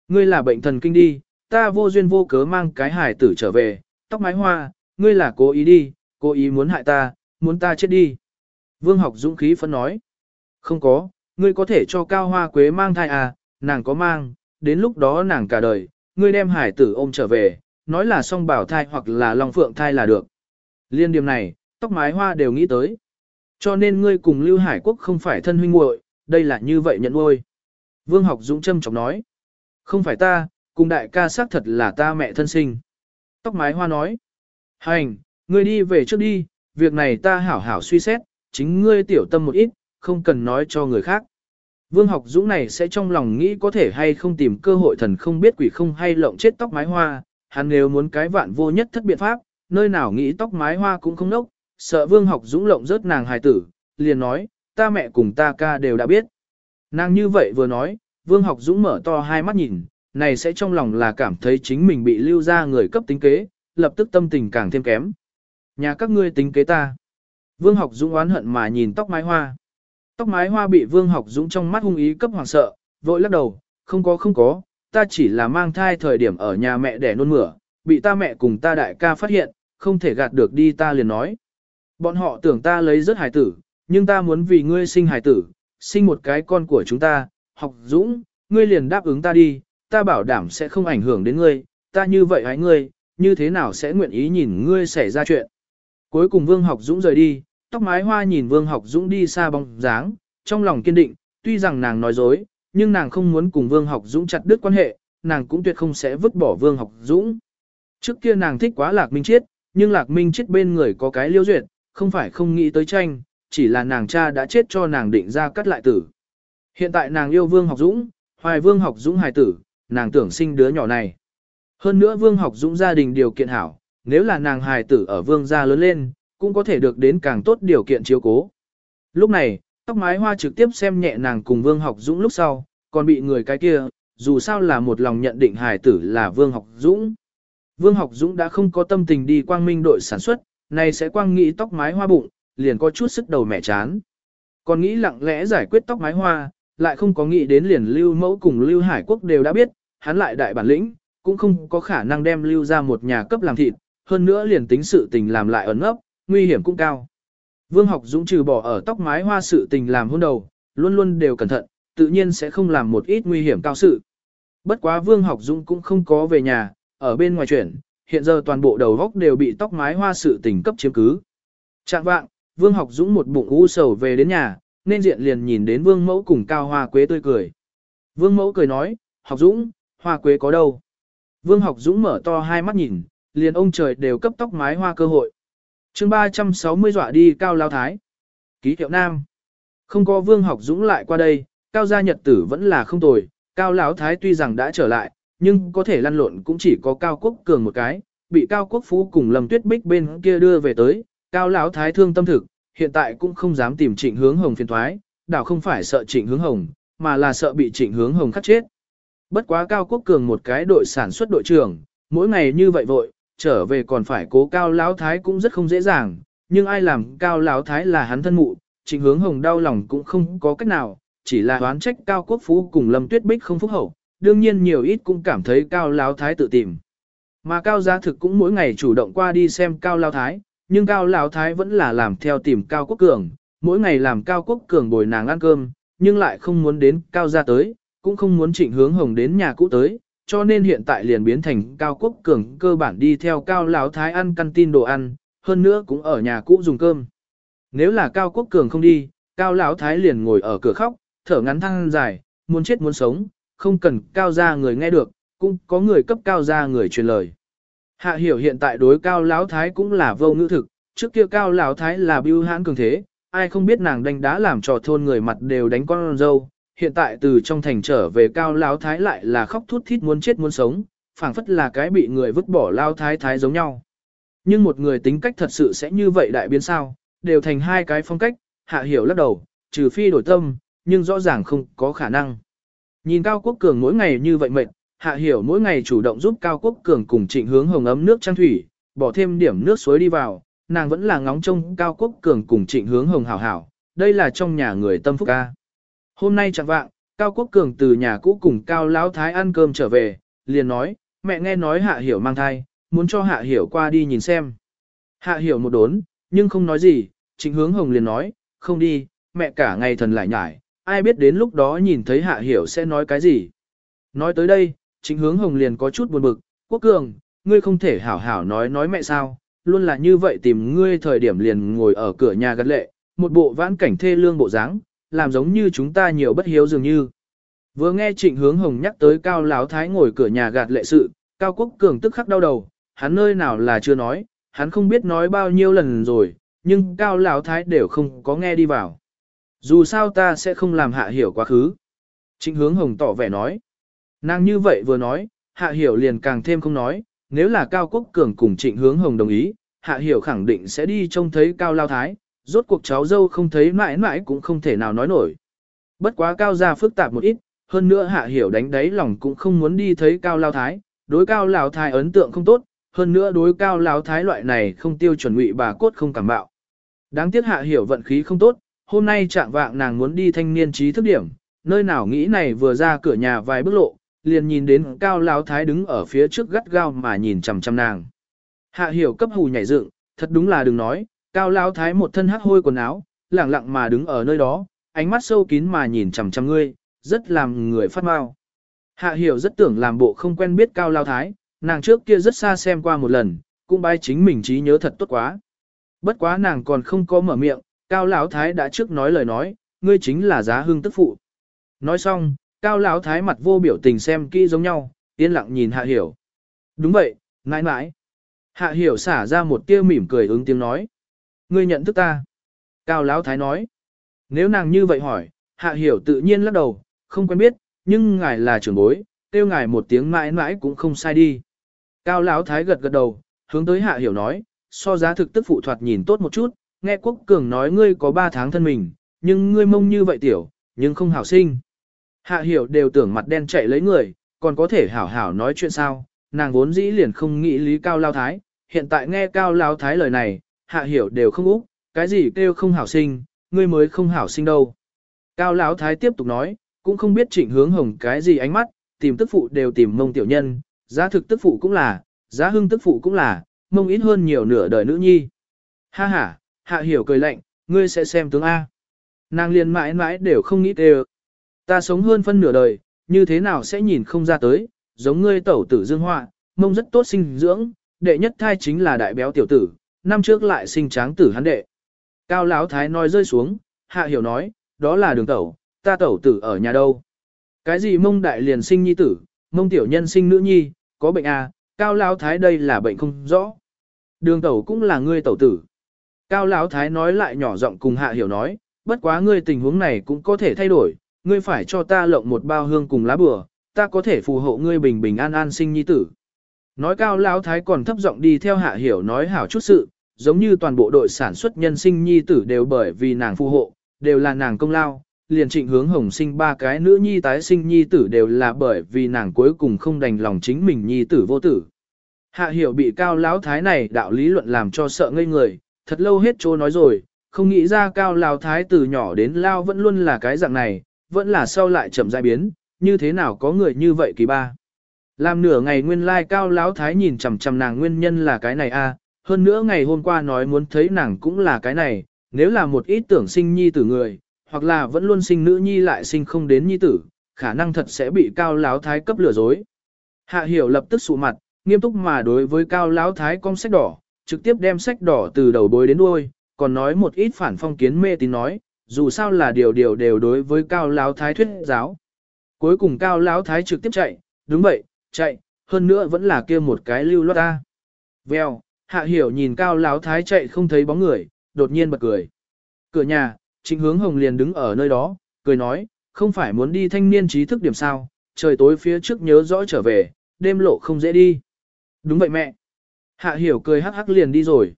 Ngươi là bệnh thần kinh đi, ta vô duyên vô cớ mang cái hài tử trở về, tóc mái hoa, ngươi là cố ý đi, cố ý muốn hại ta, muốn ta chết đi. Vương học dũng khí phấn nói. Không có, ngươi có thể cho cao hoa quế mang thai à, nàng có mang, đến lúc đó nàng cả đời, ngươi đem hải tử ôm trở về, nói là song bảo thai hoặc là long phượng thai là được. Liên điểm này, tóc mái hoa đều nghĩ tới. Cho nên ngươi cùng Lưu Hải Quốc không phải thân huynh muội, đây là như vậy nhận nuôi. Vương học dũng châm chọc nói. Không phải ta, cùng đại ca xác thật là ta mẹ thân sinh. Tóc mái hoa nói. Hành, ngươi đi về trước đi, việc này ta hảo hảo suy xét, chính ngươi tiểu tâm một ít, không cần nói cho người khác. Vương học dũng này sẽ trong lòng nghĩ có thể hay không tìm cơ hội thần không biết quỷ không hay lộng chết tóc mái hoa, hắn nếu muốn cái vạn vô nhất thất biện pháp, nơi nào nghĩ tóc mái hoa cũng không nốc, sợ vương học dũng lộng rớt nàng hài tử, liền nói, ta mẹ cùng ta ca đều đã biết. Nàng như vậy vừa nói, vương học dũng mở to hai mắt nhìn, này sẽ trong lòng là cảm thấy chính mình bị lưu ra người cấp tính kế, lập tức tâm tình càng thêm kém. Nhà các ngươi tính kế ta. Vương học dũng oán hận mà nhìn tóc mái hoa. Tóc mái hoa bị vương học dũng trong mắt hung ý cấp hoàng sợ, vội lắc đầu, không có không có, ta chỉ là mang thai thời điểm ở nhà mẹ để nôn mửa, bị ta mẹ cùng ta đại ca phát hiện, không thể gạt được đi ta liền nói. Bọn họ tưởng ta lấy rất hài tử, nhưng ta muốn vì ngươi sinh hài tử, sinh một cái con của chúng ta, học dũng, ngươi liền đáp ứng ta đi, ta bảo đảm sẽ không ảnh hưởng đến ngươi, ta như vậy hãy ngươi, như thế nào sẽ nguyện ý nhìn ngươi xảy ra chuyện. Cuối cùng Vương Học Dũng rời đi, tóc mái hoa nhìn Vương Học Dũng đi xa bóng dáng, trong lòng kiên định, tuy rằng nàng nói dối, nhưng nàng không muốn cùng Vương Học Dũng chặt đứt quan hệ, nàng cũng tuyệt không sẽ vứt bỏ Vương Học Dũng. Trước kia nàng thích quá Lạc Minh Chiết, nhưng Lạc Minh Chiết bên người có cái liêu duyệt, không phải không nghĩ tới tranh, chỉ là nàng cha đã chết cho nàng định ra cắt lại tử. Hiện tại nàng yêu Vương Học Dũng, hoài Vương Học Dũng hài tử, nàng tưởng sinh đứa nhỏ này. Hơn nữa Vương Học Dũng gia đình điều kiện hảo, nếu là nàng hài tử ở Vương gia lớn lên, cũng có thể được đến càng tốt điều kiện chiếu cố. Lúc này, tóc mái hoa trực tiếp xem nhẹ nàng cùng Vương Học Dũng lúc sau, còn bị người cái kia, dù sao là một lòng nhận định hài tử là Vương Học Dũng. Vương Học Dũng đã không có tâm tình đi quang minh đội sản xuất, này sẽ quang nghĩ tóc mái hoa bụng, liền có chút sức đầu mẹ chán. Còn nghĩ lặng lẽ giải quyết tóc mái hoa, lại không có nghĩ đến liền lưu mẫu cùng lưu hải quốc đều đã biết, hắn lại đại bản lĩnh, cũng không có khả năng đem lưu ra một nhà cấp làm thịt, hơn nữa liền tính sự tình làm lại ẩn ấp, nguy hiểm cũng cao. Vương học dũng trừ bỏ ở tóc mái hoa sự tình làm hôn đầu, luôn luôn đều cẩn thận, tự nhiên sẽ không làm một ít nguy hiểm cao sự. Bất quá vương học dũng cũng không có về nhà, ở bên ngoài chuyển, hiện giờ toàn bộ đầu góc đều bị tóc mái hoa sự tình cấp chiếm cứ. Trạng vạng, vương học dũng một bụng u sầu về đến nhà, nên diện liền nhìn đến vương mẫu cùng cao hoa quế tươi cười. Vương mẫu cười nói, học dũng, hoa quế có đâu? Vương học dũng mở to hai mắt nhìn, liền ông trời đều cấp tóc mái hoa cơ hội chương 360 dọa đi cao lao thái. Ký hiệu nam. Không có vương học dũng lại qua đây, cao gia nhật tử vẫn là không tồi, cao lão thái tuy rằng đã trở lại, nhưng có thể lăn lộn cũng chỉ có cao quốc cường một cái, bị cao quốc phú cùng Lâm tuyết bích bên kia đưa về tới, cao lão thái thương tâm thực, hiện tại cũng không dám tìm trịnh hướng hồng phiền thoái, đảo không phải sợ trịnh hướng hồng, mà là sợ bị trịnh hướng hồng khắc chết. Bất quá cao quốc cường một cái đội sản xuất đội trưởng, mỗi ngày như vậy vội, trở về còn phải cố cao lão thái cũng rất không dễ dàng, nhưng ai làm cao lão thái là hắn thân mụ, trịnh hướng hồng đau lòng cũng không có cách nào, chỉ là đoán trách cao quốc phú cùng lâm tuyết bích không phúc hậu, đương nhiên nhiều ít cũng cảm thấy cao lão thái tự tìm. Mà cao gia thực cũng mỗi ngày chủ động qua đi xem cao lão thái, nhưng cao lão thái vẫn là làm theo tìm cao quốc cường, mỗi ngày làm cao quốc cường bồi nàng ăn cơm, nhưng lại không muốn đến cao gia tới, cũng không muốn trịnh hướng hồng đến nhà cũ tới, cho nên hiện tại liền biến thành cao quốc cường cơ bản đi theo cao lão thái ăn căn tin đồ ăn, hơn nữa cũng ở nhà cũ dùng cơm. Nếu là cao quốc cường không đi, cao lão thái liền ngồi ở cửa khóc, thở ngắn thăng dài, muốn chết muốn sống, không cần cao gia người nghe được, cũng có người cấp cao gia người truyền lời. Hạ hiểu hiện tại đối cao lão thái cũng là vô ngữ thực, trước kia cao lão thái là bưu hãn cường thế, ai không biết nàng đánh đá làm trò thôn người mặt đều đánh con dâu, hiện tại từ trong thành trở về cao lão thái lại là khóc thút thít muốn chết muốn sống, phảng phất là cái bị người vứt bỏ lao thái thái giống nhau. Nhưng một người tính cách thật sự sẽ như vậy đại biến sao, đều thành hai cái phong cách, hạ hiểu lắc đầu, trừ phi đổi tâm, nhưng rõ ràng không có khả năng. Nhìn Cao Quốc Cường mỗi ngày như vậy mệt, hạ hiểu mỗi ngày chủ động giúp Cao Quốc Cường cùng trịnh hướng hồng ấm nước trang thủy, bỏ thêm điểm nước suối đi vào, nàng vẫn là ngóng trông Cao Quốc Cường cùng trịnh hướng hồng hảo hảo, đây là trong nhà người tâm phúc ca. Hôm nay chẳng vạng, Cao Quốc Cường từ nhà cũ cùng Cao Lão Thái ăn cơm trở về, liền nói, mẹ nghe nói Hạ Hiểu mang thai, muốn cho Hạ Hiểu qua đi nhìn xem. Hạ hiểu một đốn, nhưng không nói gì, trịnh hướng hồng liền nói, không đi, mẹ cả ngày thần lại nhải, ai biết đến lúc đó nhìn thấy hạ hiểu sẽ nói cái gì. Nói tới đây, trịnh hướng hồng liền có chút buồn bực, quốc cường, ngươi không thể hảo hảo nói nói mẹ sao, luôn là như vậy tìm ngươi thời điểm liền ngồi ở cửa nhà gật lệ, một bộ vãn cảnh thê lương bộ dáng, làm giống như chúng ta nhiều bất hiếu dường như. Vừa nghe trịnh hướng hồng nhắc tới cao lão thái ngồi cửa nhà gạt lệ sự, cao quốc cường tức khắc đau đầu, hắn nơi nào là chưa nói, hắn không biết nói bao nhiêu lần rồi, nhưng cao lão thái đều không có nghe đi vào. Dù sao ta sẽ không làm hạ hiểu quá khứ. Trịnh hướng hồng tỏ vẻ nói. Nàng như vậy vừa nói, hạ hiểu liền càng thêm không nói, nếu là cao quốc cường cùng trịnh hướng hồng đồng ý, hạ hiểu khẳng định sẽ đi trông thấy cao lao thái, rốt cuộc cháu dâu không thấy mãi mãi cũng không thể nào nói nổi. Bất quá cao gia phức tạp một ít, hơn nữa hạ hiểu đánh đáy lòng cũng không muốn đi thấy cao lao thái, đối cao lao thái ấn tượng không tốt, hơn nữa đối cao lao thái loại này không tiêu chuẩn ngụy bà cốt không cảm bạo. Đáng tiếc hạ hiểu vận khí không tốt, hôm nay trạng vạng nàng muốn đi thanh niên trí thức điểm, nơi nào nghĩ này vừa ra cửa nhà vài bước lộ, liền nhìn đến cao lao thái đứng ở phía trước gắt gao mà nhìn chằm chằm nàng. Hạ hiểu cấp hù nhảy dựng, thật đúng là đừng nói, cao Lão thái một thân hắc hôi quần áo, lẳng lặng mà đứng ở nơi đó, ánh mắt sâu kín mà nhìn chằm chằm ngươi, rất làm người phát mau. Hạ hiểu rất tưởng làm bộ không quen biết cao Lão thái, nàng trước kia rất xa xem qua một lần, cũng bái chính mình trí nhớ thật tốt quá. Bất quá nàng còn không có mở miệng, cao lão thái đã trước nói lời nói, ngươi chính là giá hương tức phụ. Nói xong, cao lão thái mặt vô biểu tình xem kỹ giống nhau, yên lặng nhìn hạ hiểu. Đúng vậy, nãi nãi. Hạ hiểu xả ra một tia mỉm cười ứng tiếng nói. Ngươi nhận thức ta. Cao lão thái nói. Nếu nàng như vậy hỏi, hạ hiểu tự nhiên lắc đầu, không quen biết, nhưng ngài là trưởng bối, kêu ngài một tiếng mãi mãi cũng không sai đi. Cao lão thái gật gật đầu, hướng tới hạ hiểu nói, so giá thực tức phụ thoạt nhìn tốt một chút, nghe quốc cường nói ngươi có 3 tháng thân mình, nhưng ngươi mông như vậy tiểu, nhưng không hảo sinh. Hạ hiểu đều tưởng mặt đen chạy lấy người, còn có thể hảo hảo nói chuyện sao, nàng vốn dĩ liền không nghĩ lý cao lao thái, hiện tại nghe cao lao thái lời này, hạ hiểu đều không úc, cái gì kêu không hảo sinh, ngươi mới không hảo sinh đâu. Cao lão thái tiếp tục nói, cũng không biết trịnh hướng hồng cái gì ánh mắt, tìm tức phụ đều tìm mông tiểu nhân, giá thực tức phụ cũng là, giá hưng tức phụ cũng là, mông ít hơn nhiều nửa đời nữ nhi. Ha ha, hạ hiểu cười lạnh, ngươi sẽ xem tướng A. Nàng liền mãi mãi đều không nghĩ tê Ta sống hơn phân nửa đời, như thế nào sẽ nhìn không ra tới, giống ngươi tẩu tử dương họa, mông rất tốt sinh dưỡng, đệ nhất thai chính là đại béo tiểu tử, năm trước lại sinh tráng tử hắn đệ. Cao Lão thái nói rơi xuống, hạ hiểu nói, đó là đường tẩu, ta tẩu tử ở nhà đâu. Cái gì mông đại liền sinh nhi tử, mông tiểu nhân sinh nữ nhi, có bệnh à, cao Lão thái đây là bệnh không rõ. Đường tẩu cũng là ngươi tẩu tử. Cao Lão thái nói lại nhỏ giọng cùng hạ hiểu nói, bất quá ngươi tình huống này cũng có thể thay đổi, ngươi phải cho ta lộng một bao hương cùng lá bừa, ta có thể phù hộ ngươi bình bình an an sinh nhi tử. Nói cao lão thái còn thấp giọng đi theo hạ hiểu nói hảo chút sự, giống như toàn bộ đội sản xuất nhân sinh nhi tử đều bởi vì nàng phù hộ, đều là nàng công lao, liền trịnh hướng hồng sinh ba cái nữ nhi tái sinh nhi tử đều là bởi vì nàng cuối cùng không đành lòng chính mình nhi tử vô tử. Hạ hiểu bị cao lão thái này đạo lý luận làm cho sợ ngây người, thật lâu hết chỗ nói rồi, không nghĩ ra cao lão thái từ nhỏ đến lao vẫn luôn là cái dạng này, vẫn là sau lại chậm rãi biến, như thế nào có người như vậy kỳ ba. Làm nửa ngày nguyên lai like cao lão thái nhìn chằm chằm nàng nguyên nhân là cái này a, à, hơn nữa ngày hôm qua nói muốn thấy nàng cũng là cái này, nếu là một ít tưởng sinh nhi tử người, hoặc là vẫn luôn sinh nữ nhi lại sinh không đến nhi tử, khả năng thật sẽ bị cao lão thái cấp lừa dối. Hạ hiểu lập tức sụ mặt, nghiêm túc mà đối với cao lão thái cong sách đỏ, trực tiếp đem sách đỏ từ đầu bối đến đuôi, còn nói một ít phản phong kiến mê tín nói, dù sao là điều điều đều đối với cao lão thái thuyết giáo. Cuối cùng cao lão thái trực tiếp chạy, đúng vậy, chạy, hơn nữa vẫn là kia một cái lưu loát ta. Vèo, hạ hiểu nhìn cao Láo thái chạy không thấy bóng người, đột nhiên bật cười. Cửa nhà, trịnh hướng hồng liền đứng ở nơi đó, cười nói, không phải muốn đi thanh niên trí thức điểm sao, trời tối phía trước nhớ rõ trở về, đêm lộ không dễ đi. Đúng vậy mẹ. Hạ hiểu cười hắc hắc liền đi rồi.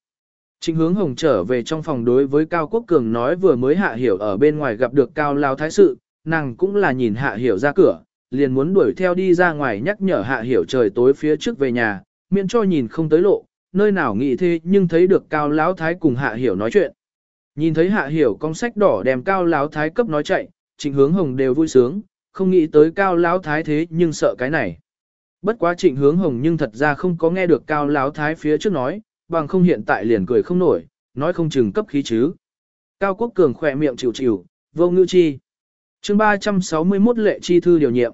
Trịnh hướng hồng trở về trong phòng đối với Cao Quốc Cường nói vừa mới hạ hiểu ở bên ngoài gặp được Cao Lao Thái Sự, nàng cũng là nhìn hạ hiểu ra cửa, liền muốn đuổi theo đi ra ngoài nhắc nhở hạ hiểu trời tối phía trước về nhà, miễn cho nhìn không tới lộ, nơi nào nghĩ thế nhưng thấy được Cao Lão Thái cùng hạ hiểu nói chuyện. Nhìn thấy hạ hiểu con sách đỏ đem Cao Lão Thái cấp nói chạy, trịnh hướng hồng đều vui sướng, không nghĩ tới Cao Lão Thái thế nhưng sợ cái này. Bất quá trịnh hướng hồng nhưng thật ra không có nghe được Cao Lão Thái phía trước nói, bằng không hiện tại liền cười không nổi, nói không chừng cấp khí chứ. Cao Quốc Cường khỏe miệng chịu chịu, vô ngữ chi chương 361 lệ chi thư điều nhiệm.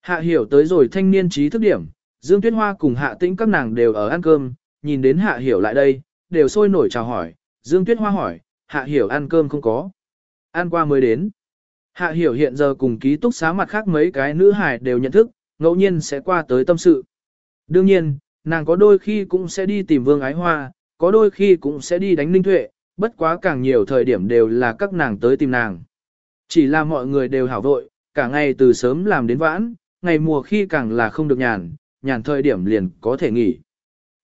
Hạ hiểu tới rồi thanh niên trí thức điểm, Dương Tuyết Hoa cùng Hạ Tĩnh các nàng đều ở ăn cơm, nhìn đến Hạ hiểu lại đây, đều sôi nổi chào hỏi. Dương Tuyết Hoa hỏi, Hạ hiểu ăn cơm không có. Ăn qua mới đến. Hạ hiểu hiện giờ cùng ký túc xá mặt khác mấy cái nữ hài đều nhận thức, ngẫu nhiên sẽ qua tới tâm sự. Đương nhiên, nàng có đôi khi cũng sẽ đi tìm Vương Ái Hoa, có đôi khi cũng sẽ đi đánh Ninh Tuệ, bất quá càng nhiều thời điểm đều là các nàng tới tìm nàng. Chỉ là mọi người đều hảo vội, cả ngày từ sớm làm đến vãn, ngày mùa khi càng là không được nhàn, nhàn thời điểm liền có thể nghỉ.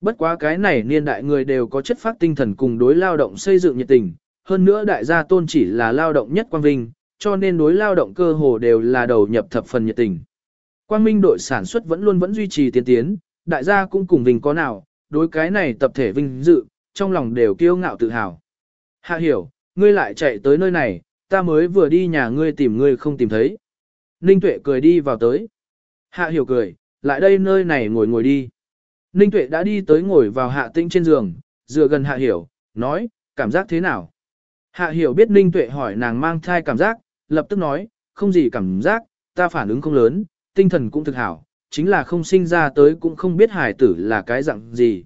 Bất quá cái này niên đại người đều có chất phát tinh thần cùng đối lao động xây dựng nhiệt tình, hơn nữa đại gia tôn chỉ là lao động nhất quang vinh, cho nên đối lao động cơ hồ đều là đầu nhập thập phần nhiệt tình. Quang Minh đội sản xuất vẫn luôn vẫn duy trì tiến tiến, đại gia cũng cùng vinh có nào, đối cái này tập thể vinh dự, trong lòng đều kiêu ngạo tự hào. Hạ hiểu, ngươi lại chạy tới nơi này, ta mới vừa đi nhà ngươi tìm ngươi không tìm thấy. Ninh Tuệ cười đi vào tới. Hạ hiểu cười, lại đây nơi này ngồi ngồi đi. Ninh Tuệ đã đi tới ngồi vào hạ tĩnh trên giường, dựa gần hạ hiểu, nói, cảm giác thế nào? Hạ hiểu biết Ninh Tuệ hỏi nàng mang thai cảm giác, lập tức nói, không gì cảm giác, ta phản ứng không lớn, tinh thần cũng thực hảo, chính là không sinh ra tới cũng không biết hài tử là cái dạng gì.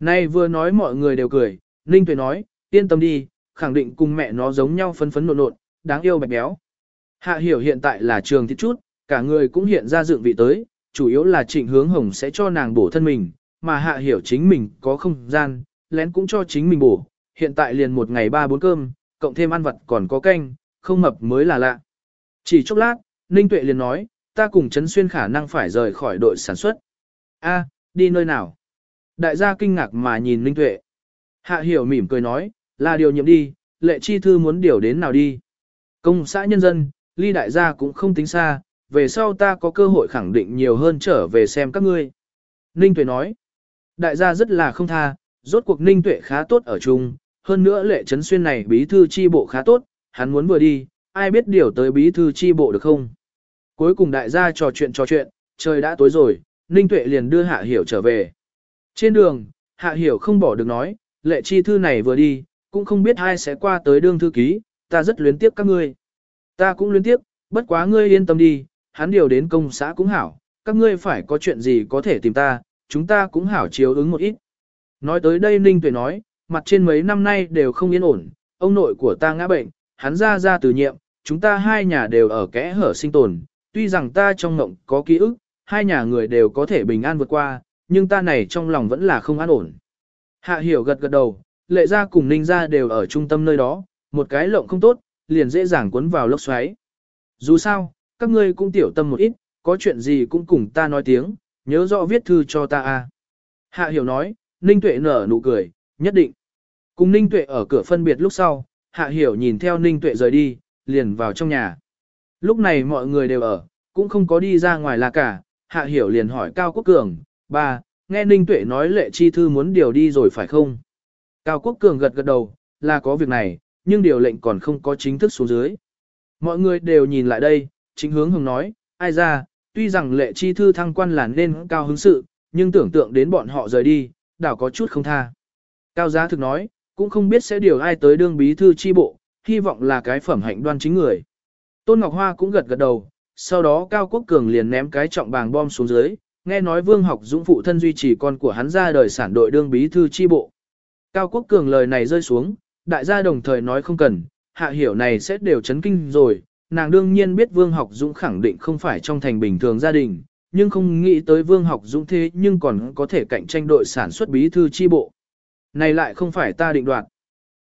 Nay vừa nói mọi người đều cười, Ninh Tuệ nói, yên tâm đi, khẳng định cùng mẹ nó giống nhau phấn phấn nộn nộn, đáng yêu bạch béo. Hạ hiểu hiện tại là trường thiết chút, cả người cũng hiện ra dựng vị tới, chủ yếu là trịnh hướng hồng sẽ cho nàng bổ thân mình, mà hạ hiểu chính mình có không gian, lén cũng cho chính mình bổ, hiện tại liền một ngày ba bốn cơm, cộng thêm ăn vật còn có canh, không mập mới là lạ. Chỉ chốc lát, Ninh Tuệ liền nói, ta cùng Trấn Xuyên khả năng phải rời khỏi đội sản xuất. A, đi nơi nào? Đại gia kinh ngạc mà nhìn Ninh Tuệ. Hạ hiểu mỉm cười nói, là điều nhiệm đi, lệ chi thư muốn điều đến nào đi. Công xã nhân dân, ly đại gia cũng không tính xa, về sau ta có cơ hội khẳng định nhiều hơn trở về xem các ngươi. Ninh Tuệ nói, đại gia rất là không tha, rốt cuộc Ninh Tuệ khá tốt ở chung, hơn nữa lệ trấn xuyên này bí thư chi bộ khá tốt, hắn muốn vừa đi, ai biết điều tới bí thư chi bộ được không. Cuối cùng đại gia trò chuyện trò chuyện, trời đã tối rồi, Ninh Tuệ liền đưa Hạ Hiểu trở về. Trên đường, Hạ Hiểu không bỏ được nói, lệ chi thư này vừa đi, cũng không biết ai sẽ qua tới đương thư ký, ta rất luyến tiếc các ngươi. Ta cũng luyến tiếc, bất quá ngươi yên tâm đi, hắn điều đến công xã cũng hảo, các ngươi phải có chuyện gì có thể tìm ta, chúng ta cũng hảo chiếu ứng một ít. Nói tới đây Ninh Tuệ nói, mặt trên mấy năm nay đều không yên ổn, ông nội của ta ngã bệnh, hắn ra ra từ nhiệm, chúng ta hai nhà đều ở kẽ hở sinh tồn, tuy rằng ta trong ngộng có ký ức, hai nhà người đều có thể bình an vượt qua, nhưng ta này trong lòng vẫn là không an ổn. Hạ hiểu gật gật đầu, lệ gia cùng ninh gia đều ở trung tâm nơi đó, một cái lộng không tốt, liền dễ dàng cuốn vào lốc xoáy. Dù sao, các ngươi cũng tiểu tâm một ít, có chuyện gì cũng cùng ta nói tiếng, nhớ rõ viết thư cho ta a. Hạ hiểu nói, ninh tuệ nở nụ cười, nhất định. Cùng ninh tuệ ở cửa phân biệt lúc sau, hạ hiểu nhìn theo ninh tuệ rời đi, liền vào trong nhà. Lúc này mọi người đều ở, cũng không có đi ra ngoài là cả, hạ hiểu liền hỏi Cao Quốc Cường, ba, nghe ninh tuệ nói lệ chi thư muốn điều đi rồi phải không? Cao Quốc Cường gật gật đầu, là có việc này, nhưng điều lệnh còn không có chính thức xuống dưới. Mọi người đều nhìn lại đây, chính hướng hồng nói, ai ra, tuy rằng lệ chi thư thăng quan là nên cao hứng sự, nhưng tưởng tượng đến bọn họ rời đi, đảo có chút không tha. Cao giá thực nói, cũng không biết sẽ điều ai tới đương bí thư chi bộ, hy vọng là cái phẩm hạnh đoan chính người. Tôn Ngọc Hoa cũng gật gật đầu, sau đó Cao Quốc Cường liền ném cái trọng bàng bom xuống dưới, nghe nói Vương Học Dũng phụ thân duy trì con của hắn ra đời sản đội đương bí thư chi bộ. Cao Quốc Cường lời này rơi xuống, đại gia đồng thời nói không cần, hạ hiểu này sẽ đều chấn kinh rồi, nàng đương nhiên biết Vương Học Dũng khẳng định không phải trong thành bình thường gia đình, nhưng không nghĩ tới Vương Học Dũng thế nhưng còn có thể cạnh tranh đội sản xuất bí thư chi bộ. Này lại không phải ta định đoạt.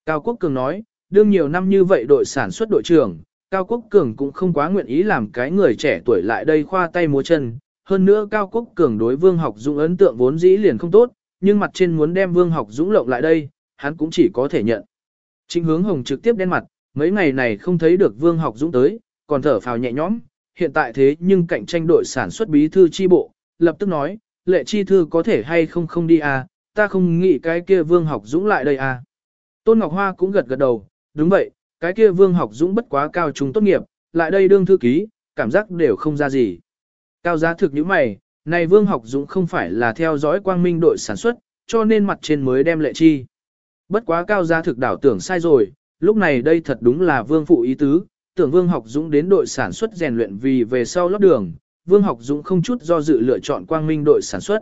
Cao Quốc Cường nói, đương nhiều năm như vậy đội sản xuất đội trưởng, Cao Quốc Cường cũng không quá nguyện ý làm cái người trẻ tuổi lại đây khoa tay múa chân. Hơn nữa Cao Quốc Cường đối Vương Học Dũng ấn tượng vốn dĩ liền không tốt, nhưng mặt trên muốn đem Vương Học Dũng lộng lại đây, hắn cũng chỉ có thể nhận. Trịnh hướng hồng trực tiếp đen mặt, mấy ngày này không thấy được Vương Học Dũng tới, còn thở phào nhẹ nhõm, hiện tại thế nhưng cạnh tranh đội sản xuất bí thư chi bộ, lập tức nói, lệ chi thư có thể hay không không đi à, ta không nghĩ cái kia Vương Học Dũng lại đây à. Tôn Ngọc Hoa cũng gật gật đầu, đúng vậy, cái kia Vương Học Dũng bất quá cao trung tốt nghiệp, lại đây đương thư ký, cảm giác đều không ra gì. Cao giá thực như mày, này Vương Học Dũng không phải là theo dõi quang minh đội sản xuất, cho nên mặt trên mới đem lệ chi. Bất quá cao gia thực đảo tưởng sai rồi, lúc này đây thật đúng là vương phụ ý tứ, tưởng vương học dũng đến đội sản xuất rèn luyện vì về sau lót đường, vương học dũng không chút do dự lựa chọn quang minh đội sản xuất.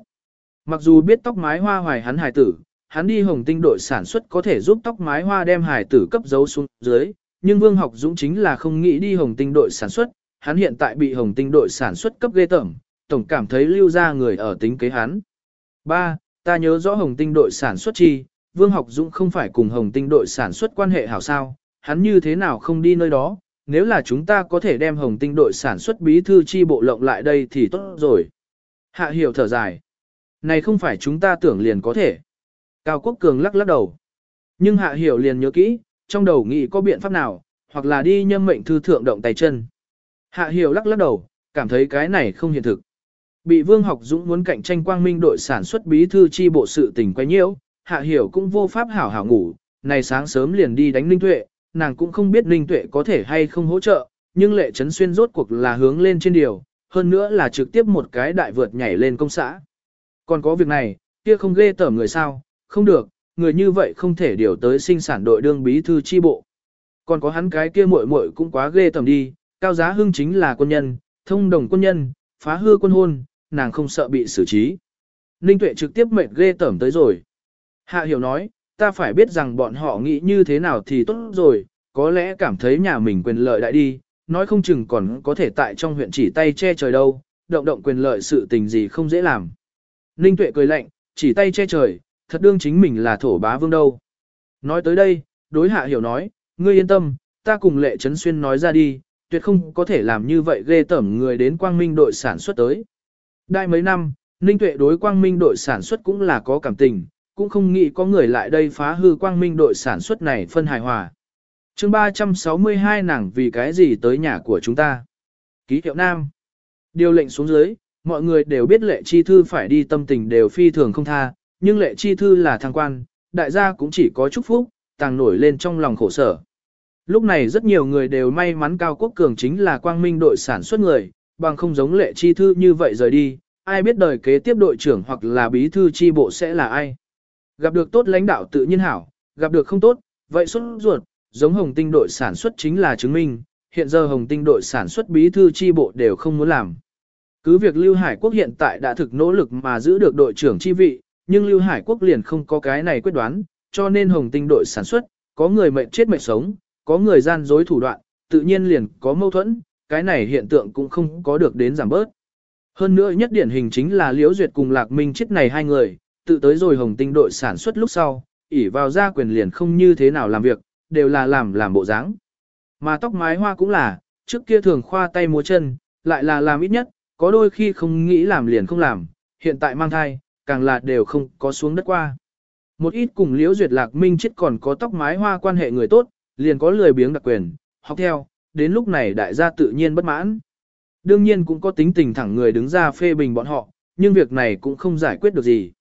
Mặc dù biết tóc mái hoa hoài hắn hài tử, hắn đi hồng tinh đội sản xuất có thể giúp tóc mái hoa đem hài tử cấp dấu xuống dưới, nhưng vương học dũng chính là không nghĩ đi hồng tinh đội sản xuất, hắn hiện tại bị hồng tinh đội sản xuất cấp ghê tởm, tổng cảm thấy lưu ra người ở tính kế hắn. 3. Ta nhớ rõ hồng tinh đội sản xuất chi, Vương Học Dũng không phải cùng Hồng Tinh đội sản xuất quan hệ hảo sao, hắn như thế nào không đi nơi đó, nếu là chúng ta có thể đem Hồng Tinh đội sản xuất bí thư chi bộ lộng lại đây thì tốt rồi. Hạ hiểu thở dài. Này không phải chúng ta tưởng liền có thể. Cao Quốc Cường lắc lắc đầu. Nhưng Hạ hiểu liền nhớ kỹ, trong đầu nghĩ có biện pháp nào, hoặc là đi nhâm mệnh thư thượng động tay chân. Hạ hiểu lắc lắc đầu, cảm thấy cái này không hiện thực. Bị Vương Học Dũng muốn cạnh tranh quang minh đội sản xuất bí thư chi bộ sự tình quay nhiễu, hạ hiểu cũng vô pháp hảo hảo ngủ, này sáng sớm liền đi đánh Ninh Tuệ, nàng cũng không biết Ninh Tuệ có thể hay không hỗ trợ, nhưng lệ trấn xuyên rốt cuộc là hướng lên trên điều, hơn nữa là trực tiếp một cái đại vượt nhảy lên công xã. Còn có việc này, kia không ghê tởm người sao, không được, người như vậy không thể điều tới sinh sản đội đương bí thư chi bộ. Còn có hắn cái kia muội muội cũng quá ghê tởm đi, cao giá hưng chính là quân nhân, thông đồng quân nhân, phá hư quân hôn, nàng không sợ bị xử trí. Ninh Tuệ trực tiếp mệt ghê tởm tới rồi. Hạ hiểu nói, ta phải biết rằng bọn họ nghĩ như thế nào thì tốt rồi, có lẽ cảm thấy nhà mình quyền lợi đại đi, nói không chừng còn có thể tại trong huyện chỉ tay che trời đâu, động động quyền lợi sự tình gì không dễ làm. Ninh tuệ cười lạnh, chỉ tay che trời, thật đương chính mình là thổ bá vương đâu. Nói tới đây, đối hạ hiểu nói, ngươi yên tâm, ta cùng lệ trấn xuyên nói ra đi, tuyệt không có thể làm như vậy ghê tẩm người đến quang minh đội sản xuất tới. Đại mấy năm, Ninh tuệ đối quang minh đội sản xuất cũng là có cảm tình, cũng không nghĩ có người lại đây phá hư quang minh đội sản xuất này phân hài hòa. chương 362 nàng vì cái gì tới nhà của chúng ta. Ký hiệu nam. Điều lệnh xuống dưới, mọi người đều biết lệ chi thư phải đi tâm tình đều phi thường không tha, nhưng lệ chi thư là thăng quan, đại gia cũng chỉ có chúc phúc, tàng nổi lên trong lòng khổ sở. Lúc này rất nhiều người đều may mắn Cao Quốc Cường chính là quang minh đội sản xuất người, bằng không giống lệ chi thư như vậy rời đi, ai biết đời kế tiếp đội trưởng hoặc là bí thư chi bộ sẽ là ai. Gặp được tốt lãnh đạo tự nhiên hảo, gặp được không tốt, vậy xuất ruột, giống hồng tinh đội sản xuất chính là chứng minh, hiện giờ hồng tinh đội sản xuất bí thư chi bộ đều không muốn làm. Cứ việc Lưu Hải Quốc hiện tại đã thực nỗ lực mà giữ được đội trưởng chi vị, nhưng Lưu Hải Quốc liền không có cái này quyết đoán, cho nên hồng tinh đội sản xuất, có người mệnh chết mệnh sống, có người gian dối thủ đoạn, tự nhiên liền có mâu thuẫn, cái này hiện tượng cũng không có được đến giảm bớt. Hơn nữa nhất điển hình chính là Liễu Duyệt cùng Lạc Minh chết này hai người, tự tới rồi hồng tinh đội sản xuất lúc sau, ỉ vào gia quyền liền không như thế nào làm việc, đều là làm làm bộ dáng. Mà tóc mái hoa cũng là, trước kia thường khoa tay múa chân, lại là làm ít nhất, có đôi khi không nghĩ làm liền không làm, hiện tại mang thai, càng là đều không có xuống đất qua. Một ít cùng liễu duyệt lạc minh chết còn có tóc mái hoa quan hệ người tốt, liền có lười biếng đặc quyền, học theo, đến lúc này đại gia tự nhiên bất mãn. Đương nhiên cũng có tính tình thẳng người đứng ra phê bình bọn họ, nhưng việc này cũng không giải quyết được gì.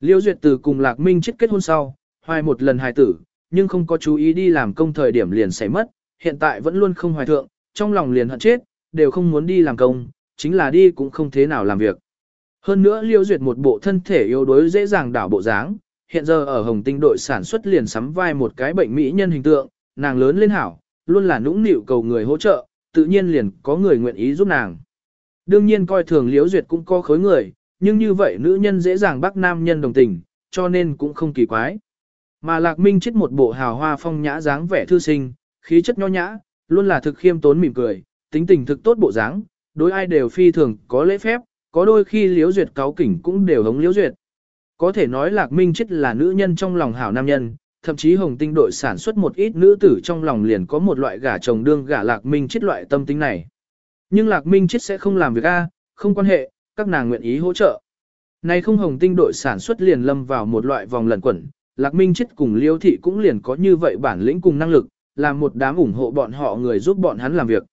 Liêu Duyệt từ cùng Lạc Minh chết kết hôn sau, hoài một lần hài tử, nhưng không có chú ý đi làm công thời điểm liền xảy mất, hiện tại vẫn luôn không hoài thượng, trong lòng liền hận chết, đều không muốn đi làm công, chính là đi cũng không thế nào làm việc. Hơn nữa Liêu Duyệt một bộ thân thể yếu đuối dễ dàng đảo bộ dáng, hiện giờ ở Hồng Tinh đội sản xuất liền sắm vai một cái bệnh mỹ nhân hình tượng, nàng lớn lên hảo, luôn là nũng nịu cầu người hỗ trợ, tự nhiên liền có người nguyện ý giúp nàng. Đương nhiên coi thường Liễu Duyệt cũng có khối người, nhưng như vậy nữ nhân dễ dàng bắt nam nhân đồng tình, cho nên cũng không kỳ quái. Mà Lạc Minh chết một bộ hào hoa phong nhã dáng vẻ thư sinh, khí chất nho nhã, luôn là thực khiêm tốn mỉm cười, tính tình thực tốt bộ dáng, đối ai đều phi thường có lễ phép, có đôi khi liễu duyệt cáo kỉnh cũng đều hống liễu duyệt. Có thể nói Lạc Minh chết là nữ nhân trong lòng hảo nam nhân, thậm chí Hồng Tinh đội sản xuất một ít nữ tử trong lòng liền có một loại gả chồng đương gả Lạc Minh chết loại tâm tính này. Nhưng Lạc Minh chết sẽ không làm việc A, không quan hệ, các nàng nguyện ý hỗ trợ. Nay không hồng tinh đội sản xuất liền lâm vào một loại vòng lẩn quẩn, Lạc Minh chết cùng Liêu Thị cũng liền có như vậy bản lĩnh cùng năng lực, làm một đám ủng hộ bọn họ người giúp bọn hắn làm việc.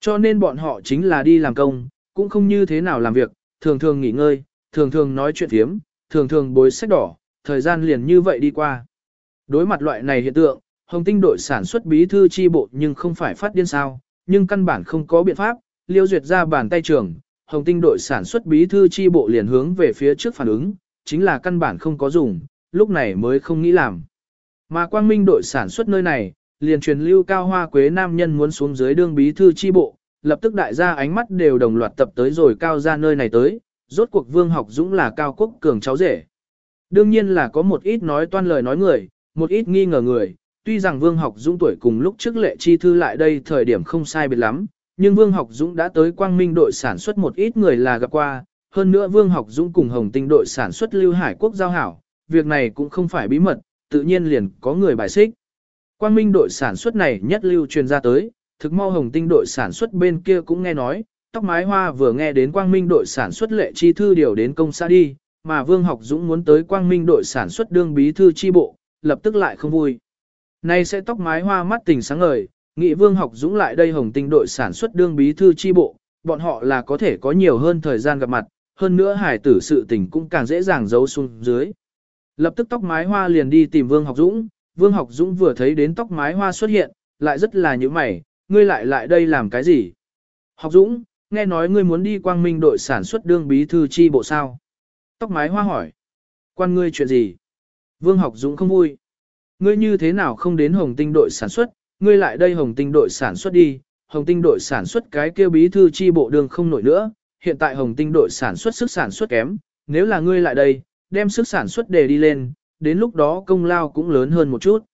Cho nên bọn họ chính là đi làm công, cũng không như thế nào làm việc, thường thường nghỉ ngơi, thường thường nói chuyện thiếm, thường thường bối sách đỏ, thời gian liền như vậy đi qua. Đối mặt loại này hiện tượng, Hồng Tinh đội sản xuất bí thư chi bộ nhưng không phải phát điên sao, nhưng căn bản không có biện pháp, Liêu Duyệt ra bàn tay trường, Hồng Tinh đội sản xuất bí thư chi bộ liền hướng về phía trước phản ứng, chính là căn bản không có dùng, lúc này mới không nghĩ làm. Mà quang minh đội sản xuất nơi này, liền truyền lưu cao hoa quế nam nhân muốn xuống dưới đương bí thư chi bộ, lập tức đại gia ánh mắt đều đồng loạt tập tới rồi cao ra nơi này tới, rốt cuộc Vương Học Dũng là cao quốc cường cháu rể. Đương nhiên là có một ít nói toan lời nói người, một ít nghi ngờ người, tuy rằng Vương Học Dũng tuổi cùng lúc trước lệ chi thư lại đây thời điểm không sai biệt lắm, nhưng Vương Học Dũng đã tới quang minh đội sản xuất một ít người là gặp qua, hơn nữa Vương Học Dũng cùng Hồng Tinh đội sản xuất Lưu Hải Quốc giao hảo, việc này cũng không phải bí mật, tự nhiên liền có người bài xích. Quang minh đội sản xuất này nhất lưu truyền ra tới, thực mau Hồng Tinh đội sản xuất bên kia cũng nghe nói, tóc mái hoa vừa nghe đến quang minh đội sản xuất lệ chi thư điều đến công xã đi, mà Vương Học Dũng muốn tới quang minh đội sản xuất đương bí thư chi bộ, lập tức lại không vui. Nay sẽ tóc mái hoa mắt tình sáng ngời, nghị Vương Học Dũng lại đây hồng tinh đội sản xuất đương bí thư chi bộ, bọn họ là có thể có nhiều hơn thời gian gặp mặt, hơn nữa hải tử sự tình cũng càng dễ dàng giấu xuống dưới. Lập tức tóc mái hoa liền đi tìm Vương Học Dũng, Vương Học Dũng vừa thấy đến tóc mái hoa xuất hiện, lại rất là như mày, ngươi lại lại đây làm cái gì? Học Dũng, nghe nói ngươi muốn đi quang minh đội sản xuất đương bí thư chi bộ sao? Tóc mái hoa hỏi. Quan ngươi chuyện gì? Vương Học Dũng không vui. Ngươi như thế nào không đến hồng tinh đội sản xuất, ngươi lại đây hồng tinh đội sản xuất đi, hồng tinh đội sản xuất cái kêu bí thư chi bộ đường không nổi nữa, hiện tại hồng tinh đội sản xuất sức sản xuất kém, nếu là ngươi lại đây, đem sức sản xuất đề đi lên, đến lúc đó công lao cũng lớn hơn một chút.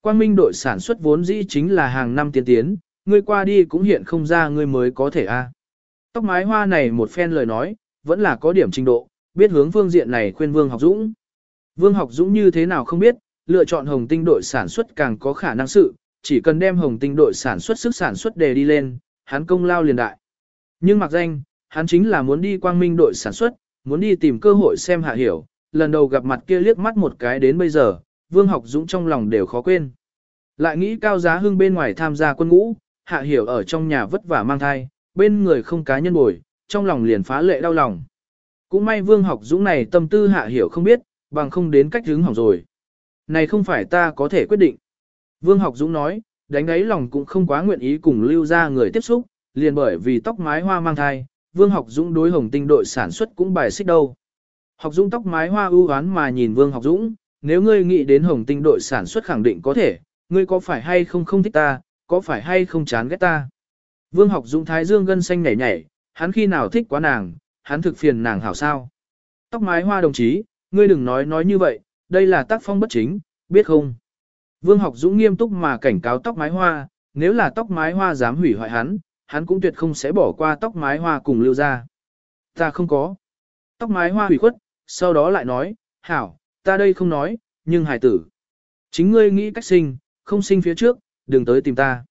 Quang Minh đội sản xuất vốn dĩ chính là hàng năm tiến tiến, ngươi qua đi cũng hiện không ra ngươi mới có thể a. Tóc mái hoa này một phen lời nói, vẫn là có điểm trình độ, biết hướng phương diện này khuyên Vương Học Dũng. Vương Học Dũng như thế nào không biết, lựa chọn hồng tinh đội sản xuất càng có khả năng sự, chỉ cần đem hồng tinh đội sản xuất sức sản xuất đề đi lên, hắn công lao liền đại. Nhưng mặc danh, hắn chính là muốn đi quang minh đội sản xuất, muốn đi tìm cơ hội xem hạ hiểu, lần đầu gặp mặt kia liếc mắt một cái đến bây giờ, Vương Học Dũng trong lòng đều khó quên. Lại nghĩ cao giá hưng bên ngoài tham gia quân ngũ, hạ hiểu ở trong nhà vất vả mang thai, bên người không cá nhân bồi, trong lòng liền phá lệ đau lòng. Cũng may Vương Học Dũng này tâm tư hạ hiểu không biết, bằng không đến cách hướng hỏng rồi. Này không phải ta có thể quyết định. Vương Học Dũng nói, đánh ấy lòng cũng không quá nguyện ý cùng lưu ra người tiếp xúc, liền bởi vì tóc mái hoa mang thai, Vương Học Dũng đối hồng tinh đội sản xuất cũng bài xích đâu. Học Dũng tóc mái hoa ưu oán mà nhìn Vương Học Dũng, nếu ngươi nghĩ đến hồng tinh đội sản xuất khẳng định có thể, ngươi có phải hay không không thích ta, có phải hay không chán ghét ta. Vương Học Dũng thái dương gân xanh nhảy nhảy, hắn khi nào thích quá nàng, hắn thực phiền nàng hảo sao. Tóc mái hoa đồng chí, ngươi đừng nói nói như vậy, đây là tác phong bất chính, biết không? Vương học dũng nghiêm túc mà cảnh cáo tóc mái hoa, nếu là tóc mái hoa dám hủy hoại hắn, hắn cũng tuyệt không sẽ bỏ qua tóc mái hoa cùng lưu ra. Ta không có. Tóc mái hoa hủy khuất, sau đó lại nói, hảo, ta đây không nói, nhưng hải tử. Chính ngươi nghĩ cách sinh, không sinh phía trước, đừng tới tìm ta.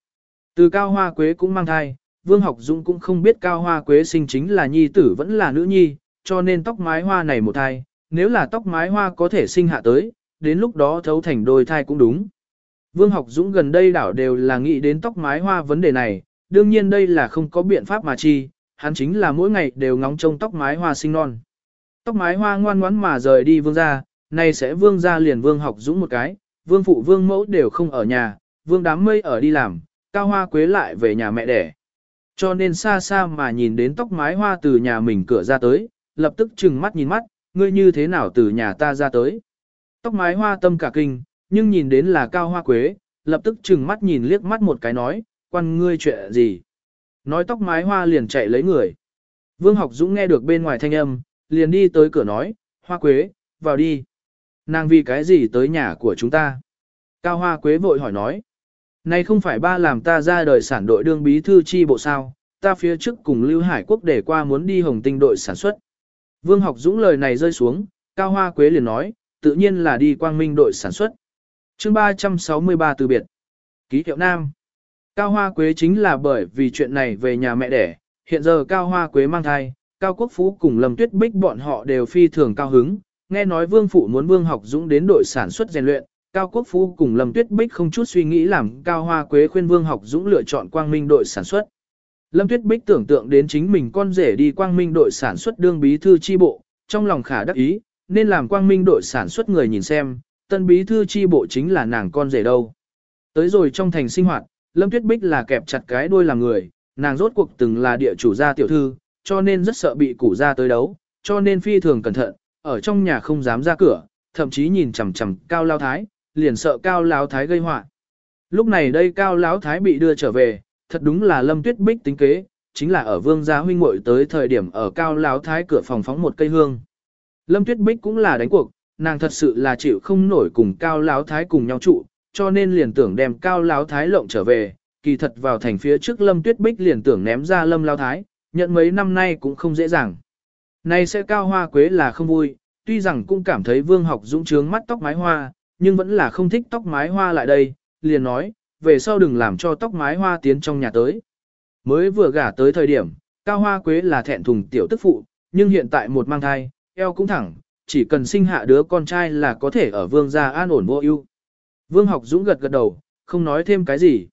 Từ cao hoa quế cũng mang thai, Vương Học Dũng cũng không biết cao hoa quế sinh chính là nhi tử vẫn là nữ nhi, cho nên tóc mái hoa này một thai, nếu là tóc mái hoa có thể sinh hạ tới, đến lúc đó thấu thành đôi thai cũng đúng. Vương học dũng gần đây đảo đều là nghĩ đến tóc mái hoa vấn đề này, đương nhiên đây là không có biện pháp mà chi, hắn chính là mỗi ngày đều ngóng trông tóc mái hoa sinh non. Tóc mái hoa ngoan ngoãn mà rời đi vương gia, nay sẽ vương gia liền vương học dũng một cái, vương phụ vương mẫu đều không ở nhà, vương đám mây ở đi làm, cao hoa quế lại về nhà mẹ đẻ. Cho nên xa xa mà nhìn đến tóc mái hoa từ nhà mình cửa ra tới, lập tức chừng mắt nhìn mắt, ngươi như thế nào từ nhà ta ra tới. Tóc mái hoa tâm cả kinh, nhưng nhìn đến là cao hoa quế, lập tức chừng mắt nhìn liếc mắt một cái nói, quan ngươi chuyện gì. Nói tóc mái hoa liền chạy lấy người. Vương học dũng nghe được bên ngoài thanh âm, liền đi tới cửa nói, hoa quế, vào đi. Nàng vì cái gì tới nhà của chúng ta? Cao hoa quế vội hỏi nói. Này không phải ba làm ta ra đời sản đội đương bí thư chi bộ sao, ta phía trước cùng Lưu Hải Quốc để qua muốn đi hồng tinh đội sản xuất. Vương học dũng lời này rơi xuống, Cao Hoa Quế liền nói, tự nhiên là đi quang minh đội sản xuất. chương 363 từ biệt. Ký hiệu Nam. Cao Hoa Quế chính là bởi vì chuyện này về nhà mẹ đẻ, hiện giờ Cao Hoa Quế mang thai, Cao Quốc Phú cùng Lâm Tuyết Bích bọn họ đều phi thường cao hứng, nghe nói Vương Phụ muốn Vương học dũng đến đội sản xuất rèn luyện, Cao Quốc Phú cùng Lâm Tuyết Bích không chút suy nghĩ làm Cao Hoa Quế khuyên Vương học dũng lựa chọn quang minh đội sản xuất. Lâm Tuyết Bích tưởng tượng đến chính mình con rể đi quang minh đội sản xuất đương bí thư chi bộ, trong lòng khả đắc ý, nên làm quang minh đội sản xuất người nhìn xem, tân bí thư chi bộ chính là nàng con rể đâu. Tới rồi trong thành sinh hoạt, Lâm Tuyết Bích là kẹp chặt cái đuôi làm người, nàng rốt cuộc từng là địa chủ gia tiểu thư, cho nên rất sợ bị củ gia tới đấu, cho nên phi thường cẩn thận, ở trong nhà không dám ra cửa, thậm chí nhìn chằm chằm cao lao thái, liền sợ cao lao thái gây họa. Lúc này đây cao lão thái bị đưa trở về, thật đúng là lâm tuyết bích tính kế, chính là ở vương gia huynh muội tới thời điểm ở cao Láo thái cửa phòng phóng một cây hương. Lâm tuyết bích cũng là đánh cuộc, nàng thật sự là chịu không nổi cùng cao Láo thái cùng nhau trụ, cho nên liền tưởng đem cao Láo thái lộng trở về, kỳ thật vào thành phía trước lâm tuyết bích liền tưởng ném ra lâm Láo thái, nhận mấy năm nay cũng không dễ dàng. Này sẽ cao hoa quế là không vui, tuy rằng cũng cảm thấy vương học dũng trướng mắt tóc mái hoa, nhưng vẫn là không thích tóc mái hoa lại đây, liền nói, về sau đừng làm cho tóc mái hoa tiến trong nhà tới. Mới vừa gả tới thời điểm, cao hoa quế là thẹn thùng tiểu tức phụ, nhưng hiện tại một mang thai, eo cũng thẳng, chỉ cần sinh hạ đứa con trai là có thể ở vương gia an ổn vô ưu. Vương học dũng gật gật đầu, không nói thêm cái gì.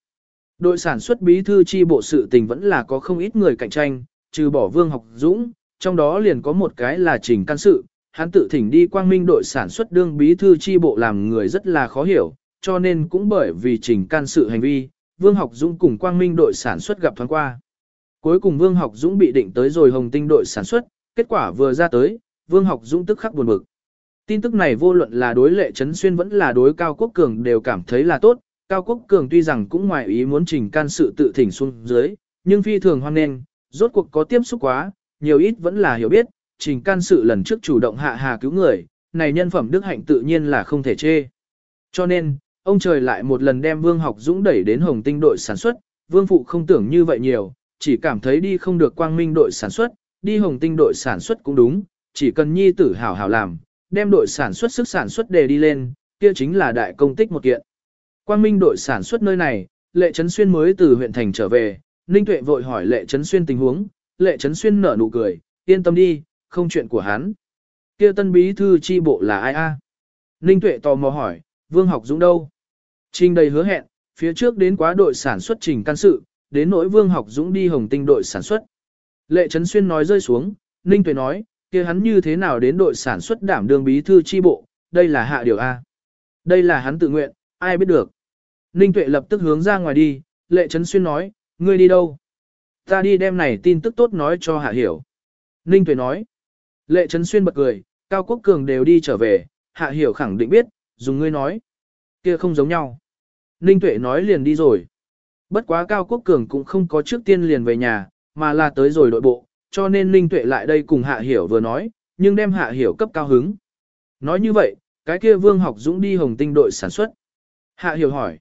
Đội sản xuất bí thư chi bộ sự tình vẫn là có không ít người cạnh tranh, trừ bỏ vương học dũng, trong đó liền có một cái là trình can sự, hắn tự thỉnh đi quang minh đội sản xuất đương bí thư chi bộ làm người rất là khó hiểu, cho nên cũng bởi vì trình can sự hành vi, Vương Học Dũng cùng Quang Minh đội sản xuất gặp thoáng qua. Cuối cùng Vương Học Dũng bị định tới rồi Hồng Tinh đội sản xuất, kết quả vừa ra tới, Vương Học Dũng tức khắc buồn bực. Tin tức này vô luận là đối lệ Trấn Xuyên vẫn là đối Cao Quốc Cường đều cảm thấy là tốt. Cao Quốc Cường tuy rằng cũng ngoài ý muốn trình can sự tự thỉnh xuống dưới, nhưng phi thường hoan nghênh, rốt cuộc có tiếp xúc quá, nhiều ít vẫn là hiểu biết, trình can sự lần trước chủ động hạ hà cứu người, này nhân phẩm đức hạnh tự nhiên là không thể chê. Cho nên, Ông trời lại một lần đem Vương Học Dũng đẩy đến Hồng Tinh đội sản xuất, Vương Phụ không tưởng như vậy nhiều, chỉ cảm thấy đi không được Quang Minh đội sản xuất, đi Hồng Tinh đội sản xuất cũng đúng, chỉ cần nhi tử hảo hảo làm, đem đội sản xuất sức sản xuất đề đi lên, kia chính là đại công tích một kiện. Quang Minh đội sản xuất nơi này, Lệ Trấn Xuyên mới từ huyện thành trở về, Ninh Tuệ vội hỏi Lệ Trấn Xuyên tình huống, Lệ Trấn Xuyên nở nụ cười, yên tâm đi, không chuyện của hắn. Kia tân bí thư chi bộ là ai a? Ninh Tuệ tò mò hỏi, Vương Học Dũng đâu? Trình đầy hứa hẹn, phía trước đến quá đội sản xuất trình can sự, đến nỗi Vương Học Dũng đi Hồng Tinh đội sản xuất. Lệ Trấn Xuyên nói rơi xuống, Ninh Tuệ nói, kia hắn như thế nào đến đội sản xuất đảm đương bí thư chi bộ, đây là hạ điều A. Đây là hắn tự nguyện, ai biết được. Ninh Tuệ lập tức hướng ra ngoài đi, Lệ Trấn Xuyên nói, ngươi đi đâu? Ta đi đem này tin tức tốt nói cho Hạ Hiểu. Ninh Tuệ nói, Lệ Trấn Xuyên bật cười, Cao Quốc Cường đều đi trở về, Hạ Hiểu khẳng định biết, dùng ngươi nói kia không giống nhau. Ninh Tuệ nói liền đi rồi. Bất quá Cao Quốc Cường cũng không có trước tiên liền về nhà, mà là tới rồi đội bộ, cho nên Ninh Tuệ lại đây cùng Hạ Hiểu vừa nói, nhưng đem Hạ Hiểu cấp cao hứng. Nói như vậy, cái kia Vương Học Dũng đi Hồng Tinh đội sản xuất. Hạ Hiểu hỏi,